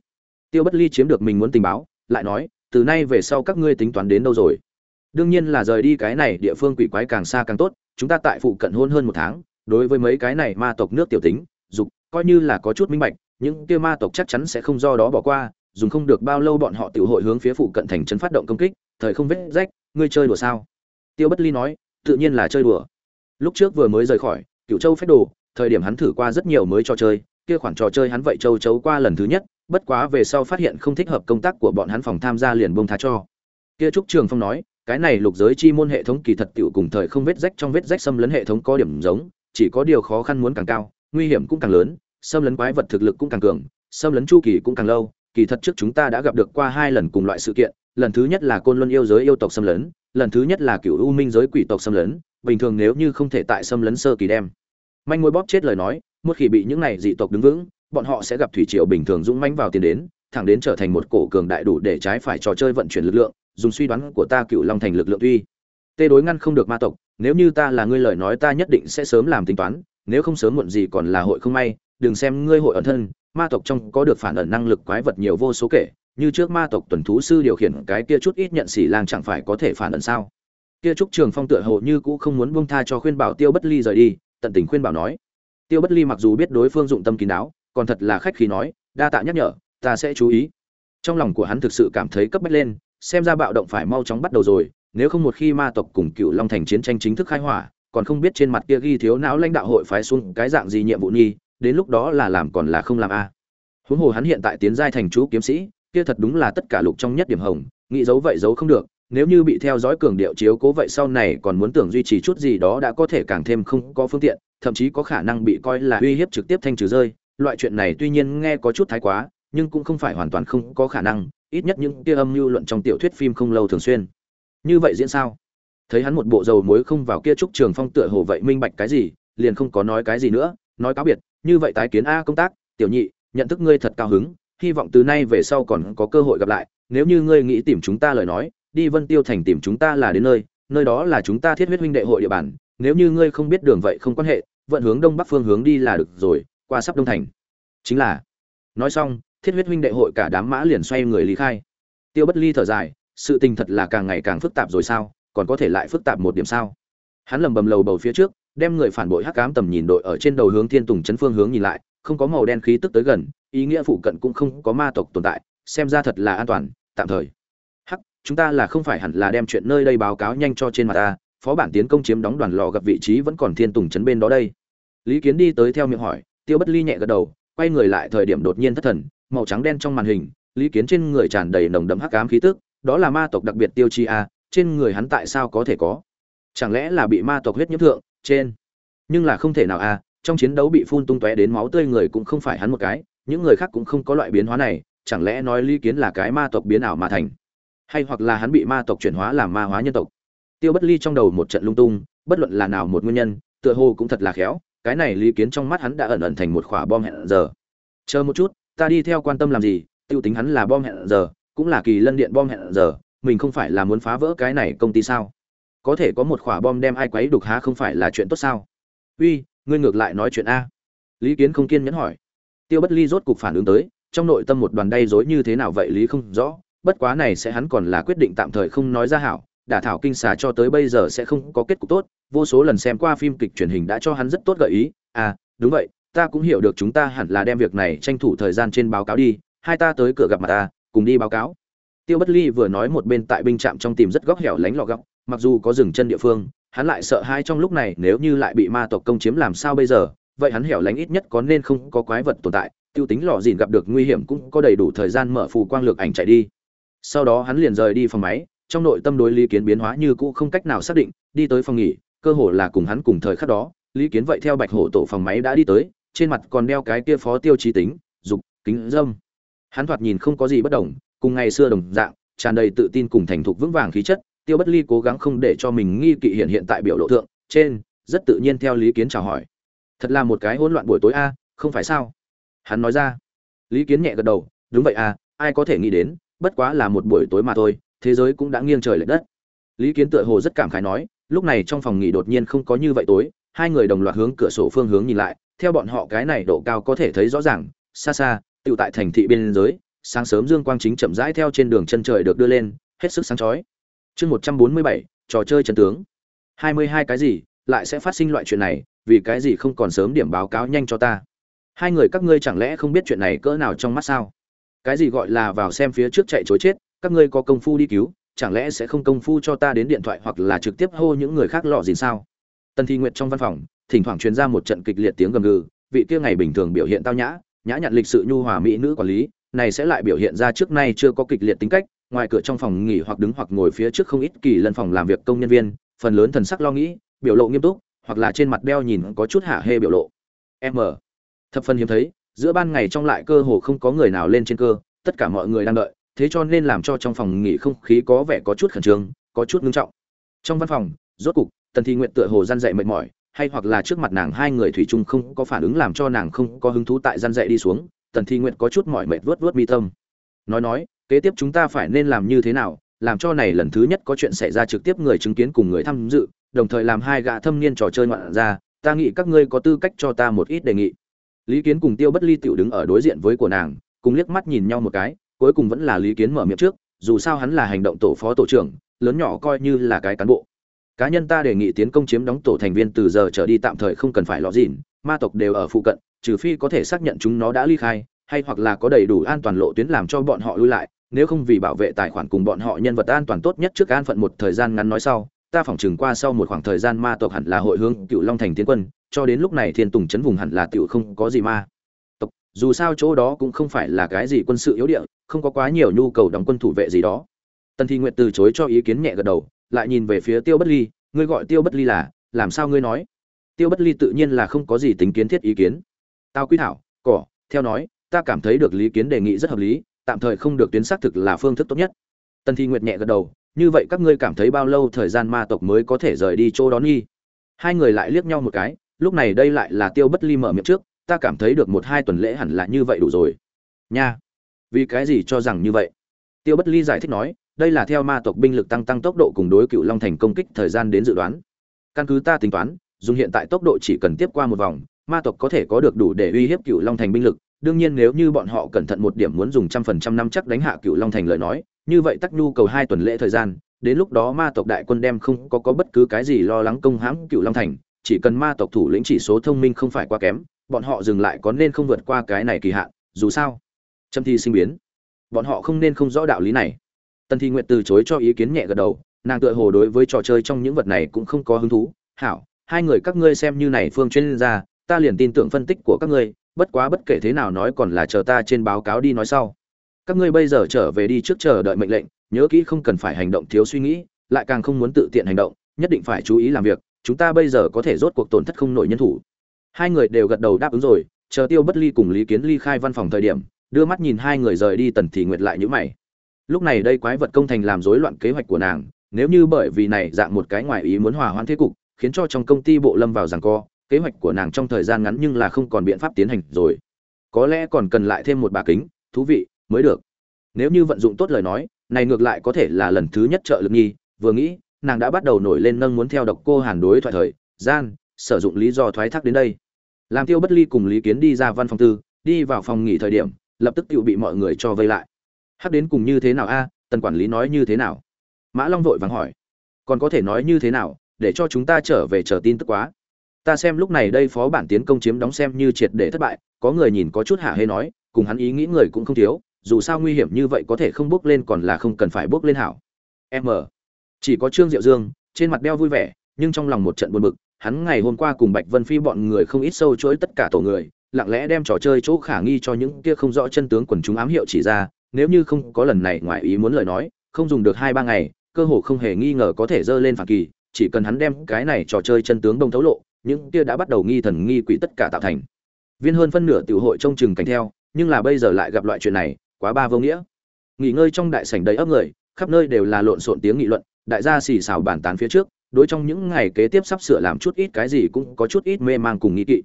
Tiêu bất ly chiếm được mình muốn tình báo, lại nói, từ nay về sau các ngươi tính toán đến đâu rồi? Đương nhiên là rời đi cái này địa phương quỷ quái càng xa càng tốt, chúng ta tại phụ cận hôn hơn một tháng, đối với mấy cái này ma tộc nước tiểu tính, dục, coi như là có chút minh bạch, những kia ma tộc chắc chắn sẽ không do đó bỏ qua, dùng không được bao lâu bọn họ tiểu hội hướng phía phụ cận thành trấn phát động công kích, thời không vết rách, ngươi chơi đùa sao? Tiêu bất ly nói, tự nhiên là chơi đùa. Lúc trước vừa mới rời khỏi cựu châu phép đồ, thời điểm hắn thử qua rất nhiều mới cho chơi kia khoản trò chơi hắn vậy châu chấu qua lần thứ nhất, bất quá về sau phát hiện không thích hợp công tác của bọn hắn phòng tham gia liền bông tha cho. Kia trúc trường phong nói, cái này lục giới chi môn hệ thống kỳ thật tiểu cùng thời không vết rách trong vết rách xâm lấn hệ thống có điểm giống, chỉ có điều khó khăn muốn càng cao, nguy hiểm cũng càng lớn, xâm lấn quái vật thực lực cũng càng cường, xâm lấn chu kỳ cũng càng lâu, kỳ thật trước chúng ta đã gặp được qua hai lần cùng loại sự kiện, lần thứ nhất là côn luân yêu giới yêu tộc xâm lấn, lần thứ nhất là cựu u minh giới quỷ tộc xâm lấn, bình thường nếu như không thể tại xâm lấn sơ kỳ đem. Manh mối bóp chết lời nói một khi bị những này dị tộc đứng vững, bọn họ sẽ gặp thủy triều bình thường dũng mãnh vào tiền đến, thẳng đến trở thành một cổ cường đại đủ để trái phải trò chơi vận chuyển lực lượng, dùng suy đoán của ta cựu long thành lực lượng tuy tê đối ngăn không được ma tộc, nếu như ta là ngươi lời nói ta nhất định sẽ sớm làm tính toán, nếu không sớm muộn gì còn là hội không may, đừng xem ngươi hội ẩn thân, ma tộc trong có được phản ẩn năng lực quái vật nhiều vô số kể, như trước ma tộc tuần thú sư điều khiển cái kia chút ít nhận xỉ lang chẳng phải có thể phản ẩn sao? Kia trúc trường phong tựa hồ như cũ không muốn buông tha cho khuyên bảo tiêu bất ly rời đi, tận tình khuyên bảo nói tiêu bất ly mặc dù biết đối phương dụng tâm kín đáo, còn thật là khách khí nói, đa tạ nhắc nhở, ta sẽ chú ý. Trong lòng của hắn thực sự cảm thấy cấp bách lên, xem ra bạo động phải mau chóng bắt đầu rồi, nếu không một khi ma tộc cùng cựu long thành chiến tranh chính thức khai hỏa, còn không biết trên mặt kia ghi thiếu não lãnh đạo hội phái xuống cái dạng gì nhiệm vụ nhi, đến lúc đó là làm còn là không làm a. À. Huống hồ hắn hiện tại tiến giai thành chú kiếm sĩ, kia thật đúng là tất cả lục trong nhất điểm hồng, nghĩ giấu vậy giấu không được nếu như bị theo dõi cường điệu chiếu cố vậy sau này còn muốn tưởng duy trì chút gì đó đã có thể càng thêm không có phương tiện, thậm chí có khả năng bị coi là uy hiếp trực tiếp thanh trừ rơi. Loại chuyện này tuy nhiên nghe có chút thái quá, nhưng cũng không phải hoàn toàn không có khả năng, ít nhất những kia âm mưu luận trong tiểu thuyết phim không lâu thường xuyên. Như vậy diễn sao? Thấy hắn một bộ dầu muối không vào kia trúc trường phong tựa hồ vậy minh bạch cái gì, liền không có nói cái gì nữa, nói cáo biệt, như vậy tái kiến a công tác, tiểu nhị, nhận thức ngươi thật cao hứng, hy vọng từ nay về sau còn có cơ hội gặp lại, nếu như ngươi nghĩ tìm chúng ta lời nói đi vân tiêu thành tìm chúng ta là đến nơi nơi đó là chúng ta thiết huyết huynh đệ hội địa bàn, nếu như ngươi không biết đường vậy không quan hệ, vận hướng đông bắc phương hướng đi là được rồi, qua sắp đông thành. Chính là, nói xong, thiết huyết huynh đệ hội cả đám mã liền xoay người lý khai. Tiêu bất ly thở dài, sự tình thật là càng ngày càng phức tạp rồi sao, còn có thể lại phức tạp một điểm sao? Hắn lầm bầm lầu bầu phía trước, đem người phản bội hắc cám tầm nhìn đội ở trên đầu hướng thiên tùng Trấn phương hướng nhìn lại, không có màu đen khí tức tới gần, ý nghĩa phụ cận cũng không có ma tộc tồn tại, xem ra thật là an toàn, tạm thời chúng ta là không phải hẳn là đem chuyện nơi đây báo cáo nhanh cho trên mặt ta, phó bản tiến công chiếm đóng đoàn lò gặp vị trí vẫn còn thiên tùng chấn bên đó đây. Lý kiến đi tới theo miệng hỏi, tiêu bất ly nhẹ gật đầu, quay người lại thời điểm đột nhiên thất thần, màu trắng đen trong màn hình, lý kiến trên người tràn đầy nồng đậm hắc ám khí tức, đó là ma tộc đặc biệt tiêu chi a, trên người hắn tại sao có thể có? Chẳng lẽ là bị ma tộc huyết nhiễm thượng, trên? Nhưng là không thể nào a, trong chiến đấu bị phun tung tóe đến máu tươi người cũng không phải hắn một cái, những người khác cũng không có loại biến hóa này, chẳng lẽ nói lý kiến là cái ma tộc biến ảo mà thành? Hay hoặc là hắn bị ma tộc chuyển hóa làm ma hóa nhân tộc. Tiêu bất ly trong đầu một trận lung tung, bất luận là nào một nguyên nhân, tựa hồ cũng thật là khéo, cái này lý kiến trong mắt hắn đã ẩn ẩn thành một khỏa bom hẹn giờ. Chờ một chút, ta đi theo quan tâm làm gì, tiêu tính hắn là bom hẹn giờ, cũng là kỳ lân điện bom hẹn giờ, mình không phải là muốn phá vỡ cái này công ty sao? Có thể có một quả bom đem ai quấy đục há không phải là chuyện tốt sao? Uy, ngươi ngược lại nói chuyện a. Lý kiến không kiên nhẫn hỏi. Tiêu bất ly rốt cục phản ứng tới, trong nội tâm một đoàn đay dối như thế nào vậy lý không rõ bất quá này sẽ hắn còn là quyết định tạm thời không nói ra hảo, đả thảo kinh xà cho tới bây giờ sẽ không có kết cục tốt, vô số lần xem qua phim kịch truyền hình đã cho hắn rất tốt gợi ý à đúng vậy, ta cũng hiểu được chúng ta hẳn là đem việc này tranh thủ thời gian trên báo cáo đi, hai ta tới cửa gặp mặt ta cùng đi báo cáo. Tiêu bất ly vừa nói một bên tại binh trạm trong tìm rất góc hẻo lánh lọ góc mặc dù có dừng chân địa phương, hắn lại sợ hai trong lúc này nếu như lại bị ma tộc công chiếm làm sao bây giờ, vậy hắn hẻo lánh ít nhất có nên không có quái vật tồn tại, tiêu tính lò dìn gặp được nguy hiểm cũng có đầy đủ thời gian mở phù quang lược ảnh chạy đi sau đó hắn liền rời đi phòng máy, trong nội tâm đối lý kiến biến hóa như cũ không cách nào xác định, đi tới phòng nghỉ, cơ hồ là cùng hắn cùng thời khắc đó, lý kiến vậy theo bạch hổ tổ phòng máy đã đi tới, trên mặt còn đeo cái kia phó tiêu chí tính, dục, kính dâm. Hắn thoạt nhìn không có gì bất đồng, cùng ngày xưa đồng dạng, tràn đầy tự tin cùng thành thục vững vàng khí chất, tiêu bất ly cố gắng không để cho mình nghi kỵ hiện hiện tại biểu lộ thượng, trên, rất tự nhiên theo lý kiến chào hỏi. Thật là một cái hỗn loạn buổi tối a, không phải sao? Hắn nói ra. Lý kiến nhẹ gật đầu, đúng vậy à ai có thể nghĩ đến bất quá là một buổi tối mà thôi, thế giới cũng đã nghiêng trời lệch đất. Lý kiến tựa hồ rất cảm khái nói, lúc này trong phòng nghỉ đột nhiên không có như vậy tối, hai người đồng loạt hướng cửa sổ phương hướng nhìn lại, theo bọn họ cái này độ cao có thể thấy rõ ràng, xa xa, tựu tại thành thị biên giới sáng sớm dương quang chính chậm rãi theo trên đường chân trời được đưa lên, hết sức sáng chói. Chương một trăm bốn mươi bảy, trò chơi chân tướng. Hai mươi hai cái gì, lại sẽ phát sinh loại chuyện này, vì cái gì không còn sớm điểm báo cáo nhanh cho ta? Hai người các ngươi chẳng lẽ không biết chuyện này cỡ nào trong mắt sao? Cái gì gọi là vào xem phía trước chạy chối chết, các ngươi có công phu đi cứu, chẳng lẽ sẽ không công phu cho ta đến điện thoại hoặc là trực tiếp hô những người khác lọ gì sao? Tần thi nguyệt trong văn phòng, thỉnh thoảng truyền ra một trận kịch liệt tiếng gầm gừ, vị kia ngày bình thường biểu hiện tao nhã nhã nhặn lịch sự nhu hòa mỹ nữ quản lý, này sẽ lại biểu hiện ra trước nay chưa có kịch liệt tính cách, ngoài cửa trong phòng nghỉ hoặc đứng hoặc ngồi phía trước không ít kỳ lần phòng làm việc công nhân viên, phần lớn thần sắc lo nghĩ, biểu lộ nghiêm túc, hoặc là trên mặt đeo nhìn có chút hạ hê biểu lộ. M. Thập phần hiếm thấy giữa ban ngày trong lại cơ hồ không có người nào lên trên cơ, tất cả mọi người đang đợi, thế cho nên làm cho trong phòng nghỉ không khí có vẻ có chút khẩn trương, có chút ngưng trọng. Trong văn phòng, rốt cục, tần thi nguyện tựa hồ gian dậy mệt mỏi, hay hoặc là trước mặt nàng hai người thủy chung không có phản ứng làm cho nàng không có hứng thú tại gian dậy đi xuống, tần thi nguyện có chút mỏi mệt vớt vớt mi tâm. Nói nói, kế tiếp chúng ta phải nên làm như thế nào, làm cho này lần thứ nhất có chuyện xảy ra trực tiếp người chứng kiến cùng người tham dự, đồng thời làm hai gã thâm niên trò chơi ngoạn ra, ta nghĩ các ngươi có tư cách cho ta một ít đề nghị lý kiến cùng tiêu bất ly tiểu đứng ở đối diện với của nàng, cùng liếc mắt nhìn nhau một cái, cuối cùng vẫn là lý kiến mở miệng trước, dù sao hắn là hành động tổ phó tổ trưởng, lớn nhỏ coi như là cái cán bộ. Cá nhân ta đề nghị tiến công chiếm đóng tổ thành viên từ giờ trở đi tạm thời không cần phải lọ dịn, ma tộc đều ở phụ cận, trừ phi có thể xác nhận chúng nó đã ly khai, hay hoặc là có đầy đủ an toàn lộ tuyến làm cho bọn họ lui lại, nếu không vì bảo vệ tài khoản cùng bọn họ nhân vật an toàn tốt nhất trước an phận một thời gian ngắn nói sau, ta phỏng chừng qua sau một khoảng thời gian ma tộc hẳn là hội hướng cựu long thành tiến quân cho đến lúc này thiên tùng chấn vùng hẳn là tiểu không có gì ma. Tộc, dù sao chỗ đó cũng không phải là cái gì quân sự yếu địa, không có quá nhiều nhu cầu đóng quân thủ vệ gì đó. Tần thi nguyện từ chối cho ý kiến nhẹ gật đầu, lại nhìn về phía tiêu bất ly, ngươi gọi tiêu bất ly là, làm sao ngươi nói? Tiêu bất ly tự nhiên là không có gì tính kiến thiết ý kiến. Tao quý thảo, cỏ, theo nói, ta cảm thấy được lý kiến đề nghị rất hợp lý, tạm thời không được tuyến xác thực là phương thức tốt nhất. Tần thi nguyệt nhẹ gật đầu, như vậy các ngươi cảm thấy bao lâu thời gian ma tộc mới có thể rời đi chỗ đó nghi? Hai người lại liếc nhau một cái lúc này đây lại là tiêu bất ly mở miệng trước, ta cảm thấy được một hai tuần lễ hẳn là như vậy đủ rồi. Nha. Vì cái gì cho rằng như vậy? Tiêu bất ly giải thích nói, đây là theo ma tộc binh lực tăng tăng tốc độ cùng đối cựu long thành công kích thời gian đến dự đoán. Căn cứ ta tính toán, dùng hiện tại tốc độ chỉ cần tiếp qua một vòng, ma tộc có thể có được đủ để uy hiếp cựu long thành binh lực. Đương nhiên nếu như bọn họ cẩn thận một điểm muốn dùng trăm phần trăm năm chắc đánh hạ cựu long thành lời nói, như vậy tắc nhu cầu hai tuần lễ thời gian, đến lúc đó ma tộc đại quân đem không có có bất cứ cái gì lo lắng công hãm cựu long thành chỉ cần ma tộc thủ lĩnh chỉ số thông minh không phải quá kém, bọn họ dừng lại có nên không vượt qua cái này kỳ hạn, dù sao trâm thi sinh biến. Bọn họ không nên không rõ đạo lý này. Tần thi nguyện từ chối cho ý kiến nhẹ gật đầu, nàng tựa hồ đối với trò chơi trong những vật này cũng không có hứng thú. Hảo, hai người các ngươi xem như này phương chuyên gia, ta liền tin tưởng phân tích của các ngươi, bất quá bất kể thế nào nói còn là chờ ta trên báo cáo đi nói sau. Các ngươi bây giờ trở về đi trước chờ đợi mệnh lệnh, nhớ kỹ không cần phải hành động thiếu suy nghĩ, lại càng không muốn tự tiện hành động, nhất định phải chú ý làm việc chúng ta bây giờ có thể rốt cuộc tổn thất không nổi nhân thủ. Hai người đều gật đầu đáp ứng rồi, chờ tiêu bất ly cùng lý kiến ly khai văn phòng thời điểm, đưa mắt nhìn hai người rời đi tần thì nguyệt lại nhữ mày. Lúc này đây quái vật công thành làm rối loạn kế hoạch của nàng, nếu như bởi vì này dạng một cái ngoài ý muốn hòa hoãn thế cục, khiến cho trong công ty bộ lâm vào giằng co, kế hoạch của nàng trong thời gian ngắn nhưng là không còn biện pháp tiến hành rồi. Có lẽ còn cần lại thêm một bà kính, thú vị, mới được. Nếu như vận dụng tốt lời nói, này ngược lại có thể là lần thứ nhất trợ lực nhi vừa nghĩ nàng đã bắt đầu nổi lên nâng muốn theo độc cô hàn đối thoại thời, gian, sử dụng lý do thoái thác đến đây. Làm tiêu bất ly cùng lý kiến đi ra văn phòng tư, đi vào phòng nghỉ thời điểm, lập tức tự bị mọi người cho vây lại. Hắc đến cùng như thế nào a? Tần quản lý nói như thế nào? Mã long vội vàng hỏi. Còn có thể nói như thế nào, để cho chúng ta trở về chờ tin tức quá? Ta xem lúc này đây phó bản tiến công chiếm đóng xem như triệt để thất bại, có người nhìn có chút hạ hê nói, cùng hắn ý nghĩ người cũng không thiếu, dù sao nguy hiểm như vậy có thể không bước lên còn là không cần phải bước lên hảo. M chỉ có trương diệu dương, trên mặt đeo vui vẻ, nhưng trong lòng một trận buồn bực, hắn ngày hôm qua cùng bạch vân phi bọn người không ít sâu chuỗi tất cả tổ người, lặng lẽ đem trò chơi chỗ khả nghi cho những kia không rõ chân tướng quần chúng ám hiệu chỉ ra, nếu như không có lần này ngoài ý muốn lời nói, không dùng được hai ba ngày, cơ hồ không hề nghi ngờ có thể dơ lên phản kỳ, chỉ cần hắn đem cái này trò chơi chân tướng đông thấu lộ, những kia đã bắt đầu nghi thần nghi quỷ tất cả tạo thành. Viên hơn phân nửa tiểu hội trông chừng cảnh theo, nhưng là bây giờ lại gặp loại chuyện này, quá ba vô nghĩa. Nghỉ ngơi trong đại sảnh đầy ấp người, khắp nơi đều là lộn xộn tiếng nghị luận đại gia xì xào bàn tán phía trước, đối trong những ngày kế tiếp sắp sửa làm chút ít cái gì cũng có chút ít mê mang cùng nghĩ kỵ.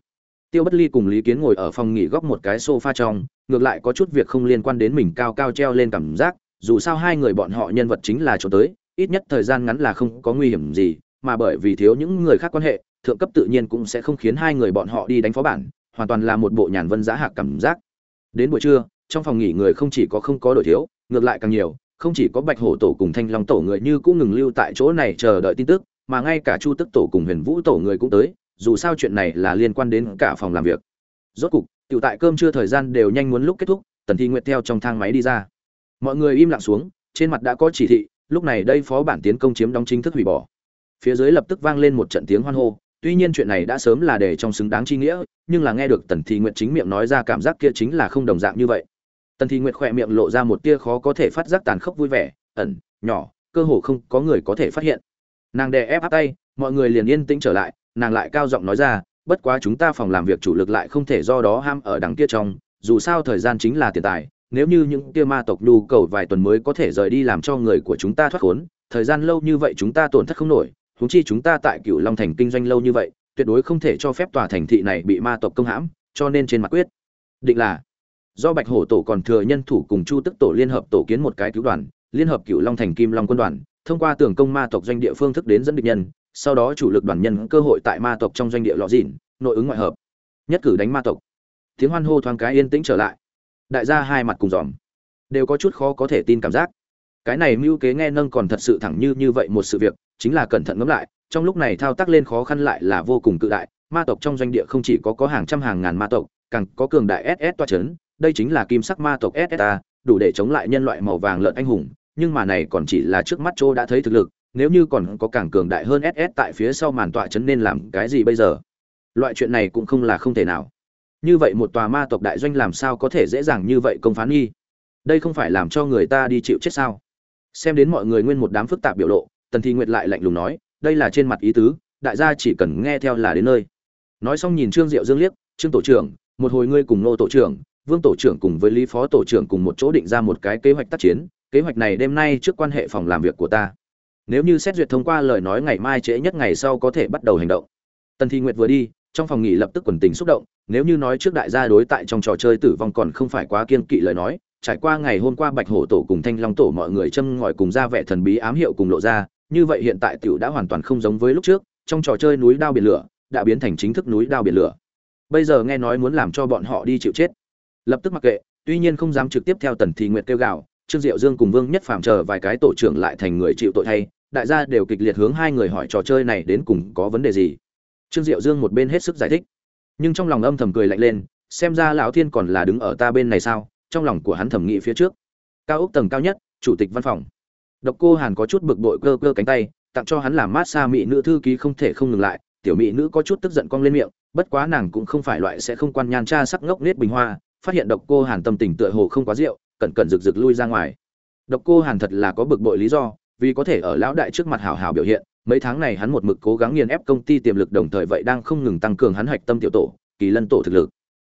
Tiêu bất ly cùng lý kiến ngồi ở phòng nghỉ góc một cái sofa trong, ngược lại có chút việc không liên quan đến mình cao cao treo lên cảm giác, dù sao hai người bọn họ nhân vật chính là chỗ tới, ít nhất thời gian ngắn là không có nguy hiểm gì, mà bởi vì thiếu những người khác quan hệ, thượng cấp tự nhiên cũng sẽ không khiến hai người bọn họ đi đánh phó bản, hoàn toàn là một bộ nhàn vân giá hạc cảm giác. Đến buổi trưa, trong phòng nghỉ người không chỉ có không có đổi thiếu, ngược lại càng nhiều không chỉ có bạch hổ tổ cùng thanh long tổ người như cũng ngừng lưu tại chỗ này chờ đợi tin tức, mà ngay cả chu tức tổ cùng huyền vũ tổ người cũng tới, dù sao chuyện này là liên quan đến cả phòng làm việc. Rốt cục, tiểu tại cơm trưa thời gian đều nhanh muốn lúc kết thúc, tần thi nguyệt theo trong thang máy đi ra. Mọi người im lặng xuống, trên mặt đã có chỉ thị, lúc này đây phó bản tiến công chiếm đóng chính thức hủy bỏ. Phía dưới lập tức vang lên một trận tiếng hoan hô, tuy nhiên chuyện này đã sớm là để trong xứng đáng chi nghĩa, nhưng là nghe được tần thi nguyệt chính miệng nói ra cảm giác kia chính là không đồng dạng như vậy tần thi nguyệt khỏe miệng lộ ra một tia khó có thể phát giác tàn khốc vui vẻ, ẩn, nhỏ, cơ hồ không có người có thể phát hiện. Nàng đè ép áp tay, mọi người liền yên tĩnh trở lại, nàng lại cao giọng nói ra, bất quá chúng ta phòng làm việc chủ lực lại không thể do đó ham ở đằng kia trong, dù sao thời gian chính là tiền tài, nếu như những kia ma tộc nhu cầu vài tuần mới có thể rời đi làm cho người của chúng ta thoát khốn, thời gian lâu như vậy chúng ta tổn thất không nổi, huống chi chúng ta tại Cửu long thành kinh doanh lâu như vậy, tuyệt đối không thể cho phép tòa thành thị này bị ma tộc công hãm, cho nên trên mặt quyết định là do bạch hổ tổ còn thừa nhân thủ cùng chu tức tổ liên hợp tổ kiến một cái cứu đoàn, liên hợp cựu long thành kim long quân đoàn, thông qua tường công ma tộc doanh địa phương thức đến dẫn địch nhân, sau đó chủ lực đoàn nhân cơ hội tại ma tộc trong doanh địa lọ dịn, nội ứng ngoại hợp, nhất cử đánh ma tộc. Tiếng hoan hô thoáng cái yên tĩnh trở lại. Đại gia hai mặt cùng dòm, đều có chút khó có thể tin cảm giác. Cái này mưu kế nghe nâng còn thật sự thẳng như như vậy một sự việc, chính là cẩn thận ngẫm lại, trong lúc này thao tác lên khó khăn lại là vô cùng cự đại, ma tộc trong doanh địa không chỉ có có hàng trăm hàng ngàn ma tộc, càng có cường đại ss toa chấn đây chính là kim sắc ma tộc ssa đủ để chống lại nhân loại màu vàng lợn anh hùng, nhưng mà này còn chỉ là trước mắt Trô đã thấy thực lực, nếu như còn có càng cường đại hơn ss tại phía sau màn tọa chấn nên làm cái gì bây giờ? Loại chuyện này cũng không là không thể nào. Như vậy một tòa ma tộc đại doanh làm sao có thể dễ dàng như vậy công phán nghi? Đây không phải làm cho người ta đi chịu chết sao? Xem đến mọi người nguyên một đám phức tạp biểu lộ, tần thi nguyệt lại lạnh lùng nói, đây là trên mặt ý tứ, đại gia chỉ cần nghe theo là đến nơi. Nói xong nhìn trương diệu dương liếc, trương tổ trưởng, một hồi ngươi cùng nô tổ trưởng vương tổ trưởng cùng với lý phó tổ trưởng cùng một chỗ định ra một cái kế hoạch tác chiến, kế hoạch này đêm nay trước quan hệ phòng làm việc của ta. Nếu như xét duyệt thông qua lời nói ngày mai trễ nhất ngày sau có thể bắt đầu hành động. Tần thi nguyệt vừa đi, trong phòng nghỉ lập tức quần tình xúc động, nếu như nói trước đại gia đối tại trong trò chơi tử vong còn không phải quá kiên kỵ lời nói, trải qua ngày hôm qua bạch hổ tổ cùng thanh long tổ mọi người châm ngòi cùng ra vẻ thần bí ám hiệu cùng lộ ra, như vậy hiện tại tiểu đã hoàn toàn không giống với lúc trước, trong trò chơi núi đao biển lửa đã biến thành chính thức núi đao biển lửa. Bây giờ nghe nói muốn làm cho bọn họ đi chịu chết lập tức mặc kệ, tuy nhiên không dám trực tiếp theo tần thị nguyệt kêu gào, trương diệu dương cùng vương nhất phàm chờ vài cái tổ trưởng lại thành người chịu tội thay, đại gia đều kịch liệt hướng hai người hỏi trò chơi này đến cùng có vấn đề gì. Trương diệu dương một bên hết sức giải thích, nhưng trong lòng âm thầm cười lạnh lên, xem ra lão thiên còn là đứng ở ta bên này sao? Trong lòng của hắn thẩm nghĩ phía trước. Cao ốc tầng cao nhất, chủ tịch văn phòng. Độc cô hàn có chút bực bội cơ cơ cánh tay, tặng cho hắn làm mát xa mỹ nữ thư ký không thể không ngừng lại, tiểu mỹ nữ có chút tức giận cong lên miệng, bất quá nàng cũng không phải loại sẽ không quan nhan tra sắc ngốc nết bình hoa phát hiện độc cô hàn tâm tình tựa hồ không quá rượu, cẩn cẩn rực rực lui ra ngoài. Độc cô hàn thật là có bực bội lý do, vì có thể ở lão đại trước mặt hào hào biểu hiện, mấy tháng này hắn một mực cố gắng nghiền ép công ty tiềm lực đồng thời vậy đang không ngừng tăng cường hắn hạch tâm tiểu tổ, kỳ lân tổ thực lực.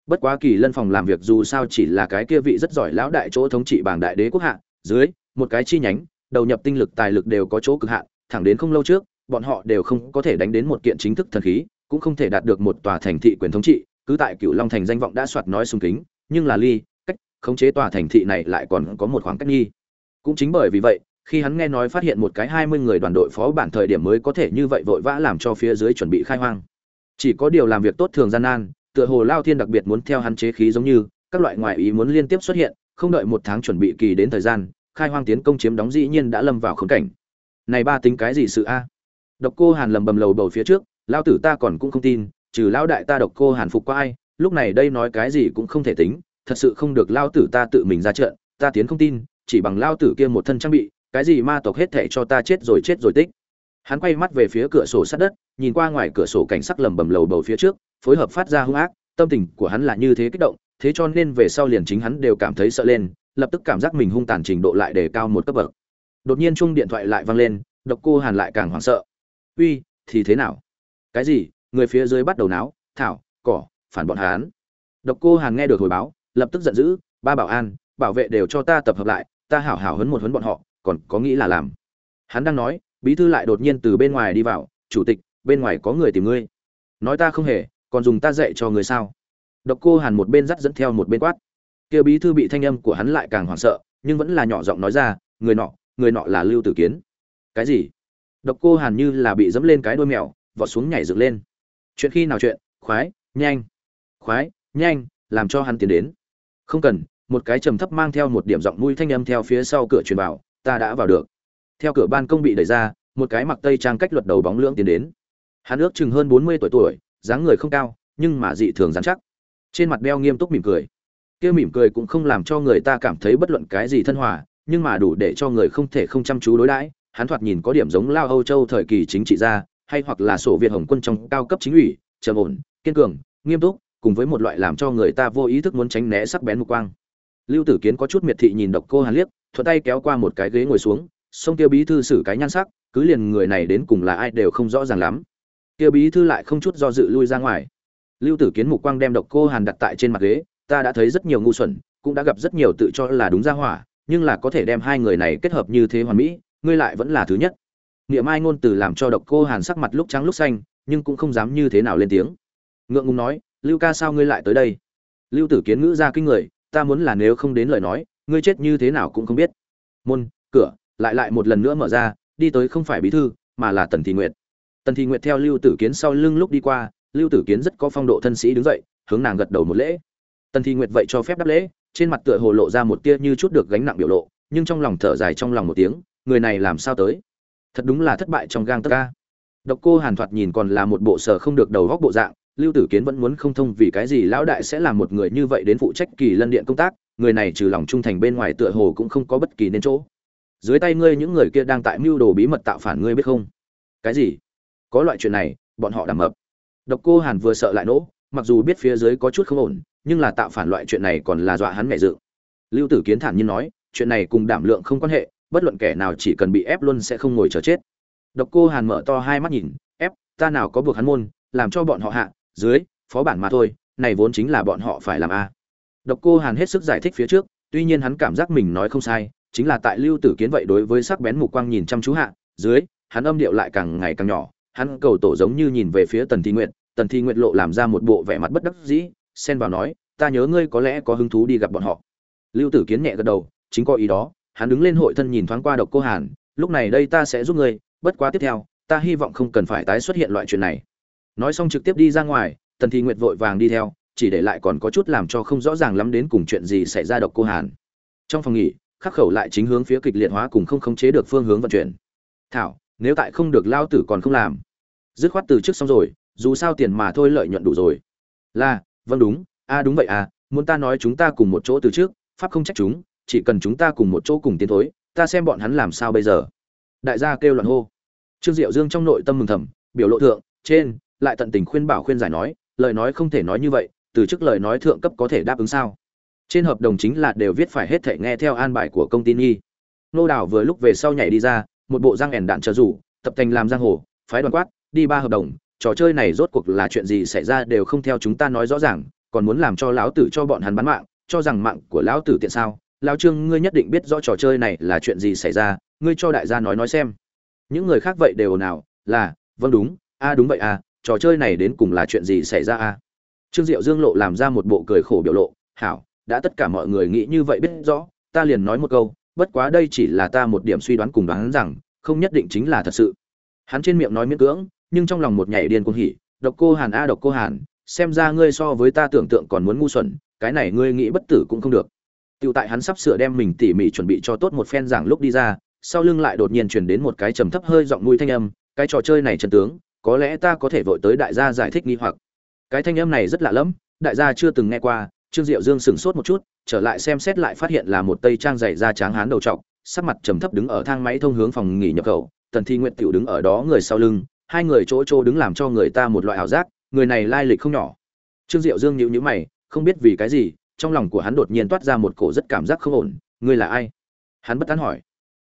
Bất quá kỳ lân phòng làm việc dù sao chỉ là cái kia vị rất giỏi lão đại chỗ thống trị bảng đại đế quốc hạ, dưới, một cái chi nhánh, đầu nhập tinh lực tài lực đều có chỗ cực hạn, thẳng đến không lâu trước, bọn họ đều không có thể đánh đến một kiện chính thức thần khí, cũng không thể đạt được một tòa thành thị quyền thống trị, cứ tại cựu long thành danh vọng đã soạt nói sung kính nhưng là ly, cách khống chế tòa thành thị này lại còn có một khoảng cách nghi. Cũng chính bởi vì vậy, khi hắn nghe nói phát hiện một cái hai mươi người đoàn đội phó bản thời điểm mới có thể như vậy vội vã làm cho phía dưới chuẩn bị khai hoang. Chỉ có điều làm việc tốt thường gian nan, tựa hồ lao thiên đặc biệt muốn theo hắn chế khí giống như, các loại ngoại ý muốn liên tiếp xuất hiện, không đợi một tháng chuẩn bị kỳ đến thời gian, khai hoang tiến công chiếm đóng dĩ nhiên đã lâm vào khống cảnh. Này ba tính cái gì sự a? Độc cô hàn lầm bầm lầu bầu phía trước, lao tử ta còn cũng không tin, trừ lão đại ta độc cô hàn phục qua ai lúc này đây nói cái gì cũng không thể tính, thật sự không được lao tử ta tự mình ra trận, ta tiến không tin, chỉ bằng lao tử kia một thân trang bị, cái gì ma tộc hết thệ cho ta chết rồi chết rồi tích. Hắn quay mắt về phía cửa sổ sát đất, nhìn qua ngoài cửa sổ cảnh sắc lầm bầm lầu bầu phía trước, phối hợp phát ra hung ác, tâm tình của hắn là như thế kích động, thế cho nên về sau liền chính hắn đều cảm thấy sợ lên, lập tức cảm giác mình hung tàn trình độ lại đề cao một cấp bậc. Đột nhiên chung điện thoại lại vang lên, độc cô hàn lại càng hoảng sợ. Uy, thì thế nào? Cái gì? Người phía dưới bắt đầu náo, thảo, cỏ phản bọn hán. Độc cô hàn nghe được hồi báo, lập tức giận dữ, ba bảo an, bảo vệ đều cho ta tập hợp lại, ta hảo hảo hấn một hấn bọn họ, còn có nghĩ là làm? Hắn đang nói, bí thư lại đột nhiên từ bên ngoài đi vào, chủ tịch, bên ngoài có người tìm ngươi. Nói ta không hề, còn dùng ta dạy cho người sao? Độc cô hàn một bên dắt dẫn theo một bên quát. Kia bí thư bị thanh âm của hắn lại càng hoảng sợ, nhưng vẫn là nhỏ giọng nói ra, người nọ người nọ là lưu tử kiến. Cái gì? Độc cô hàn như là bị dẫm lên cái đuôi mèo, vọt xuống nhảy dựng lên. Chuyện khi nào chuyện? Khoái, nhanh khoái, nhanh, làm cho hắn tiến đến. Không cần, một cái trầm thấp mang theo một điểm giọng mũi thanh âm theo phía sau cửa truyền vào, ta đã vào được. Theo cửa ban công bị đẩy ra, một cái mặc tây trang cách luật đầu bóng lưỡng tiến đến. Hắn ước chừng hơn bốn mươi tuổi tuổi, dáng người không cao, nhưng mà dị thường dán chắc. Trên mặt đeo nghiêm túc mỉm cười. Kia mỉm cười cũng không làm cho người ta cảm thấy bất luận cái gì thân hòa, nhưng mà đủ để cho người không thể không chăm chú đối đãi. Hắn thoạt nhìn có điểm giống lao âu châu thời kỳ chính trị gia, hay hoặc là sổ việt hồng quân trong cao cấp chính ủy, trầm ổn, kiên cường, nghiêm túc cùng với một loại làm cho người ta vô ý thức muốn tránh né sắc bén mục quang. Lưu tử kiến có chút miệt thị nhìn độc cô hàn liếc, thuận tay kéo qua một cái ghế ngồi xuống xong tiêu bí thư xử cái nhan sắc, cứ liền người này đến cùng là ai đều không rõ ràng lắm. Tiêu bí thư lại không chút do dự lui ra ngoài. Lưu tử kiến mục quang đem độc cô hàn đặt tại trên mặt ghế, ta đã thấy rất nhiều ngu xuẩn, cũng đã gặp rất nhiều tự cho là đúng ra hỏa, nhưng là có thể đem hai người này kết hợp như thế hoàn mỹ, ngươi lại vẫn là thứ nhất. Niệm ai ngôn từ làm cho độc cô hàn sắc mặt lúc trắng lúc xanh, nhưng cũng không dám như thế nào lên tiếng. Ngượng ngùng nói lưu ca sao ngươi lại tới đây? Lưu tử kiến ngữ ra kinh người, ta muốn là nếu không đến lời nói, ngươi chết như thế nào cũng không biết. Môn, cửa, lại lại một lần nữa mở ra, đi tới không phải bí thư, mà là tần thị nguyệt. Tần thị nguyệt theo lưu tử kiến sau lưng lúc đi qua, lưu tử kiến rất có phong độ thân sĩ đứng dậy, hướng nàng gật đầu một lễ. Tần thị nguyệt vậy cho phép đáp lễ, trên mặt tựa hồ lộ ra một tia như chút được gánh nặng biểu lộ, nhưng trong lòng thở dài trong lòng một tiếng, người này làm sao tới? Thật đúng là thất bại trong gang tấc ca. Độc cô hàn thoạt nhìn còn là một bộ sở không được đầu góc bộ dạng lưu tử kiến vẫn muốn không thông vì cái gì lão đại sẽ làm một người như vậy đến phụ trách kỳ lân điện công tác, người này trừ lòng trung thành bên ngoài tựa hồ cũng không có bất kỳ nên chỗ. Dưới tay ngươi những người kia đang tại mưu đồ bí mật tạo phản ngươi biết không? Cái gì? Có loại chuyện này, bọn họ đảm mập. Độc cô hàn vừa sợ lại nỗ, mặc dù biết phía dưới có chút không ổn, nhưng là tạo phản loại chuyện này còn là dọa hắn mẹ dự. Lưu tử kiến thản nhiên nói, chuyện này cùng đảm lượng không quan hệ, bất luận kẻ nào chỉ cần bị ép luôn sẽ không ngồi chờ chết. Độc cô hàn mở to hai mắt nhìn, ép, ta nào có buộc hắn môn, làm cho bọn họ hạ dưới, phó bản mà thôi, này vốn chính là bọn họ phải làm a. Độc cô hàn hết sức giải thích phía trước, tuy nhiên hắn cảm giác mình nói không sai, chính là tại lưu tử kiến vậy đối với sắc bén mục quang nhìn chăm chú hạ, dưới, hắn âm điệu lại càng ngày càng nhỏ, hắn cầu tổ giống như nhìn về phía tần thi nguyện tần thi nguyện lộ làm ra một bộ vẻ mặt bất đắc dĩ, xen vào nói, ta nhớ ngươi có lẽ có hứng thú đi gặp bọn họ. Lưu tử kiến nhẹ gật đầu, chính có ý đó. Hắn đứng lên hội thân nhìn thoáng qua độc cô hàn, lúc này đây ta sẽ giúp ngươi, bất quá tiếp theo, ta hy vọng không cần phải tái xuất hiện loại chuyện này nói xong trực tiếp đi ra ngoài, tần thi nguyệt vội vàng đi theo, chỉ để lại còn có chút làm cho không rõ ràng lắm đến cùng chuyện gì xảy ra độc cô hàn. Trong phòng nghỉ, khắc khẩu lại chính hướng phía kịch liệt hóa cùng không khống chế được phương hướng vận chuyển. Thảo, nếu tại không được lao tử còn không làm. Dứt khoát từ trước xong rồi, dù sao tiền mà thôi lợi nhuận đủ rồi. Là vâng đúng, a đúng vậy à muốn ta nói chúng ta cùng một chỗ từ trước, pháp không trách chúng, chỉ cần chúng ta cùng một chỗ cùng tiến thối, ta xem bọn hắn làm sao bây giờ. Đại gia kêu loạn hô. Trương diệu dương trong nội tâm mừng thầm, biểu lộ thượng, trên lại tận tình khuyên bảo khuyên giải nói, lời nói không thể nói như vậy, từ chức lời nói thượng cấp có thể đáp ứng sao? Trên hợp đồng chính là đều viết phải hết thể nghe theo an bài của công ty nghi. Nô đào vừa lúc về sau nhảy đi ra, một bộ răng ẻn đạn chờ rủ, tập thành làm giang hồ, phái đoàn quát, đi ba hợp đồng, trò chơi này rốt cuộc là chuyện gì xảy ra đều không theo chúng ta nói rõ ràng, còn muốn làm cho lão tử cho bọn hắn bán mạng, cho rằng mạng của lão tử tiện sao? Lão trương, ngươi nhất định biết rõ trò chơi này là chuyện gì xảy ra, ngươi cho đại gia nói nói xem. Những người khác vậy đều nào là vâng đúng, a à đúng vậy à trò chơi này đến cùng là chuyện gì xảy ra a? Trương diệu dương lộ làm ra một bộ cười khổ biểu lộ hảo đã tất cả mọi người nghĩ như vậy biết rõ ta liền nói một câu bất quá đây chỉ là ta một điểm suy đoán cùng đoán rằng không nhất định chính là thật sự. Hắn trên miệng nói miễn cưỡng nhưng trong lòng một nhảy điên cuồng hỉ độc cô hàn a độc cô hàn xem ra ngươi so với ta tưởng tượng còn muốn ngu xuẩn cái này ngươi nghĩ bất tử cũng không được. Tiểu tại hắn sắp sửa đem mình tỉ mỉ chuẩn bị cho tốt một phen giảng lúc đi ra, sau lưng lại đột nhiên chuyển đến một cái trầm thấp hơi giọng mũi thanh âm cái trò chơi này chân tướng có lẽ ta có thể vội tới đại gia giải thích nghi hoặc. Cái thanh âm này rất lạ lẫm, đại gia chưa từng nghe qua, trương diệu dương sửng sốt một chút, trở lại xem xét lại phát hiện là một tây trang dày da tráng hán đầu trọc, sắc mặt trầm thấp đứng ở thang máy thông hướng phòng nghỉ nhập khẩu, tần thi nguyện tiểu đứng ở đó người sau lưng, hai người chỗ chỗ đứng làm cho người ta một loại ảo giác, người này lai lịch không nhỏ. Trương diệu dương nhíu nhíu mày, không biết vì cái gì, trong lòng của hắn đột nhiên toát ra một cổ rất cảm giác không ổn, ngươi là ai? Hắn bất tán hỏi.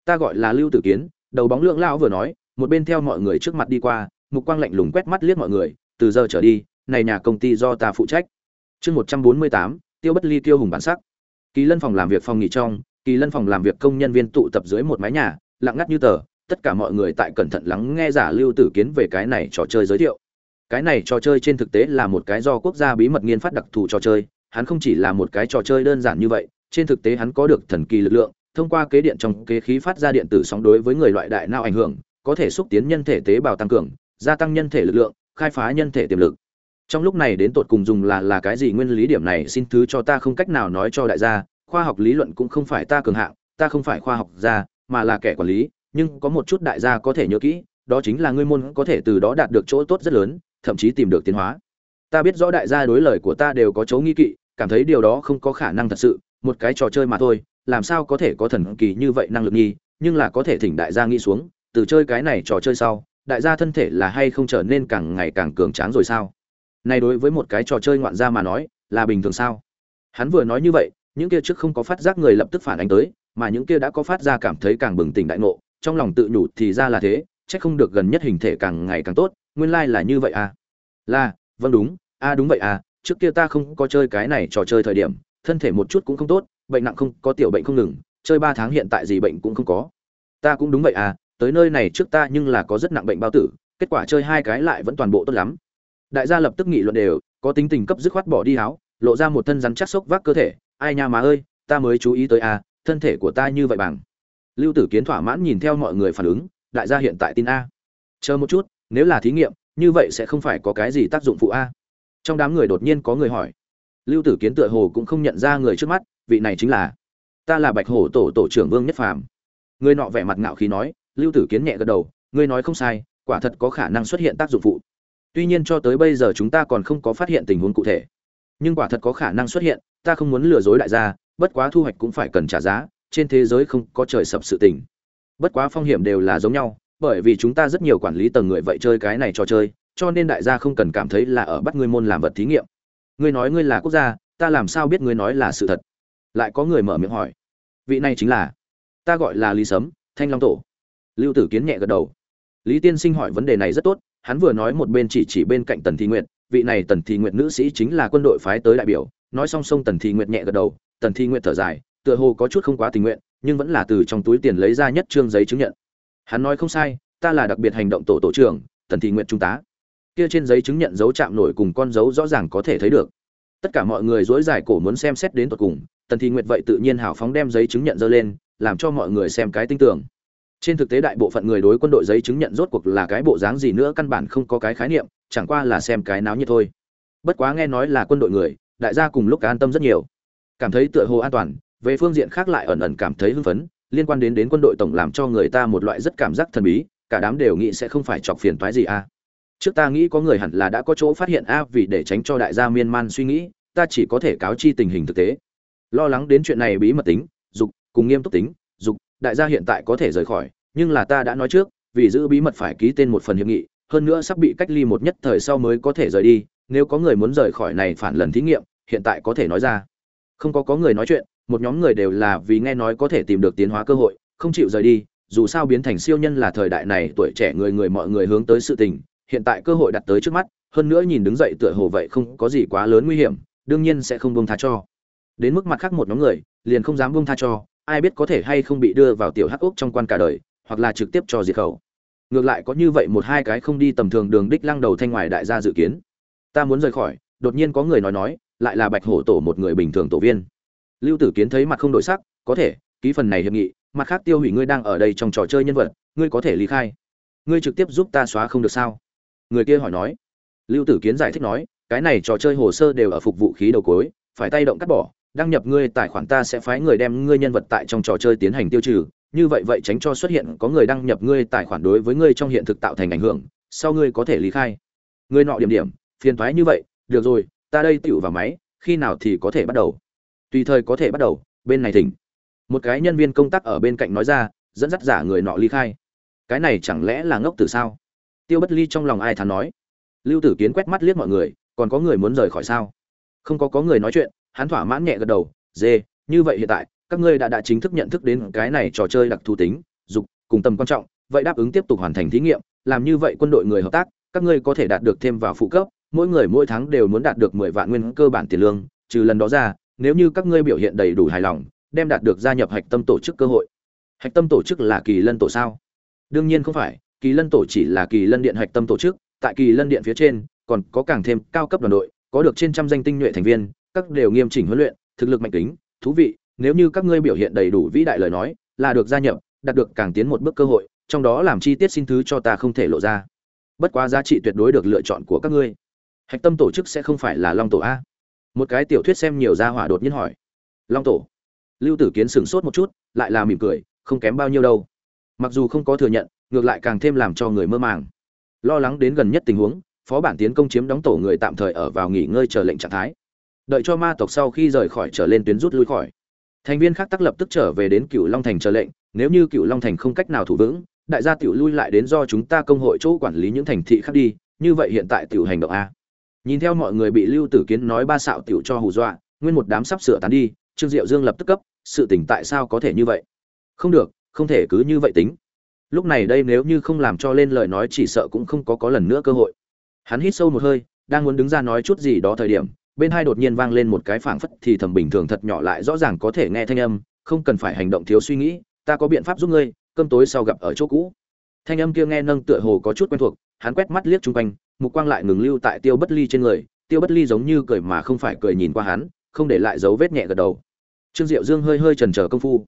Ta gọi là lưu tử kiến, đầu bóng lượng lão vừa nói, một bên theo mọi người trước mặt đi qua mục quang lạnh lùng quét mắt liếc mọi người, từ giờ trở đi, này nhà công ty do ta phụ trách. Chương một trăm bốn mươi tám, tiêu bất ly tiêu hùng bản sắc. Kỳ lân phòng làm việc phòng nghỉ trong, kỳ lân phòng làm việc công nhân viên tụ tập dưới một mái nhà, lặng ngắt như tờ, tất cả mọi người tại cẩn thận lắng nghe giả lưu tử kiến về cái này trò chơi giới thiệu. Cái này trò chơi trên thực tế là một cái do quốc gia bí mật nghiên phát đặc thù trò chơi, hắn không chỉ là một cái trò chơi đơn giản như vậy, trên thực tế hắn có được thần kỳ lực lượng, thông qua kế điện trong kế khí phát ra điện tử sóng đối với người loại đại não ảnh hưởng, có thể xúc tiến nhân thể tế bào tăng cường gia tăng nhân thể lực lượng, khai phá nhân thể tiềm lực. Trong lúc này đến tột cùng dùng là là cái gì nguyên lý điểm này xin thứ cho ta không cách nào nói cho đại gia, khoa học lý luận cũng không phải ta cường hạng, ta không phải khoa học gia, mà là kẻ quản lý, nhưng có một chút đại gia có thể nhớ kỹ, đó chính là ngươi môn có thể từ đó đạt được chỗ tốt rất lớn, thậm chí tìm được tiến hóa. Ta biết rõ đại gia đối lời của ta đều có chỗ nghi kỵ, cảm thấy điều đó không có khả năng thật sự, một cái trò chơi mà thôi, làm sao có thể có thần kỳ như vậy năng lực nghi, nhưng là có thể thỉnh đại gia nghĩ xuống, từ chơi cái này trò chơi sau đại gia thân thể là hay không trở nên càng ngày càng cường tráng rồi sao? Này đối với một cái trò chơi ngoạn gia mà nói, là bình thường sao? Hắn vừa nói như vậy, những kia trước không có phát giác người lập tức phản ánh tới, mà những kia đã có phát ra cảm thấy càng bừng tỉnh đại ngộ, trong lòng tự nhủ thì ra là thế, chắc không được gần nhất hình thể càng ngày càng tốt, nguyên lai là như vậy à? Là vâng đúng a đúng vậy à trước kia ta không có chơi cái này trò chơi thời điểm, thân thể một chút cũng không tốt, bệnh nặng không, có tiểu bệnh không ngừng, chơi ba tháng hiện tại gì bệnh cũng không có. Ta cũng đúng vậy à tới nơi này trước ta nhưng là có rất nặng bệnh bao tử, kết quả chơi hai cái lại vẫn toàn bộ tốt lắm. Đại gia lập tức nghị luận đều, có tính tình cấp dứt khoát bỏ đi áo, lộ ra một thân rắn chắc sốc vác cơ thể, ai nha má ơi, ta mới chú ý tới à thân thể của ta như vậy bằng. Lưu tử kiến thỏa mãn nhìn theo mọi người phản ứng, đại gia hiện tại tin a. Chờ một chút, nếu là thí nghiệm, như vậy sẽ không phải có cái gì tác dụng phụ a. Trong đám người đột nhiên có người hỏi. Lưu tử kiến tựa hồ cũng không nhận ra người trước mắt, vị này chính là, ta là bạch hổ tổ tổ trưởng vương nhất phàm. Người nọ vẻ mặt ngạo khí nói lưu tử kiến nhẹ gật đầu, ngươi nói không sai, quả thật có khả năng xuất hiện tác dụng phụ. Tuy nhiên cho tới bây giờ chúng ta còn không có phát hiện tình huống cụ thể. Nhưng quả thật có khả năng xuất hiện, ta không muốn lừa dối đại gia, bất quá thu hoạch cũng phải cần trả giá, trên thế giới không có trời sập sự tình. Bất quá phong hiểm đều là giống nhau, bởi vì chúng ta rất nhiều quản lý tầng người vậy chơi cái này trò chơi, cho nên đại gia không cần cảm thấy là ở bắt ngươi môn làm vật thí nghiệm. Ngươi nói ngươi là quốc gia, ta làm sao biết ngươi nói là sự thật? Lại có người mở miệng hỏi. Vị này chính là, ta gọi là lý sấm, thanh long tổ lưu tử kiến nhẹ gật đầu. Lý tiên sinh hỏi vấn đề này rất tốt, hắn vừa nói một bên chỉ chỉ bên cạnh tần thi nguyện vị này tần thi nguyện nữ sĩ chính là quân đội phái tới đại biểu, nói song song tần thi nguyện nhẹ gật đầu, tần thi nguyện thở dài, tựa hồ có chút không quá tình nguyện, nhưng vẫn là từ trong túi tiền lấy ra nhất trương giấy chứng nhận. Hắn nói không sai, ta là đặc biệt hành động tổ tổ trưởng, tần thi nguyện trung tá. Kia trên giấy chứng nhận dấu chạm nổi cùng con dấu rõ ràng có thể thấy được. Tất cả mọi người dối dài cổ muốn xem xét đến tột cùng, tần thi Nguyệt vậy tự nhiên hào phóng đem giấy chứng nhận dơ lên, làm cho mọi người xem cái tinh tưởng trên thực tế đại bộ phận người đối quân đội giấy chứng nhận rốt cuộc là cái bộ dáng gì nữa căn bản không có cái khái niệm, chẳng qua là xem cái náo nhiệt thôi. Bất quá nghe nói là quân đội người, đại gia cùng lúc an tâm rất nhiều. Cảm thấy tựa hồ an toàn, về phương diện khác lại ẩn ẩn cảm thấy hưng phấn, liên quan đến đến quân đội tổng làm cho người ta một loại rất cảm giác thần bí, cả đám đều nghĩ sẽ không phải chọc phiền toái gì a. Trước ta nghĩ có người hẳn là đã có chỗ phát hiện a, vì để tránh cho đại gia miên man suy nghĩ, ta chỉ có thể cáo chi tình hình thực tế. Lo lắng đến chuyện này bí mật tính, dục, cùng nghiêm túc tính đại gia hiện tại có thể rời khỏi, nhưng là ta đã nói trước, vì giữ bí mật phải ký tên một phần hiệp nghị, hơn nữa sắp bị cách ly một nhất thời sau mới có thể rời đi, nếu có người muốn rời khỏi này phản lần thí nghiệm, hiện tại có thể nói ra. Không có có người nói chuyện, một nhóm người đều là vì nghe nói có thể tìm được tiến hóa cơ hội, không chịu rời đi, dù sao biến thành siêu nhân là thời đại này, tuổi trẻ người người mọi người hướng tới sự tình, hiện tại cơ hội đặt tới trước mắt, hơn nữa nhìn đứng dậy tựa hồ vậy không có gì quá lớn nguy hiểm, đương nhiên sẽ không buông tha cho. Đến mức mặt khác một nhóm người, liền không dám buông tha cho ai biết có thể hay không bị đưa vào tiểu hắc ốc trong quan cả đời, hoặc là trực tiếp cho diệt khẩu. Ngược lại có như vậy một hai cái không đi tầm thường đường đích lăng đầu thanh ngoài đại gia dự kiến. Ta muốn rời khỏi, đột nhiên có người nói nói, lại là bạch hổ tổ một người bình thường tổ viên. Lưu tử kiến thấy mặt không đổi sắc, có thể, ký phần này hiệp nghị, mặt khác tiêu hủy ngươi đang ở đây trong trò chơi nhân vật, ngươi có thể lý khai. Ngươi trực tiếp giúp ta xóa không được sao? Người kia hỏi nói. Lưu tử kiến giải thích nói, cái này trò chơi hồ sơ đều ở phục vụ khí đầu cối, phải tay động cắt bỏ đăng nhập ngươi tài khoản ta sẽ phái người đem ngươi nhân vật tại trong trò chơi tiến hành tiêu trừ. Như vậy vậy tránh cho xuất hiện có người đăng nhập ngươi tài khoản đối với ngươi trong hiện thực tạo thành ảnh hưởng. Sau ngươi có thể lý khai. Ngươi nọ điểm điểm, phiền thoái như vậy, được rồi, ta đây tựu vào máy, khi nào thì có thể bắt đầu? Tùy thời có thể bắt đầu, bên này thỉnh. Một cái nhân viên công tác ở bên cạnh nói ra, dẫn dắt giả người nọ ly khai. Cái này chẳng lẽ là ngốc từ sao? Tiêu bất ly trong lòng ai thán nói. Lưu tử kiến quét mắt liếc mọi người, còn có người muốn rời khỏi sao? Không có có người nói chuyện hắn thỏa mãn nhẹ gật đầu, dê, như vậy hiện tại, các ngươi đã đã chính thức nhận thức đến cái này trò chơi đặc thù tính, dục, cùng tầm quan trọng, vậy đáp ứng tiếp tục hoàn thành thí nghiệm, làm như vậy quân đội người hợp tác, các ngươi có thể đạt được thêm vào phụ cấp, mỗi người mỗi tháng đều muốn đạt được mười vạn nguyên cơ bản tiền lương, trừ lần đó ra, nếu như các ngươi biểu hiện đầy đủ hài lòng, đem đạt được gia nhập hạch tâm tổ chức cơ hội. Hạch tâm tổ chức là kỳ lân tổ sao? Đương nhiên không phải, kỳ lân tổ chỉ là kỳ lân điện hạch tâm tổ chức, tại kỳ lân điện phía trên, còn có càng thêm cao cấp đoàn đội, có được trên trăm danh tinh nhuệ thành viên các đều nghiêm chỉnh huấn luyện, thực lực mạnh tính thú vị, nếu như các ngươi biểu hiện đầy đủ vĩ đại lời nói, là được gia nhập, đạt được càng tiến một bước cơ hội, trong đó làm chi tiết xin thứ cho ta không thể lộ ra. Bất quá giá trị tuyệt đối được lựa chọn của các ngươi. Hạch tâm tổ chức sẽ không phải là long tổ a? Một cái tiểu thuyết xem nhiều gia hỏa đột nhiên hỏi. Long tổ. Lưu tử kiến sửng sốt một chút, lại là mỉm cười, không kém bao nhiêu đâu. Mặc dù không có thừa nhận, ngược lại càng thêm làm cho người mơ màng. Lo lắng đến gần nhất tình huống, phó bản tiến công chiếm đóng tổ người tạm thời ở vào nghỉ ngơi chờ lệnh trạng thái đợi cho ma tộc sau khi rời khỏi trở lên tuyến rút lui khỏi. Thành viên khác tắc lập tức trở về đến cựu long thành chờ lệnh, nếu như cựu long thành không cách nào thủ vững, đại gia tiểu lui lại đến do chúng ta công hội chỗ quản lý những thành thị khác đi, như vậy hiện tại tiểu hành động a. Nhìn theo mọi người bị lưu tử kiến nói ba xạo tiểu cho hù dọa, nguyên một đám sắp sửa tán đi, trương diệu dương lập tức cấp, sự tỉnh tại sao có thể như vậy? Không được, không thể cứ như vậy tính. Lúc này đây nếu như không làm cho lên lời nói chỉ sợ cũng không có có lần nữa cơ hội. Hắn hít sâu một hơi, đang muốn đứng ra nói chút gì đó thời điểm bên hai đột nhiên vang lên một cái phảng phất thì thầm bình thường thật nhỏ lại rõ ràng có thể nghe thanh âm, không cần phải hành động thiếu suy nghĩ, ta có biện pháp giúp ngươi, cơm tối sau gặp ở chỗ cũ. Thanh âm kia nghe nâng tựa hồ có chút quen thuộc, hắn quét mắt liếc chung quanh, mục quang lại ngừng lưu tại tiêu bất ly trên người, tiêu bất ly giống như cười mà không phải cười nhìn qua hắn, không để lại dấu vết nhẹ gật đầu. Trương diệu dương hơi hơi chần chờ công phu.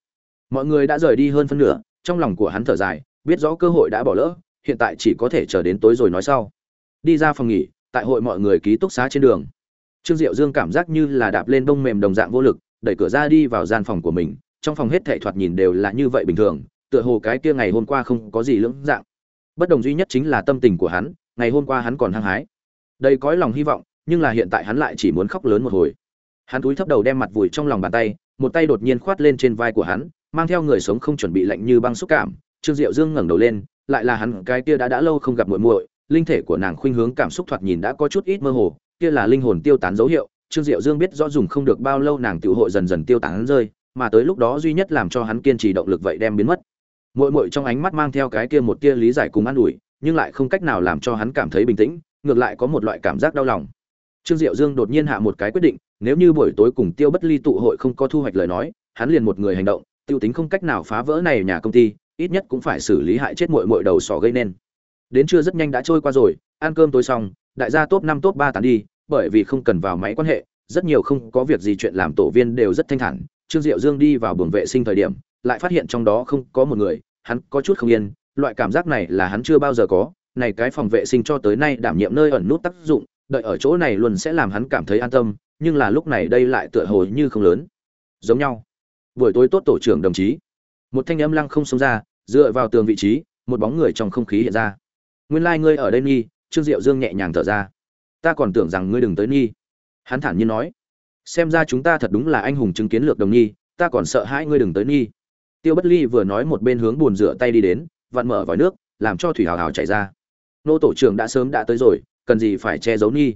Mọi người đã rời đi hơn phân nửa, trong lòng của hắn thở dài, biết rõ cơ hội đã bỏ lỡ, hiện tại chỉ có thể chờ đến tối rồi nói sau. Đi ra phòng nghỉ, tại hội mọi người ký túc xá trên đường trương diệu dương cảm giác như là đạp lên bông mềm đồng dạng vô lực, đẩy cửa ra đi vào gian phòng của mình, trong phòng hết thảy thoạt nhìn đều là như vậy bình thường, tựa hồ cái kia ngày hôm qua không có gì lưỡng dạng. Bất đồng duy nhất chính là tâm tình của hắn, ngày hôm qua hắn còn hăng hái. Đây cõi lòng hy vọng, nhưng là hiện tại hắn lại chỉ muốn khóc lớn một hồi. Hắn cúi thấp đầu đem mặt vùi trong lòng bàn tay, một tay đột nhiên khoát lên trên vai của hắn, mang theo người sống không chuẩn bị lạnh như băng xúc cảm. Trương diệu dương ngẩng đầu lên, lại là hắn, cái kia đã đã lâu không gặp muội muội, linh thể của nàng khuynh hướng cảm xúc thoạt nhìn đã có chút ít mơ hồ kia là linh hồn tiêu tán dấu hiệu, trương diệu dương biết rõ dùng không được bao lâu nàng tiểu hội dần dần tiêu tán rơi, mà tới lúc đó duy nhất làm cho hắn kiên trì động lực vậy đem biến mất. Muội muội trong ánh mắt mang theo cái kia một tia lý giải cùng an ủi, nhưng lại không cách nào làm cho hắn cảm thấy bình tĩnh, ngược lại có một loại cảm giác đau lòng. Trương diệu dương đột nhiên hạ một cái quyết định, nếu như buổi tối cùng tiêu bất ly tụ hội không có thu hoạch lời nói, hắn liền một người hành động, tiêu tính không cách nào phá vỡ này nhà công ty, ít nhất cũng phải xử lý hại chết muội muội đầu sỏ gây nên. Đến trưa rất nhanh đã trôi qua rồi, ăn cơm tối xong, đại gia top năm top ba tàn đi bởi vì không cần vào máy quan hệ, rất nhiều không có việc gì chuyện làm tổ viên đều rất thanh thản. Trương diệu dương đi vào buồng vệ sinh thời điểm, lại phát hiện trong đó không có một người, hắn có chút không yên, loại cảm giác này là hắn chưa bao giờ có. Này cái phòng vệ sinh cho tới nay đảm nhiệm nơi ẩn nút tác dụng, đợi ở chỗ này luôn sẽ làm hắn cảm thấy an tâm, nhưng là lúc này đây lại tựa hồ như không lớn. Giống nhau. Buổi tối tốt tổ trưởng đồng chí. Một thanh âm lăng không xông ra, dựa vào tường vị trí, một bóng người trong không khí hiện ra. Nguyên lai ngươi ở đây nghi, trương diệu dương nhẹ nhàng thở ra ta còn tưởng rằng ngươi đừng tới nghi hắn thản nhiên nói, xem ra chúng ta thật đúng là anh hùng chứng kiến lược đồng nghi ta còn sợ hãi ngươi đừng tới nghi tiêu bất ly vừa nói một bên hướng bùn rửa tay đi đến, vặn mở vòi nước, làm cho thủy hào hào chảy ra. Nô tổ trưởng đã sớm đã tới rồi, cần gì phải che giấu nghi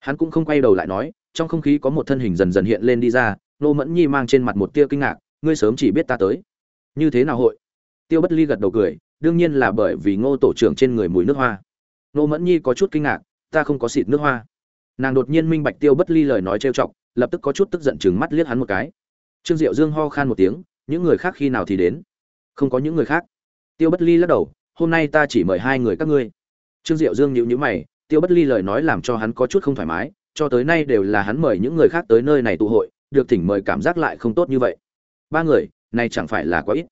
hắn cũng không quay đầu lại nói, trong không khí có một thân hình dần dần hiện lên đi ra, nô mẫn nhi mang trên mặt một tia kinh ngạc, ngươi sớm chỉ biết ta tới. Như thế nào hội? Tiêu bất ly gật đầu cười, đương nhiên là bởi vì ngô tổ trưởng trên người mùi nước hoa. Nô mẫn nhi có chút kinh ngạc ta không có xịt nước hoa. Nàng đột nhiên minh bạch tiêu bất ly lời nói trêu chọc, lập tức có chút tức giận chừng mắt liếc hắn một cái. Trương diệu dương ho khan một tiếng, những người khác khi nào thì đến? Không có những người khác. Tiêu bất ly lắc đầu, hôm nay ta chỉ mời hai người các ngươi. Trương diệu dương nhịu nhữ mày, tiêu bất ly lời nói làm cho hắn có chút không thoải mái, cho tới nay đều là hắn mời những người khác tới nơi này tụ hội, được thỉnh mời cảm giác lại không tốt như vậy. Ba người, này chẳng phải là quá ít.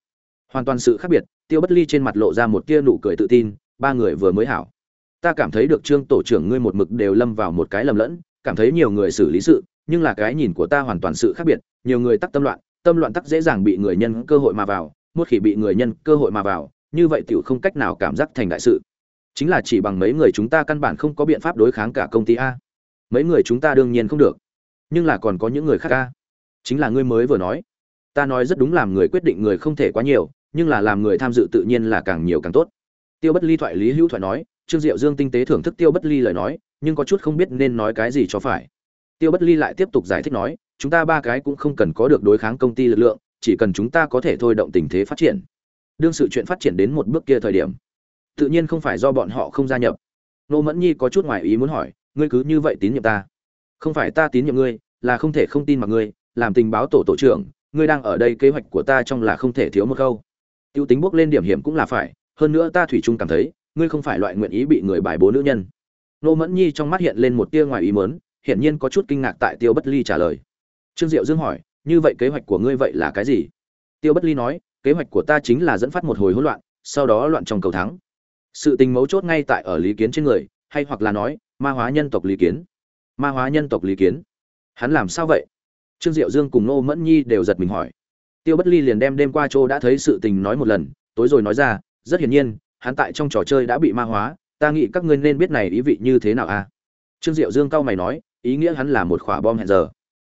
Hoàn toàn sự khác biệt, tiêu bất ly trên mặt lộ ra một tia nụ cười tự tin, ba người vừa mới hảo ta cảm thấy được trương tổ trưởng ngươi một mực đều lâm vào một cái lầm lẫn, cảm thấy nhiều người xử lý sự, nhưng là cái nhìn của ta hoàn toàn sự khác biệt, nhiều người tắc tâm loạn tâm loạn tắc dễ dàng bị người nhân cơ hội mà vào, một khi bị người nhân cơ hội mà vào, như vậy tiểu không cách nào cảm giác thành đại sự. Chính là chỉ bằng mấy người chúng ta căn bản không có biện pháp đối kháng cả công ty a. Mấy người chúng ta đương nhiên không được. Nhưng là còn có những người khác a. Chính là ngươi mới vừa nói. Ta nói rất đúng làm người quyết định người không thể quá nhiều, nhưng là làm người tham dự tự nhiên là càng nhiều càng tốt. Tiêu bất ly thoại lý hữu thoại nói trương diệu dương tinh tế thưởng thức tiêu bất ly lời nói, nhưng có chút không biết nên nói cái gì cho phải. Tiêu bất ly lại tiếp tục giải thích nói, chúng ta ba cái cũng không cần có được đối kháng công ty lực lượng, chỉ cần chúng ta có thể thôi động tình thế phát triển. Đương sự chuyện phát triển đến một bước kia thời điểm, tự nhiên không phải do bọn họ không gia nhập. Nô mẫn nhi có chút ngoài ý muốn hỏi, ngươi cứ như vậy tín nhiệm ta? Không phải ta tín nhiệm ngươi, là không thể không tin mặc ngươi, làm tình báo tổ tổ trưởng, ngươi đang ở đây kế hoạch của ta trong là không thể thiếu một câu. Tiêu tính bước lên điểm hiểm cũng là phải, hơn nữa ta thủy chung cảm thấy ngươi không phải loại nguyện ý bị người bài bố nữ nhân. Nô mẫn nhi trong mắt hiện lên một tia ngoài ý mớn hiển nhiên có chút kinh ngạc tại tiêu bất ly trả lời. Trương diệu dương hỏi, như vậy kế hoạch của ngươi vậy là cái gì? Tiêu bất ly nói, kế hoạch của ta chính là dẫn phát một hồi hỗn loạn, sau đó loạn trong cầu thắng. Sự tình mấu chốt ngay tại ở lý kiến trên người, hay hoặc là nói, ma hóa nhân tộc lý kiến. Ma hóa nhân tộc lý kiến? Hắn làm sao vậy? Trương diệu dương cùng nô mẫn nhi đều giật mình hỏi. Tiêu bất ly liền đem đêm qua chỗ đã thấy sự tình nói một lần, tối rồi nói ra, rất hiển nhiên hắn tại trong trò chơi đã bị ma hóa, ta nghĩ các ngươi nên biết này ý vị như thế nào a à? trương diệu dương cao mày nói, ý nghĩa hắn là một quả bom hẹn giờ.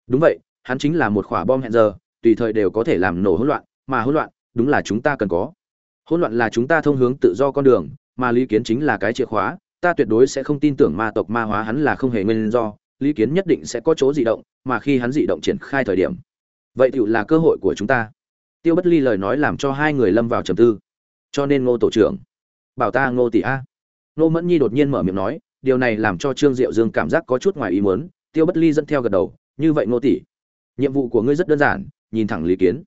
Đúng vậy, hắn chính là một quả bom hẹn giờ, tùy thời đều có thể làm nổ hỗn loạn, mà hỗn loạn, đúng là chúng ta cần có. Hỗn loạn là chúng ta thông hướng tự do con đường, mà lý kiến chính là cái chìa khóa, ta tuyệt đối sẽ không tin tưởng ma tộc ma hóa hắn là không hề nguyên do, lý kiến nhất định sẽ có chỗ dị động, mà khi hắn dị động triển khai thời điểm, vậy tựu là cơ hội của chúng ta. Tiêu bất ly lời nói làm cho hai người lâm vào trầm tư. Cho nên ngô tổ trưởng bảo ta ngô tỷ a. Ngô mẫn nhi đột nhiên mở miệng nói, điều này làm cho trương diệu dương cảm giác có chút ngoài ý muốn, tiêu bất ly dẫn theo gật đầu, như vậy ngô tỷ, nhiệm vụ của ngươi rất đơn giản, nhìn thẳng lý kiến.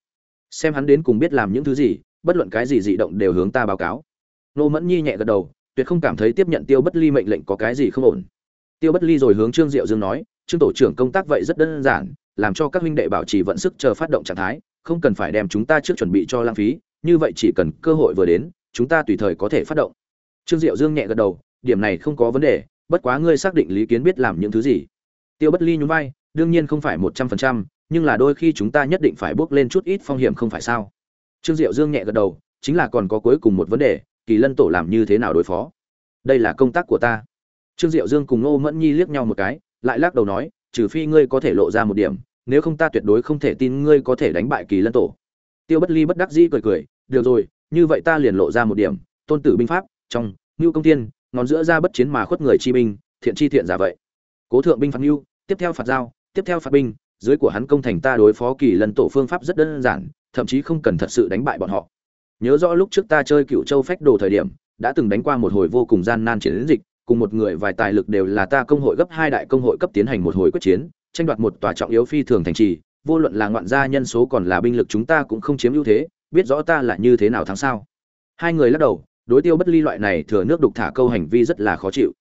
Xem hắn đến cùng biết làm những thứ gì, bất luận cái gì dị động đều hướng ta báo cáo. Ngô mẫn nhi nhẹ gật đầu, tuyệt không cảm thấy tiếp nhận tiêu bất ly mệnh lệnh có cái gì không ổn. Tiêu bất ly rồi hướng trương diệu dương nói, trương tổ trưởng công tác vậy rất đơn giản, làm cho các huynh đệ bảo trì vận sức chờ phát động trạng thái, không cần phải đem chúng ta trước chuẩn bị cho lãng phí, như vậy chỉ cần cơ hội vừa đến chúng ta tùy thời có thể phát động. Trương diệu dương nhẹ gật đầu, điểm này không có vấn đề, bất quá ngươi xác định lý kiến biết làm những thứ gì. Tiêu bất ly nhún vai, đương nhiên không phải một trăm phần trăm, nhưng là đôi khi chúng ta nhất định phải bước lên chút ít phong hiểm không phải sao? Trương diệu dương nhẹ gật đầu, chính là còn có cuối cùng một vấn đề, kỳ lân tổ làm như thế nào đối phó? Đây là công tác của ta. Trương diệu dương cùng ngô mẫn nhi liếc nhau một cái, lại lắc đầu nói, trừ phi ngươi có thể lộ ra một điểm, nếu không ta tuyệt đối không thể tin ngươi có thể đánh bại kỳ lân tổ. Tiêu bất ly bất đắc dĩ cười cười, được rồi như vậy ta liền lộ ra một điểm, tôn tử binh pháp, trong, ngưu công tiên ngón giữa ra bất chiến mà khuất người chi binh, thiện chi thiện giả vậy. Cố thượng binh phạt ngưu, tiếp theo phạt giao, tiếp theo phạt binh, dưới của hắn công thành ta đối phó kỳ lân tổ phương pháp rất đơn giản, thậm chí không cần thật sự đánh bại bọn họ. Nhớ rõ lúc trước ta chơi cựu châu phách đồ thời điểm, đã từng đánh qua một hồi vô cùng gian nan chiến dịch, cùng một người vài tài lực đều là ta công hội gấp hai đại công hội cấp tiến hành một hồi quyết chiến, tranh đoạt một tòa trọng yếu phi thường thành trì, vô luận là ngoạn gia nhân số còn là binh lực chúng ta cũng không chiếm ưu thế biết rõ ta là như thế nào thắng sao? Hai người lắc đầu, đối tiêu bất ly loại này thừa nước đục thả câu hành vi rất là khó chịu.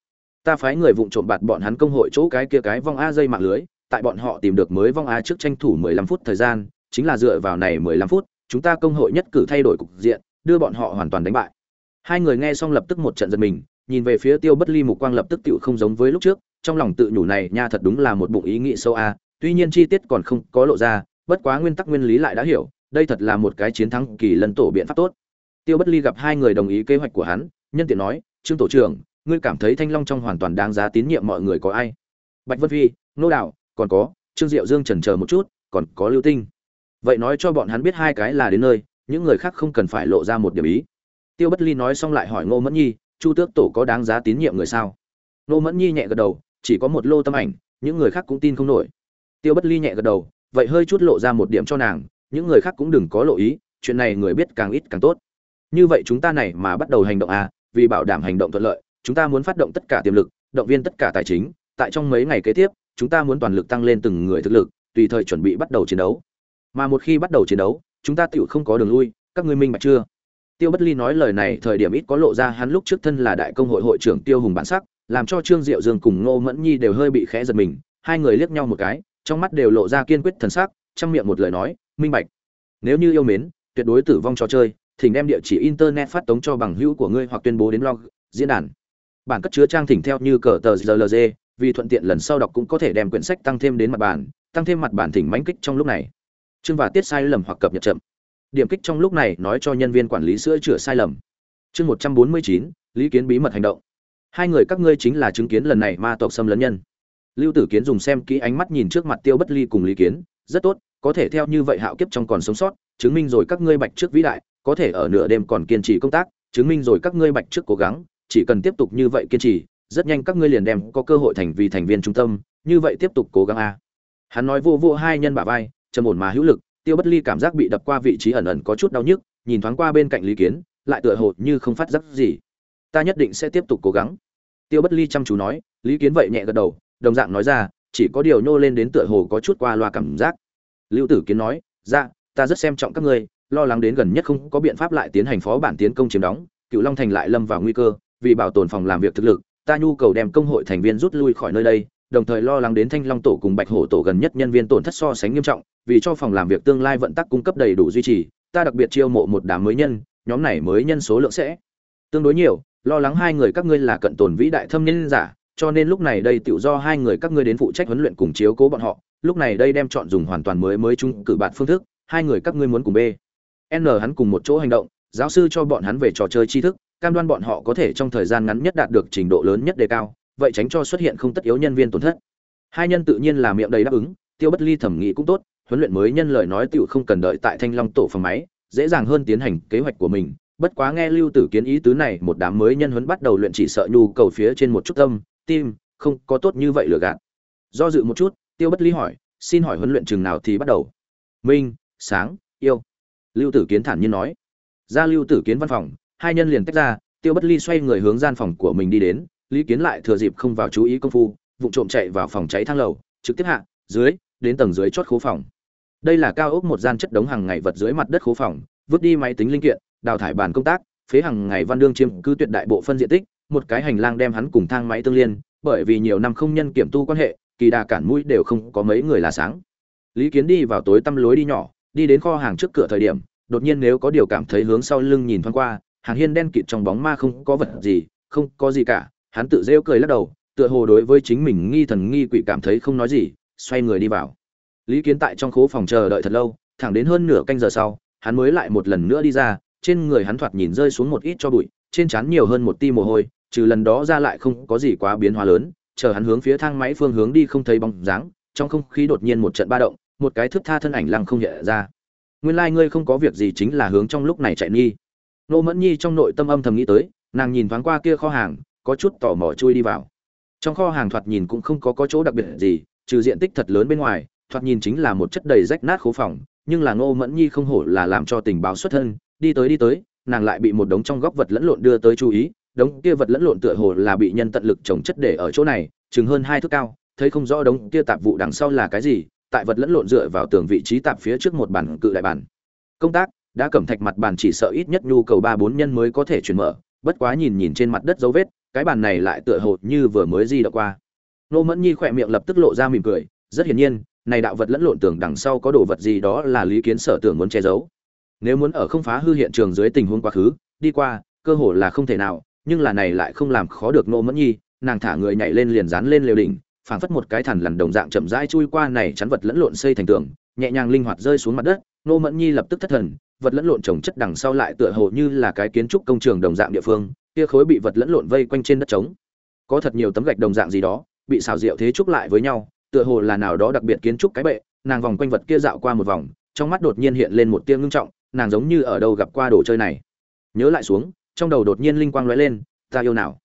Ta phái người vụng trộm bạt bọn hắn công hội chỗ cái kia cái vong a dây mạng lưới, tại bọn họ tìm được mới vong a trước tranh thủ 15 phút thời gian, chính là dựa vào này 15 phút, chúng ta công hội nhất cử thay đổi cục diện, đưa bọn họ hoàn toàn đánh bại. Hai người nghe xong lập tức một trận giật mình, nhìn về phía tiêu bất ly mục quang lập tức tựu không giống với lúc trước, trong lòng tự nhủ này nha thật đúng là một bụng ý nghĩ sâu a, tuy nhiên chi tiết còn không có lộ ra, bất quá nguyên tắc nguyên lý lại đã hiểu đây thật là một cái chiến thắng kỳ lân tổ biện pháp tốt. Tiêu bất ly gặp hai người đồng ý kế hoạch của hắn, nhân tiện nói, trương tổ trưởng, ngươi cảm thấy thanh long trong hoàn toàn đáng giá tín nhiệm mọi người có ai? Bạch vân phi, nô đạo còn có, trương diệu dương chần chờ một chút, còn có lưu tinh. Vậy nói cho bọn hắn biết hai cái là đến nơi, những người khác không cần phải lộ ra một điểm ý. Tiêu bất ly nói xong lại hỏi ngô mẫn nhi, chu tước tổ có đáng giá tín nhiệm người sao? Ngô mẫn nhi nhẹ gật đầu, chỉ có một lô tâm ảnh, những người khác cũng tin không nổi. Tiêu bất ly nhẹ gật đầu, vậy hơi chút lộ ra một điểm cho nàng những người khác cũng đừng có lộ ý, chuyện này người biết càng ít càng tốt. Như vậy chúng ta này mà bắt đầu hành động à vì bảo đảm hành động thuận lợi, chúng ta muốn phát động tất cả tiềm lực, động viên tất cả tài chính, tại trong mấy ngày kế tiếp, chúng ta muốn toàn lực tăng lên từng người thực lực, tùy thời chuẩn bị bắt đầu chiến đấu. Mà một khi bắt đầu chiến đấu, chúng ta tựu không có đường lui, các ngươi minh bạch chưa? Tiêu bất ly nói lời này thời điểm ít có lộ ra hắn lúc trước thân là đại công hội hội trưởng tiêu hùng bản sắc, làm cho trương diệu dương cùng ngô mẫn nhi đều hơi bị khẽ giật mình, hai người liếc nhau một cái, trong mắt đều lộ ra kiên quyết thần sắc, trong miệng một lời nói minh bạch. Nếu như yêu mến, tuyệt đối tử vong trò chơi, thỉnh đem địa chỉ internet phát tống cho bằng hữu của ngươi hoặc tuyên bố đến blog diễn đàn. Bản cất chứa trang thỉnh theo như cờ tờ rlg vì thuận tiện lần sau đọc cũng có thể đem quyển sách tăng thêm đến mặt bản, tăng thêm mặt bản thỉnh mãnh kích trong lúc này. Chương và tiết sai lầm hoặc cập nhật chậm. Điểm kích trong lúc này nói cho nhân viên quản lý sữa chữa sai lầm. Chương một trăm bốn mươi chín, lý kiến bí mật hành động. Hai người các ngươi chính là chứng kiến lần này ma tộc xâm lấn nhân. Lưu tử kiến dùng xem kỹ ánh mắt nhìn trước mặt tiêu bất ly cùng lý kiến, rất tốt có thể theo như vậy hạo kiếp trong còn sống sót, chứng minh rồi các ngươi bạch trước vĩ đại, có thể ở nửa đêm còn kiên trì công tác, chứng minh rồi các ngươi bạch trước cố gắng, chỉ cần tiếp tục như vậy kiên trì, rất nhanh các ngươi liền đem có cơ hội thành vì thành viên trung tâm, như vậy tiếp tục cố gắng a. Hắn nói vô vô hai nhân bả vai, trầm ổn mà hữu lực, tiêu bất ly cảm giác bị đập qua vị trí ẩn ẩn có chút đau nhức, nhìn thoáng qua bên cạnh lý kiến, lại tựa hồ như không phát giác gì. Ta nhất định sẽ tiếp tục cố gắng. Tiêu bất ly chăm chú nói, lý kiến vậy nhẹ gật đầu, đồng dạng nói ra, chỉ có điều nhô lên đến tựa hồ có chút qua loa cảm giác lưu tử kiến nói ra dạ, ta rất xem trọng các ngươi lo lắng đến gần nhất không có biện pháp lại tiến hành phó bản tiến công chiếm đóng cựu long thành lại lâm vào nguy cơ vì bảo tồn phòng làm việc thực lực ta nhu cầu đem công hội thành viên rút lui khỏi nơi đây đồng thời lo lắng đến thanh long tổ cùng bạch hổ tổ gần nhất nhân viên tổn thất so sánh nghiêm trọng vì cho phòng làm việc tương lai vận tắc cung cấp đầy đủ duy trì ta đặc biệt chiêu mộ một đám mới nhân nhóm này mới nhân số lượng sẽ tương đối nhiều lo lắng hai người các ngươi là cận tồn vĩ đại thâm niên giả cho nên lúc này đây tự do hai người các ngươi đến phụ trách huấn luyện cùng chiếu cố bọn họ lúc này đây đem chọn dùng hoàn toàn mới mới chung cử bạn phương thức, hai người các ngươi muốn cùng b n hắn cùng một chỗ hành động, giáo sư cho bọn hắn về trò chơi tri thức, cam đoan bọn họ có thể trong thời gian ngắn nhất đạt được trình độ lớn nhất đề cao, vậy tránh cho xuất hiện không tất yếu nhân viên tổn thất. Hai nhân tự nhiên là miệng đầy đáp ứng, tiêu bất ly thẩm nghĩ cũng tốt, huấn luyện mới nhân lời nói tựu không cần đợi tại thanh long tổ phòng máy, dễ dàng hơn tiến hành kế hoạch của mình. Bất quá nghe lưu tử kiến ý tứ này, một đám mới nhân huấn bắt đầu luyện chỉ sợ nhu cầu phía trên một chút tâm, tim, không có tốt như vậy lừa gạt. Do dự một chút tiêu bất lý hỏi, xin hỏi huấn luyện chừng nào thì bắt đầu? Minh, sáng, yêu. Lưu tử kiến thản nhiên nói. Ra lưu tử kiến văn phòng, hai nhân liền tách ra, tiêu bất ly xoay người hướng gian phòng của mình đi đến, lý kiến lại thừa dịp không vào chú ý công phu vụ trộm chạy vào phòng cháy thang lầu, trực tiếp hạ, dưới, đến tầng dưới chót khố phòng. Đây là cao ốc một gian chất đống hàng ngày vật dưới mặt đất khố phòng, vứt đi máy tính linh kiện, đào thải bàn công tác, phế hàng ngày văn đương chiếm cứ tuyệt đại bộ phân diện tích, một cái hành lang đem hắn cùng thang máy tương liên, bởi vì nhiều năm không nhân kiểm tu quan hệ kỳ đà cản mũi đều không có mấy người là sáng. Lý kiến đi vào tối tăm lối đi nhỏ, đi đến kho hàng trước cửa thời điểm, đột nhiên nếu có điều cảm thấy hướng sau lưng nhìn thoáng qua, hàng hiên đen kịt trong bóng ma không có vật gì, không có gì cả, hắn tự rêu cười lắc đầu, tựa hồ đối với chính mình nghi thần nghi quỷ cảm thấy không nói gì, xoay người đi vào. Lý kiến tại trong khố phòng chờ đợi thật lâu, thẳng đến hơn nửa canh giờ sau, hắn mới lại một lần nữa đi ra, trên người hắn thoạt nhìn rơi xuống một ít cho bụi, trên trán nhiều hơn một ti mồ hôi, trừ lần đó ra lại không có gì quá biến hóa lớn chờ hắn hướng phía thang máy phương hướng đi không thấy bóng dáng trong không khí đột nhiên một trận ba động một cái thước tha thân ảnh lăng không hiện ra. Nguyên lai ngươi không có việc gì chính là hướng trong lúc này chạy nghi. Nô mẫn nhi trong nội tâm âm thầm nghĩ tới nàng nhìn thoáng qua kia kho hàng có chút tò mò chui đi vào. Trong kho hàng thoạt nhìn cũng không có, có chỗ đặc biệt gì trừ diện tích thật lớn bên ngoài thoạt nhìn chính là một chất đầy rách nát khố phòng nhưng là ngô mẫn nhi không hổ là làm cho tình báo xuất thân đi tới đi tới nàng lại bị một đống trong góc vật lẫn lộn đưa tới chú ý đống kia vật lẫn lộn tựa hồ là bị nhân tận lực trồng chất để ở chỗ này, chừng hơn hai thước cao, thấy không rõ đống kia tạp vụ đằng sau là cái gì, tại vật lẫn lộn dựa vào tường vị trí tạp phía trước một bản cự đại bản công tác, đã cẩm thạch mặt bàn chỉ sợ ít nhất nhu cầu ba bốn nhân mới có thể chuyển mở, bất quá nhìn nhìn trên mặt đất dấu vết, cái bàn này lại tựa hồ như vừa mới di động qua. Nô mẫn nhi khỏe miệng lập tức lộ ra mỉm cười, rất hiển nhiên, này đạo vật lẫn lộn tưởng đằng sau có đồ vật gì đó là lý kiến sở tưởng muốn che giấu. Nếu muốn ở không phá hư hiện trường dưới tình huống quá khứ, đi qua, cơ hồ là không thể nào nhưng là này lại không làm khó được nô mẫn nhi, nàng thả người nhảy lên liền dán lên lều đỉnh, phảng phất một cái thằn lằn đồng dạng chậm rãi chui qua này chắn vật lẫn lộn xây thành tường, nhẹ nhàng linh hoạt rơi xuống mặt đất, nô mẫn nhi lập tức thất thần, vật lẫn lộn trồng chất đằng sau lại tựa hồ như là cái kiến trúc công trường đồng dạng địa phương, kia khối bị vật lẫn lộn vây quanh trên đất trống. Có thật nhiều tấm gạch đồng dạng gì đó, bị xào rượu thế trúc lại với nhau, tựa hồ là nào đó đặc biệt kiến trúc cái bệ, nàng vòng quanh vật kia dạo qua một vòng, trong mắt đột nhiên hiện lên một tia ngưng trọng, nàng giống như ở đâu gặp qua đồ chơi này. Nhớ lại xuống trong đầu đột nhiên linh quang lóe lên, ta yêu nào?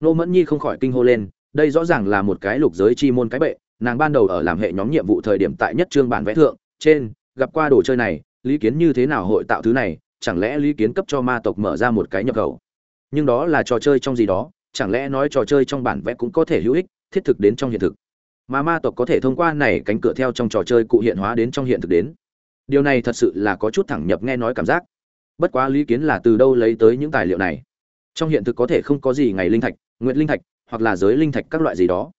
Nô mẫn nhi không khỏi kinh hô lên, đây rõ ràng là một cái lục giới chi môn cái bệ, nàng ban đầu ở làm hệ nhóm nhiệm vụ thời điểm tại nhất trương bản vẽ thượng, trên, gặp qua đồ chơi này, lý kiến như thế nào hội tạo thứ này, chẳng lẽ lý kiến cấp cho ma tộc mở ra một cái nhập khẩu? Nhưng đó là trò chơi trong gì đó, chẳng lẽ nói trò chơi trong bản vẽ cũng có thể hữu ích, thiết thực đến trong hiện thực? Mà ma tộc có thể thông qua này cánh cửa theo trong trò chơi cụ hiện hóa đến trong hiện thực đến. Điều này thật sự là có chút thẳng nhập nghe nói cảm giác bất quá lý kiến là từ đâu lấy tới những tài liệu này? Trong hiện thực có thể không có gì ngày linh thạch nguyện linh thạch, hoặc là giới linh thạch các loại gì đó.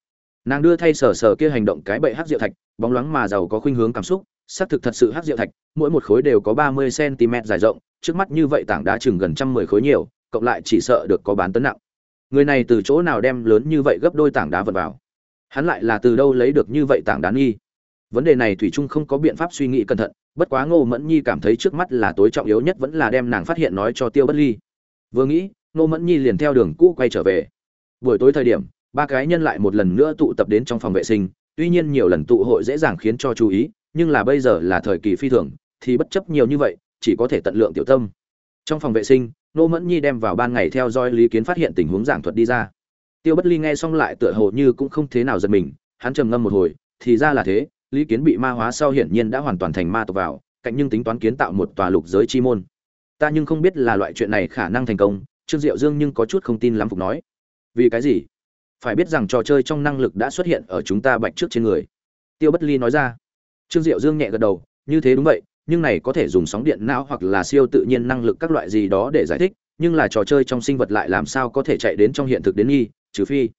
Nàng đưa thay sở sở kia hành động cái bậy hát diệu thạch, bóng loáng mà giàu có khuynh hướng cảm xúc, xác thực thật sự hát diệu thạch, mỗi một khối đều có ba mươi cm dài rộng, trước mắt như vậy tảng đá chừng gần trăm mười khối nhiều, cộng lại chỉ sợ được có bán tấn nặng. Người này từ chỗ nào đem lớn như vậy gấp đôi tảng đá vật vào? Hắn lại là từ đâu lấy được như vậy tảng đá nghi? Vấn đề này thủy trung không có biện pháp suy nghĩ cẩn thận, bất quá ngô mẫn nhi cảm thấy trước mắt là tối trọng yếu nhất vẫn là đem nàng phát hiện nói cho tiêu bất ly. Vừa nghĩ, ngô mẫn nhi liền theo đường cũ quay trở về. Buổi tối thời điểm, ba cái nhân lại một lần nữa tụ tập đến trong phòng vệ sinh, tuy nhiên nhiều lần tụ hội dễ dàng khiến cho chú ý, nhưng là bây giờ là thời kỳ phi thường, thì bất chấp nhiều như vậy, chỉ có thể tận lượng tiểu tâm. Trong phòng vệ sinh, ngô mẫn nhi đem vào ban ngày theo dõi lý kiến phát hiện tình huống giảng thuật đi ra. Tiêu bất ly nghe xong lại tựa hồ như cũng không thế nào giật mình, hắn trầm ngâm một hồi, thì ra là thế lý kiến bị ma hóa sau hiển nhiên đã hoàn toàn thành ma tộc vào, cạnh nhưng tính toán kiến tạo một tòa lục giới chi môn. Ta nhưng không biết là loại chuyện này khả năng thành công, trương diệu dương nhưng có chút không tin lắm phục nói. Vì cái gì? Phải biết rằng trò chơi trong năng lực đã xuất hiện ở chúng ta bạch trước trên người. Tiêu bất ly nói ra. Trương diệu dương nhẹ gật đầu, như thế đúng vậy, nhưng này có thể dùng sóng điện não hoặc là siêu tự nhiên năng lực các loại gì đó để giải thích, nhưng là trò chơi trong sinh vật lại làm sao có thể chạy đến trong hiện thực đến nghi, trừ phi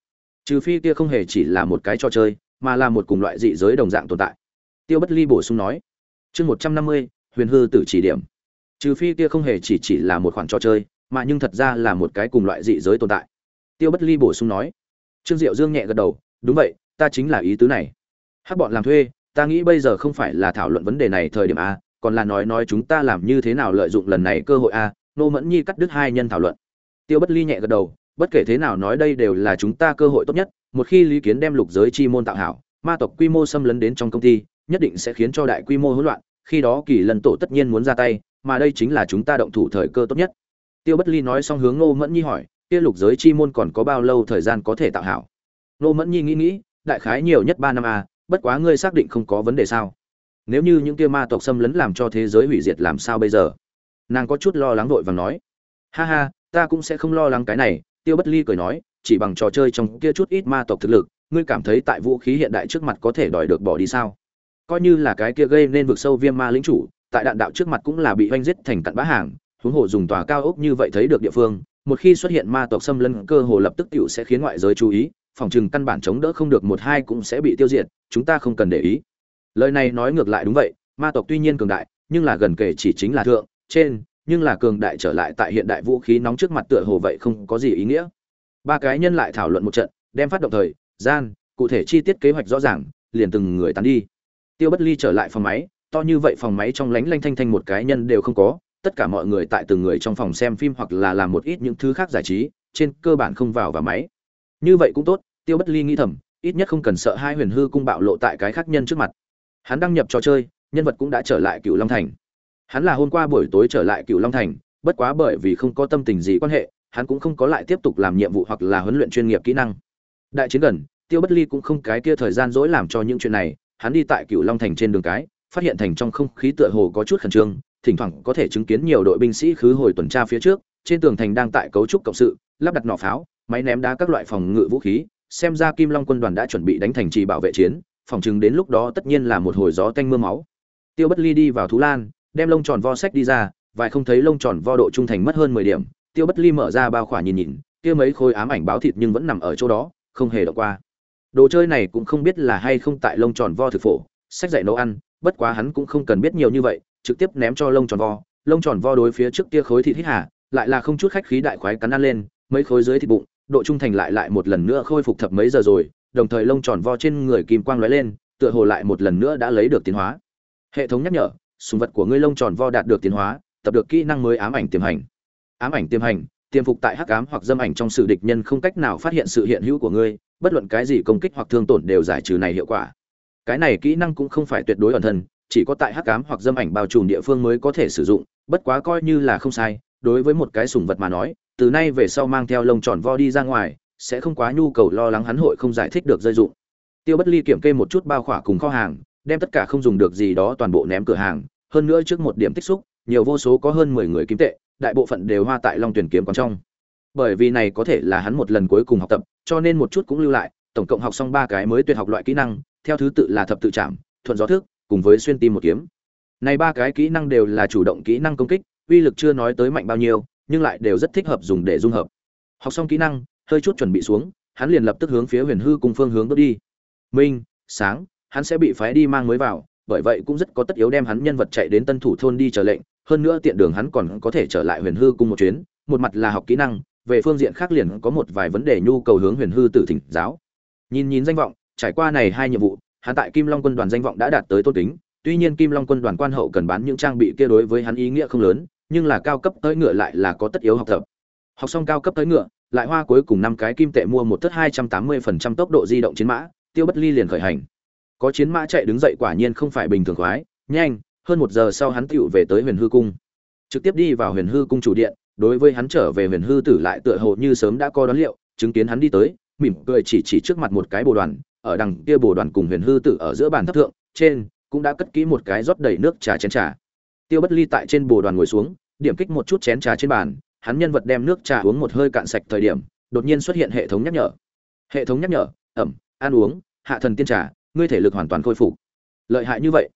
trừ phi kia không hề chỉ là một cái trò chơi mà là một cùng loại dị giới đồng dạng tồn tại. Tiêu bất ly bổ sung nói, chương một trăm năm mươi, huyền hư tử chỉ điểm. Trừ phi kia không hề chỉ chỉ là một khoản trò chơi, mà nhưng thật ra là một cái cùng loại dị giới tồn tại. Tiêu bất ly bổ sung nói, trương diệu dương nhẹ gật đầu, đúng vậy, ta chính là ý tứ này. Hát bọn làm thuê, ta nghĩ bây giờ không phải là thảo luận vấn đề này thời điểm a, còn là nói nói chúng ta làm như thế nào lợi dụng lần này cơ hội a, nô mẫn nhi cắt đứt hai nhân thảo luận. Tiêu bất ly nhẹ gật đầu, bất kể thế nào nói đây đều là chúng ta cơ hội tốt nhất một khi lý kiến đem lục giới chi môn tạo hảo, ma tộc quy mô xâm lấn đến trong công ty, nhất định sẽ khiến cho đại quy mô hỗn loạn, khi đó kỳ lần tổ tất nhiên muốn ra tay, mà đây chính là chúng ta động thủ thời cơ tốt nhất. Tiêu bất ly nói xong hướng ngô mẫn nhi hỏi, kia lục giới chi môn còn có bao lâu thời gian có thể tạo hảo? Ngô mẫn nhi nghĩ nghĩ, đại khái nhiều nhất ba năm a bất quá ngươi xác định không có vấn đề sao? Nếu như những kia ma tộc xâm lấn làm cho thế giới hủy diệt làm sao bây giờ? Nàng có chút lo lắng vội và nói, ha ha, ta cũng sẽ không lo lắng cái này. Tiêu bất ly cười nói chỉ bằng trò chơi trong kia chút ít ma tộc thực lực, ngươi cảm thấy tại vũ khí hiện đại trước mặt có thể đòi được bỏ đi sao? Coi như là cái kia gây nên vực sâu viêm ma lĩnh chủ, tại đạn đạo trước mặt cũng là bị oanh giết thành cặn bã hàng, huống hồ dùng tòa cao ốc như vậy thấy được địa phương, một khi xuất hiện ma tộc xâm lấn cơ hồ lập tức tiểu sẽ khiến ngoại giới chú ý, phòng trừng căn bản chống đỡ không được một hai cũng sẽ bị tiêu diệt, chúng ta không cần để ý. Lời này nói ngược lại đúng vậy, ma tộc tuy nhiên cường đại, nhưng là gần kể chỉ chính là thượng, trên, nhưng là cường đại trở lại tại hiện đại vũ khí nóng trước mặt tựa hồ vậy không có gì ý nghĩa ba cái nhân lại thảo luận một trận, đem phát động thời, gian, cụ thể chi tiết kế hoạch rõ ràng, liền từng người tán đi. Tiêu bất ly trở lại phòng máy, to như vậy phòng máy trong lánh lanh thanh thanh một cái nhân đều không có, tất cả mọi người tại từng người trong phòng xem phim hoặc là làm một ít những thứ khác giải trí, trên cơ bản không vào vào máy. Như vậy cũng tốt, tiêu bất ly nghĩ thầm, ít nhất không cần sợ hai huyền hư cung bạo lộ tại cái khác nhân trước mặt. Hắn đăng nhập trò chơi, nhân vật cũng đã trở lại cựu long thành. Hắn là hôm qua buổi tối trở lại cựu long thành, bất quá bởi vì không có tâm tình gì quan hệ hắn cũng không có lại tiếp tục làm nhiệm vụ hoặc là huấn luyện chuyên nghiệp kỹ năng. Đại chiến gần, tiêu bất ly cũng không cái kia thời gian dỗi làm cho những chuyện này, hắn đi tại cựu long thành trên đường cái, phát hiện thành trong không khí tựa hồ có chút khẩn trương, thỉnh thoảng có thể chứng kiến nhiều đội binh sĩ khứ hồi tuần tra phía trước, trên tường thành đang tại cấu trúc cộng sự, lắp đặt nỏ pháo, máy ném đá các loại phòng ngự vũ khí, xem ra kim long quân đoàn đã chuẩn bị đánh thành trì bảo vệ chiến, phòng chừng đến lúc đó tất nhiên là một hồi gió tanh mưa máu. Tiêu bất ly đi vào thú lan, đem lông tròn vo sách đi ra, vài không thấy lông tròn vo độ trung thành mất hơn mười điểm tiêu bất ly mở ra bao khỏa nhìn nhìn, kia mấy khối ám ảnh báo thịt nhưng vẫn nằm ở chỗ đó, không hề động qua. Đồ chơi này cũng không biết là hay không tại lông tròn vo thực phổ, sách dạy nấu ăn, bất quá hắn cũng không cần biết nhiều như vậy, trực tiếp ném cho lông tròn vo. Lông tròn vo đối phía trước kia khối thịt hít hà, lại là không chút khách khí đại khoái cắn ăn lên, mấy khối dưới thịt bụng, độ trung thành lại lại một lần nữa khôi phục thập mấy giờ rồi, đồng thời lông tròn vo trên người kim quang lóe lên, tựa hồ lại một lần nữa đã lấy được tiến hóa. Hệ thống nhắc nhở sùng vật của ngươi lông tròn vo đạt được tiến hóa, tập được kỹ năng mới ám ảnh tiềm hành ám ảnh tiềm hành, tiềm phục tại hắc ám hoặc dâm ảnh trong sự địch nhân không cách nào phát hiện sự hiện hữu của ngươi, bất luận cái gì công kích hoặc thương tổn đều giải trừ này hiệu quả. Cái này kỹ năng cũng không phải tuyệt đối ẩn thân, chỉ có tại hắc ám hoặc dâm ảnh bao trùm địa phương mới có thể sử dụng, bất quá coi như là không sai, đối với một cái sùng vật mà nói, từ nay về sau mang theo lông tròn vo đi ra ngoài, sẽ không quá nhu cầu lo lắng hắn hội không giải thích được rơi dụng. Tiêu bất ly kiểm kê một chút bao khỏa cùng kho hàng, đem tất cả không dùng được gì đó toàn bộ ném cửa hàng, hơn nữa trước một điểm tích xúc, nhiều vô số có hơn mười người kiếm tệ đại bộ phận đều hoa tại long tuyển kiếm còn trong. Bởi vì này có thể là hắn một lần cuối cùng học tập, cho nên một chút cũng lưu lại, tổng cộng học xong ba cái mới tuyệt học loại kỹ năng, theo thứ tự là thập tự chạm, thuận gió thức, cùng với xuyên tim một kiếm. Này ba cái kỹ năng đều là chủ động kỹ năng công kích, uy lực chưa nói tới mạnh bao nhiêu, nhưng lại đều rất thích hợp dùng để dung hợp. Học xong kỹ năng, hơi chút chuẩn bị xuống, hắn liền lập tức hướng phía huyền hư cùng phương hướng bước đi. Minh, sáng, hắn sẽ bị phái đi mang mới vào, bởi vậy cũng rất có tất yếu đem hắn nhân vật chạy đến tân thủ thôn đi chờ lệnh hơn nữa tiện đường hắn còn có thể trở lại huyền hư cung một chuyến, một mặt là học kỹ năng, về phương diện khác liền có một vài vấn đề nhu cầu hướng huyền hư tử thỉnh giáo. Nhìn nhìn danh vọng, trải qua này hai nhiệm vụ, hắn tại kim long quân đoàn danh vọng đã đạt tới tôn tính tuy nhiên kim long quân đoàn quan hậu cần bán những trang bị kia đối với hắn ý nghĩa không lớn, nhưng là cao cấp tới ngựa lại là có tất yếu học tập. Học xong cao cấp tới ngựa, lại hoa cuối cùng năm cái kim tệ mua một thất hai trăm tám mươi phần trăm tốc độ di động chiến mã, tiêu bất ly liền khởi hành. Có chiến mã chạy đứng dậy quả nhiên không phải bình thường khoái, nhanh hơn một giờ sau hắn tựu về tới huyền hư cung. Trực tiếp đi vào huyền hư cung chủ điện, đối với hắn trở về huyền hư tử lại tựa hồ như sớm đã có đoán liệu, chứng kiến hắn đi tới, mỉm cười chỉ chỉ trước mặt một cái bồ đoàn, ở đằng kia bồ đoàn cùng huyền hư tử ở giữa bàn thấp thượng, trên cũng đã cất kỹ một cái rót đầy nước trà chén trà. Tiêu bất ly tại trên bồ đoàn ngồi xuống, điểm kích một chút chén trà trên bàn, hắn nhân vật đem nước trà uống một hơi cạn sạch thời điểm, đột nhiên xuất hiện hệ thống nhắc nhở. Hệ thống nhắc nhở, ẩm, ăn uống, hạ thần tiên trà, ngươi thể lực hoàn toàn khôi phục. Lợi hại như vậy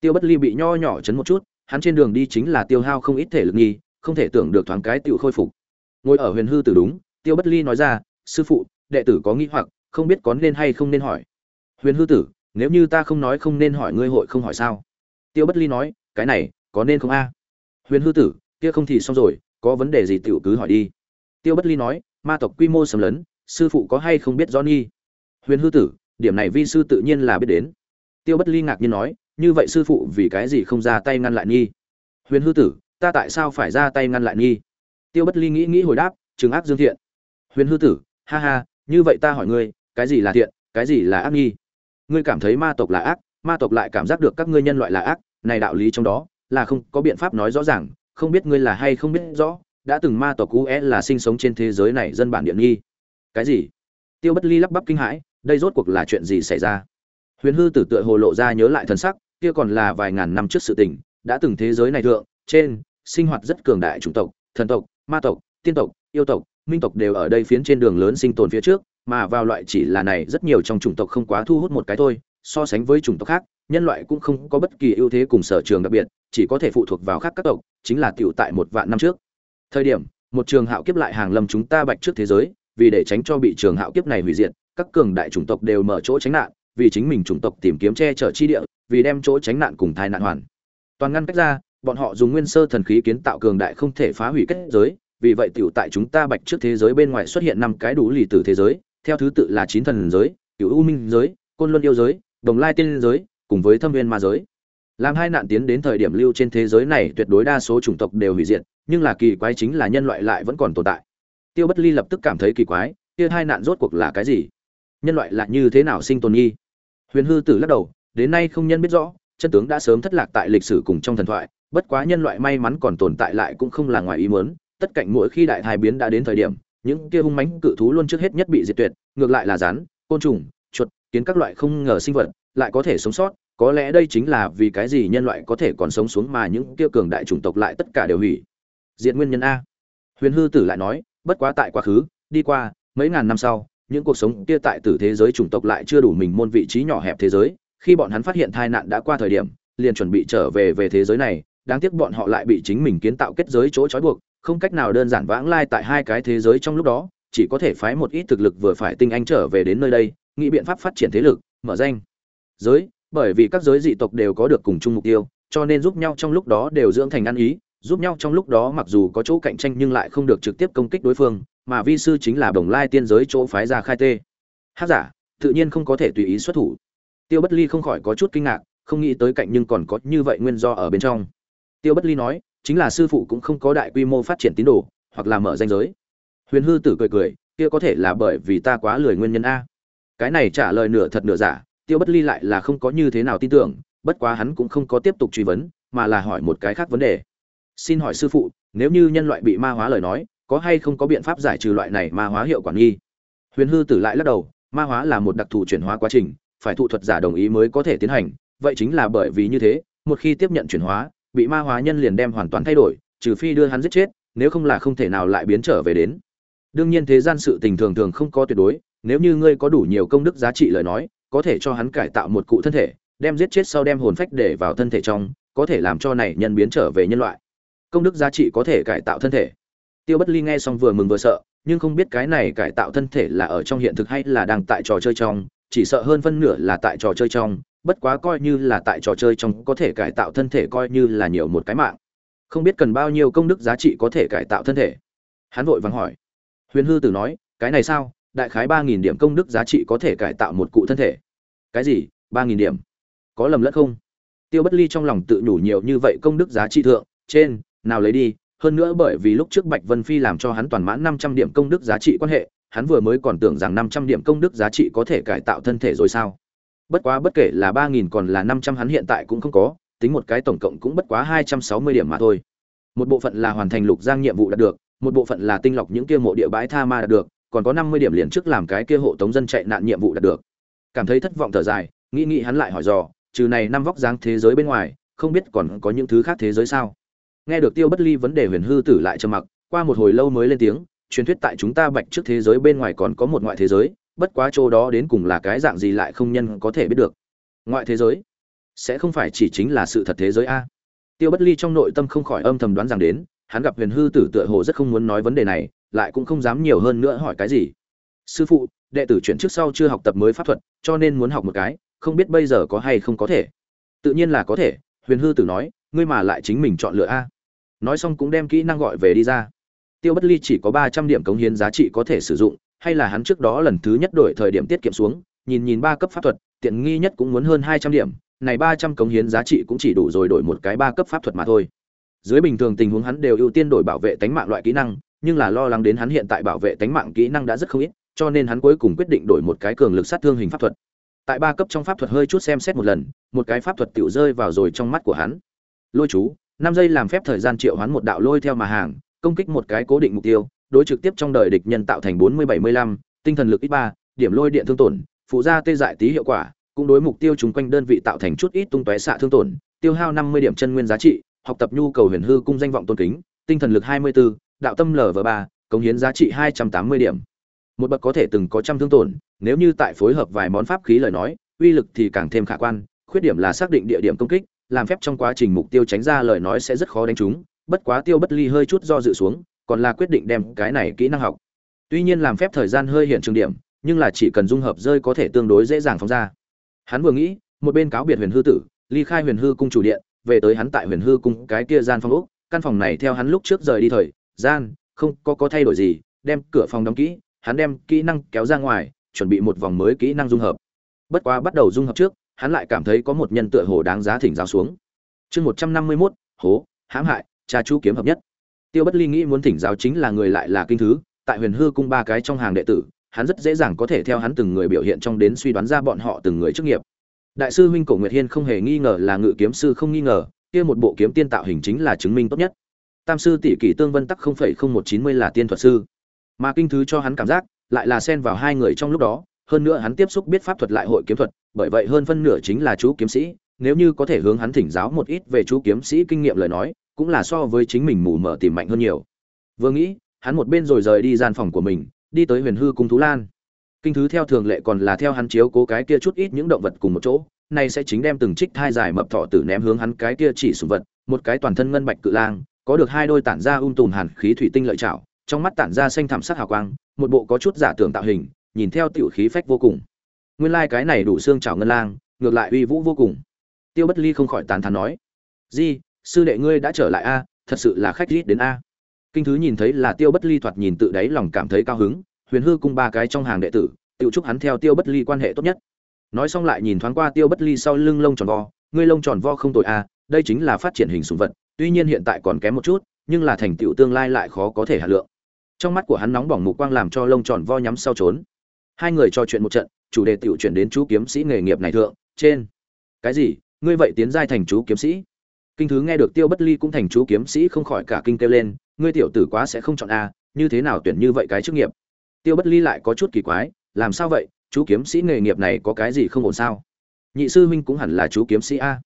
tiêu bất ly bị nho nhỏ chấn một chút hắn trên đường đi chính là tiêu hao không ít thể lực nghi không thể tưởng được thoáng cái tiểu khôi phục. Ngồi ở huyền hư tử đúng tiêu bất ly nói ra sư phụ đệ tử có nghĩ hoặc không biết có nên hay không nên hỏi. Huyền hư tử nếu như ta không nói không nên hỏi ngươi hội không hỏi sao? Tiêu bất ly nói cái này có nên không a? Huyền hư tử kia không thì xong rồi có vấn đề gì tiểu cứ hỏi đi. Tiêu bất ly nói ma tộc quy mô sầm lớn, sư phụ có hay không biết rõ nghi? Huyền hư tử điểm này vi sư tự nhiên là biết đến. Tiêu bất ly ngạc nhiên nói như vậy sư phụ vì cái gì không ra tay ngăn lại nghi huyền hư tử, ta tại sao phải ra tay ngăn lại nghi tiêu bất ly nghĩ nghĩ hồi đáp chứng ác dương thiện. Huyền hư tử, ha ha, như vậy ta hỏi ngươi, cái gì là thiện, cái gì là ác nghi ngươi cảm thấy ma tộc là ác, ma tộc lại cảm giác được các ngươi nhân loại là ác, này đạo lý trong đó là không có biện pháp nói rõ ràng, không biết ngươi là hay không biết rõ, đã từng ma tộc cũ é là sinh sống trên thế giới này dân bản địa nghi cái gì? Tiêu bất ly lắp bắp kinh hãi, đây rốt cuộc là chuyện gì xảy ra? Huyền hư tử tựa hồ lộ ra nhớ lại thần sắc kia còn là vài ngàn năm trước sự tình, đã từng thế giới này thượng, trên, sinh hoạt rất cường đại chủng tộc, thần tộc, ma tộc, tiên tộc, yêu tộc, minh tộc đều ở đây phiến trên đường lớn sinh tồn phía trước, mà vào loại chỉ là này, rất nhiều trong chủng tộc không quá thu hút một cái thôi, so sánh với chủng tộc khác, nhân loại cũng không có bất kỳ ưu thế cùng sở trường đặc biệt, chỉ có thể phụ thuộc vào khác các tộc, chính là tiểu tại một vạn năm trước. Thời điểm, một trường hạo kiếp lại hàng lâm chúng ta bạch trước thế giới, vì để tránh cho bị trường hạo kiếp này hủy diệt, các cường đại chủng tộc đều mở chỗ tránh nạn vì chính mình chủng tộc tìm kiếm che chở chi địa, vì đem chỗ tránh nạn cùng tai nạn hoàn. Toàn ngăn cách ra, bọn họ dùng nguyên sơ thần khí kiến tạo cường đại không thể phá hủy kết giới, vì vậy tiểu tại chúng ta bạch trước thế giới bên ngoài xuất hiện năm cái đủ lì tử thế giới, theo thứ tự là chín thần giới cựu u minh giới, côn luân yêu giới, đồng lai tiên giới, cùng với thâm viên ma giới. Làm hai nạn tiến đến thời điểm lưu trên thế giới này tuyệt đối đa số chủng tộc đều hủy diệt, nhưng là kỳ quái chính là nhân loại lại vẫn còn tồn tại. Tiêu bất ly lập tức cảm thấy kỳ quái, kia hai nạn rốt cuộc là cái gì? Nhân loại là như thế nào sinh tồn nghi? Huyền hư tử lắc đầu, đến nay không nhân biết rõ, chân tướng đã sớm thất lạc tại lịch sử cùng trong thần thoại, bất quá nhân loại may mắn còn tồn tại lại cũng không là ngoài ý muốn, tất cạnh mỗi khi đại thai biến đã đến thời điểm, những kia hung mãnh cự thú luôn trước hết nhất bị diệt tuyệt, ngược lại là rắn, côn trùng, chuột, kiến các loại không ngờ sinh vật, lại có thể sống sót, có lẽ đây chính là vì cái gì nhân loại có thể còn sống xuống mà những kia cường đại chủng tộc lại tất cả đều hủy. Diện nguyên nhân a. Huyền hư tử lại nói, bất quá tại quá khứ, đi qua mấy ngàn năm sau những cuộc sống kia tại tử thế giới chủng tộc lại chưa đủ mình môn vị trí nhỏ hẹp thế giới, khi bọn hắn phát hiện tai nạn đã qua thời điểm, liền chuẩn bị trở về về thế giới này, đáng tiếc bọn họ lại bị chính mình kiến tạo kết giới chỗ trói buộc, không cách nào đơn giản vãng lai tại hai cái thế giới trong lúc đó, chỉ có thể phái một ít thực lực vừa phải tinh anh trở về đến nơi đây, nghĩ biện pháp phát triển thế lực, mở danh. Giới, bởi vì các giới dị tộc đều có được cùng chung mục tiêu, cho nên giúp nhau trong lúc đó đều dưỡng thành ăn ý, giúp nhau trong lúc đó mặc dù có chỗ cạnh tranh nhưng lại không được trực tiếp công kích đối phương mà vi sư chính là đồng lai tiên giới chỗ phái ra khai tê. Hát giả, tự nhiên không có thể tùy ý xuất thủ. Tiêu bất ly không khỏi có chút kinh ngạc, không nghĩ tới cạnh nhưng còn có như vậy nguyên do ở bên trong. Tiêu bất ly nói, chính là sư phụ cũng không có đại quy mô phát triển tín đồ, hoặc là mở danh giới. Huyền hư tử cười cười, kia có thể là bởi vì ta quá lười nguyên nhân a. Cái này trả lời nửa thật nửa giả, tiêu bất ly lại là không có như thế nào tin tưởng, bất quá hắn cũng không có tiếp tục truy vấn, mà là hỏi một cái khác vấn đề. Xin hỏi sư phụ, nếu như nhân loại bị ma hóa lời nói có hay không có biện pháp giải trừ loại này ma hóa hiệu quả nghi? Huyền hư tử lại lắc đầu, ma hóa là một đặc thù chuyển hóa quá trình, phải thụ thuật giả đồng ý mới có thể tiến hành, vậy chính là bởi vì như thế, một khi tiếp nhận chuyển hóa, bị ma hóa nhân liền đem hoàn toàn thay đổi, trừ phi đưa hắn giết chết, nếu không là không thể nào lại biến trở về đến. Đương nhiên thế gian sự tình thường thường không có tuyệt đối, nếu như ngươi có đủ nhiều công đức giá trị lời nói, có thể cho hắn cải tạo một cụ thân thể, đem giết chết sau đem hồn phách để vào thân thể trong, có thể làm cho này nhân biến trở về nhân loại. Công đức giá trị có thể cải tạo thân thể tiêu bất ly nghe xong vừa mừng vừa sợ, nhưng không biết cái này cải tạo thân thể là ở trong hiện thực hay là đang tại trò chơi trong, chỉ sợ hơn phân nửa là tại trò chơi trong, bất quá coi như là tại trò chơi trong có thể cải tạo thân thể coi như là nhiều một cái mạng. Không biết cần bao nhiêu công đức giá trị có thể cải tạo thân thể. Hắn vội vàng hỏi. Huyền hư tử nói, cái này sao? Đại khái ba nghìn điểm công đức giá trị có thể cải tạo một cụ thân thể. Cái gì? Ba nghìn điểm? Có lầm lẫn không? Tiêu bất ly trong lòng tự nhủ nhiều như vậy công đức giá trị thượng, trên, nào lấy đi hơn nữa bởi vì lúc trước bạch vân phi làm cho hắn toàn mãn năm trăm điểm công đức giá trị quan hệ, hắn vừa mới còn tưởng rằng năm trăm điểm công đức giá trị có thể cải tạo thân thể rồi sao? Bất quá bất kể là ba nghìn còn là năm trăm hắn hiện tại cũng không có, tính một cái tổng cộng cũng bất quá hai trăm sáu mươi điểm mà thôi. Một bộ phận là hoàn thành lục giang nhiệm vụ đạt được, một bộ phận là tinh lọc những kia mộ địa bãi tha ma đạt được, còn có năm mươi điểm liền trước làm cái kia hộ tống dân chạy nạn nhiệm vụ đạt được. Cảm thấy thất vọng thở dài, nghĩ nghĩ hắn lại hỏi dò, trừ này năm vóc dáng thế giới bên ngoài, không biết còn có những thứ khác thế giới sao? Nghe được tiêu bất ly vấn đề huyền hư tử lại trầm mặc, qua một hồi lâu mới lên tiếng, truyền thuyết tại chúng ta bạch trước thế giới bên ngoài còn có một ngoại thế giới, bất quá chỗ đó đến cùng là cái dạng gì lại không nhân có thể biết được. Ngoại thế giới? Sẽ không phải chỉ chính là sự thật thế giới a? Tiêu bất ly trong nội tâm không khỏi âm thầm đoán rằng đến, hắn gặp huyền hư tử tựa hồ rất không muốn nói vấn đề này, lại cũng không dám nhiều hơn nữa hỏi cái gì. Sư phụ, đệ tử chuyển trước sau chưa học tập mới pháp thuật, cho nên muốn học một cái, không biết bây giờ có hay không có thể? Tự nhiên là có thể, huyền hư tử nói, ngươi mà lại chính mình chọn lựa a nói xong cũng đem kỹ năng gọi về đi ra. Tiêu bất ly chỉ có ba trăm điểm cống hiến giá trị có thể sử dụng, hay là hắn trước đó lần thứ nhất đổi thời điểm tiết kiệm xuống, nhìn nhìn ba cấp pháp thuật, tiện nghi nhất cũng muốn hơn hai trăm điểm, này ba trăm cống hiến giá trị cũng chỉ đủ rồi đổi một cái ba cấp pháp thuật mà thôi. Dưới bình thường tình huống hắn đều ưu tiên đổi bảo vệ tánh mạng loại kỹ năng, nhưng là lo lắng đến hắn hiện tại bảo vệ tánh mạng kỹ năng đã rất không ít, cho nên hắn cuối cùng quyết định đổi một cái cường lực sát thương hình pháp thuật. Tại ba cấp trong pháp thuật hơi chút xem xét một lần, một cái pháp thuật tiểu rơi vào rồi trong mắt của hắn. Lôi chú năm giây làm phép thời gian triệu hoán một đạo lôi theo mà hàng công kích một cái cố định mục tiêu đối trực tiếp trong đời địch nhân tạo thành bốn mươi bảy mươi lăm tinh thần lực ít ba điểm lôi điện thương tổn phụ gia tê dại tí hiệu quả cũng đối mục tiêu chúng quanh đơn vị tạo thành chút ít tung tóe xạ thương tổn tiêu hao năm mươi điểm chân nguyên giá trị học tập nhu cầu huyền hư cung danh vọng tôn kính tinh thần lực hai mươi 24, đạo tâm lv ba cống hiến giá trị hai trăm tám mươi điểm. Một bậc có thể từng có trăm thương tổn nếu như tại phối hợp vài món pháp khí lời nói uy lực thì càng thêm khả quan khuyết điểm là xác định địa điểm công kích làm phép trong quá trình mục tiêu tránh ra lời nói sẽ rất khó đánh trúng bất quá tiêu bất ly hơi chút do dự xuống, còn là quyết định đem cái này kỹ năng học. Tuy nhiên làm phép thời gian hơi hiện trường điểm, nhưng là chỉ cần dung hợp rơi có thể tương đối dễ dàng phóng ra. Hắn vừa nghĩ, một bên cáo biệt huyền hư tử, ly khai huyền hư cung chủ điện, về tới hắn tại huyền hư cung cái kia gian phòng úc căn phòng này theo hắn lúc trước rời đi thời, gian, không có có thay đổi gì, đem cửa phòng đóng kỹ, hắn đem kỹ năng kéo ra ngoài, chuẩn bị một vòng mới kỹ năng dung hợp. Bất quá bắt đầu dung hợp trước hắn lại cảm thấy có một nhân tựa hồ đáng giá thỉnh giáo xuống. Chương một trăm năm mươi mốt, hố, hãm hại, cha chú kiếm hợp nhất. Tiêu bất ly nghĩ muốn thỉnh giáo chính là người lại là kinh thứ, tại huyền hư cung ba cái trong hàng đệ tử, hắn rất dễ dàng có thể theo hắn từng người biểu hiện trong đến suy đoán ra bọn họ từng người chức nghiệp. Đại sư huynh cổ nguyệt hiên không hề nghi ngờ là ngự kiếm sư không nghi ngờ, kia một bộ kiếm tiên tạo hình chính là chứng minh tốt nhất. Tam sư tỷ kỷ tương vân tắc không phẩy không một chín mươi là tiên thuật sư. Mà kinh thứ cho hắn cảm giác, lại là xen vào hai người trong lúc đó hơn nữa hắn tiếp xúc biết pháp thuật lại hội kiếm thuật, bởi vậy hơn phân nửa chính là chú kiếm sĩ, nếu như có thể hướng hắn thỉnh giáo một ít về chú kiếm sĩ kinh nghiệm lời nói, cũng là so với chính mình mù mờ tìm mạnh hơn nhiều. Vừa nghĩ, hắn một bên rồi rời đi gian phòng của mình, đi tới huyền hư cung thú lan. Kinh thứ theo thường lệ còn là theo hắn chiếu cố cái kia chút ít những động vật cùng một chỗ này sẽ chính đem từng trích thai dài mập thọ tử ném hướng hắn cái kia chỉ sủng vật, một cái toàn thân ngân bạch cự lang, có được hai đôi tản ra um tùm hàn khí thủy tinh lợi chảo, trong mắt tản ra xanh thẳm sắc hào quang, một bộ có chút giả tưởng tạo hình nhìn theo tiểu khí phách vô cùng. Nguyên lai like cái này đủ xương chảo ngân lang, ngược lại uy vũ vô cùng. Tiêu bất ly không khỏi tán thán nói, di, sư đệ ngươi đã trở lại a, thật sự là khách rít đến a. Kinh thứ nhìn thấy là tiêu bất ly thoạt nhìn tự đáy lòng cảm thấy cao hứng, huyền hư cung ba cái trong hàng đệ tử, tự chúc hắn theo tiêu bất ly quan hệ tốt nhất. Nói xong lại nhìn thoáng qua tiêu bất ly sau lưng lông tròn vo, ngươi lông tròn vo không tội a, đây chính là phát triển hình sùng vật, tuy nhiên hiện tại còn kém một chút, nhưng là thành tựu tương lai lại khó có thể hạ lượng. Trong mắt của hắn nóng bỏng mục quang làm cho lông tròn vo nhắm sau trốn hai người trò chuyện một trận, chủ đề tiểu chuyển đến chú kiếm sĩ nghề nghiệp này thượng, trên. Cái gì? Ngươi vậy tiến giai thành chú kiếm sĩ? Kinh thứ nghe được tiêu bất ly cũng thành chú kiếm sĩ không khỏi cả kinh kêu lên, ngươi tiểu tử quá sẽ không chọn a, như thế nào tuyển như vậy cái chức nghiệp? Tiêu bất ly lại có chút kỳ quái, làm sao vậy? Chú kiếm sĩ nghề nghiệp này có cái gì không ổn sao? Nhị sư huynh cũng hẳn là chú kiếm sĩ a.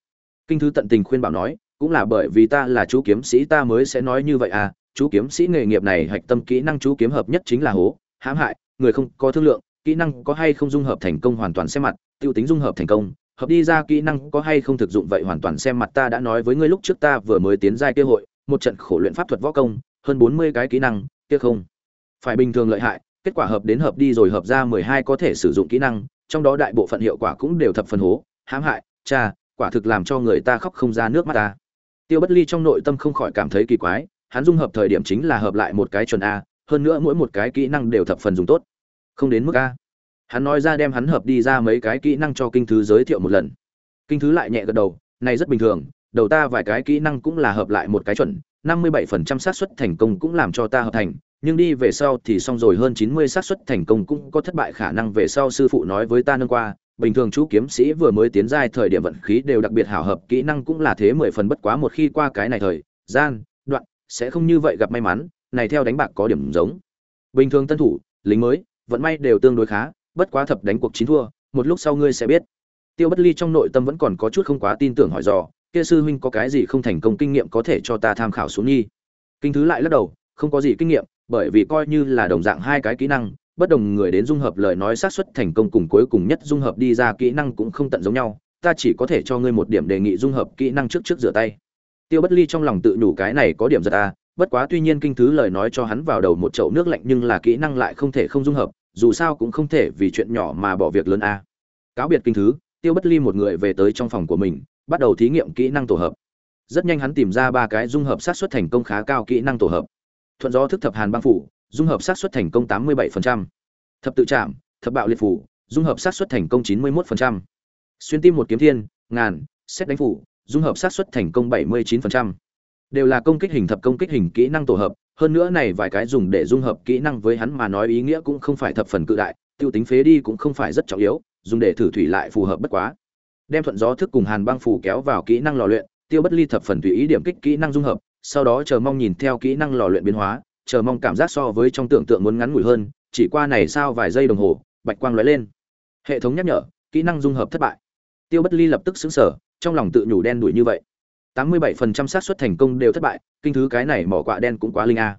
Kinh thứ tận tình khuyên bảo nói, cũng là bởi vì ta là chú kiếm sĩ, ta mới sẽ nói như vậy à chú kiếm sĩ nghề nghiệp này hạch tâm kỹ năng chú kiếm hợp nhất chính là hố, hãm hại, người không có thương lượng kỹ năng có hay không dung hợp thành công hoàn toàn xem mặt, tiêu tính dung hợp thành công, hợp đi ra kỹ năng có hay không thực dụng vậy hoàn toàn xem mặt ta đã nói với ngươi lúc trước ta vừa mới tiến giai kia hội, một trận khổ luyện pháp thuật võ công, hơn bốn mươi cái kỹ năng, kia không? Phải bình thường lợi hại, kết quả hợp đến hợp đi rồi hợp ra mười hai có thể sử dụng kỹ năng, trong đó đại bộ phận hiệu quả cũng đều thập phần hố, hãm hại, cha, quả thực làm cho người ta khóc không ra nước mắt ta. Tiêu bất ly trong nội tâm không khỏi cảm thấy kỳ quái, hắn dung hợp thời điểm chính là hợp lại một cái chuẩn a, hơn nữa mỗi một cái kỹ năng đều thập phần dùng tốt không đến mức a. Hắn nói ra đem hắn hợp đi ra mấy cái kỹ năng cho kinh thứ giới thiệu một lần. Kinh thứ lại nhẹ gật đầu, này rất bình thường, đầu ta vài cái kỹ năng cũng là hợp lại một cái chuẩn, năm mươi bảy phần trăm xác suất thành công cũng làm cho ta hợp thành, nhưng đi về sau thì xong rồi hơn chín mươi xác suất thành công cũng có thất bại khả năng về sau sư phụ nói với ta nâng qua. Bình thường chú kiếm sĩ vừa mới tiến giai thời điểm vận khí đều đặc biệt hảo hợp, kỹ năng cũng là thế mười phần bất quá một khi qua cái này thời, gian, đoạn, sẽ không như vậy gặp may mắn, này theo đánh bạc có điểm giống. Bình thường tân thủ, lính mới vận may đều tương đối khá, bất quá thập đánh cuộc chín thua, một lúc sau ngươi sẽ biết tiêu bất ly trong nội tâm vẫn còn có chút không quá tin tưởng hỏi dò, kia sư huynh có cái gì không thành công kinh nghiệm có thể cho ta tham khảo xuống nhi kinh thứ lại lắc đầu, không có gì kinh nghiệm, bởi vì coi như là đồng dạng hai cái kỹ năng, bất đồng người đến dung hợp lời nói xác suất thành công cùng cuối cùng nhất dung hợp đi ra kỹ năng cũng không tận giống nhau, ta chỉ có thể cho ngươi một điểm đề nghị dung hợp kỹ năng trước trước rửa tay tiêu bất ly trong lòng tự nhủ cái này có điểm giật a bất quá tuy nhiên kinh thứ lời nói cho hắn vào đầu một chậu nước lạnh nhưng là kỹ năng lại không thể không dung hợp, dù sao cũng không thể vì chuyện nhỏ mà bỏ việc lớn a cáo biệt kinh thứ, tiêu bất ly một người về tới trong phòng của mình, bắt đầu thí nghiệm kỹ năng tổ hợp rất nhanh hắn tìm ra ba cái dung hợp sát xuất thành công khá cao kỹ năng tổ hợp thuận gió thức thập hàn băng phủ, dung hợp sát xuất thành công 87%. thập tự chạm thập bạo liệt phủ, dung hợp sát xuất thành công 91%. xuyên tim một kiếm thiên, ngàn, xét đánh phủ, dung hợp sát xuất thành công 79% đều là công kích hình thập công kích hình kỹ năng tổ hợp, hơn nữa này vài cái dùng để dung hợp kỹ năng với hắn mà nói ý nghĩa cũng không phải thập phần cự đại, tiêu tính phế đi cũng không phải rất trọng yếu, dùng để thử thủy lại phù hợp bất quá. Đem thuận gió thức cùng hàn băng phủ kéo vào kỹ năng lò luyện, tiêu bất ly thập phần tùy ý điểm kích kỹ năng dung hợp, sau đó chờ mong nhìn theo kỹ năng lò luyện biến hóa, chờ mong cảm giác so với trong tưởng tượng muốn ngắn ngủi hơn, chỉ qua này sao vài giây đồng hồ, bạch quang lóe lên. Hệ thống nhắc nhở, kỹ năng dung hợp thất bại. Tiêu bất ly lập tức xứng sở trong lòng tự nhủ đen đuổi như vậy tám mươi bảy phần trăm xác suất thành công đều thất bại, kinh thứ cái này mỏ quạ đen cũng quá linh a.